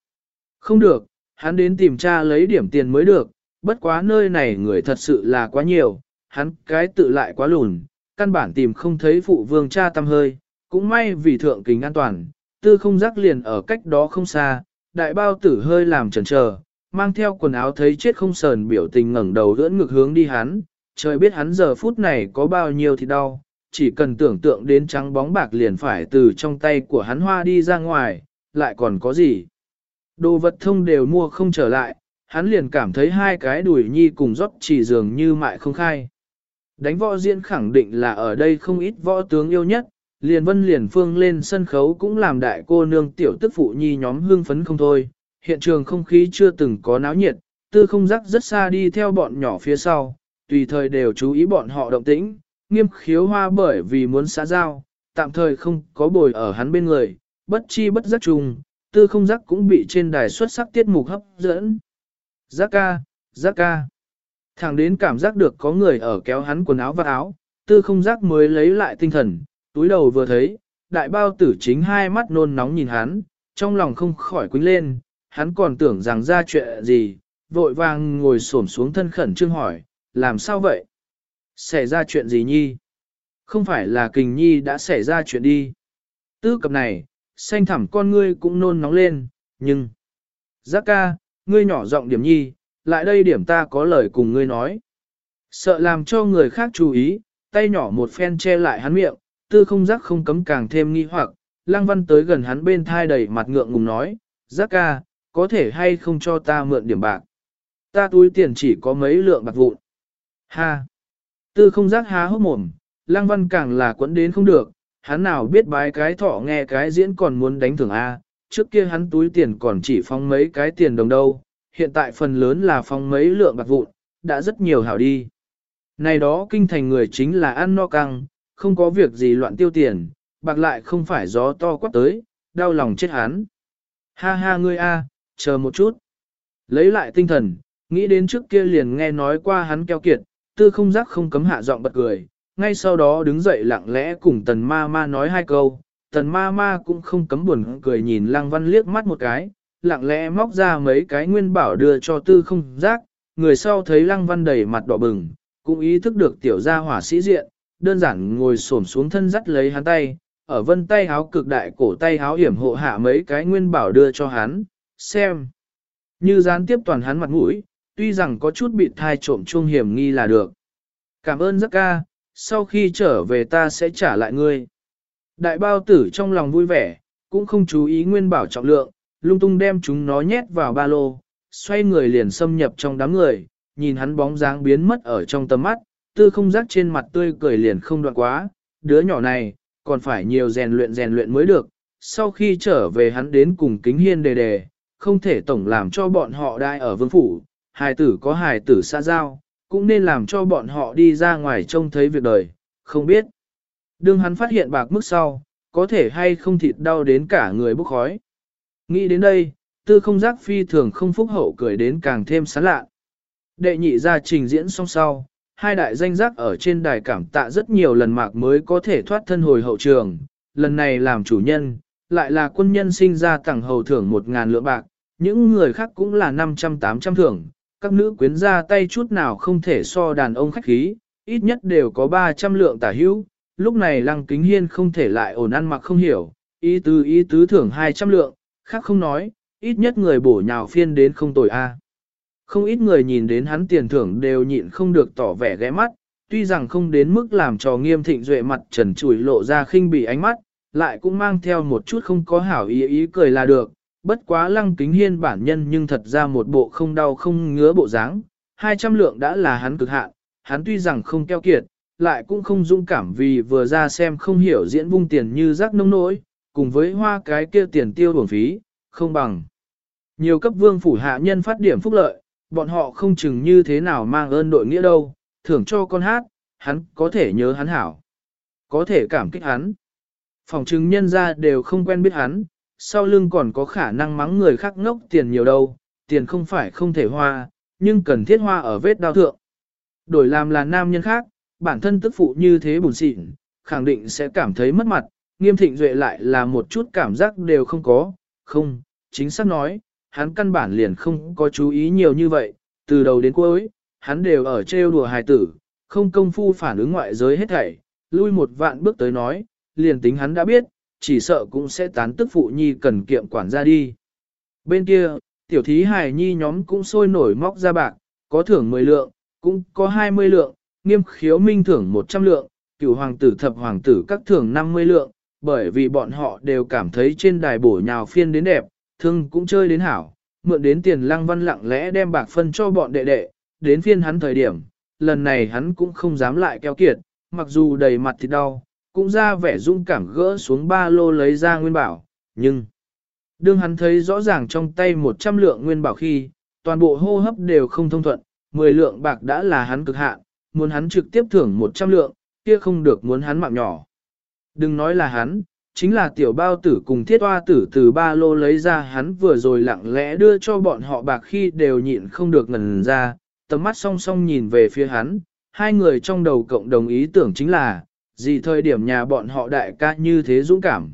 Không được, hắn đến tìm cha lấy điểm tiền mới được, bất quá nơi này người thật sự là quá nhiều, hắn cái tự lại quá lùn, căn bản tìm không thấy phụ vương cha tâm hơi, cũng may vì thượng kính an toàn, tư không rắc liền ở cách đó không xa, đại bao tử hơi làm chần chờ, mang theo quần áo thấy chết không sờn biểu tình ngẩng đầu ưỡn ngực hướng đi hắn, trời biết hắn giờ phút này có bao nhiêu thì đau, chỉ cần tưởng tượng đến trắng bóng bạc liền phải từ trong tay của hắn hoa đi ra ngoài, lại còn có gì. Đồ vật thông đều mua không trở lại, hắn liền cảm thấy hai cái đùi nhi cùng rót chỉ dường như mại không khai. Đánh võ diễn khẳng định là ở đây không ít võ tướng yêu nhất, liền vân liền phương lên sân khấu cũng làm đại cô nương tiểu tức phụ nhi nhóm hương phấn không thôi, hiện trường không khí chưa từng có náo nhiệt, tư không rắc rất xa đi theo bọn nhỏ phía sau, tùy thời đều chú ý bọn họ động tĩnh, nghiêm khiếu hoa bởi vì muốn xã giao, tạm thời không có bồi ở hắn bên người, bất chi bất giác trùng, tư không giác cũng bị trên đài xuất sắc tiết mục hấp dẫn. Giác ca, giác ca. Thẳng đến cảm giác được có người ở kéo hắn quần áo và áo, tư không giác mới lấy lại tinh thần, túi đầu vừa thấy, đại bao tử chính hai mắt nôn nóng nhìn hắn, trong lòng không khỏi quính lên, hắn còn tưởng rằng ra chuyện gì, vội vàng ngồi xổm xuống thân khẩn trương hỏi, làm sao vậy? Xảy ra chuyện gì nhi? Không phải là kình nhi đã xảy ra chuyện đi. Tư cập này, xanh thẳm con ngươi cũng nôn nóng lên, nhưng... Giác ca, ngươi nhỏ giọng điểm nhi, lại đây điểm ta có lời cùng ngươi nói. Sợ làm cho người khác chú ý, tay nhỏ một phen che lại hắn miệng, tư không giác không cấm càng thêm nghi hoặc, lăng văn tới gần hắn bên thai đầy mặt ngượng ngùng nói, giác ca, có thể hay không cho ta mượn điểm bạc. Ta túi tiền chỉ có mấy lượng bạc vụn. Ha! Tư không giác há hốc mồm, lăng văn càng là quẫn đến không được, hắn nào biết bái cái thọ nghe cái diễn còn muốn đánh thưởng A, trước kia hắn túi tiền còn chỉ phong mấy cái tiền đồng đâu, hiện tại phần lớn là phong mấy lượng bạc vụn, đã rất nhiều hảo đi. Này đó kinh thành người chính là ăn no căng, không có việc gì loạn tiêu tiền, bạc lại không phải gió to quát tới, đau lòng chết hắn. Ha ha ngươi a, chờ một chút. Lấy lại tinh thần, nghĩ đến trước kia liền nghe nói qua hắn keo kiệt, tư không giác không cấm hạ giọng bật cười, ngay sau đó đứng dậy lặng lẽ cùng tần ma ma nói hai câu, tần ma ma cũng không cấm buồn cười nhìn lăng văn liếc mắt một cái, lặng lẽ móc ra mấy cái nguyên bảo đưa cho tư không giác, người sau thấy lăng văn đầy mặt đỏ bừng, cũng ý thức được tiểu gia hỏa sĩ diện, đơn giản ngồi xổm xuống thân dắt lấy hắn tay, ở vân tay háo cực đại cổ tay háo hiểm hộ hạ mấy cái nguyên bảo đưa cho hắn, xem. Như gián tiếp toàn hắn mặt mũi, tuy rằng có chút bị thai trộm chuông hiểm nghi là được. Cảm ơn rất ca, sau khi trở về ta sẽ trả lại ngươi. Đại bao tử trong lòng vui vẻ, cũng không chú ý nguyên bảo trọng lượng, lung tung đem chúng nó nhét vào ba lô, xoay người liền xâm nhập trong đám người, nhìn hắn bóng dáng biến mất ở trong tầm mắt, tư không giác trên mặt tươi cười liền không đoạn quá, đứa nhỏ này, còn phải nhiều rèn luyện rèn luyện mới được, sau khi trở về hắn đến cùng kính hiên đề đề, không thể tổng làm cho bọn họ đai ở vương phủ, hài tử có hài tử xa giao, cũng nên làm cho bọn họ đi ra ngoài trông thấy việc đời, không biết. Đương hắn phát hiện bạc mức sau, có thể hay không thịt đau đến cả người bốc khói. Nghĩ đến đây, tư không giác phi thường không phúc hậu cười đến càng thêm sán lạ. Đệ nhị ra trình diễn xong sau, hai đại danh giác ở trên đài cảm tạ rất nhiều lần mạc mới có thể thoát thân hồi hậu trường, lần này làm chủ nhân, lại là quân nhân sinh ra tặng hầu thưởng một ngàn lượng bạc, những người khác cũng là 500-800 thưởng, các nữ quyến ra tay chút nào không thể so đàn ông khách khí, ít nhất đều có 300 lượng tả hữu, lúc này lăng kính hiên không thể lại ổn ăn mặc không hiểu, ý tứ ý tứ thưởng 200 lượng, khác không nói, ít nhất người bổ nhào phiên đến không tồi a. Không ít người nhìn đến hắn tiền thưởng đều nhịn không được tỏ vẻ ghé mắt, tuy rằng không đến mức làm cho nghiêm thịnh duệ mặt trần trùi lộ ra khinh bỉ ánh mắt, lại cũng mang theo một chút không có hảo ý ý cười là được, bất quá lăng kính hiên bản nhân nhưng thật ra một bộ không đau không ngứa bộ dáng, 200 lượng đã là hắn cực hạn, hắn tuy rằng không keo kiệt, lại cũng không dũng cảm vì vừa ra xem không hiểu diễn vung tiền như rác nông nỗi, cùng với hoa cái kia tiền tiêu bổng phí, không bằng. Nhiều cấp vương phủ hạ nhân phát điểm phúc lợi, bọn họ không chừng như thế nào mang ơn đội nghĩa đâu, thưởng cho con hát, hắn có thể nhớ hắn hảo, có thể cảm kích hắn. Phòng chứng nhân ra đều không quen biết hắn, sau lưng còn có khả năng mắng người khác ngốc tiền nhiều đâu, tiền không phải không thể hoa, nhưng cần thiết hoa ở vết đau thượng. Đổi làm là nam nhân khác, bản thân tức phụ như thế buồn xịn, khẳng định sẽ cảm thấy mất mặt, nghiêm thịnh duệ lại là một chút cảm giác đều không có, không, chính xác nói, hắn căn bản liền không có chú ý nhiều như vậy, từ đầu đến cuối, hắn đều ở trêu đùa hài tử, không công phu phản ứng ngoại giới hết thảy, lui một vạn bước tới nói, liền tính hắn đã biết, chỉ sợ cũng sẽ tán tức phụ nhi cần kiệm quản ra đi. Bên kia, tiểu thí hài nhi nhóm cũng sôi nổi móc ra bạc, có thưởng 10 lượng, cũng có 20 lượng, nghiêm khiếu minh thưởng 100 lượng, cửu hoàng tử thập hoàng tử các thưởng 50 lượng, bởi vì bọn họ đều cảm thấy trên đài bổ nhào phiên đến đẹp, thương cũng chơi đến hảo, mượn đến tiền lăng văn lặng lẽ đem bạc phân cho bọn đệ đệ, đến phiên hắn thời điểm, lần này hắn cũng không dám lại keo kiệt, mặc dù đầy mặt thì đau, cũng ra vẻ dung cảm gỡ xuống ba lô lấy ra nguyên bảo, nhưng đương hắn thấy rõ ràng trong tay 100 lượng nguyên bảo khi, toàn bộ hô hấp đều không thông thuận, 10 lượng bạc đã là hắn cực hạn, muốn hắn trực tiếp thưởng 100 lượng, kia không được muốn hắn mạng nhỏ. Đừng nói là hắn, chính là tiểu bao tử cùng thiết hoa tử từ ba lô lấy ra hắn vừa rồi lặng lẽ đưa cho bọn họ bạc khi đều nhịn không được ngần ra, tầm mắt song song nhìn về phía hắn, hai người trong đầu cộng đồng ý tưởng chính là, gì thời điểm nhà bọn họ đại ca như thế dũng cảm.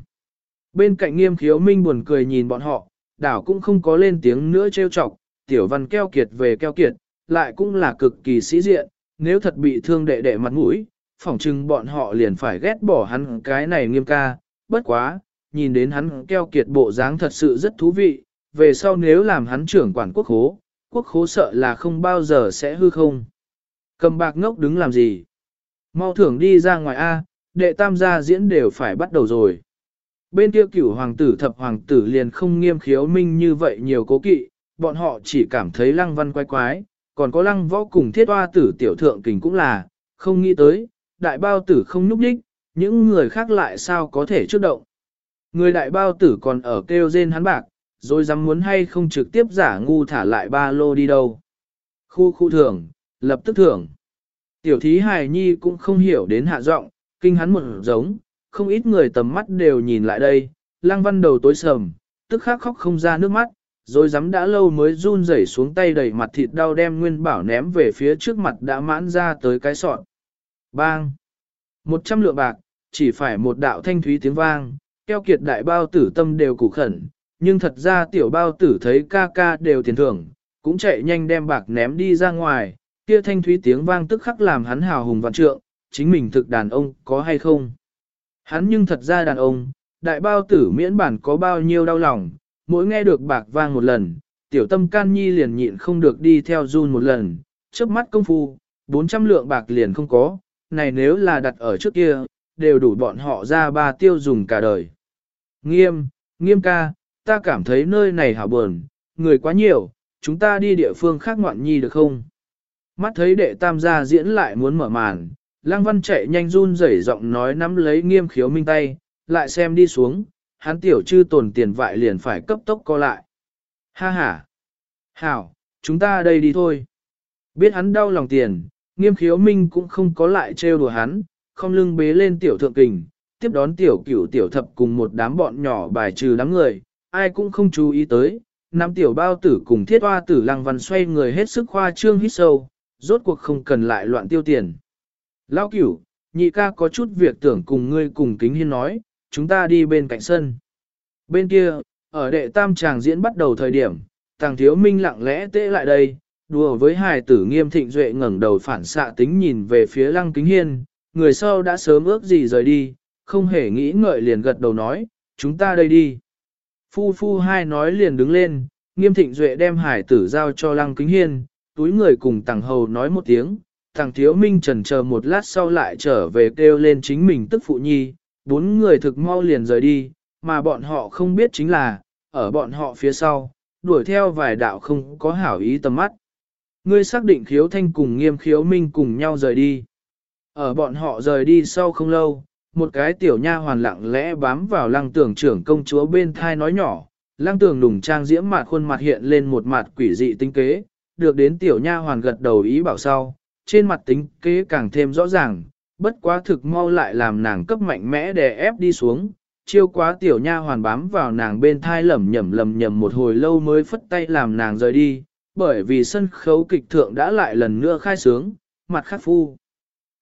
Bên cạnh nghiêm khiếu minh buồn cười nhìn bọn họ, đảo cũng không có lên tiếng nữa trêu chọc, tiểu văn keo kiệt về keo kiệt, lại cũng là cực kỳ sĩ diện, nếu thật bị thương đệ đệ mặt mũi, phỏng chừng bọn họ liền phải ghét bỏ hắn cái này nghiêm ca, bất quá, nhìn đến hắn keo kiệt bộ dáng thật sự rất thú vị, về sau nếu làm hắn trưởng quản quốc khố, quốc khố sợ là không bao giờ sẽ hư không. Cầm bạc ngốc đứng làm gì? Mau thưởng đi ra ngoài A, đệ tam gia diễn đều phải bắt đầu rồi. Bên kia cửu hoàng tử thập hoàng tử liền không nghiêm khiếu minh như vậy nhiều cố kỵ, bọn họ chỉ cảm thấy lăng văn quái quái, còn có lăng võ cùng thiết hoa tử tiểu thượng kình cũng là, không nghĩ tới, đại bao tử không nhúc đích, những người khác lại sao có thể trước động. Người đại bao tử còn ở kêu rên hắn bạc, rồi dám muốn hay không trực tiếp giả ngu thả lại ba lô đi đâu. Khu khu thưởng, lập tức thưởng. Tiểu thí hài nhi cũng không hiểu đến hạ giọng, kinh hắn một giống, không ít người tầm mắt đều nhìn lại đây, Lang văn đầu tối sầm, tức khắc khóc không ra nước mắt, rồi dám đã lâu mới run rẩy xuống tay đầy mặt thịt đau đem nguyên bảo ném về phía trước mặt đã mãn ra tới cái sọt. Bang! Một trăm lượng bạc, chỉ phải một đạo thanh thúy tiếng vang, keo kiệt đại bao tử tâm đều củ khẩn, nhưng thật ra tiểu bao tử thấy ca ca đều tiền thưởng, cũng chạy nhanh đem bạc ném đi ra ngoài, kia thanh thúy tiếng vang tức khắc làm hắn hào hùng vạn trượng, chính mình thực đàn ông có hay không. Hắn nhưng thật ra đàn ông, đại bao tử miễn bản có bao nhiêu đau lòng, mỗi nghe được bạc vang một lần, tiểu tâm can nhi liền nhịn không được đi theo run một lần, chớp mắt công phu, 400 lượng bạc liền không có, này nếu là đặt ở trước kia, đều đủ bọn họ ra ba tiêu dùng cả đời. Nghiêm, nghiêm ca, ta cảm thấy nơi này hảo buồn, người quá nhiều, chúng ta đi địa phương khác ngoạn nhi được không? Mắt thấy đệ tam gia diễn lại muốn mở màn, Lăng Văn chạy nhanh run rẩy giọng nói nắm lấy nghiêm khiếu minh tay, lại xem đi xuống, hắn tiểu chư tồn tiền vại liền phải cấp tốc co lại. Ha ha! Hảo, chúng ta đây đi thôi. Biết hắn đau lòng tiền, nghiêm khiếu minh cũng không có lại trêu đùa hắn, không lưng bế lên tiểu thượng kình, tiếp đón tiểu cửu tiểu thập cùng một đám bọn nhỏ bài trừ đám người, ai cũng không chú ý tới. Nam tiểu bao tử cùng thiết hoa tử lăng văn xoay người hết sức khoa trương hít sâu, rốt cuộc không cần lại loạn tiêu tiền. Lão cửu, nhị ca có chút việc tưởng cùng ngươi cùng kính hiên nói, chúng ta đi bên cạnh sân. Bên kia, ở đệ tam tràng diễn bắt đầu thời điểm, tàng thiếu minh lặng lẽ tễ lại đây, đùa với hài tử nghiêm thịnh duệ ngẩng đầu phản xạ tính nhìn về phía lăng kính hiên, người sau đã sớm ước gì rời đi, không hề nghĩ ngợi liền gật đầu nói, chúng ta đây đi. Phu phu hai nói liền đứng lên, nghiêm thịnh duệ đem hải tử giao cho lăng kính hiên, túi người cùng tàng hầu nói một tiếng, thằng thiếu minh trần chờ một lát sau lại trở về kêu lên chính mình tức phụ nhi, bốn người thực mau liền rời đi, mà bọn họ không biết chính là, ở bọn họ phía sau, đuổi theo vài đạo không có hảo ý tầm mắt. Ngươi xác định khiếu thanh cùng nghiêm khiếu minh cùng nhau rời đi. Ở bọn họ rời đi sau không lâu, một cái tiểu nha hoàn lặng lẽ bám vào lăng tưởng trưởng công chúa bên thai nói nhỏ, lăng tưởng đùng trang diễm mặt khuôn mặt hiện lên một mặt quỷ dị tinh kế, được đến tiểu nha hoàn gật đầu ý bảo sau, trên mặt tính kế càng thêm rõ ràng, bất quá thực mau lại làm nàng cấp mạnh mẽ đè ép đi xuống, chiêu quá tiểu nha hoàn bám vào nàng bên thai lẩm nhẩm lẩm nhẩm một hồi lâu mới phất tay làm nàng rời đi, bởi vì sân khấu kịch thượng đã lại lần nữa khai sướng, mặt khắc phu.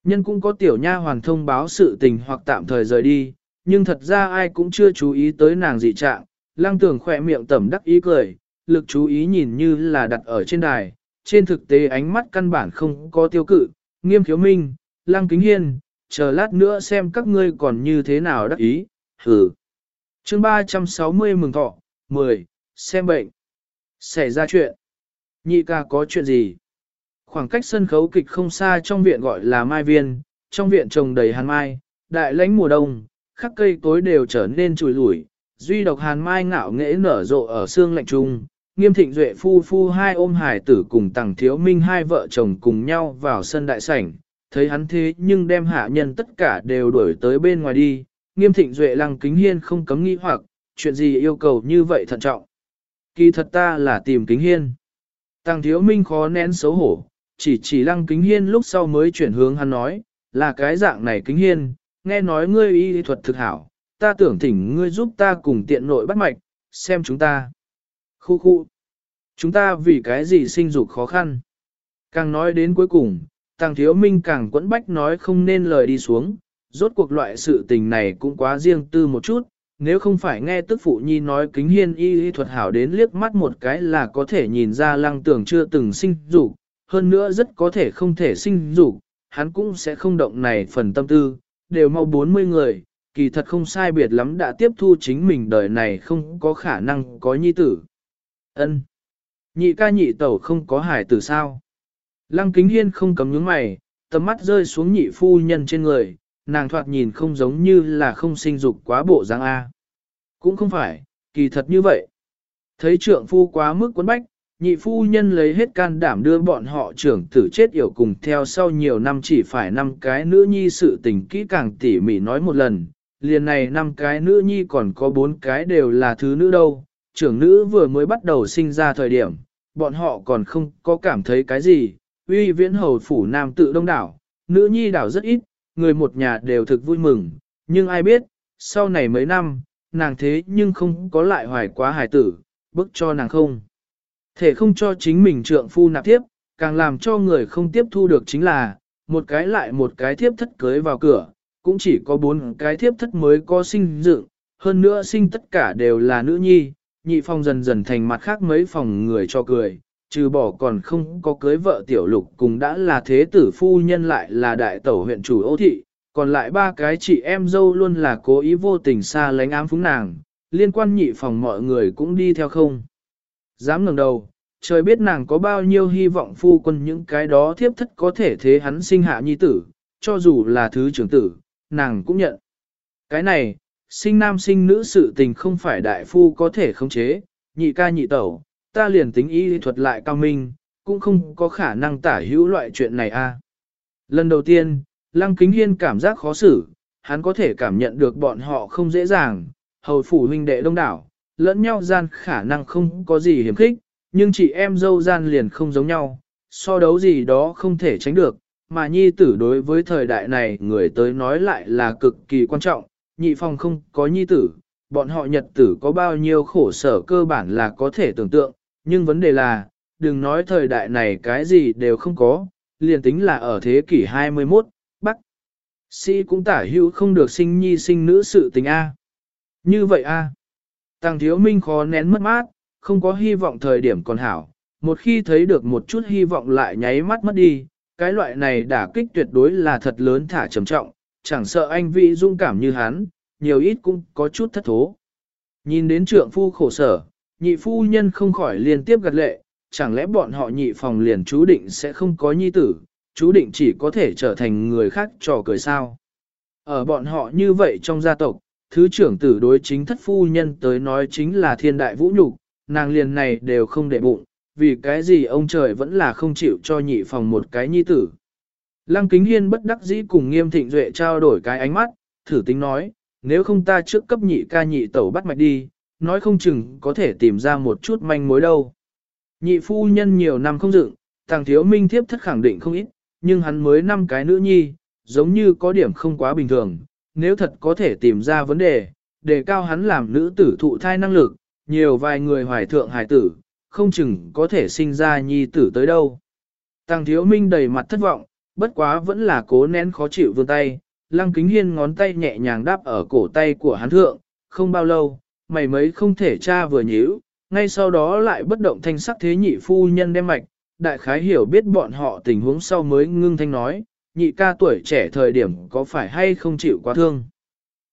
Nhân cũng có tiểu nha hoàn thông báo sự tình hoặc tạm thời rời đi, nhưng thật ra ai cũng chưa chú ý tới nàng dị trạng, Lang tưởng khỏe miệng tẩm đắc ý cười, lực chú ý nhìn như là đặt ở trên đài, trên thực tế ánh mắt căn bản không có tiêu cự, nghiêm khiếu minh, lăng kính hiên, chờ lát nữa xem các ngươi còn như thế nào đắc ý, hử. chương 360 mừng thọ, 10, xem bệnh. Xảy ra chuyện. Nhị ca có chuyện gì? Khoảng cách sân khấu kịch không xa trong viện gọi là Mai Viên, trong viện trồng đầy hàn mai, đại lãnh mùa đông, khắc cây cối đều trở nên trùi lủi, duy độc hàn mai ngạo nghễ nở rộ ở xương lạnh trung. Nghiêm thịnh duệ phu phu hai ôm hải tử cùng tàng thiếu minh hai vợ chồng cùng nhau vào sân đại sảnh, thấy hắn thế nhưng đem hạ nhân tất cả đều đuổi tới bên ngoài đi, nghiêm thịnh duệ lăng kính hiên không cấm nghi hoặc, chuyện gì yêu cầu như vậy thận trọng. Kỳ thật ta là tìm kính hiên. Tàng thiếu minh khó nén xấu hổ, chỉ chỉ lăng kính hiên lúc sau mới chuyển hướng hắn nói, là cái dạng này kính hiên, nghe nói ngươi y thuật thực hảo, ta tưởng thỉnh ngươi giúp ta cùng tiện nội bắt mạch, xem chúng ta. Khu khu. Chúng ta vì cái gì sinh dục khó khăn. Càng nói đến cuối cùng, Tàng Thiếu Minh càng quẫn bách nói không nên lời đi xuống, rốt cuộc loại sự tình này cũng quá riêng tư một chút, nếu không phải nghe tức phụ nhi nói kính hiên y y thuật hảo đến liếc mắt một cái là có thể nhìn ra lăng tưởng chưa từng sinh dục, hơn nữa rất có thể không thể sinh dục, hắn cũng sẽ không động này phần tâm tư, đều mau 40 người, kỳ thật không sai biệt lắm đã tiếp thu chính mình đời này không có khả năng có nhi tử ân Nhị ca nhị tẩu không có hải tử sao? Lăng kính hiên không cấm nhướng mày, tầm mắt rơi xuống nhị phu nhân trên người, nàng thoạt nhìn không giống như là không sinh dục quá bộ dáng A. Cũng không phải, kỳ thật như vậy. Thấy trượng phu quá mức quấn bách, nhị phu nhân lấy hết can đảm đưa bọn họ trưởng tử chết yểu cùng theo sau nhiều năm chỉ phải năm cái nữ nhi sự tình kỹ càng tỉ mỉ nói một lần. Liền này năm cái nữ nhi còn có bốn cái đều là thứ nữ đâu, trưởng nữ vừa mới bắt đầu sinh ra thời điểm, bọn họ còn không có cảm thấy cái gì, uy viễn hầu phủ nam tự đông đảo, nữ nhi đảo rất ít, người một nhà đều thực vui mừng, nhưng ai biết, sau này mấy năm, nàng thế nhưng không có lại hoài quá hài tử, bức cho nàng không. Thể không cho chính mình trượng phu nạp tiếp, càng làm cho người không tiếp thu được chính là, một cái lại một cái thiếp thất cưới vào cửa, cũng chỉ có bốn cái thiếp thất mới có sinh dựng, hơn nữa sinh tất cả đều là nữ nhi, nhị phòng dần dần thành mặt khác mấy phòng người cho cười, trừ bỏ còn không có cưới vợ tiểu lục cùng đã là thế tử phu nhân lại là đại tẩu huyện chủ ô thị, còn lại ba cái chị em dâu luôn là cố ý vô tình xa lánh ám phúng nàng, liên quan nhị phòng mọi người cũng đi theo không. Dám ngẩng đầu, trời biết nàng có bao nhiêu hy vọng phu quân những cái đó thiếp thất có thể thế hắn sinh hạ nhi tử, cho dù là thứ trưởng tử, nàng cũng nhận. Cái này, sinh nam sinh nữ sự tình không phải đại phu có thể khống chế, nhị ca nhị tẩu, ta liền tính y thuật lại cao minh, cũng không có khả năng tả hữu loại chuyện này a. À. Lần đầu tiên, Lăng Kính Hiên cảm giác khó xử, hắn có thể cảm nhận được bọn họ không dễ dàng, hầu phủ huynh đệ đông đảo, lẫn nhau gian khả năng không có gì hiểm khích, nhưng chị em dâu gian liền không giống nhau, so đấu gì đó không thể tránh được, mà nhi tử đối với thời đại này người tới nói lại là cực kỳ quan trọng, nhị phòng không có nhi tử, bọn họ nhật tử có bao nhiêu khổ sở cơ bản là có thể tưởng tượng, nhưng vấn đề là, đừng nói thời đại này cái gì đều không có, liền tính là ở thế kỷ 21, Bắc. Sĩ cũng tả hữu không được sinh nhi sinh nữ sự tình A. Như vậy A. Tàng thiếu minh khó nén mất mát, không có hy vọng thời điểm còn hảo, một khi thấy được một chút hy vọng lại nháy mắt mất đi, cái loại này đả kích tuyệt đối là thật lớn thả trầm trọng, chẳng sợ anh vị dung cảm như hắn, nhiều ít cũng có chút thất thố. Nhìn đến trượng phu khổ sở, nhị phu nhân không khỏi liên tiếp gật lệ, chẳng lẽ bọn họ nhị phòng liền chú định sẽ không có nhi tử, chú định chỉ có thể trở thành người khác trò cười sao. Ở bọn họ như vậy trong gia tộc, thứ trưởng tử đối chính thất phu nhân tới nói chính là thiên đại vũ nhục, nàng liền này đều không để bụng, vì cái gì ông trời vẫn là không chịu cho nhị phòng một cái nhi tử. Lăng kính hiên bất đắc dĩ cùng nghiêm thịnh duệ trao đổi cái ánh mắt, thử tính nói, nếu không ta trước cấp nhị ca nhị tẩu bắt mạch đi, nói không chừng có thể tìm ra một chút manh mối đâu. Nhị phu nhân nhiều năm không dựng, thằng thiếu minh thiếp thất khẳng định không ít, nhưng hắn mới năm cái nữ nhi, giống như có điểm không quá bình thường, nếu thật có thể tìm ra vấn đề, đề cao hắn làm nữ tử thụ thai năng lực, nhiều vài người hoài thượng hài tử, không chừng có thể sinh ra nhi tử tới đâu. Thằng thiếu minh đầy mặt thất vọng, bất quá vẫn là cố nén khó chịu vươn tay, lăng kính hiên ngón tay nhẹ nhàng đáp ở cổ tay của hắn thượng, không bao lâu, mày mấy không thể cha vừa nhíu, ngay sau đó lại bất động thanh sắc thế nhị phu nhân đem mạch, đại khái hiểu biết bọn họ tình huống sau mới ngưng thanh nói, nhị ca tuổi trẻ thời điểm có phải hay không chịu quá thương.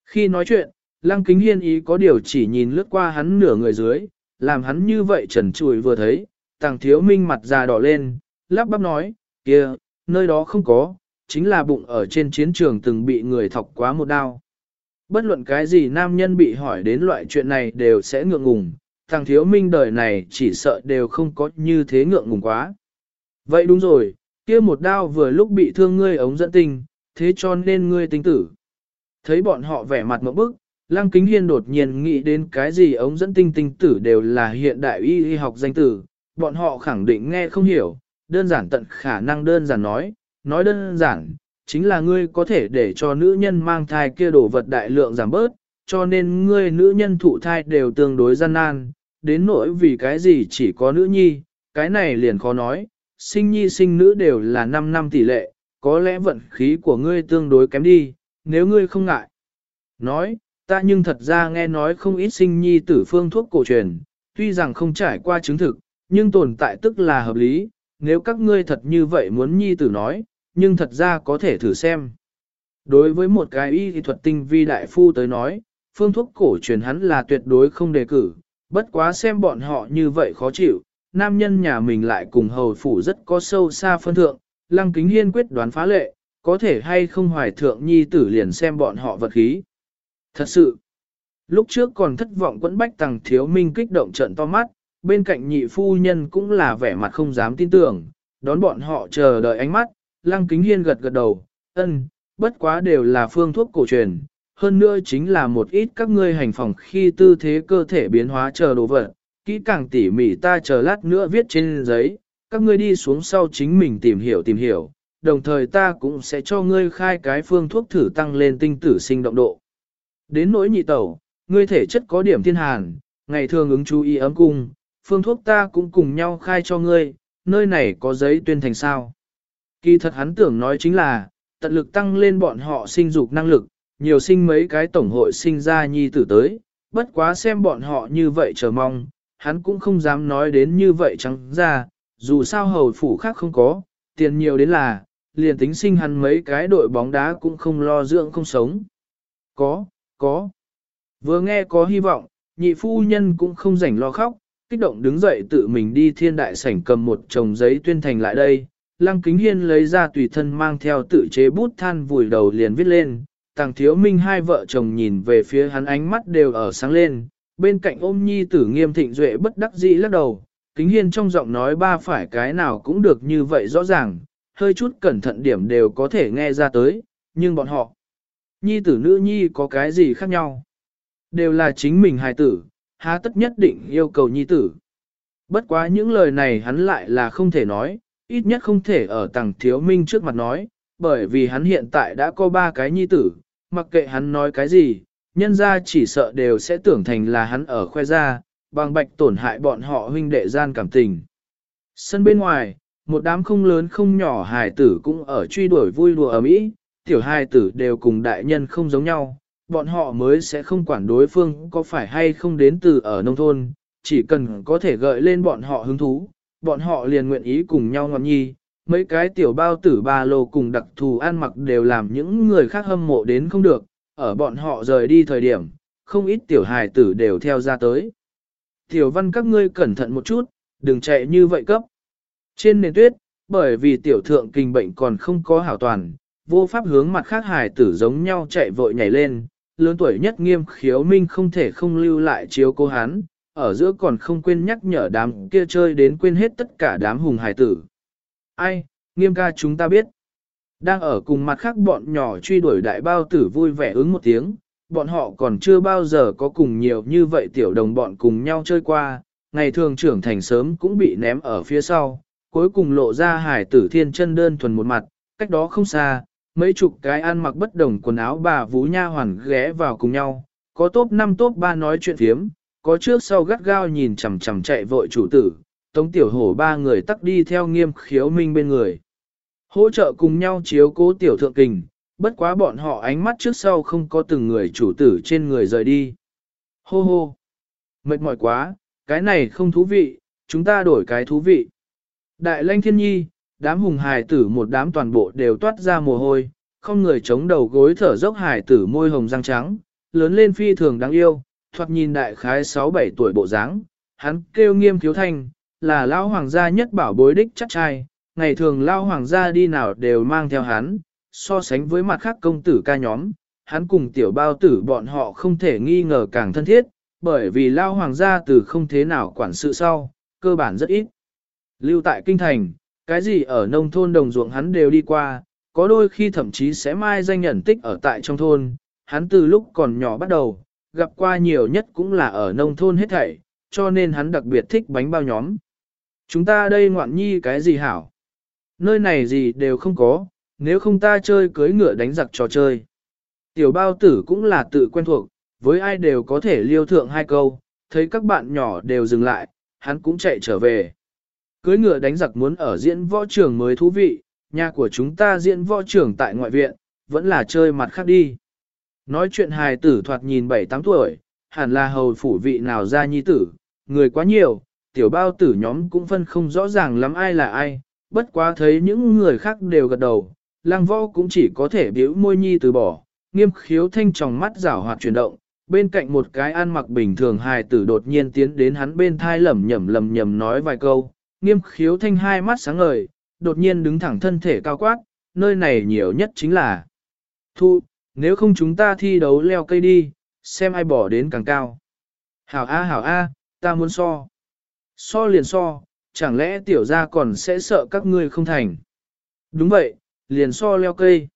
Khi nói chuyện, lăng kính hiên ý có điều chỉ nhìn lướt qua hắn nửa người dưới, làm hắn như vậy trần trùi vừa thấy, tàng thiếu minh mặt già đỏ lên, lắp bắp nói, kia, nơi đó không có, chính là bụng ở trên chiến trường từng bị người thọc quá một đao. Bất luận cái gì nam nhân bị hỏi đến loại chuyện này đều sẽ ngượng ngùng, thằng thiếu minh đời này chỉ sợ đều không có như thế ngượng ngùng quá. Vậy đúng rồi, kia một đao vừa lúc bị thương ngươi ống dẫn tinh, thế cho nên ngươi tính tử. Thấy bọn họ vẻ mặt một bức, Lăng Kính Hiên đột nhiên nghĩ đến cái gì ống dẫn tinh tinh tử đều là hiện đại y y học danh tử, bọn họ khẳng định nghe không hiểu, đơn giản tận khả năng đơn giản nói, nói đơn giản, chính là ngươi có thể để cho nữ nhân mang thai kia đổ vật đại lượng giảm bớt, cho nên ngươi nữ nhân thụ thai đều tương đối gian nan, đến nỗi vì cái gì chỉ có nữ nhi, cái này liền khó nói, sinh nhi sinh nữ đều là 5 năm tỷ lệ, có lẽ vận khí của ngươi tương đối kém đi, nếu ngươi không ngại. Nói, ta nhưng thật ra nghe nói không ít sinh nhi tử phương thuốc cổ truyền, tuy rằng không trải qua chứng thực, nhưng tồn tại tức là hợp lý, nếu các ngươi thật như vậy muốn nhi tử nói, nhưng thật ra có thể thử xem. Đối với một cái y thuật tinh vi đại phu tới nói, phương thuốc cổ truyền hắn là tuyệt đối không đề cử, bất quá xem bọn họ như vậy khó chịu, nam nhân nhà mình lại cùng hầu phủ rất có sâu xa phân thượng, lăng kính hiên quyết đoán phá lệ, có thể hay không hoài thượng nhi tử liền xem bọn họ vật khí. Thật sự, lúc trước còn thất vọng quẫn bách tàng thiếu minh kích động trận to mắt, bên cạnh nhị phu nhân cũng là vẻ mặt không dám tin tưởng, đón bọn họ chờ đợi ánh mắt, lăng kính hiên gật gật đầu, ân, bất quá đều là phương thuốc cổ truyền, hơn nữa chính là một ít các ngươi hành phòng khi tư thế cơ thể biến hóa chờ đồ vật, kỹ càng tỉ mỉ ta chờ lát nữa viết trên giấy, các ngươi đi xuống sau chính mình tìm hiểu tìm hiểu, đồng thời ta cũng sẽ cho ngươi khai cái phương thuốc thử tăng lên tinh tử sinh động độ. Đến nỗi nhị tẩu, ngươi thể chất có điểm thiên hàn, ngày thường ứng chú ý ấm cung, phương thuốc ta cũng cùng nhau khai cho ngươi, nơi này có giấy tuyên thành sao. Kỳ thật hắn tưởng nói chính là, tận lực tăng lên bọn họ sinh dục năng lực, nhiều sinh mấy cái tổng hội sinh ra nhi tử tới, bất quá xem bọn họ như vậy chờ mong, hắn cũng không dám nói đến như vậy trắng ra, dù sao hầu phủ khác không có, tiền nhiều đến là, liền tính sinh hắn mấy cái đội bóng đá cũng không lo dưỡng không sống. Có, có. Vừa nghe có hy vọng, nhị phu nhân cũng không rảnh lo khóc, kích động đứng dậy tự mình đi thiên đại sảnh cầm một chồng giấy tuyên thành lại đây. Lăng kính hiên lấy ra tùy thân mang theo tự chế bút than vùi đầu liền viết lên, tàng thiếu minh hai vợ chồng nhìn về phía hắn ánh mắt đều ở sáng lên, bên cạnh ôm nhi tử nghiêm thịnh duệ bất đắc dĩ lắc đầu, kính hiên trong giọng nói ba phải cái nào cũng được như vậy rõ ràng, hơi chút cẩn thận điểm đều có thể nghe ra tới, nhưng bọn họ, nhi tử nữ nhi có cái gì khác nhau? Đều là chính mình hài tử, há tất nhất định yêu cầu nhi tử. Bất quá những lời này hắn lại là không thể nói, ít nhất không thể ở tàng thiếu minh trước mặt nói, bởi vì hắn hiện tại đã có ba cái nhi tử, mặc kệ hắn nói cái gì, nhân ra chỉ sợ đều sẽ tưởng thành là hắn ở khoe ra, bằng bạch tổn hại bọn họ huynh đệ gian cảm tình. Sân bên ngoài, một đám không lớn không nhỏ hài tử cũng ở truy đuổi vui đùa ở mỹ, tiểu hài tử đều cùng đại nhân không giống nhau, bọn họ mới sẽ không quản đối phương có phải hay không đến từ ở nông thôn, chỉ cần có thể gợi lên bọn họ hứng thú, bọn họ liền nguyện ý cùng nhau ngọn nhi. Mấy cái tiểu bao tử ba lô cùng đặc thù ăn mặc đều làm những người khác hâm mộ đến không được, ở bọn họ rời đi thời điểm, không ít tiểu hài tử đều theo ra tới. Tiểu văn các ngươi cẩn thận một chút, đừng chạy như vậy cấp. Trên nền tuyết, bởi vì tiểu thượng kinh bệnh còn không có hảo toàn, vô pháp hướng mặt khác hài tử giống nhau chạy vội nhảy lên, lớn tuổi nhất nghiêm khiếu minh không thể không lưu lại chiếu cô hắn, ở giữa còn không quên nhắc nhở đám kia chơi đến quên hết tất cả đám hùng hài tử. Ai, nghiêm ca chúng ta biết. Đang ở cùng mặt khác bọn nhỏ truy đuổi đại bao tử vui vẻ ứng một tiếng, bọn họ còn chưa bao giờ có cùng nhiều như vậy tiểu đồng bọn cùng nhau chơi qua, ngày thường trưởng thành sớm cũng bị ném ở phía sau, cuối cùng lộ ra hải tử thiên chân đơn thuần một mặt, cách đó không xa, mấy chục cái ăn mặc bất đồng quần áo bà vú nha hoàn ghé vào cùng nhau, có top 5 top 3 nói chuyện phiếm, có trước sau gắt gao nhìn chằm chằm chạy vội chủ tử, tống tiểu hổ ba người tắc đi theo nghiêm khiếu minh bên người. Hỗ trợ cùng nhau chiếu cố tiểu thượng kình, bất quá bọn họ ánh mắt trước sau không có từng người chủ tử trên người rời đi. Hô hô! Mệt mỏi quá, cái này không thú vị, chúng ta đổi cái thú vị. Đại lanh thiên nhi, đám hùng hài tử một đám toàn bộ đều toát ra mồ hôi, không người chống đầu gối thở dốc hài tử môi hồng răng trắng, lớn lên phi thường đáng yêu, thoạt nhìn đại khái 6-7 tuổi bộ dáng, hắn kêu nghiêm thiếu thanh, là lão hoàng gia nhất bảo bối đích chắc trai, ngày thường lao hoàng gia đi nào đều mang theo hắn, so sánh với mặt khác công tử ca nhóm, hắn cùng tiểu bao tử bọn họ không thể nghi ngờ càng thân thiết, bởi vì lao hoàng gia từ không thế nào quản sự sau, cơ bản rất ít. Lưu tại kinh thành, cái gì ở nông thôn đồng ruộng hắn đều đi qua, có đôi khi thậm chí sẽ mai danh nhận tích ở tại trong thôn, hắn từ lúc còn nhỏ bắt đầu, gặp qua nhiều nhất cũng là ở nông thôn hết thảy, cho nên hắn đặc biệt thích bánh bao nhóm. Chúng ta đây ngoạn nhi cái gì hảo? Nơi này gì đều không có, nếu không ta chơi cưới ngựa đánh giặc trò chơi. Tiểu bao tử cũng là tự quen thuộc, với ai đều có thể liêu thượng hai câu, thấy các bạn nhỏ đều dừng lại, hắn cũng chạy trở về. Cưới ngựa đánh giặc muốn ở diễn võ trường mới thú vị, nhà của chúng ta diễn võ trường tại ngoại viện, vẫn là chơi mặt khác đi. Nói chuyện hài tử thoạt nhìn 7-8 tuổi, hẳn là hầu phủ vị nào ra nhi tử, người quá nhiều, tiểu bao tử nhóm cũng phân không rõ ràng lắm ai là ai, bất quá thấy những người khác đều gật đầu, lang võ cũng chỉ có thể biểu môi nhi từ bỏ, nghiêm khiếu thanh tròng mắt rảo hoạt chuyển động, bên cạnh một cái ăn mặc bình thường hài tử đột nhiên tiến đến hắn bên thai lẩm nhẩm lẩm nhẩm nói vài câu, nghiêm khiếu thanh hai mắt sáng ngời, đột nhiên đứng thẳng thân thể cao quát, nơi này nhiều nhất chính là thu, nếu không chúng ta thi đấu leo cây đi, xem ai bỏ đến càng cao. Hảo A hảo A, ta muốn so. So liền so, chẳng lẽ tiểu gia còn sẽ sợ các ngươi không thành. Đúng vậy, liền so leo cây.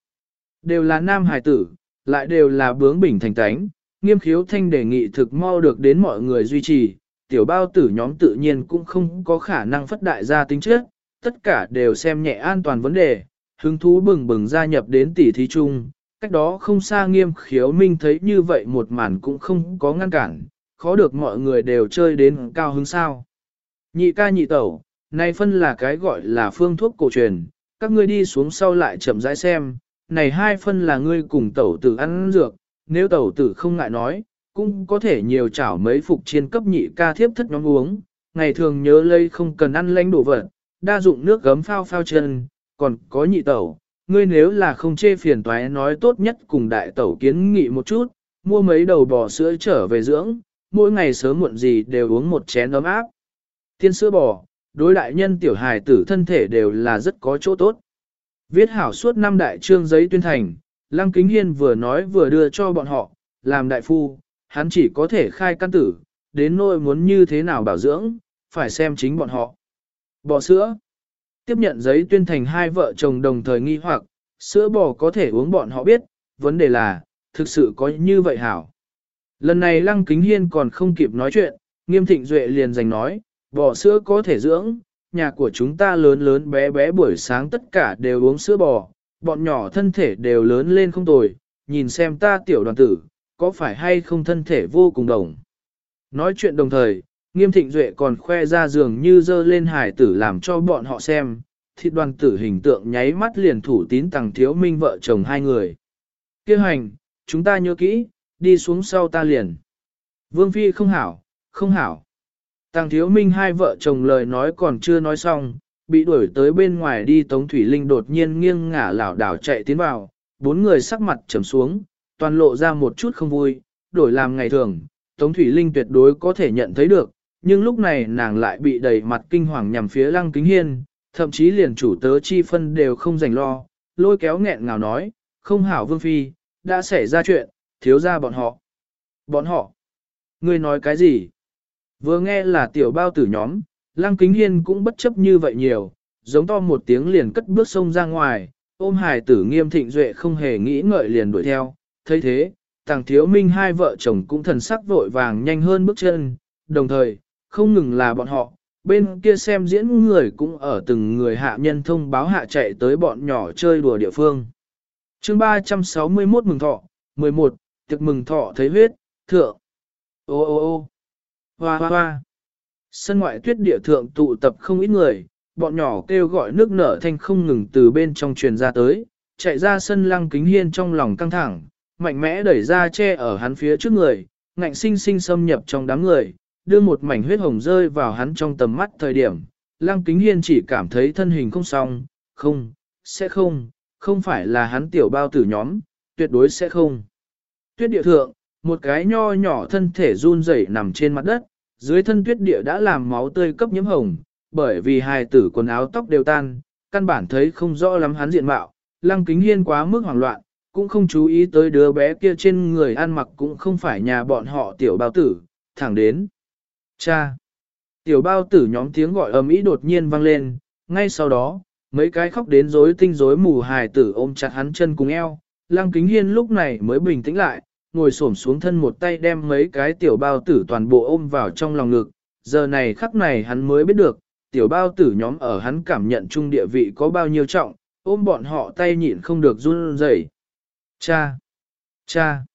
Đều là nam hải tử, lại đều là bướng bỉnh thành tánh, nghiêm khiếu thanh đề nghị thực mau được đến mọi người duy trì, tiểu bao tử nhóm tự nhiên cũng không có khả năng phất đại gia tính trước, tất cả đều xem nhẹ an toàn vấn đề, hứng thú bừng bừng gia nhập đến tỷ thí chung, cách đó không xa nghiêm khiếu minh thấy như vậy một màn cũng không có ngăn cản, khó được mọi người đều chơi đến cao hứng sao. Nhị ca nhị tẩu, này phân là cái gọi là phương thuốc cổ truyền, các ngươi đi xuống sau lại chậm rãi xem, này hai phân là ngươi cùng tẩu tử ăn dược, nếu tẩu tử không ngại nói, cũng có thể nhiều chảo mấy phục chiên cấp nhị ca thiếp thất nhóm uống, ngày thường nhớ lây không cần ăn lanh đổ vật, đa dụng nước gấm phao phao chân, còn có nhị tẩu, ngươi nếu là không chê phiền toái nói tốt nhất cùng đại tẩu kiến nghị một chút, mua mấy đầu bò sữa trở về dưỡng, mỗi ngày sớm muộn gì đều uống một chén ấm áp. Tiên sữa bò, đối đại nhân tiểu hài tử thân thể đều là rất có chỗ tốt. Viết hảo suốt năm đại trương giấy tuyên thành, Lăng Kính Hiên vừa nói vừa đưa cho bọn họ, làm đại phu, hắn chỉ có thể khai căn tử, đến nỗi muốn như thế nào bảo dưỡng, phải xem chính bọn họ. Bò sữa. Tiếp nhận giấy tuyên thành hai vợ chồng đồng thời nghi hoặc, sữa bò có thể uống bọn họ biết, vấn đề là, thực sự có như vậy hảo. Lần này Lăng Kính Hiên còn không kịp nói chuyện, nghiêm thịnh duệ liền giành nói, bò sữa có thể dưỡng, nhà của chúng ta lớn lớn bé bé buổi sáng tất cả đều uống sữa bò, bọn nhỏ thân thể đều lớn lên không tồi, nhìn xem ta tiểu đoàn tử, có phải hay không thân thể vô cùng đồng. Nói chuyện đồng thời, nghiêm thịnh duệ còn khoe ra giường như dơ lên hải tử làm cho bọn họ xem, thịt đoàn tử hình tượng nháy mắt liền thủ tín tàng thiếu minh vợ chồng hai người. Kêu hành, chúng ta nhớ kỹ, đi xuống sau ta liền. Vương Phi không hảo, không hảo. Tàng thiếu minh hai vợ chồng lời nói còn chưa nói xong, bị đuổi tới bên ngoài đi Tống Thủy Linh đột nhiên nghiêng ngả lảo đảo chạy tiến vào, bốn người sắc mặt trầm xuống, toàn lộ ra một chút không vui, đổi làm ngày thường, Tống Thủy Linh tuyệt đối có thể nhận thấy được, nhưng lúc này nàng lại bị đầy mặt kinh hoàng nhằm phía Lăng Kính Hiên, thậm chí liền chủ tớ chi phân đều không dành lo, lôi kéo nghẹn ngào nói, không hảo vương phi, đã xảy ra chuyện, thiếu ra bọn họ. Bọn họ? Ngươi nói cái gì? Vừa nghe là tiểu bao tử nhóm, Lăng Kính Hiên cũng bất chấp như vậy nhiều, giống to một tiếng liền cất bước sông ra ngoài, ôm hài tử nghiêm thịnh duệ không hề nghĩ ngợi liền đuổi theo, thấy thế, tàng thiếu minh hai vợ chồng cũng thần sắc vội vàng nhanh hơn bước chân, đồng thời, không ngừng là bọn họ, bên kia xem diễn người cũng ở từng người hạ nhân thông báo hạ chạy tới bọn nhỏ chơi đùa địa phương. chương 361 mừng thọ, 11, tiệc mừng thọ thấy huyết, thượng. Ô ô ô hoa hoa hoa. Sân ngoại tuyết địa thượng tụ tập không ít người, bọn nhỏ kêu gọi nước nở thanh không ngừng từ bên trong truyền ra tới, chạy ra sân lăng kính hiên trong lòng căng thẳng, mạnh mẽ đẩy ra che ở hắn phía trước người, ngạnh sinh sinh xâm nhập trong đám người, đưa một mảnh huyết hồng rơi vào hắn trong tầm mắt thời điểm, lăng kính hiên chỉ cảm thấy thân hình không xong, không, sẽ không, không phải là hắn tiểu bao tử nhóm, tuyệt đối sẽ không. Tuyết địa thượng, một cái nho nhỏ thân thể run rẩy nằm trên mặt đất, dưới thân tuyết địa đã làm máu tươi cấp nhiễm hồng, bởi vì hài tử quần áo tóc đều tan, căn bản thấy không rõ lắm hắn diện mạo, lăng kính hiên quá mức hoảng loạn, cũng không chú ý tới đứa bé kia trên người ăn mặc cũng không phải nhà bọn họ tiểu bao tử, thẳng đến. Cha! Tiểu bao tử nhóm tiếng gọi ầm ĩ đột nhiên vang lên, ngay sau đó, mấy cái khóc đến rối tinh rối mù hài tử ôm chặt hắn chân cùng eo, lăng kính hiên lúc này mới bình tĩnh lại, ngồi xổm xuống thân một tay đem mấy cái tiểu bao tử toàn bộ ôm vào trong lòng ngực, giờ này khắc này hắn mới biết được, tiểu bao tử nhóm ở hắn cảm nhận chung địa vị có bao nhiêu trọng, ôm bọn họ tay nhịn không được run rẩy. Cha! Cha!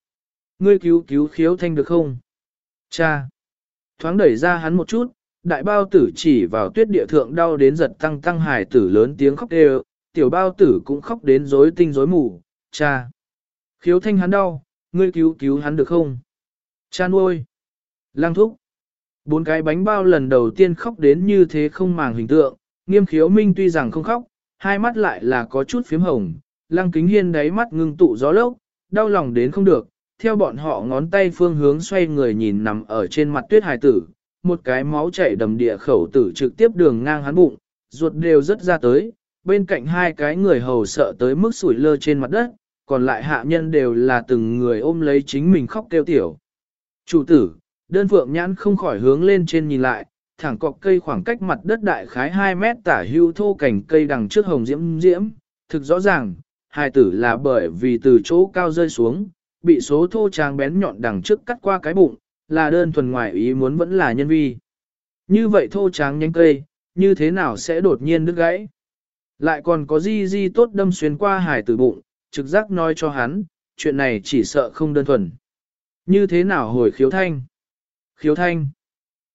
ngươi cứu cứu khiếu thanh được không? Cha! Thoáng đẩy ra hắn một chút, đại bao tử chỉ vào tuyết địa thượng đau đến giật tăng tăng hài tử lớn tiếng khóc đều, tiểu bao tử cũng khóc đến rối tinh rối mù, cha! Khiếu thanh hắn đau, ngươi cứu cứu hắn được không? Cha nuôi! Lang thúc! Bốn cái bánh bao lần đầu tiên khóc đến như thế không màng hình tượng, nghiêm khiếu minh tuy rằng không khóc, hai mắt lại là có chút phím hồng, lăng kính hiên đáy mắt ngưng tụ gió lốc, đau lòng đến không được, theo bọn họ ngón tay phương hướng xoay người nhìn nằm ở trên mặt tuyết hài tử, một cái máu chảy đầm địa khẩu tử trực tiếp đường ngang hắn bụng, ruột đều rất ra tới, bên cạnh hai cái người hầu sợ tới mức sủi lơ trên mặt đất, còn lại hạ nhân đều là từng người ôm lấy chính mình khóc kêu tiểu. Chủ tử, đơn phượng nhãn không khỏi hướng lên trên nhìn lại, thẳng cọc cây khoảng cách mặt đất đại khái 2 mét tả hưu thô cảnh cây đằng trước hồng diễm diễm, thực rõ ràng, hài tử là bởi vì từ chỗ cao rơi xuống, bị số thô tráng bén nhọn đằng trước cắt qua cái bụng, là đơn thuần ngoài ý muốn vẫn là nhân vi. Như vậy thô tráng nhánh cây, như thế nào sẽ đột nhiên đứt gãy? Lại còn có di di tốt đâm xuyên qua hải tử bụng, trực giác nói cho hắn, chuyện này chỉ sợ không đơn thuần. Như thế nào hồi khiếu thanh? Khiếu thanh.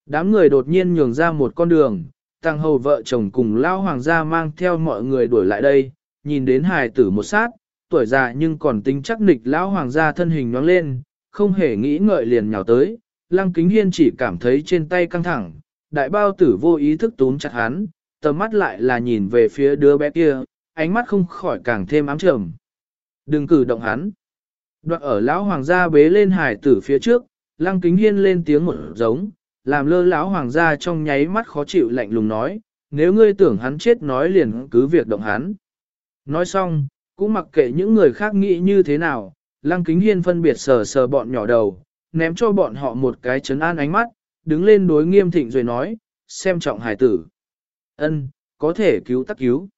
Đám người đột nhiên nhường ra một con đường, tăng hầu vợ chồng cùng lao hoàng gia mang theo mọi người đuổi lại đây, nhìn đến hài tử một sát, tuổi già nhưng còn tính chắc nịch lão hoàng gia thân hình nhoáng lên, không hề nghĩ ngợi liền nhào tới, lăng kính hiên chỉ cảm thấy trên tay căng thẳng, đại bao tử vô ý thức túm chặt hắn, tầm mắt lại là nhìn về phía đứa bé kia, ánh mắt không khỏi càng thêm ám trầm. Đừng cử động hắn. Đoạn ở lão hoàng gia bế lên hải tử phía trước, lăng kính hiên lên tiếng một giống, làm lơ lão hoàng gia trong nháy mắt khó chịu lạnh lùng nói, nếu ngươi tưởng hắn chết nói liền cứ việc động hắn. Nói xong, cũng mặc kệ những người khác nghĩ như thế nào, lăng kính hiên phân biệt sờ sờ bọn nhỏ đầu, ném cho bọn họ một cái chấn an ánh mắt, đứng lên đối nghiêm thịnh rồi nói, xem trọng hải tử. ân có thể cứu tắc cứu.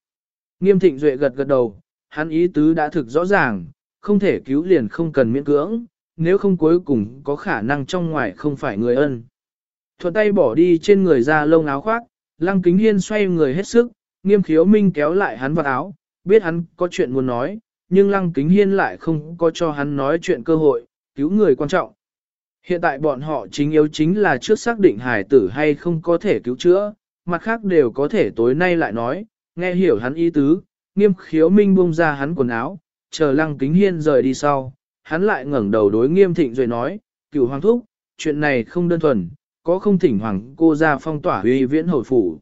Nghiêm thịnh duệ gật gật đầu, hắn ý tứ đã thực rõ ràng, không thể cứu liền không cần miễn cưỡng, nếu không cuối cùng có khả năng trong ngoài không phải người ân. Thuận tay bỏ đi trên người ra lông áo khoác, lăng kính hiên xoay người hết sức, nghiêm khiếu minh kéo lại hắn vào áo, biết hắn có chuyện muốn nói, nhưng lăng kính hiên lại không có cho hắn nói chuyện cơ hội, cứu người quan trọng. Hiện tại bọn họ chính yếu chính là trước xác định hải tử hay không có thể cứu chữa, mặt khác đều có thể tối nay lại nói, nghe hiểu hắn ý tứ, nghiêm khiếu minh buông ra hắn quần áo, chờ lăng kính hiên rời đi sau, hắn lại ngẩng đầu đối nghiêm thịnh rồi nói, cựu hoàng thúc, chuyện này không đơn thuần, có không thỉnh hoàng cô ra phong tỏa uy viễn hồi phủ.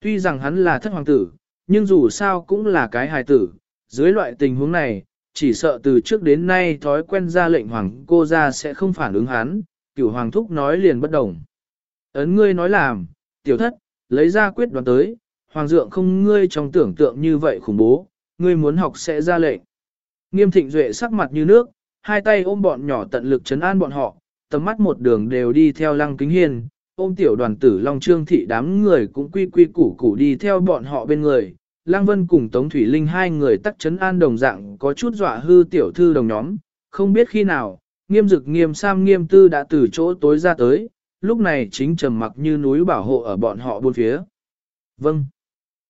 Tuy rằng hắn là thất hoàng tử, nhưng dù sao cũng là cái hài tử, dưới loại tình huống này, chỉ sợ từ trước đến nay thói quen ra lệnh hoàng cô ra sẽ không phản ứng hắn, cửu hoàng thúc nói liền bất đồng. Ấn ngươi nói làm, tiểu thất, lấy ra quyết đoán tới, hoàng dượng không ngươi trong tưởng tượng như vậy khủng bố, ngươi muốn học sẽ ra lệnh. Nghiêm thịnh duệ sắc mặt như nước, hai tay ôm bọn nhỏ tận lực chấn an bọn họ, tầm mắt một đường đều đi theo lăng kính hiên, ôm tiểu đoàn tử Long Trương thị đám người cũng quy quy củ củ đi theo bọn họ bên người. Lăng Vân cùng Tống Thủy Linh hai người tắc chấn an đồng dạng có chút dọa hư tiểu thư đồng nhóm, không biết khi nào, nghiêm dực nghiêm sam nghiêm tư đã từ chỗ tối ra tới, lúc này chính trầm mặc như núi bảo hộ ở bọn họ buôn phía. Vâng.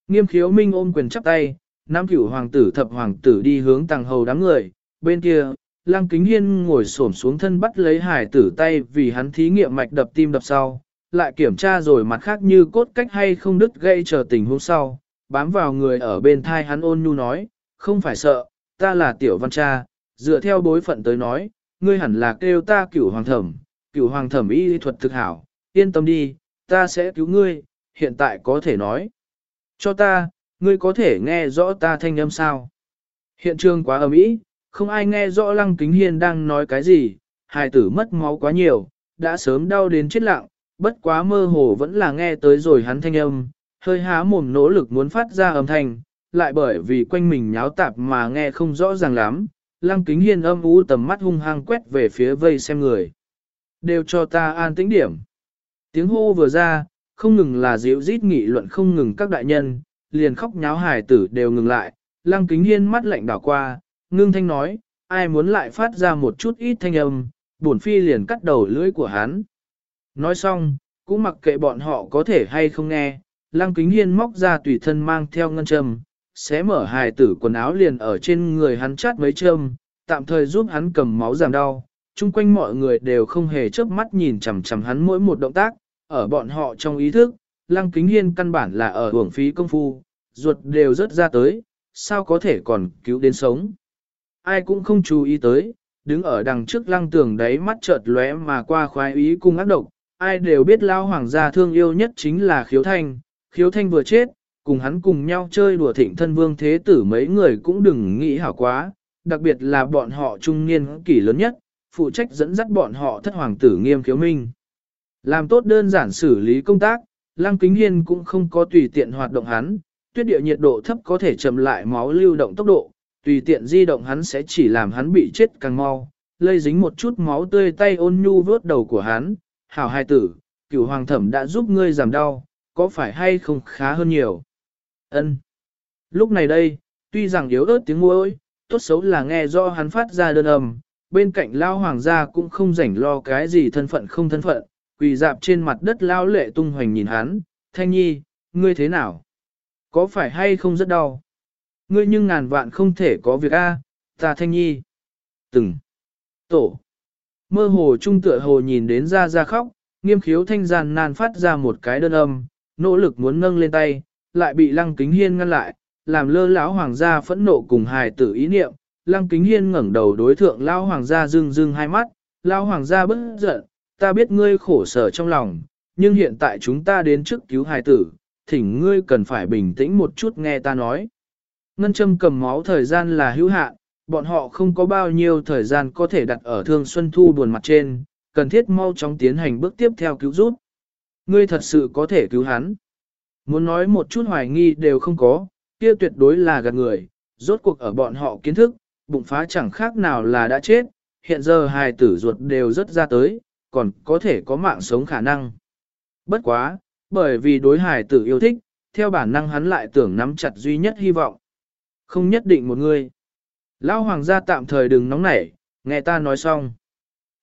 Nghiêm khiếu minh ôm quyền chắp tay, nam cửu hoàng tử thập hoàng tử đi hướng tàng hầu đám người, bên kia, Lăng Kính Hiên ngồi xổm xuống thân bắt lấy hải tử tay vì hắn thí nghiệm mạch đập tim đập sau, lại kiểm tra rồi mặt khác như cốt cách hay không đứt gây chờ tình huống sau, bám vào người ở bên thai hắn ôn nhu nói, không phải sợ, ta là tiểu văn cha, dựa theo bối phận tới nói, ngươi hẳn là kêu ta cửu hoàng thẩm, cửu hoàng thẩm y thuật thực hảo, yên tâm đi, ta sẽ cứu ngươi, hiện tại có thể nói. Cho ta, ngươi có thể nghe rõ ta thanh âm sao? Hiện trường quá ầm ĩ, không ai nghe rõ Lăng Kính Hiên đang nói cái gì, hài tử mất máu quá nhiều, đã sớm đau đến chết lặng, bất quá mơ hồ vẫn là nghe tới rồi hắn thanh âm, hơi há mồm nỗ lực muốn phát ra âm thanh, lại bởi vì quanh mình nháo tạp mà nghe không rõ ràng lắm, Lăng Kính Hiên âm u tầm mắt hung hăng quét về phía vây xem người. Đều cho ta an tĩnh điểm. Tiếng hô vừa ra, không ngừng là dịu rít nghị luận không ngừng các đại nhân, liền khóc nháo hài tử đều ngừng lại, Lăng Kính Hiên mắt lạnh đảo qua, ngưng thanh nói, ai muốn lại phát ra một chút ít thanh âm, bổn phi liền cắt đầu lưỡi của hắn. Nói xong, cũng mặc kệ bọn họ có thể hay không nghe, lăng kính hiên móc ra tùy thân mang theo ngân châm, xé mở hài tử quần áo liền ở trên người hắn chát mấy châm, tạm thời giúp hắn cầm máu giảm đau, Trung quanh mọi người đều không hề chớp mắt nhìn chằm chằm hắn mỗi một động tác, ở bọn họ trong ý thức, lăng kính hiên căn bản là ở hưởng phí công phu, ruột đều rớt ra tới, sao có thể còn cứu đến sống. Ai cũng không chú ý tới, đứng ở đằng trước lăng tường đấy mắt chợt lóe mà qua khoái ý cung ác độc, ai đều biết lao hoàng gia thương yêu nhất chính là khiếu thanh, khiếu thanh vừa chết, cùng hắn cùng nhau chơi đùa thịnh thân vương thế tử mấy người cũng đừng nghĩ hảo quá, đặc biệt là bọn họ trung niên kỷ lớn nhất, phụ trách dẫn dắt bọn họ thất hoàng tử nghiêm khiếu minh. Làm tốt đơn giản xử lý công tác, Lăng Kính Hiên cũng không có tùy tiện hoạt động hắn, tuyết địa nhiệt độ thấp có thể chậm lại máu lưu động tốc độ, tùy tiện di động hắn sẽ chỉ làm hắn bị chết càng mau, lây dính một chút máu tươi tay ôn nhu vớt đầu của hắn, hảo hai tử, cửu hoàng thẩm đã giúp ngươi giảm đau, có phải hay không khá hơn nhiều. Ân. Lúc này đây, tuy rằng yếu ớt tiếng môi, tốt xấu là nghe do hắn phát ra đơn âm, bên cạnh lao hoàng gia cũng không rảnh lo cái gì thân phận không thân phận, quỳ dạp trên mặt đất lao lệ tung hoành nhìn hắn, thanh nhi, ngươi thế nào? Có phải hay không rất đau? Ngươi nhưng ngàn vạn không thể có việc a, ta thanh nhi. Từng. Tổ. Mơ hồ trung tựa hồ nhìn đến ra ra khóc, nghiêm khiếu thanh gian nan phát ra một cái đơn âm, nỗ lực muốn nâng lên tay, lại bị lăng kính hiên ngăn lại, làm lơ lão hoàng gia phẫn nộ cùng hài tử ý niệm. Lăng kính hiên ngẩng đầu đối thượng lão hoàng gia rưng rưng hai mắt, lão hoàng gia bất giận, ta biết ngươi khổ sở trong lòng, nhưng hiện tại chúng ta đến trước cứu hài tử, thỉnh ngươi cần phải bình tĩnh một chút nghe ta nói. Ngân châm cầm máu thời gian là hữu hạn, bọn họ không có bao nhiêu thời gian có thể đặt ở thương xuân thu buồn mặt trên, cần thiết mau chóng tiến hành bước tiếp theo cứu giúp. Ngươi thật sự có thể cứu hắn. Muốn nói một chút hoài nghi đều không có, kia tuyệt đối là gạt người, rốt cuộc ở bọn họ kiến thức, bụng phá chẳng khác nào là đã chết, hiện giờ hài tử ruột đều rất ra tới, còn có thể có mạng sống khả năng. Bất quá, bởi vì đối hài tử yêu thích, theo bản năng hắn lại tưởng nắm chặt duy nhất hy vọng. Không nhất định một người. Lão hoàng gia tạm thời đừng nóng nảy, nghe ta nói xong.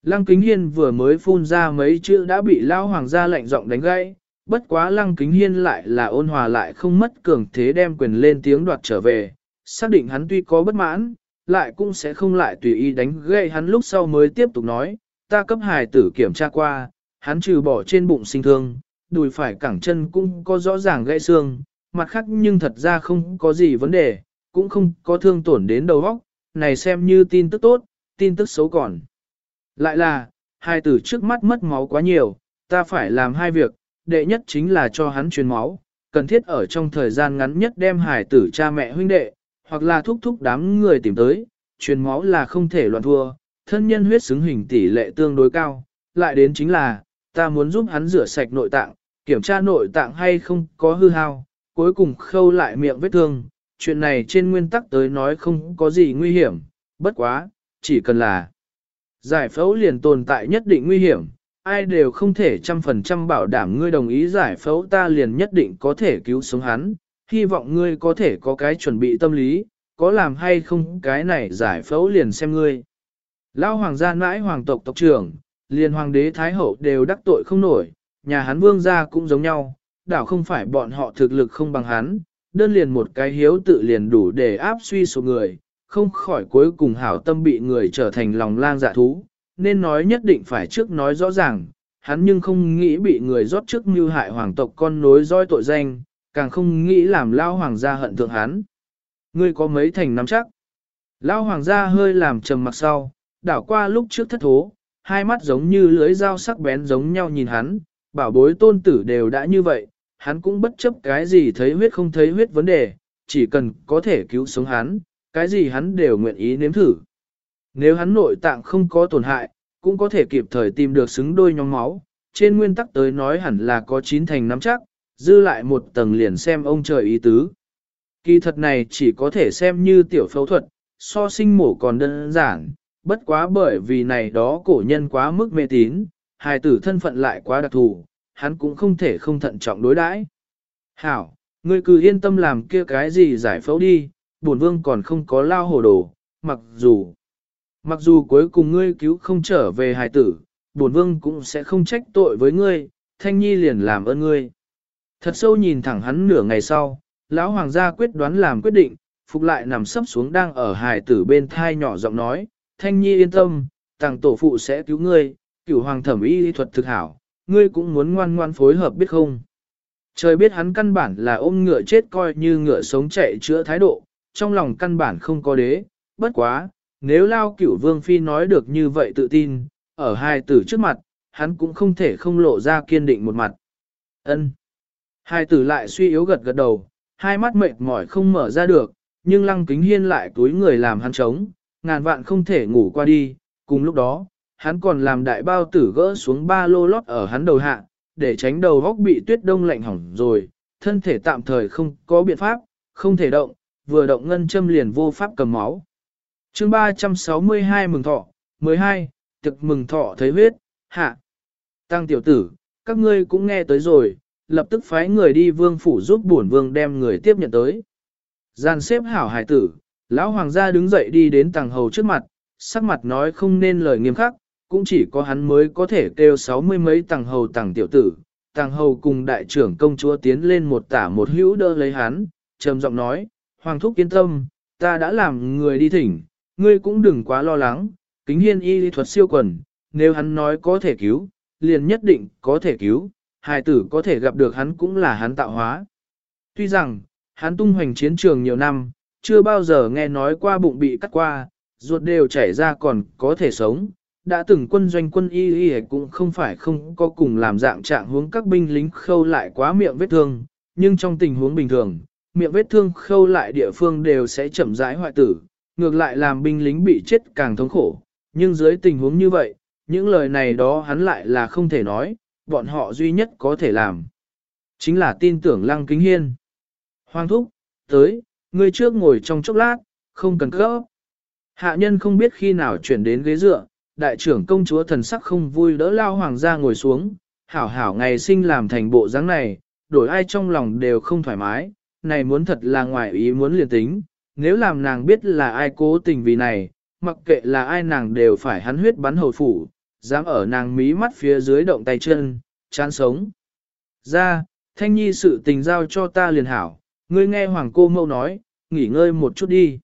Lăng Kính Hiên vừa mới phun ra mấy chữ đã bị Lão hoàng gia lạnh giọng đánh gãy, bất quá Lăng Kính Hiên lại là ôn hòa lại không mất cường thế đem quyền lên tiếng đoạt trở về, xác định hắn tuy có bất mãn, lại cũng sẽ không lại tùy ý đánh gãy hắn lúc sau mới tiếp tục nói, ta cấp hài tử kiểm tra qua, hắn trừ bỏ trên bụng sinh thương, đùi phải cẳng chân cũng có rõ ràng gãy xương, mặt khác nhưng thật ra không có gì vấn đề, cũng không có thương tổn đến đầu óc, này xem như tin tức tốt, tin tức xấu còn. Lại là, hai tử trước mắt mất máu quá nhiều, ta phải làm hai việc, đệ nhất chính là cho hắn truyền máu, cần thiết ở trong thời gian ngắn nhất đem hải tử cha mẹ huynh đệ, hoặc là thúc thúc đám người tìm tới, truyền máu là không thể loạn thua, thân nhân huyết xứng hình tỷ lệ tương đối cao, lại đến chính là, ta muốn giúp hắn rửa sạch nội tạng, kiểm tra nội tạng hay không có hư hao, cuối cùng khâu lại miệng vết thương, chuyện này trên nguyên tắc tới nói không có gì nguy hiểm, bất quá, chỉ cần là giải phẫu liền tồn tại nhất định nguy hiểm, ai đều không thể trăm phần trăm bảo đảm ngươi đồng ý giải phẫu ta liền nhất định có thể cứu sống hắn, hy vọng ngươi có thể có cái chuẩn bị tâm lý, có làm hay không cái này giải phẫu liền xem ngươi. Lão hoàng gia mãi hoàng tộc tộc trưởng, liền hoàng đế thái hậu đều đắc tội không nổi, nhà hắn vương gia cũng giống nhau, đảo không phải bọn họ thực lực không bằng hắn, đơn liền một cái hiếu tự liền đủ để áp suy số người, không khỏi cuối cùng hảo tâm bị người trở thành lòng lang dạ thú, nên nói nhất định phải trước nói rõ ràng, hắn nhưng không nghĩ bị người rót trước mưu hại hoàng tộc con nối roi tội danh, càng không nghĩ làm lao hoàng gia hận thượng hắn. Ngươi có mấy thành nắm chắc? Lao hoàng gia hơi làm trầm mặc sau, đảo qua lúc trước thất thố, hai mắt giống như lưới dao sắc bén giống nhau nhìn hắn, bảo bối tôn tử đều đã như vậy, hắn cũng bất chấp cái gì thấy huyết không thấy huyết vấn đề, chỉ cần có thể cứu sống hắn, cái gì hắn đều nguyện ý nếm thử. Nếu hắn nội tạng không có tổn hại, cũng có thể kịp thời tìm được xứng đôi nhóm máu, trên nguyên tắc tới nói hẳn là có chín thành nắm chắc, dư lại một tầng liền xem ông trời ý tứ. Kỳ thật này chỉ có thể xem như tiểu phẫu thuật, so sinh mổ còn đơn giản, bất quá bởi vì này đó cổ nhân quá mức mê tín, hài tử thân phận lại quá đặc thù, hắn cũng không thể không thận trọng đối đãi. Hảo, ngươi cứ yên tâm làm kia cái gì giải phẫu đi, bổn vương còn không có lao hồ đồ, mặc dù, mặc dù cuối cùng ngươi cứu không trở về hài tử, bổn vương cũng sẽ không trách tội với ngươi, thanh nhi liền làm ơn ngươi. Thật sâu nhìn thẳng hắn nửa ngày sau, lão hoàng gia quyết đoán làm quyết định, phục lại nằm sấp xuống đang ở hài tử bên thai nhỏ giọng nói, thanh nhi yên tâm, tàng tổ phụ sẽ cứu ngươi, cửu hoàng thẩm y thuật thực hảo, ngươi cũng muốn ngoan ngoan phối hợp biết không. Trời biết hắn căn bản là ôm ngựa chết coi như ngựa sống chạy chữa thái độ, trong lòng căn bản không có đế, bất quá, nếu lao cửu vương phi nói được như vậy tự tin, ở hai tử trước mặt, hắn cũng không thể không lộ ra kiên định một mặt. ân Hai tử lại suy yếu gật gật đầu, hai mắt mệt mỏi không mở ra được, nhưng lăng kính hiên lại túi người làm hắn trống, ngàn vạn không thể ngủ qua đi, cùng lúc đó, hắn còn làm đại bao tử gỡ xuống ba lô lót ở hắn đầu hạ, để tránh đầu góc bị tuyết đông lạnh hỏng rồi, thân thể tạm thời không có biện pháp, không thể động, vừa động ngân châm liền vô pháp cầm máu. chương 362 mừng thọ, 12, thực mừng thọ thấy huyết, hạ. Tăng tiểu tử, các ngươi cũng nghe tới rồi, lập tức phái người đi vương phủ giúp bổn vương đem người tiếp nhận tới. Gian xếp hảo hải tử, lão hoàng gia đứng dậy đi đến tàng hầu trước mặt, sắc mặt nói không nên lời nghiêm khắc, cũng chỉ có hắn mới có thể kêu sáu mươi mấy tàng hầu tàng tiểu tử. Tàng hầu cùng đại trưởng công chúa tiến lên một tả một hữu đỡ lấy hắn, trầm giọng nói, Hoàng thúc yên tâm, ta đã làm người đi thỉnh, ngươi cũng đừng quá lo lắng, kính hiên y lý thuật siêu quần, nếu hắn nói có thể cứu, liền nhất định có thể cứu, hài tử có thể gặp được hắn cũng là hắn tạo hóa. Tuy rằng, hắn tung hoành chiến trường nhiều năm, chưa bao giờ nghe nói qua bụng bị cắt qua, ruột đều chảy ra còn có thể sống. Đã từng quân doanh quân y y cũng không phải không có cùng làm dạng trạng hướng các binh lính khâu lại quá miệng vết thương, nhưng trong tình huống bình thường, miệng vết thương khâu lại địa phương đều sẽ chậm rãi hoại tử, ngược lại làm binh lính bị chết càng thống khổ. Nhưng dưới tình huống như vậy, những lời này đó hắn lại là không thể nói, bọn họ duy nhất có thể làm. Chính là tin tưởng Lăng Kính Hiên. Hoàng thúc, tới, ngươi trước ngồi trong chốc lát, không cần cấp. Hạ nhân không biết khi nào chuyển đến ghế dựa, đại trưởng công chúa thần sắc không vui đỡ lao hoàng gia ngồi xuống, hảo hảo ngày sinh làm thành bộ dáng này, đổi ai trong lòng đều không thoải mái, này muốn thật là ngoài ý muốn liền tính, nếu làm nàng biết là ai cố tình vì này, mặc kệ là ai nàng đều phải hắn huyết bắn hồi phủ, dám ở nàng mí mắt phía dưới động tay chân, chán sống. Ra, thanh nhi sự tình giao cho ta liền hảo, ngươi nghe hoàng cô mâu nói, nghỉ ngơi một chút đi.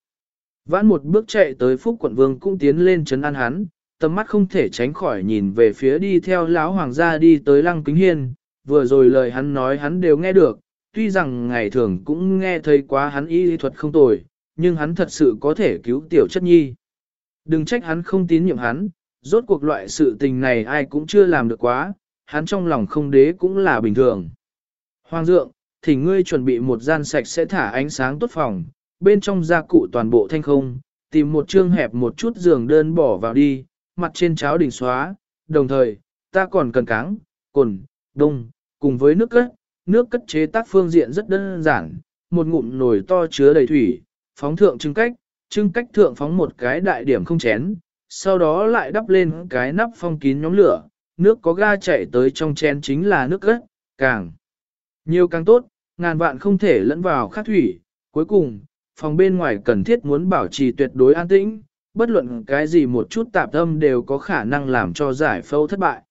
Vãn một bước chạy tới phúc quận vương cũng tiến lên chấn an hắn, tầm mắt không thể tránh khỏi nhìn về phía đi theo lão hoàng gia đi tới lăng kính hiên, vừa rồi lời hắn nói hắn đều nghe được, tuy rằng ngày thường cũng nghe thấy quá hắn y lý thuật không tồi, nhưng hắn thật sự có thể cứu tiểu chất nhi. Đừng trách hắn không tín nhiệm hắn, rốt cuộc loại sự tình này ai cũng chưa làm được quá, hắn trong lòng không đế cũng là bình thường. Hoàng dượng, thì ngươi chuẩn bị một gian sạch sẽ thả ánh sáng tốt phòng, bên trong gia cụ toàn bộ thanh không, tìm một chương hẹp một chút giường đơn bỏ vào đi, mặt trên cháo đỉnh xóa, đồng thời, ta còn cần cáng, cồn, đông, cùng với nước cất, nước cất chế tác phương diện rất đơn giản, một ngụm nồi to chứa đầy thủy, phóng thượng trưng cách, trưng cách thượng phóng một cái đại điểm không chén, sau đó lại đắp lên cái nắp phong kín nhóm lửa, nước có ga chạy tới trong chén chính là nước cất, càng nhiều càng tốt, ngàn vạn không thể lẫn vào khát thủy. Cuối cùng, phòng bên ngoài cần thiết muốn bảo trì tuyệt đối an tĩnh, bất luận cái gì một chút tạp âm đều có khả năng làm cho giải phẫu thất bại.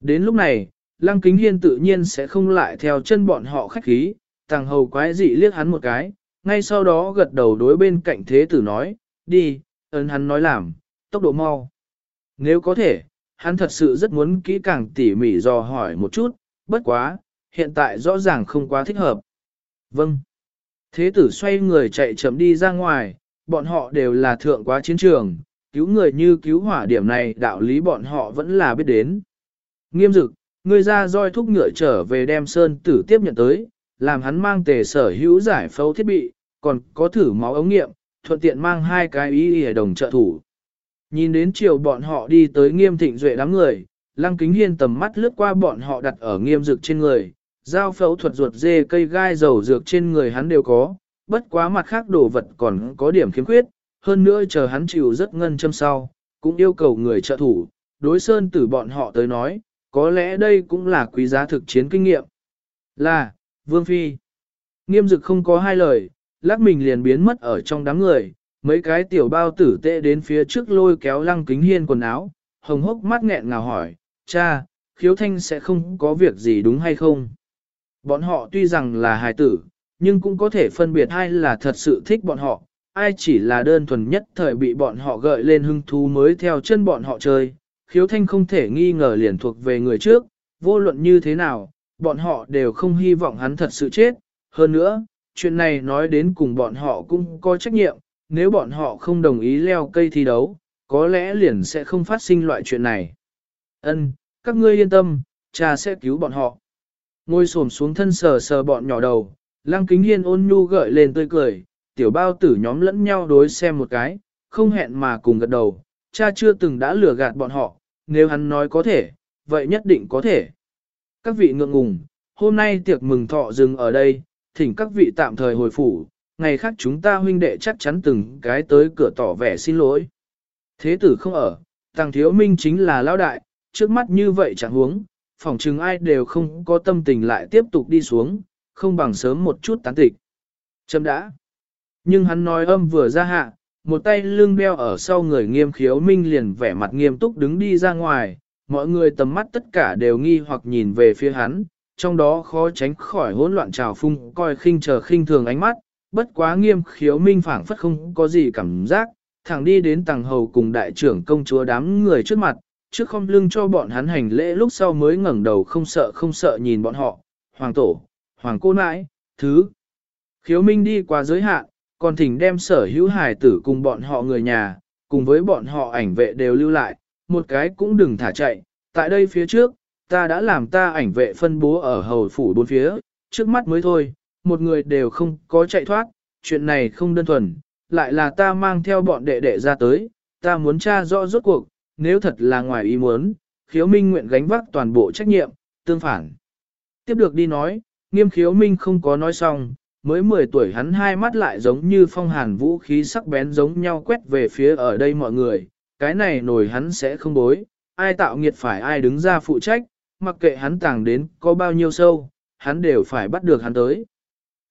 Đến lúc này, Lăng Kính Hiên tự nhiên sẽ không lại theo chân bọn họ khách khí, tàng hầu quái dị liếc hắn một cái, ngay sau đó gật đầu đối bên cạnh thế tử nói, đi, ấn hắn nói làm, tốc độ mau. Nếu có thể, hắn thật sự rất muốn kỹ càng tỉ mỉ dò hỏi một chút, bất quá, hiện tại rõ ràng không quá thích hợp. Vâng. Thế tử xoay người chạy chậm đi ra ngoài, bọn họ đều là thượng quá chiến trường, cứu người như cứu hỏa điểm này đạo lý bọn họ vẫn là biết đến. Nghiêm dực, người ra roi thúc ngựa trở về đem sơn tử tiếp nhận tới, làm hắn mang tề sở hữu giải phẫu thiết bị, còn có thử máu ống nghiệm, thuận tiện mang hai cái ý y đồng trợ thủ. Nhìn đến chiều bọn họ đi tới nghiêm thịnh duệ đám người, lăng kính hiên tầm mắt lướt qua bọn họ đặt ở nghiêm dực trên người, Giao phẫu thuật ruột dê cây gai dầu dược trên người hắn đều có, bất quá mặt khác đồ vật còn có điểm khiếm khuyết, hơn nữa chờ hắn chịu rất ngân châm sau, cũng yêu cầu người trợ thủ, đối sơn tử bọn họ tới nói, có lẽ đây cũng là quý giá thực chiến kinh nghiệm. Là, Vương Phi. Nghiêm dực không có hai lời, lắc mình liền biến mất ở trong đám người, mấy cái tiểu bao tử tệ đến phía trước lôi kéo lăng kính hiên quần áo, hồng hốc mắt nghẹn ngào hỏi, cha, khiếu thanh sẽ không có việc gì đúng hay không? Bọn họ tuy rằng là hài tử, nhưng cũng có thể phân biệt ai là thật sự thích bọn họ, ai chỉ là đơn thuần nhất thời bị bọn họ gợi lên hưng thú mới theo chân bọn họ chơi, khiếu thanh không thể nghi ngờ liền thuộc về người trước, vô luận như thế nào, bọn họ đều không hy vọng hắn thật sự chết, hơn nữa, chuyện này nói đến cùng bọn họ cũng có trách nhiệm, nếu bọn họ không đồng ý leo cây thi đấu, có lẽ liền sẽ không phát sinh loại chuyện này. Ân, các ngươi yên tâm, cha sẽ cứu bọn họ. Ngồi xổm xuống thân sờ sờ bọn nhỏ đầu, lăng kính hiên ôn nhu gợi lên tươi cười, tiểu bao tử nhóm lẫn nhau đối xem một cái, không hẹn mà cùng gật đầu, cha chưa từng đã lừa gạt bọn họ, nếu hắn nói có thể, vậy nhất định có thể. Các vị ngượng ngùng, hôm nay tiệc mừng thọ dừng ở đây, thỉnh các vị tạm thời hồi phủ, ngày khác chúng ta huynh đệ chắc chắn từng cái tới cửa tỏ vẻ xin lỗi. Thế tử không ở, tàng thiếu minh chính là lão đại, trước mắt như vậy chẳng huống, phỏng chừng ai đều không có tâm tình lại tiếp tục đi xuống, không bằng sớm một chút tán tịch. Châm đã. Nhưng hắn nói âm vừa ra hạ, một tay lưng đeo ở sau người nghiêm khiếu minh liền vẻ mặt nghiêm túc đứng đi ra ngoài, mọi người tầm mắt tất cả đều nghi hoặc nhìn về phía hắn, trong đó khó tránh khỏi hỗn loạn trào phung coi khinh chờ khinh thường ánh mắt, bất quá nghiêm khiếu minh phảng phất không có gì cảm giác, thẳng đi đến tàng hầu cùng đại trưởng công chúa đám người trước mặt, trước không lưng cho bọn hắn hành lễ lúc sau mới ngẩng đầu không sợ không sợ nhìn bọn họ, hoàng tổ, hoàng cô nãi, thứ. Khiếu minh đi qua giới hạn, còn thỉnh đem sở hữu hài tử cùng bọn họ người nhà, cùng với bọn họ ảnh vệ đều lưu lại, một cái cũng đừng thả chạy, tại đây phía trước, ta đã làm ta ảnh vệ phân bố ở hầu phủ bốn phía, trước mắt mới thôi, một người đều không có chạy thoát, chuyện này không đơn thuần, lại là ta mang theo bọn đệ đệ ra tới, ta muốn tra rõ rốt cuộc, nếu thật là ngoài ý muốn, khiếu minh nguyện gánh vác toàn bộ trách nhiệm, tương phản. Tiếp được đi nói, nghiêm khiếu minh không có nói xong, mới 10 tuổi hắn hai mắt lại giống như phong hàn vũ khí sắc bén giống nhau quét về phía ở đây mọi người, cái này nổi hắn sẽ không bối, ai tạo nghiệt phải ai đứng ra phụ trách, mặc kệ hắn tàng đến có bao nhiêu sâu, hắn đều phải bắt được hắn tới.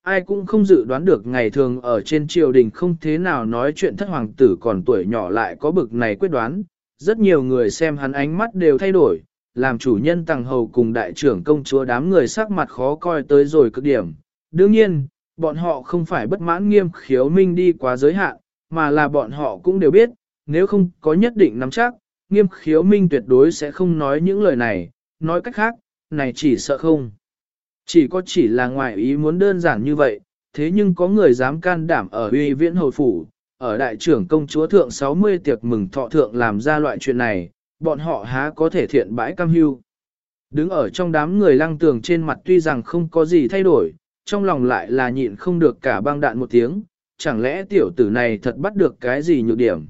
Ai cũng không dự đoán được ngày thường ở trên triều đình không thế nào nói chuyện thất hoàng tử còn tuổi nhỏ lại có bực này quyết đoán, rất nhiều người xem hắn ánh mắt đều thay đổi, làm chủ nhân tàng hầu cùng đại trưởng công chúa đám người sắc mặt khó coi tới rồi cực điểm. Đương nhiên, bọn họ không phải bất mãn nghiêm khiếu minh đi quá giới hạn, mà là bọn họ cũng đều biết, nếu không có nhất định nắm chắc, nghiêm khiếu minh tuyệt đối sẽ không nói những lời này, nói cách khác, này chỉ sợ không. Chỉ có chỉ là ngoại ý muốn đơn giản như vậy, thế nhưng có người dám can đảm ở uy viễn hồi phủ, ở đại trưởng công chúa thượng 60 tiệc mừng thọ thượng làm ra loại chuyện này, bọn họ há có thể thiện bãi cam hưu. Đứng ở trong đám người lăng tường trên mặt tuy rằng không có gì thay đổi, trong lòng lại là nhịn không được cả băng đạn một tiếng, chẳng lẽ tiểu tử này thật bắt được cái gì nhược điểm.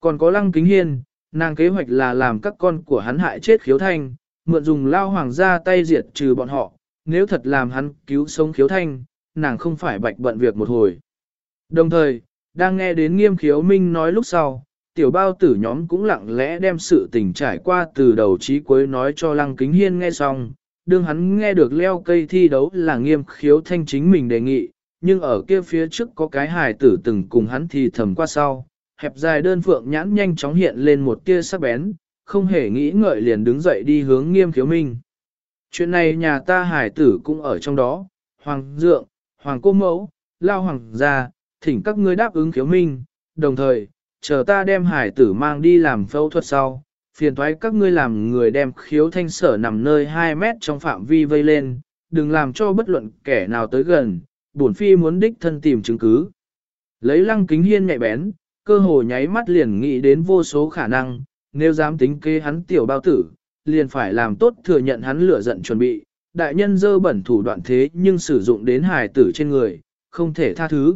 Còn có lăng kính hiên, nàng kế hoạch là làm các con của hắn hại chết khiếu thanh, mượn dùng lao hoàng ra tay diệt trừ bọn họ, nếu thật làm hắn cứu sống khiếu thanh, nàng không phải bạch bận việc một hồi. Đồng thời, đang nghe đến nghiêm khiếu minh nói lúc sau, tiểu bao tử nhóm cũng lặng lẽ đem sự tình trải qua từ đầu chí cuối nói cho lăng kính hiên nghe xong, đương hắn nghe được leo cây thi đấu là nghiêm khiếu thanh chính mình đề nghị, nhưng ở kia phía trước có cái hài tử từng cùng hắn thì thầm qua sau, hẹp dài đơn phượng nhãn nhanh chóng hiện lên một tia sắc bén, không hề nghĩ ngợi liền đứng dậy đi hướng nghiêm khiếu minh. Chuyện này nhà ta hải tử cũng ở trong đó, hoàng dượng, hoàng cô mẫu, lao hoàng gia, thỉnh các ngươi đáp ứng khiếu minh, đồng thời, chờ ta đem hải tử mang đi làm phẫu thuật sau, phiền thoái các ngươi làm người đem khiếu thanh sở nằm nơi 2 mét trong phạm vi vây lên, đừng làm cho bất luận kẻ nào tới gần, bổn phi muốn đích thân tìm chứng cứ. Lấy lăng kính hiên nhạy bén, cơ hồ nháy mắt liền nghĩ đến vô số khả năng, nếu dám tính kế hắn tiểu bao tử, liền phải làm tốt thừa nhận hắn lửa giận chuẩn bị, đại nhân dơ bẩn thủ đoạn thế nhưng sử dụng đến hài tử trên người, không thể tha thứ.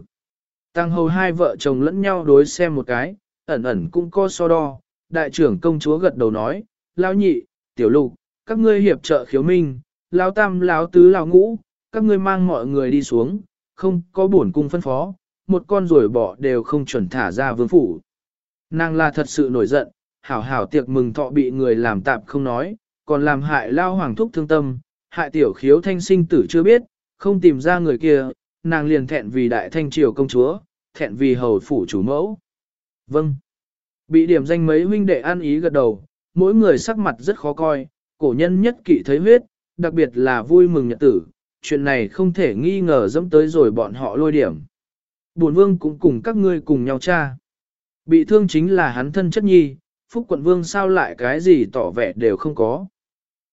Tăng hầu hai vợ chồng lẫn nhau đối xem một cái, ẩn ẩn cũng có so đo, đại trưởng công chúa gật đầu nói, lao nhị, tiểu lục, các ngươi hiệp trợ khiếu minh, lao tam lao tứ lao ngũ, các ngươi mang mọi người đi xuống, không có bổn cung phân phó, một con rồi bỏ đều không chuẩn thả ra vương phủ. Nàng là thật sự nổi giận, hảo hảo tiệc mừng thọ bị người làm tạp không nói, còn làm hại lao hoàng thúc thương tâm, hại tiểu khiếu thanh sinh tử chưa biết, không tìm ra người kia, nàng liền thẹn vì đại thanh triều công chúa, thẹn vì hầu phủ chủ mẫu. Vâng. Bị điểm danh mấy huynh đệ ăn ý gật đầu, mỗi người sắc mặt rất khó coi, cổ nhân nhất kỵ thấy huyết, đặc biệt là vui mừng nhật tử, chuyện này không thể nghi ngờ dẫm tới rồi bọn họ lôi điểm. Bổn vương cũng cùng các ngươi cùng nhau cha. Bị thương chính là hắn thân chất nhi, phúc quận vương sao lại cái gì tỏ vẻ đều không có.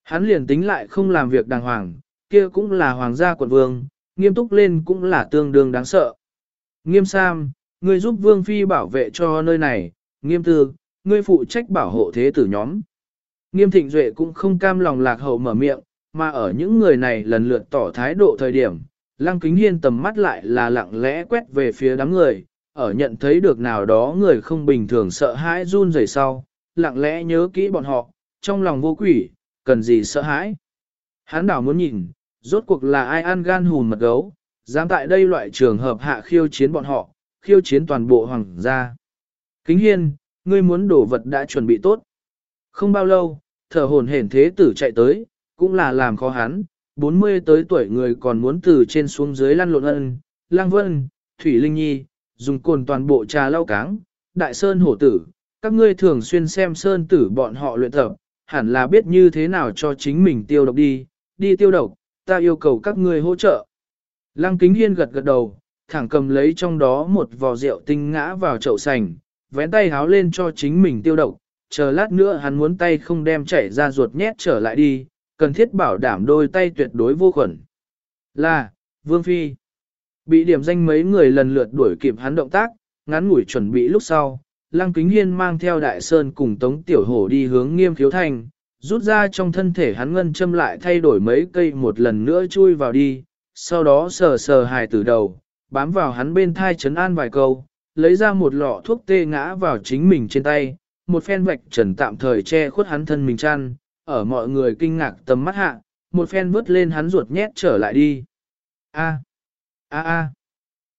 Hắn liền tính lại không làm việc đàng hoàng, kia cũng là hoàng gia quận vương, nghiêm túc lên cũng là tương đương đáng sợ. Nghiêm Sam, ngươi giúp vương phi bảo vệ cho nơi này, nghiêm tư, ngươi phụ trách bảo hộ thế tử nhóm. Nghiêm thịnh duệ cũng không cam lòng lạc hậu mở miệng, mà ở những người này lần lượt tỏ thái độ thời điểm, lăng kính hiên tầm mắt lại là lặng lẽ quét về phía đám người, ở nhận thấy được nào đó người không bình thường sợ hãi run rẩy sau, lặng lẽ nhớ kỹ bọn họ, trong lòng vô quỷ, cần gì sợ hãi. Hắn đảo muốn nhìn, rốt cuộc là ai ăn gan hùn mật gấu, dám tại đây loại trường hợp hạ khiêu chiến bọn họ, khiêu chiến toàn bộ hoàng gia. Kính hiên, ngươi muốn đổ vật đã chuẩn bị tốt. Không bao lâu, thở hồn hển thế tử chạy tới, cũng là làm khó hắn, 40 tới tuổi người còn muốn từ trên xuống dưới lăn lộn ân, lang vân, thủy linh nhi, dùng cồn toàn bộ trà lau cáng, đại sơn hổ tử, các ngươi thường xuyên xem sơn tử bọn họ luyện tập, hẳn là biết như thế nào cho chính mình tiêu độc đi, đi tiêu độc, ta yêu cầu các ngươi hỗ trợ. Lăng kính hiên gật gật đầu, thẳng cầm lấy trong đó một vò rượu tinh ngã vào chậu sành, vén tay háo lên cho chính mình tiêu độc, chờ lát nữa hắn muốn tay không đem chảy ra ruột nhét trở lại đi, cần thiết bảo đảm đôi tay tuyệt đối vô khuẩn. Là, Vương Phi. Bị điểm danh mấy người lần lượt đuổi kịp hắn động tác, ngắn ngủi chuẩn bị lúc sau, Lăng Kính Hiên mang theo Đại Sơn cùng Tống Tiểu Hổ đi hướng nghiêm khiếu thành, rút ra trong thân thể hắn ngân châm lại thay đổi mấy cây một lần nữa chui vào đi, sau đó sờ sờ hài tử đầu, bám vào hắn bên thai chấn an vài câu, lấy ra một lọ thuốc tê ngã vào chính mình trên tay, một phen vạch trần tạm thời che khuất hắn thân mình chăn, ở mọi người kinh ngạc tầm mắt hạ, một phen vớt lên hắn ruột nhét trở lại đi. A, a a,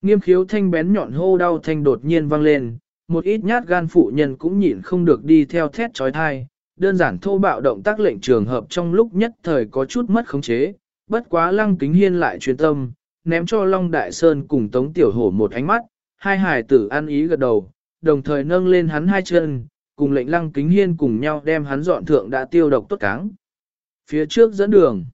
nghiêm khiếu thanh bén nhọn hô đau thanh đột nhiên vang lên, một ít nhát gan phụ nhân cũng nhịn không được đi theo thét trói thai, đơn giản thô bạo động tác lệnh trường hợp trong lúc nhất thời có chút mất khống chế, bất quá lăng kính hiên lại chuyên tâm, ném cho Long Đại Sơn cùng Tống Tiểu Hổ một ánh mắt, hai hải tử ăn ý gật đầu, đồng thời nâng lên hắn hai chân, cùng lệnh lăng kính hiên cùng nhau đem hắn dọn thượng đã tiêu độc tốt cáng. Phía trước dẫn đường.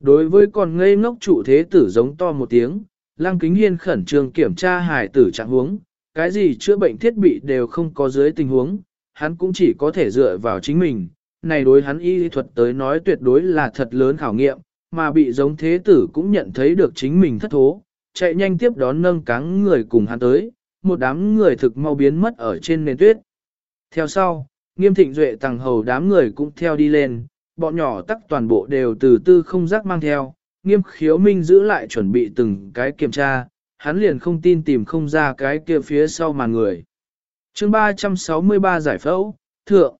Đối với con ngây ngốc trụ thế tử giống to một tiếng, lăng kính hiên khẩn trương kiểm tra hải tử trạng huống, cái gì chữa bệnh thiết bị đều không có dưới tình huống, hắn cũng chỉ có thể dựa vào chính mình. Này đối hắn y thuật tới nói tuyệt đối là thật lớn khảo nghiệm, mà bị giống thế tử cũng nhận thấy được chính mình thất thố, chạy nhanh tiếp đón nâng cáng người cùng hắn tới, một đám người thực mau biến mất ở trên nền tuyết. Theo sau, nghiêm thịnh duệ tàng hầu đám người cũng theo đi lên, bọn nhỏ tắc toàn bộ đều từ tư không giác mang theo, nghiêm khiếu minh giữ lại chuẩn bị từng cái kiểm tra, hắn liền không tin tìm không ra cái kia phía sau mà người. chương 363 giải phẫu, thượng.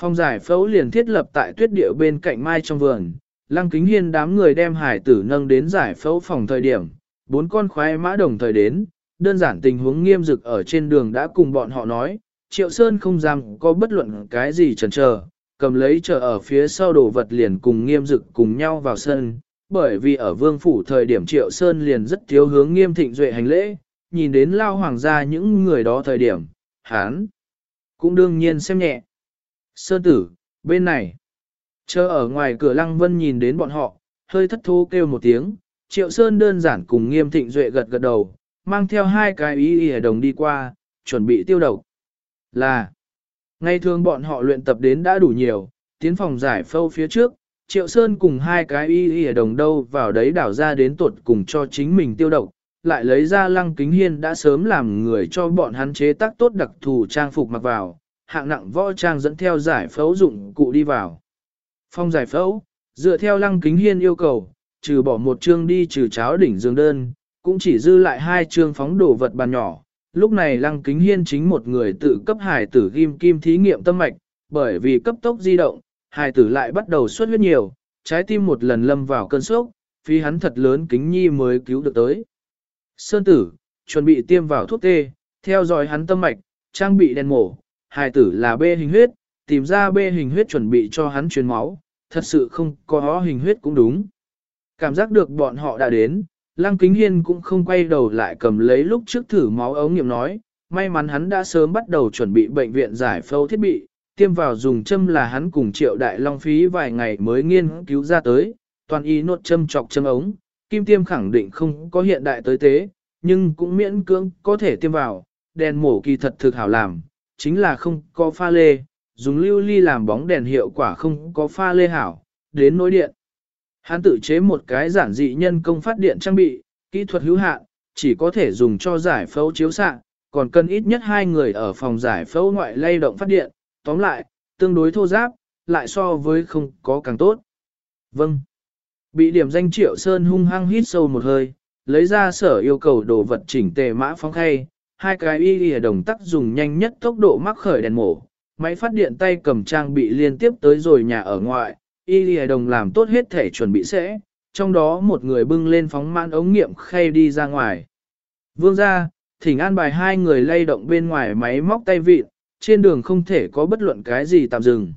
Phòng giải phẫu liền thiết lập tại tuyết địa bên cạnh mai trong vườn, lăng kính hiên đám người đem hải tử nâng đến giải phẫu phòng thời điểm, bốn con khoái mã đồng thời đến, đơn giản tình huống nghiêm dực ở trên đường đã cùng bọn họ nói, Triệu Sơn không dám có bất luận cái gì chần chờ, cầm lấy chờ ở phía sau đồ vật liền cùng nghiêm dực cùng nhau vào sân, bởi vì ở vương phủ thời điểm Triệu Sơn liền rất thiếu hướng nghiêm thịnh duệ hành lễ, nhìn đến lao hoàng gia những người đó thời điểm, hán, cũng đương nhiên xem nhẹ. Sơn tử, bên này, chờ ở ngoài cửa lăng vân nhìn đến bọn họ, hơi thất thố kêu một tiếng, Triệu Sơn đơn giản cùng nghiêm thịnh duệ gật gật đầu, mang theo hai cái ý y đồng đi qua, chuẩn bị tiêu độc. Là, ngày thường bọn họ luyện tập đến đã đủ nhiều, tiến phòng giải phâu phía trước, Triệu Sơn cùng hai cái y y đồng đâu vào đấy đảo ra đến tuột cùng cho chính mình tiêu độc, lại lấy ra lăng kính hiên đã sớm làm người cho bọn hắn chế tác tốt đặc thù trang phục mặc vào, hạng nặng võ trang dẫn theo giải phẫu dụng cụ đi vào. Phong giải phẫu, dựa theo lăng kính hiên yêu cầu, trừ bỏ một chương đi trừ cháo đỉnh dương đơn, cũng chỉ dư lại hai chương phóng đồ vật bàn nhỏ, lúc này lăng kính hiên chính một người tự cấp hài tử ghim kim thí nghiệm tâm mạch, bởi vì cấp tốc di động, hài tử lại bắt đầu xuất huyết nhiều, trái tim một lần lâm vào cơn sốc, phi hắn thật lớn kính nhi mới cứu được tới. Sơn tử, chuẩn bị tiêm vào thuốc tê, theo dõi hắn tâm mạch, trang bị đèn mổ, hài tử là bê hình huyết, tìm ra bê hình huyết chuẩn bị cho hắn truyền máu, thật sự không có hình huyết cũng đúng. Cảm giác được bọn họ đã đến, Lăng Kính Hiên cũng không quay đầu lại cầm lấy lúc trước thử máu ống nghiệm nói, may mắn hắn đã sớm bắt đầu chuẩn bị bệnh viện giải phẫu thiết bị, tiêm vào dùng châm là hắn cùng triệu đại long phí vài ngày mới nghiên cứu ra tới, toàn y nốt châm chọc châm ống, kim tiêm khẳng định không có hiện đại tới tế, nhưng cũng miễn cưỡng có thể tiêm vào, đèn mổ kỳ thật thực hảo làm, chính là không có pha lê, dùng lưu ly làm bóng đèn hiệu quả không có pha lê hảo, đến nối điện. Hắn tự chế một cái giản dị nhân công phát điện trang bị, kỹ thuật hữu hạn, chỉ có thể dùng cho giải phẫu chiếu xạ, còn cần ít nhất hai người ở phòng giải phẫu ngoại lay động phát điện, tóm lại, tương đối thô giáp, lại so với không có càng tốt. Vâng. Bị điểm danh triệu sơn hung hăng hít sâu một hơi, lấy ra sở yêu cầu đồ vật chỉnh tề mã phóng khay, hai cái y y đồng tắc dùng nhanh nhất tốc độ mắc khởi đèn mổ, máy phát điện tay cầm trang bị liên tiếp tới rồi nhà ở ngoại, y y đồng làm tốt hết thể chuẩn bị sẽ, trong đó một người bưng lên phóng mãn ống nghiệm khay đi ra ngoài. Vương ra, thỉnh an bài hai người lay động bên ngoài máy móc tay vịt, trên đường không thể có bất luận cái gì tạm dừng.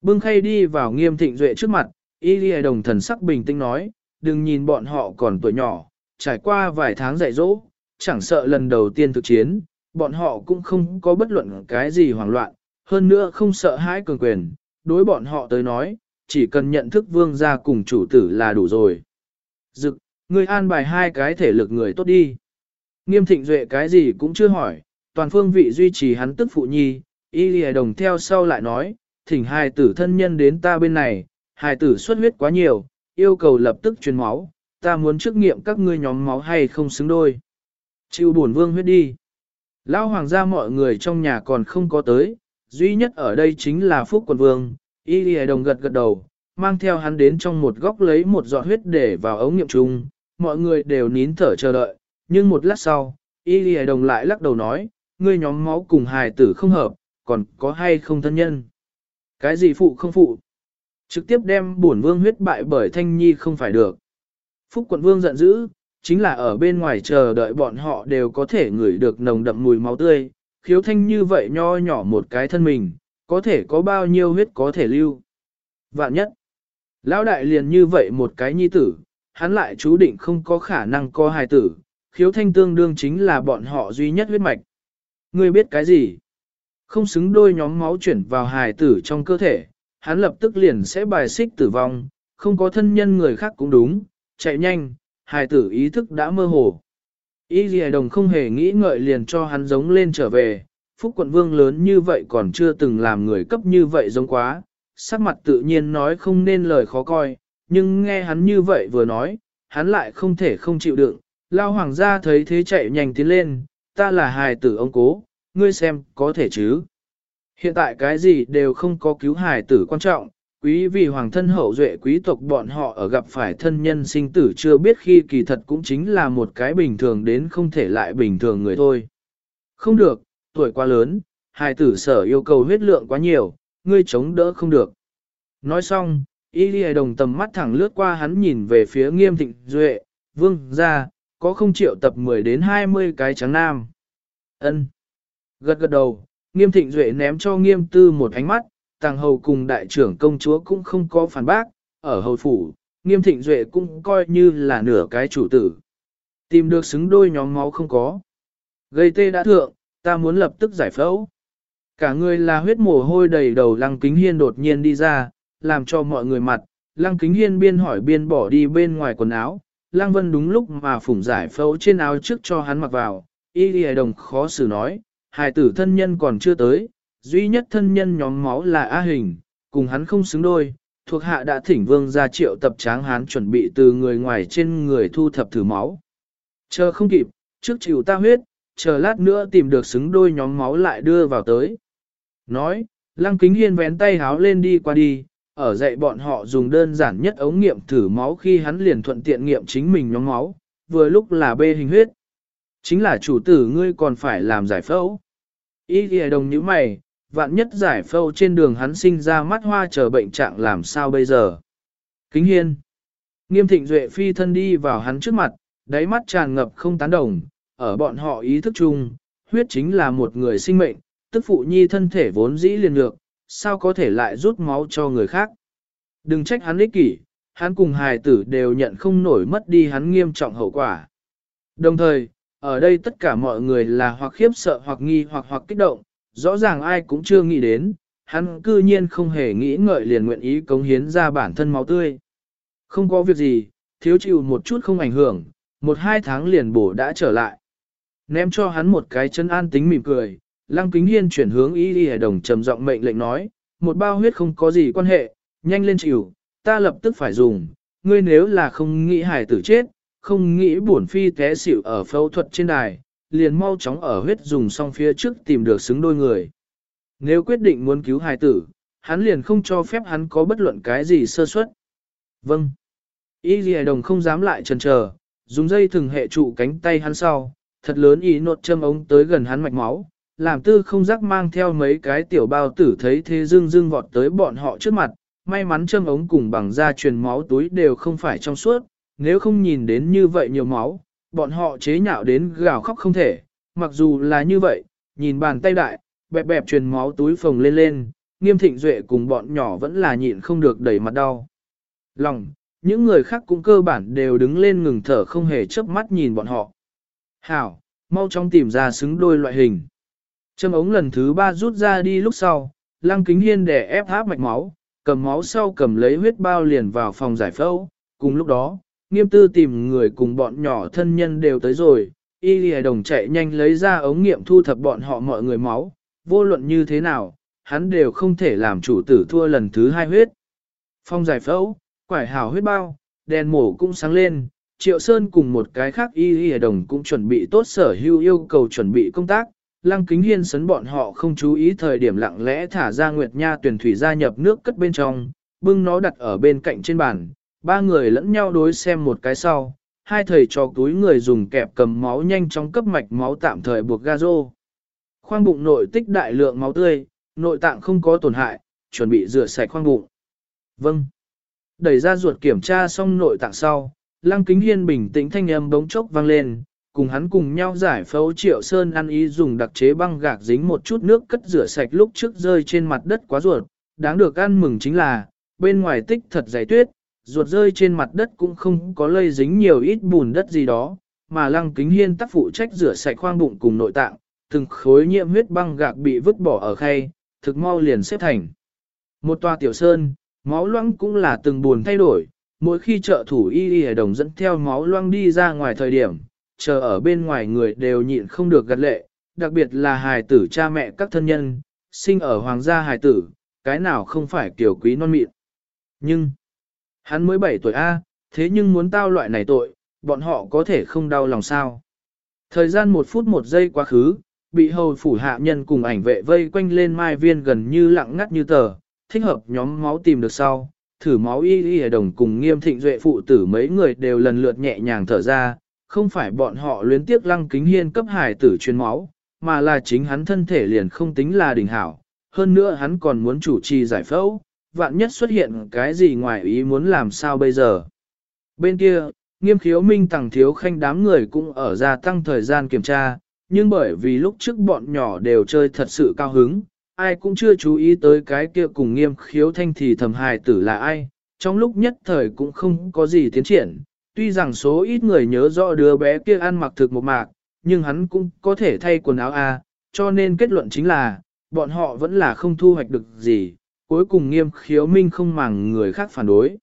Bưng khay đi vào nghiêm thịnh duệ trước mặt, y y đồng thần sắc bình tĩnh nói, đừng nhìn bọn họ còn tuổi nhỏ, trải qua vài tháng dạy dỗ, chẳng sợ lần đầu tiên thực chiến, bọn họ cũng không có bất luận cái gì hoảng loạn, hơn nữa không sợ hãi cường quyền, đối bọn họ tới nói, chỉ cần nhận thức vương gia cùng chủ tử là đủ rồi. Dực, ngươi an bài hai cái thể lực người tốt đi. Nghiêm thịnh duệ cái gì cũng chưa hỏi, toàn phương vị duy trì hắn tức phụ nhi, y lìa đồng theo sau lại nói, thỉnh hai tử thân nhân đến ta bên này, hai tử xuất huyết quá nhiều, yêu cầu lập tức truyền máu, ta muốn trước nghiệm các ngươi nhóm máu hay không xứng đôi. Chịu buồn vương huyết đi. Lão hoàng gia mọi người trong nhà còn không có tới, duy nhất ở đây chính là Phúc Quần Vương, y lìa đồng gật gật đầu, mang theo hắn đến trong một góc lấy một giọt huyết để vào ống nghiệm chung, mọi người đều nín thở chờ đợi, nhưng một lát sau, y lìa đồng lại lắc đầu nói, ngươi nhóm máu cùng hài tử không hợp, còn có hay không thân nhân. Cái gì phụ không phụ? Trực tiếp đem bổn vương huyết bại bởi thanh nhi không phải được. Phúc quận vương giận dữ, chính là ở bên ngoài chờ đợi bọn họ đều có thể ngửi được nồng đậm mùi máu tươi, khiếu thanh như vậy nho nhỏ một cái thân mình, có thể có bao nhiêu huyết có thể lưu. Vạn nhất, lão đại liền như vậy một cái nhi tử, hắn lại chú định không có khả năng có hài tử, khiếu thanh tương đương chính là bọn họ duy nhất huyết mạch. Ngươi biết cái gì? Không xứng đôi nhóm máu chuyển vào hài tử trong cơ thể, hắn lập tức liền sẽ bài xích tử vong, không có thân nhân người khác cũng đúng, chạy nhanh, hài tử ý thức đã mơ hồ. Y dì đồng không hề nghĩ ngợi liền cho hắn giống lên trở về, phúc quận vương lớn như vậy còn chưa từng làm người cấp như vậy giống quá, sắc mặt tự nhiên nói không nên lời khó coi, nhưng nghe hắn như vậy vừa nói, hắn lại không thể không chịu đựng, lao hoàng gia thấy thế chạy nhanh tiến lên, ta là hài tử ông cố, ngươi xem có thể chứ. Hiện tại cái gì đều không có cứu hài tử quan trọng, quý vì hoàng thân hậu duệ quý tộc bọn họ ở gặp phải thân nhân sinh tử chưa biết khi kỳ thật cũng chính là một cái bình thường đến không thể lại bình thường người thôi. Không được, tuổi quá lớn, hài tử sở yêu cầu huyết lượng quá nhiều, ngươi chống đỡ không được. Nói xong, y lì đồng tầm mắt thẳng lướt qua hắn nhìn về phía nghiêm thịnh duệ, vương ra, có không triệu tập 10 đến 20 cái trắng nam. ân Gật gật đầu, nghiêm thịnh duệ ném cho nghiêm tư một ánh mắt, tàng hầu cùng đại trưởng công chúa cũng không có phản bác, ở hầu phủ, nghiêm thịnh duệ cũng coi như là nửa cái chủ tử. Tìm được xứng đôi nhóm máu không có. Gây tê đã thượng, ta muốn lập tức giải phẫu. Cả người là huyết mồ hôi đầy đầu lăng kính hiên đột nhiên đi ra, làm cho mọi người mặt, lăng kính hiên biên hỏi biên bỏ đi bên ngoài quần áo. Lăng vân đúng lúc mà phủng giải phẫu trên áo trước cho hắn mặc vào, y lì đồng khó xử nói, hài tử thân nhân còn chưa tới, duy nhất thân nhân nhóm máu là A Hình, cùng hắn không xứng đôi, thuộc hạ đã thỉnh vương ra triệu tập tráng hán chuẩn bị từ người ngoài trên người thu thập thử máu. Chờ không kịp, trước chịu ta huyết, chờ lát nữa tìm được xứng đôi nhóm máu lại đưa vào tới. Nói, lăng kính hiên vén tay háo lên đi qua đi, ở dạy bọn họ dùng đơn giản nhất ống nghiệm thử máu khi hắn liền thuận tiện nghiệm chính mình nhóm máu, vừa lúc là bê hình huyết. Chính là chủ tử ngươi còn phải làm giải phẫu. Ý ghi đồng như mày, vạn nhất giải phẫu trên đường hắn sinh ra mắt hoa chờ bệnh trạng làm sao bây giờ. Kính hiên. Nghiêm thịnh duệ phi thân đi vào hắn trước mặt, đáy mắt tràn ngập không tán đồng, ở bọn họ ý thức chung, huyết chính là một người sinh mệnh, tức phụ nhi thân thể vốn dĩ liền lược, sao có thể lại rút máu cho người khác. Đừng trách hắn ích kỷ, hắn cùng hài tử đều nhận không nổi mất đi hắn nghiêm trọng hậu quả. Đồng thời, ở đây tất cả mọi người là hoặc khiếp sợ hoặc nghi hoặc hoặc kích động, rõ ràng ai cũng chưa nghĩ đến, hắn cư nhiên không hề nghĩ ngợi liền nguyện ý cống hiến ra bản thân máu tươi. Không có việc gì, thiếu chịu một chút không ảnh hưởng, một hai tháng liền bổ đã trở lại. Ném cho hắn một cái chân an tính mỉm cười, Lăng Kính Hiên chuyển hướng y y đồng trầm giọng mệnh lệnh nói, một bao huyết không có gì quan hệ, nhanh lên chịu, ta lập tức phải dùng, ngươi nếu là không nghĩ hài tử chết, không nghĩ buồn phi té xỉu ở phẫu thuật trên đài, liền mau chóng ở huyết dùng xong phía trước tìm được xứng đôi người. Nếu quyết định muốn cứu hài tử, hắn liền không cho phép hắn có bất luận cái gì sơ suất. Vâng. Y lì đồng không dám lại chần chờ, dùng dây thừng hệ trụ cánh tay hắn sau, thật lớn ý nột châm ống tới gần hắn mạch máu, làm tư không giác mang theo mấy cái tiểu bao tử thấy thế dương dương vọt tới bọn họ trước mặt, may mắn châm ống cùng bằng da truyền máu túi đều không phải trong suốt, nếu không nhìn đến như vậy nhiều máu, bọn họ chế nhạo đến gào khóc không thể, mặc dù là như vậy, nhìn bàn tay đại, bẹp bẹp truyền máu túi phồng lên lên, nghiêm thịnh duệ cùng bọn nhỏ vẫn là nhịn không được đẩy mặt đau. Lòng, những người khác cũng cơ bản đều đứng lên ngừng thở không hề chớp mắt nhìn bọn họ. Hảo, mau chóng tìm ra xứng đôi loại hình. Châm ống lần thứ ba rút ra đi lúc sau, lăng kính hiên để ép háp mạch máu, cầm máu sau cầm lấy huyết bao liền vào phòng giải phẫu. Cùng lúc đó, nghiêm tư tìm người cùng bọn nhỏ thân nhân đều tới rồi, y lìa đồng chạy nhanh lấy ra ống nghiệm thu thập bọn họ mọi người máu, vô luận như thế nào, hắn đều không thể làm chủ tử thua lần thứ hai huyết. Phong giải phẫu, quải hào huyết bao, đèn mổ cũng sáng lên, Triệu Sơn cùng một cái khác y y đồng cũng chuẩn bị tốt sở hữu yêu cầu chuẩn bị công tác. Lăng kính hiên sấn bọn họ không chú ý thời điểm lặng lẽ thả ra Nguyệt Nha tuyển thủy gia nhập nước cất bên trong, bưng nó đặt ở bên cạnh trên bàn, ba người lẫn nhau đối xem một cái sau, hai thầy cho túi người dùng kẹp cầm máu nhanh chóng cấp mạch máu tạm thời buộc ga rô. Khoang bụng nội tích đại lượng máu tươi, nội tạng không có tổn hại, chuẩn bị rửa sạch khoang bụng. Vâng. Đẩy ra ruột kiểm tra xong nội tạng sau, Lăng Kính Hiên bình tĩnh thanh âm bỗng chốc vang lên, cùng hắn cùng nhau giải phẫu Triệu Sơn ăn ý dùng đặc chế băng gạc dính một chút nước cất rửa sạch lúc trước rơi trên mặt đất quá ruột. Đáng được ăn mừng chính là, bên ngoài tích thật dày tuyết, ruột rơi trên mặt đất cũng không có lây dính nhiều ít bùn đất gì đó, mà Lăng Kính Hiên tác phụ trách rửa sạch khoang bụng cùng nội tạng, từng khối nhiễm huyết băng gạc bị vứt bỏ ở khay, thực mau liền xếp thành. Một tòa tiểu sơn, máu loãng cũng là từng buồn thay đổi, mỗi khi trợ thủ y y đồng dẫn theo máu loang đi ra ngoài thời điểm, chờ ở bên ngoài người đều nhịn không được gật lệ, đặc biệt là hài tử cha mẹ các thân nhân, sinh ở hoàng gia hài tử, cái nào không phải kiểu quý non mịn. Nhưng, hắn mới 7 tuổi A, thế nhưng muốn tao loại này tội, bọn họ có thể không đau lòng sao. Thời gian một phút một giây quá khứ, bị hầu phủ hạ nhân cùng ảnh vệ vây quanh lên mai viên gần như lặng ngắt như tờ, thích hợp nhóm máu tìm được sau, thử máu y y đồng cùng nghiêm thịnh duệ phụ tử mấy người đều lần lượt nhẹ nhàng thở ra, không phải bọn họ luyến tiếc lăng kính hiên cấp hải tử truyền máu, mà là chính hắn thân thể liền không tính là đỉnh hảo, hơn nữa hắn còn muốn chủ trì giải phẫu, vạn nhất xuất hiện cái gì ngoài ý muốn làm sao bây giờ. Bên kia, nghiêm khiếu minh tàng thiếu khanh đám người cũng ở gia tăng thời gian kiểm tra, nhưng bởi vì lúc trước bọn nhỏ đều chơi thật sự cao hứng, ai cũng chưa chú ý tới cái kia cùng nghiêm khiếu thanh thì thầm hài tử là ai, trong lúc nhất thời cũng không có gì tiến triển, tuy rằng số ít người nhớ rõ đứa bé kia ăn mặc thực một mạc, nhưng hắn cũng có thể thay quần áo A, cho nên kết luận chính là, bọn họ vẫn là không thu hoạch được gì, cuối cùng nghiêm khiếu minh không màng người khác phản đối.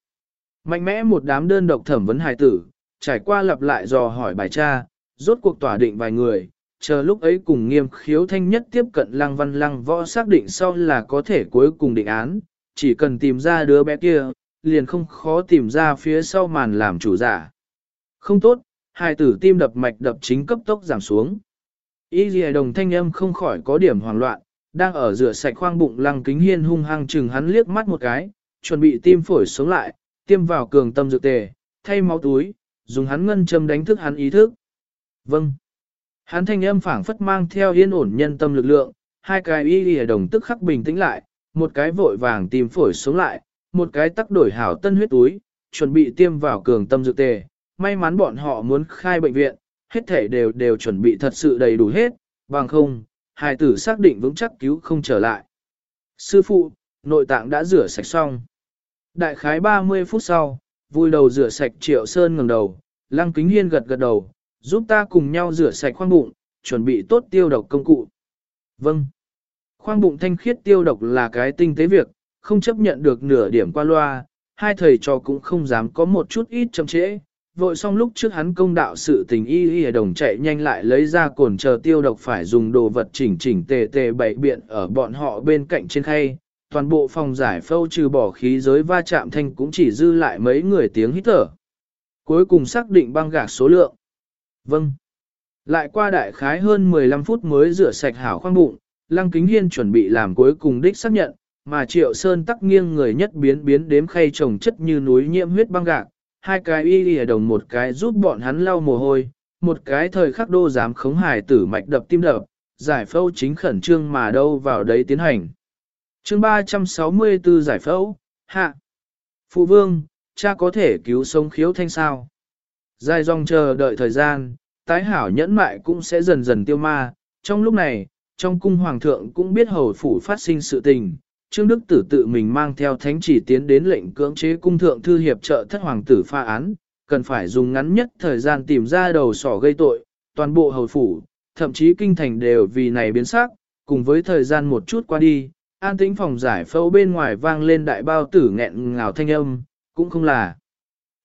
Mạnh mẽ một đám đơn độc thẩm vấn hài tử, trải qua lặp lại dò hỏi bài cha, rốt cuộc tỏa định vài người, chờ lúc ấy cùng nghiêm khiếu thanh nhất tiếp cận lăng văn lăng võ xác định sau là có thể cuối cùng định án, chỉ cần tìm ra đứa bé kia, liền không khó tìm ra phía sau màn làm chủ giả. Không tốt, hai tử tim đập mạch đập chính cấp tốc giảm xuống. Y gì đồng thanh âm không khỏi có điểm hoảng loạn, đang ở rửa sạch khoang bụng lăng kính hiên hung hăng chừng hắn liếc mắt một cái, chuẩn bị tim phổi sống lại, tiêm vào cường tâm dược tề, thay máu túi, dùng hắn ngân châm đánh thức hắn ý thức. Vâng. Hắn thanh âm phảng phất mang theo yên ổn nhân tâm lực lượng, hai cái y lìa đồng tức khắc bình tĩnh lại, một cái vội vàng tìm phổi sống lại, một cái tắc đổi hảo tân huyết túi, chuẩn bị tiêm vào cường tâm dược tề. May mắn bọn họ muốn khai bệnh viện, hết thể đều đều chuẩn bị thật sự đầy đủ hết, bằng không, hài tử xác định vững chắc cứu không trở lại. Sư phụ, nội tạng đã rửa sạch xong. Đại khái 30 phút sau, vui đầu rửa sạch triệu sơn ngẩng đầu, lăng kính hiên gật gật đầu, giúp ta cùng nhau rửa sạch khoang bụng, chuẩn bị tốt tiêu độc công cụ. Vâng. Khoang bụng thanh khiết tiêu độc là cái tinh tế việc, không chấp nhận được nửa điểm qua loa, hai thầy trò cũng không dám có một chút ít chậm trễ, vội xong lúc trước hắn công đạo sự tình y y đồng chạy nhanh lại lấy ra cồn chờ tiêu độc phải dùng đồ vật chỉnh chỉnh tề tề bậy biện ở bọn họ bên cạnh trên khay. Toàn bộ phòng giải phâu trừ bỏ khí giới va chạm thanh cũng chỉ dư lại mấy người tiếng hít thở. Cuối cùng xác định băng gạc số lượng. Vâng. Lại qua đại khái hơn 15 phút mới rửa sạch hảo khoang bụng, Lăng Kính Hiên chuẩn bị làm cuối cùng đích xác nhận, mà Triệu Sơn tắc nghiêng người nhất biến biến đếm khay trồng chất như núi nhiễm huyết băng gạc, hai cái y lìa đồng một cái giúp bọn hắn lau mồ hôi, một cái thời khắc đô dám khống hài tử mạch đập tim đập, giải phẫu chính khẩn trương mà đâu vào đấy tiến hành. chương 364 giải phẫu, hạ. Phụ vương, cha có thể cứu sống khiếu thanh sao. Dài dòng chờ đợi thời gian, tái hảo nhẫn mại cũng sẽ dần dần tiêu ma. Trong lúc này, trong cung hoàng thượng cũng biết hầu phủ phát sinh sự tình. Trương Đức Tử tự mình mang theo thánh chỉ tiến đến lệnh cưỡng chế cung thượng thư hiệp trợ thất hoàng tử pha án, cần phải dùng ngắn nhất thời gian tìm ra đầu sỏ gây tội, toàn bộ hầu phủ, thậm chí kinh thành đều vì này biến sắc, cùng với thời gian một chút qua đi, an tĩnh phòng giải phẫu bên ngoài vang lên đại bao tử nghẹn ngào thanh âm, cũng không là.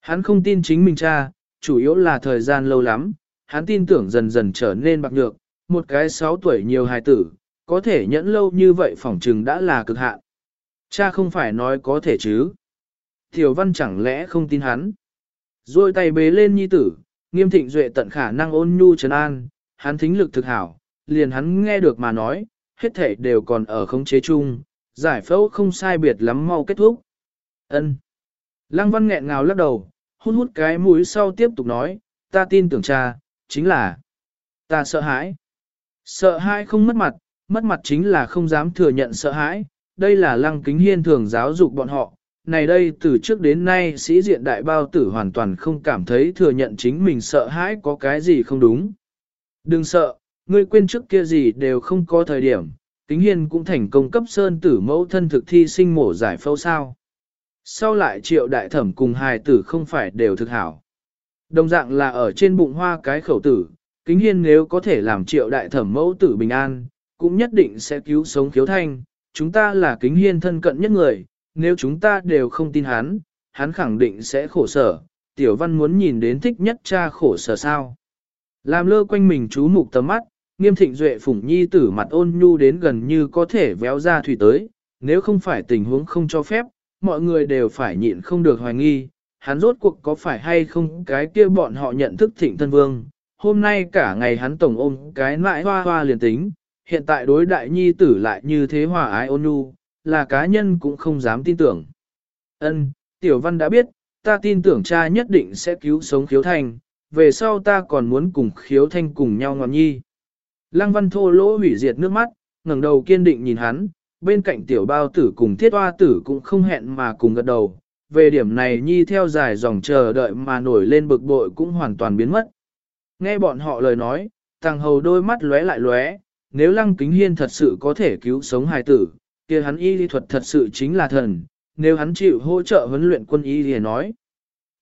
Hắn không tin chính mình cha, chủ yếu là thời gian lâu lắm, hắn tin tưởng dần dần trở nên bạc nhược, một cái 6 tuổi nhiều hài tử, có thể nhẫn lâu như vậy phỏng trừng đã là cực hạn. Cha không phải nói có thể chứ. Tiểu văn chẳng lẽ không tin hắn. Rồi tay bế lên nhi tử, nghiêm thịnh duệ tận khả năng ôn nhu trấn an, hắn thính lực thực hảo, liền hắn nghe được mà nói, hết thể đều còn ở khống chế chung, giải phẫu không sai biệt lắm mau kết thúc. Ân. Lăng văn nghẹn ngào lắc đầu, hút hút cái mũi sau tiếp tục nói, ta tin tưởng cha, chính là ta sợ hãi. Sợ hãi không mất mặt, mất mặt chính là không dám thừa nhận sợ hãi, đây là lăng kính hiên thường giáo dục bọn họ. Này đây từ trước đến nay sĩ diện đại bao tử hoàn toàn không cảm thấy thừa nhận chính mình sợ hãi có cái gì không đúng. Đừng sợ, ngươi quên trước kia gì đều không có thời điểm, kính hiên cũng thành công cấp sơn tử mẫu thân thực thi sinh mổ giải phẫu sao. Sau lại triệu đại thẩm cùng hài tử không phải đều thực hảo. Đồng dạng là ở trên bụng hoa cái khẩu tử, kính hiên nếu có thể làm triệu đại thẩm mẫu tử bình an, cũng nhất định sẽ cứu sống khiếu thanh. Chúng ta là kính hiên thân cận nhất người, nếu chúng ta đều không tin hắn, hắn khẳng định sẽ khổ sở. Tiểu văn muốn nhìn đến thích nhất cha khổ sở sao. Làm lơ quanh mình chú mục tầm mắt, nghiêm thịnh duệ phủng nhi tử mặt ôn nhu đến gần như có thể véo ra thủy tới, nếu không phải tình huống không cho phép, mọi người đều phải nhịn không được hoài nghi, hắn rốt cuộc có phải hay không cái kia bọn họ nhận thức thịnh thân vương. Hôm nay cả ngày hắn tổng ôm cái mãi hoa hoa liền tính, hiện tại đối đại nhi tử lại như thế hòa ái ôn nhu, là cá nhân cũng không dám tin tưởng. Ân, tiểu văn đã biết, ta tin tưởng cha nhất định sẽ cứu sống khiếu thanh, về sau ta còn muốn cùng khiếu thanh cùng nhau ngọn nhi. Lăng văn thô lỗ hủy diệt nước mắt, ngẩng đầu kiên định nhìn hắn, bên cạnh tiểu bao tử cùng thiết hoa tử cũng không hẹn mà cùng gật đầu. Về điểm này nhi theo dài dòng chờ đợi mà nổi lên bực bội cũng hoàn toàn biến mất. Nghe bọn họ lời nói, tàng hầu đôi mắt lóe lại lóe, nếu lăng kính hiên thật sự có thể cứu sống hài tử, kia hắn y lý thuật thật sự chính là thần, nếu hắn chịu hỗ trợ huấn luyện quân y thì nói.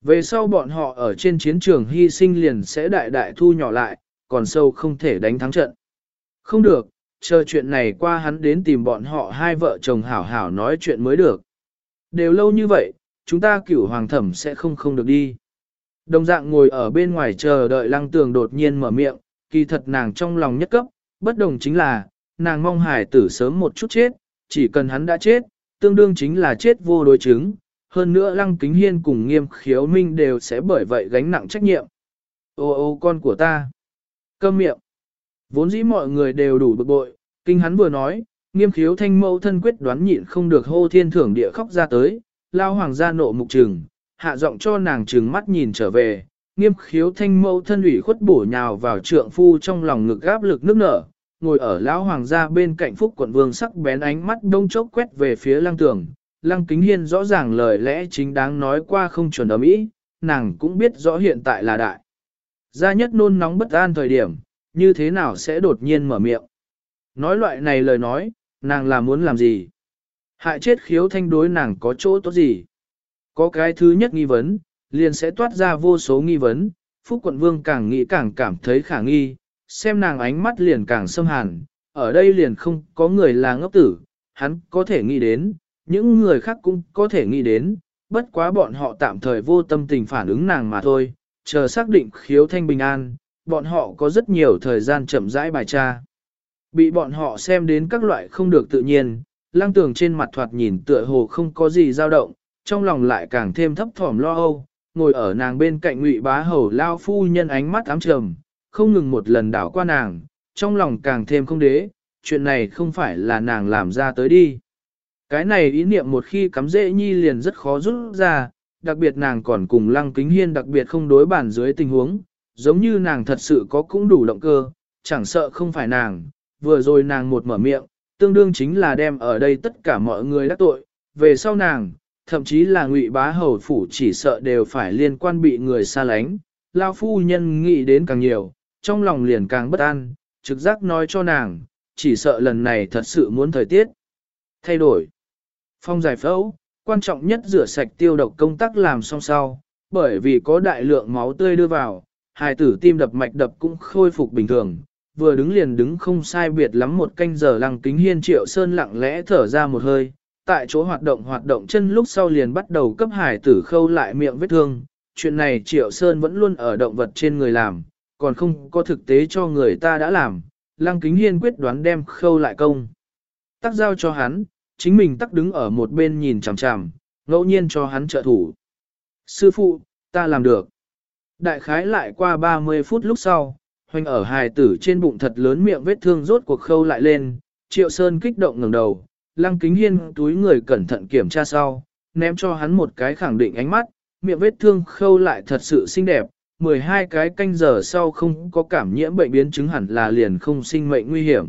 Về sau bọn họ ở trên chiến trường hy sinh liền sẽ đại đại thu nhỏ lại, còn sâu không thể đánh thắng trận. Không được, chờ chuyện này qua hắn đến tìm bọn họ hai vợ chồng hảo hảo nói chuyện mới được. Đều lâu như vậy, chúng ta cửu hoàng thẩm sẽ không không được đi. Đồng dạng ngồi ở bên ngoài chờ đợi lăng tường đột nhiên mở miệng, kỳ thật nàng trong lòng nhất cấp, bất đồng chính là, nàng mong hải tử sớm một chút chết, chỉ cần hắn đã chết, tương đương chính là chết vô đối chứng. Hơn nữa lăng kính hiên cùng nghiêm khiếu minh đều sẽ bởi vậy gánh nặng trách nhiệm. Ô ô con của ta. Cơm miệng. Vốn dĩ mọi người đều đủ bực bội, kinh hắn vừa nói, nghiêm khiếu thanh mẫu thân quyết đoán nhịn không được hô thiên thưởng địa khóc ra tới, lao hoàng gia nộ mục trừng, hạ giọng cho nàng trừng mắt nhìn trở về, nghiêm khiếu thanh mẫu thân ủy khuất bổ nhào vào trượng phu trong lòng ngực gáp lực nước nở, ngồi ở lão hoàng gia bên cạnh phúc quận vương sắc bén ánh mắt đông chốc quét về phía lăng tường. Lăng kính hiên rõ ràng lời lẽ chính đáng nói qua không chuẩn ở mỹ, nàng cũng biết rõ hiện tại là đại. Gia nhất nôn nóng bất an thời điểm, như thế nào sẽ đột nhiên mở miệng. Nói loại này lời nói, nàng là muốn làm gì? Hại chết khiếu thanh đối nàng có chỗ tốt gì? Có cái thứ nhất nghi vấn, liền sẽ toát ra vô số nghi vấn, Phúc quận vương càng nghĩ càng cảm thấy khả nghi, xem nàng ánh mắt liền càng xâm hàn, ở đây liền không có người là ngốc tử, hắn có thể nghĩ đến, những người khác cũng có thể nghĩ đến, bất quá bọn họ tạm thời vô tâm tình phản ứng nàng mà thôi, chờ xác định khiếu thanh bình an, bọn họ có rất nhiều thời gian chậm rãi bài tra. Bị bọn họ xem đến các loại không được tự nhiên, lăng tường trên mặt thoạt nhìn tựa hồ không có gì dao động, trong lòng lại càng thêm thấp thỏm lo âu, ngồi ở nàng bên cạnh ngụy bá hầu lao phu nhân ánh mắt ám trầm, không ngừng một lần đảo qua nàng, trong lòng càng thêm không đế, chuyện này không phải là nàng làm ra tới đi. Cái này ý niệm một khi cắm dễ nhi liền rất khó rút ra, đặc biệt nàng còn cùng lăng kính hiên đặc biệt không đối bản dưới tình huống, giống như nàng thật sự có cũng đủ động cơ, chẳng sợ không phải nàng, vừa rồi nàng một mở miệng, tương đương chính là đem ở đây tất cả mọi người đắc tội, về sau nàng, thậm chí là ngụy bá hầu phủ chỉ sợ đều phải liên quan bị người xa lánh, lao phu nhân nghĩ đến càng nhiều, trong lòng liền càng bất an, trực giác nói cho nàng, chỉ sợ lần này thật sự muốn thời tiết thay đổi. Phong giải phẫu, quan trọng nhất rửa sạch tiêu độc công tác làm xong sau, bởi vì có đại lượng máu tươi đưa vào, hài tử tim đập mạch đập cũng khôi phục bình thường, vừa đứng liền đứng không sai biệt lắm một canh giờ lăng kính hiên triệu sơn lặng lẽ thở ra một hơi, tại chỗ hoạt động hoạt động chân lúc sau liền bắt đầu cấp Hải tử khâu lại miệng vết thương, chuyện này triệu sơn vẫn luôn ở động vật trên người làm, còn không có thực tế cho người ta đã làm, lăng kính hiên quyết đoán đem khâu lại công. Tắc giao cho hắn, chính mình tắc đứng ở một bên nhìn chằm chằm, ngẫu nhiên cho hắn trợ thủ. Sư phụ, ta làm được. Đại khái lại qua 30 phút lúc sau, hoành ở hài tử trên bụng thật lớn miệng vết thương rốt cuộc khâu lại lên, triệu sơn kích động ngẩng đầu, lăng kính hiên túi người cẩn thận kiểm tra sau, ném cho hắn một cái khẳng định ánh mắt, miệng vết thương khâu lại thật sự xinh đẹp, 12 cái canh giờ sau không có cảm nhiễm bệnh biến chứng hẳn là liền không sinh mệnh nguy hiểm.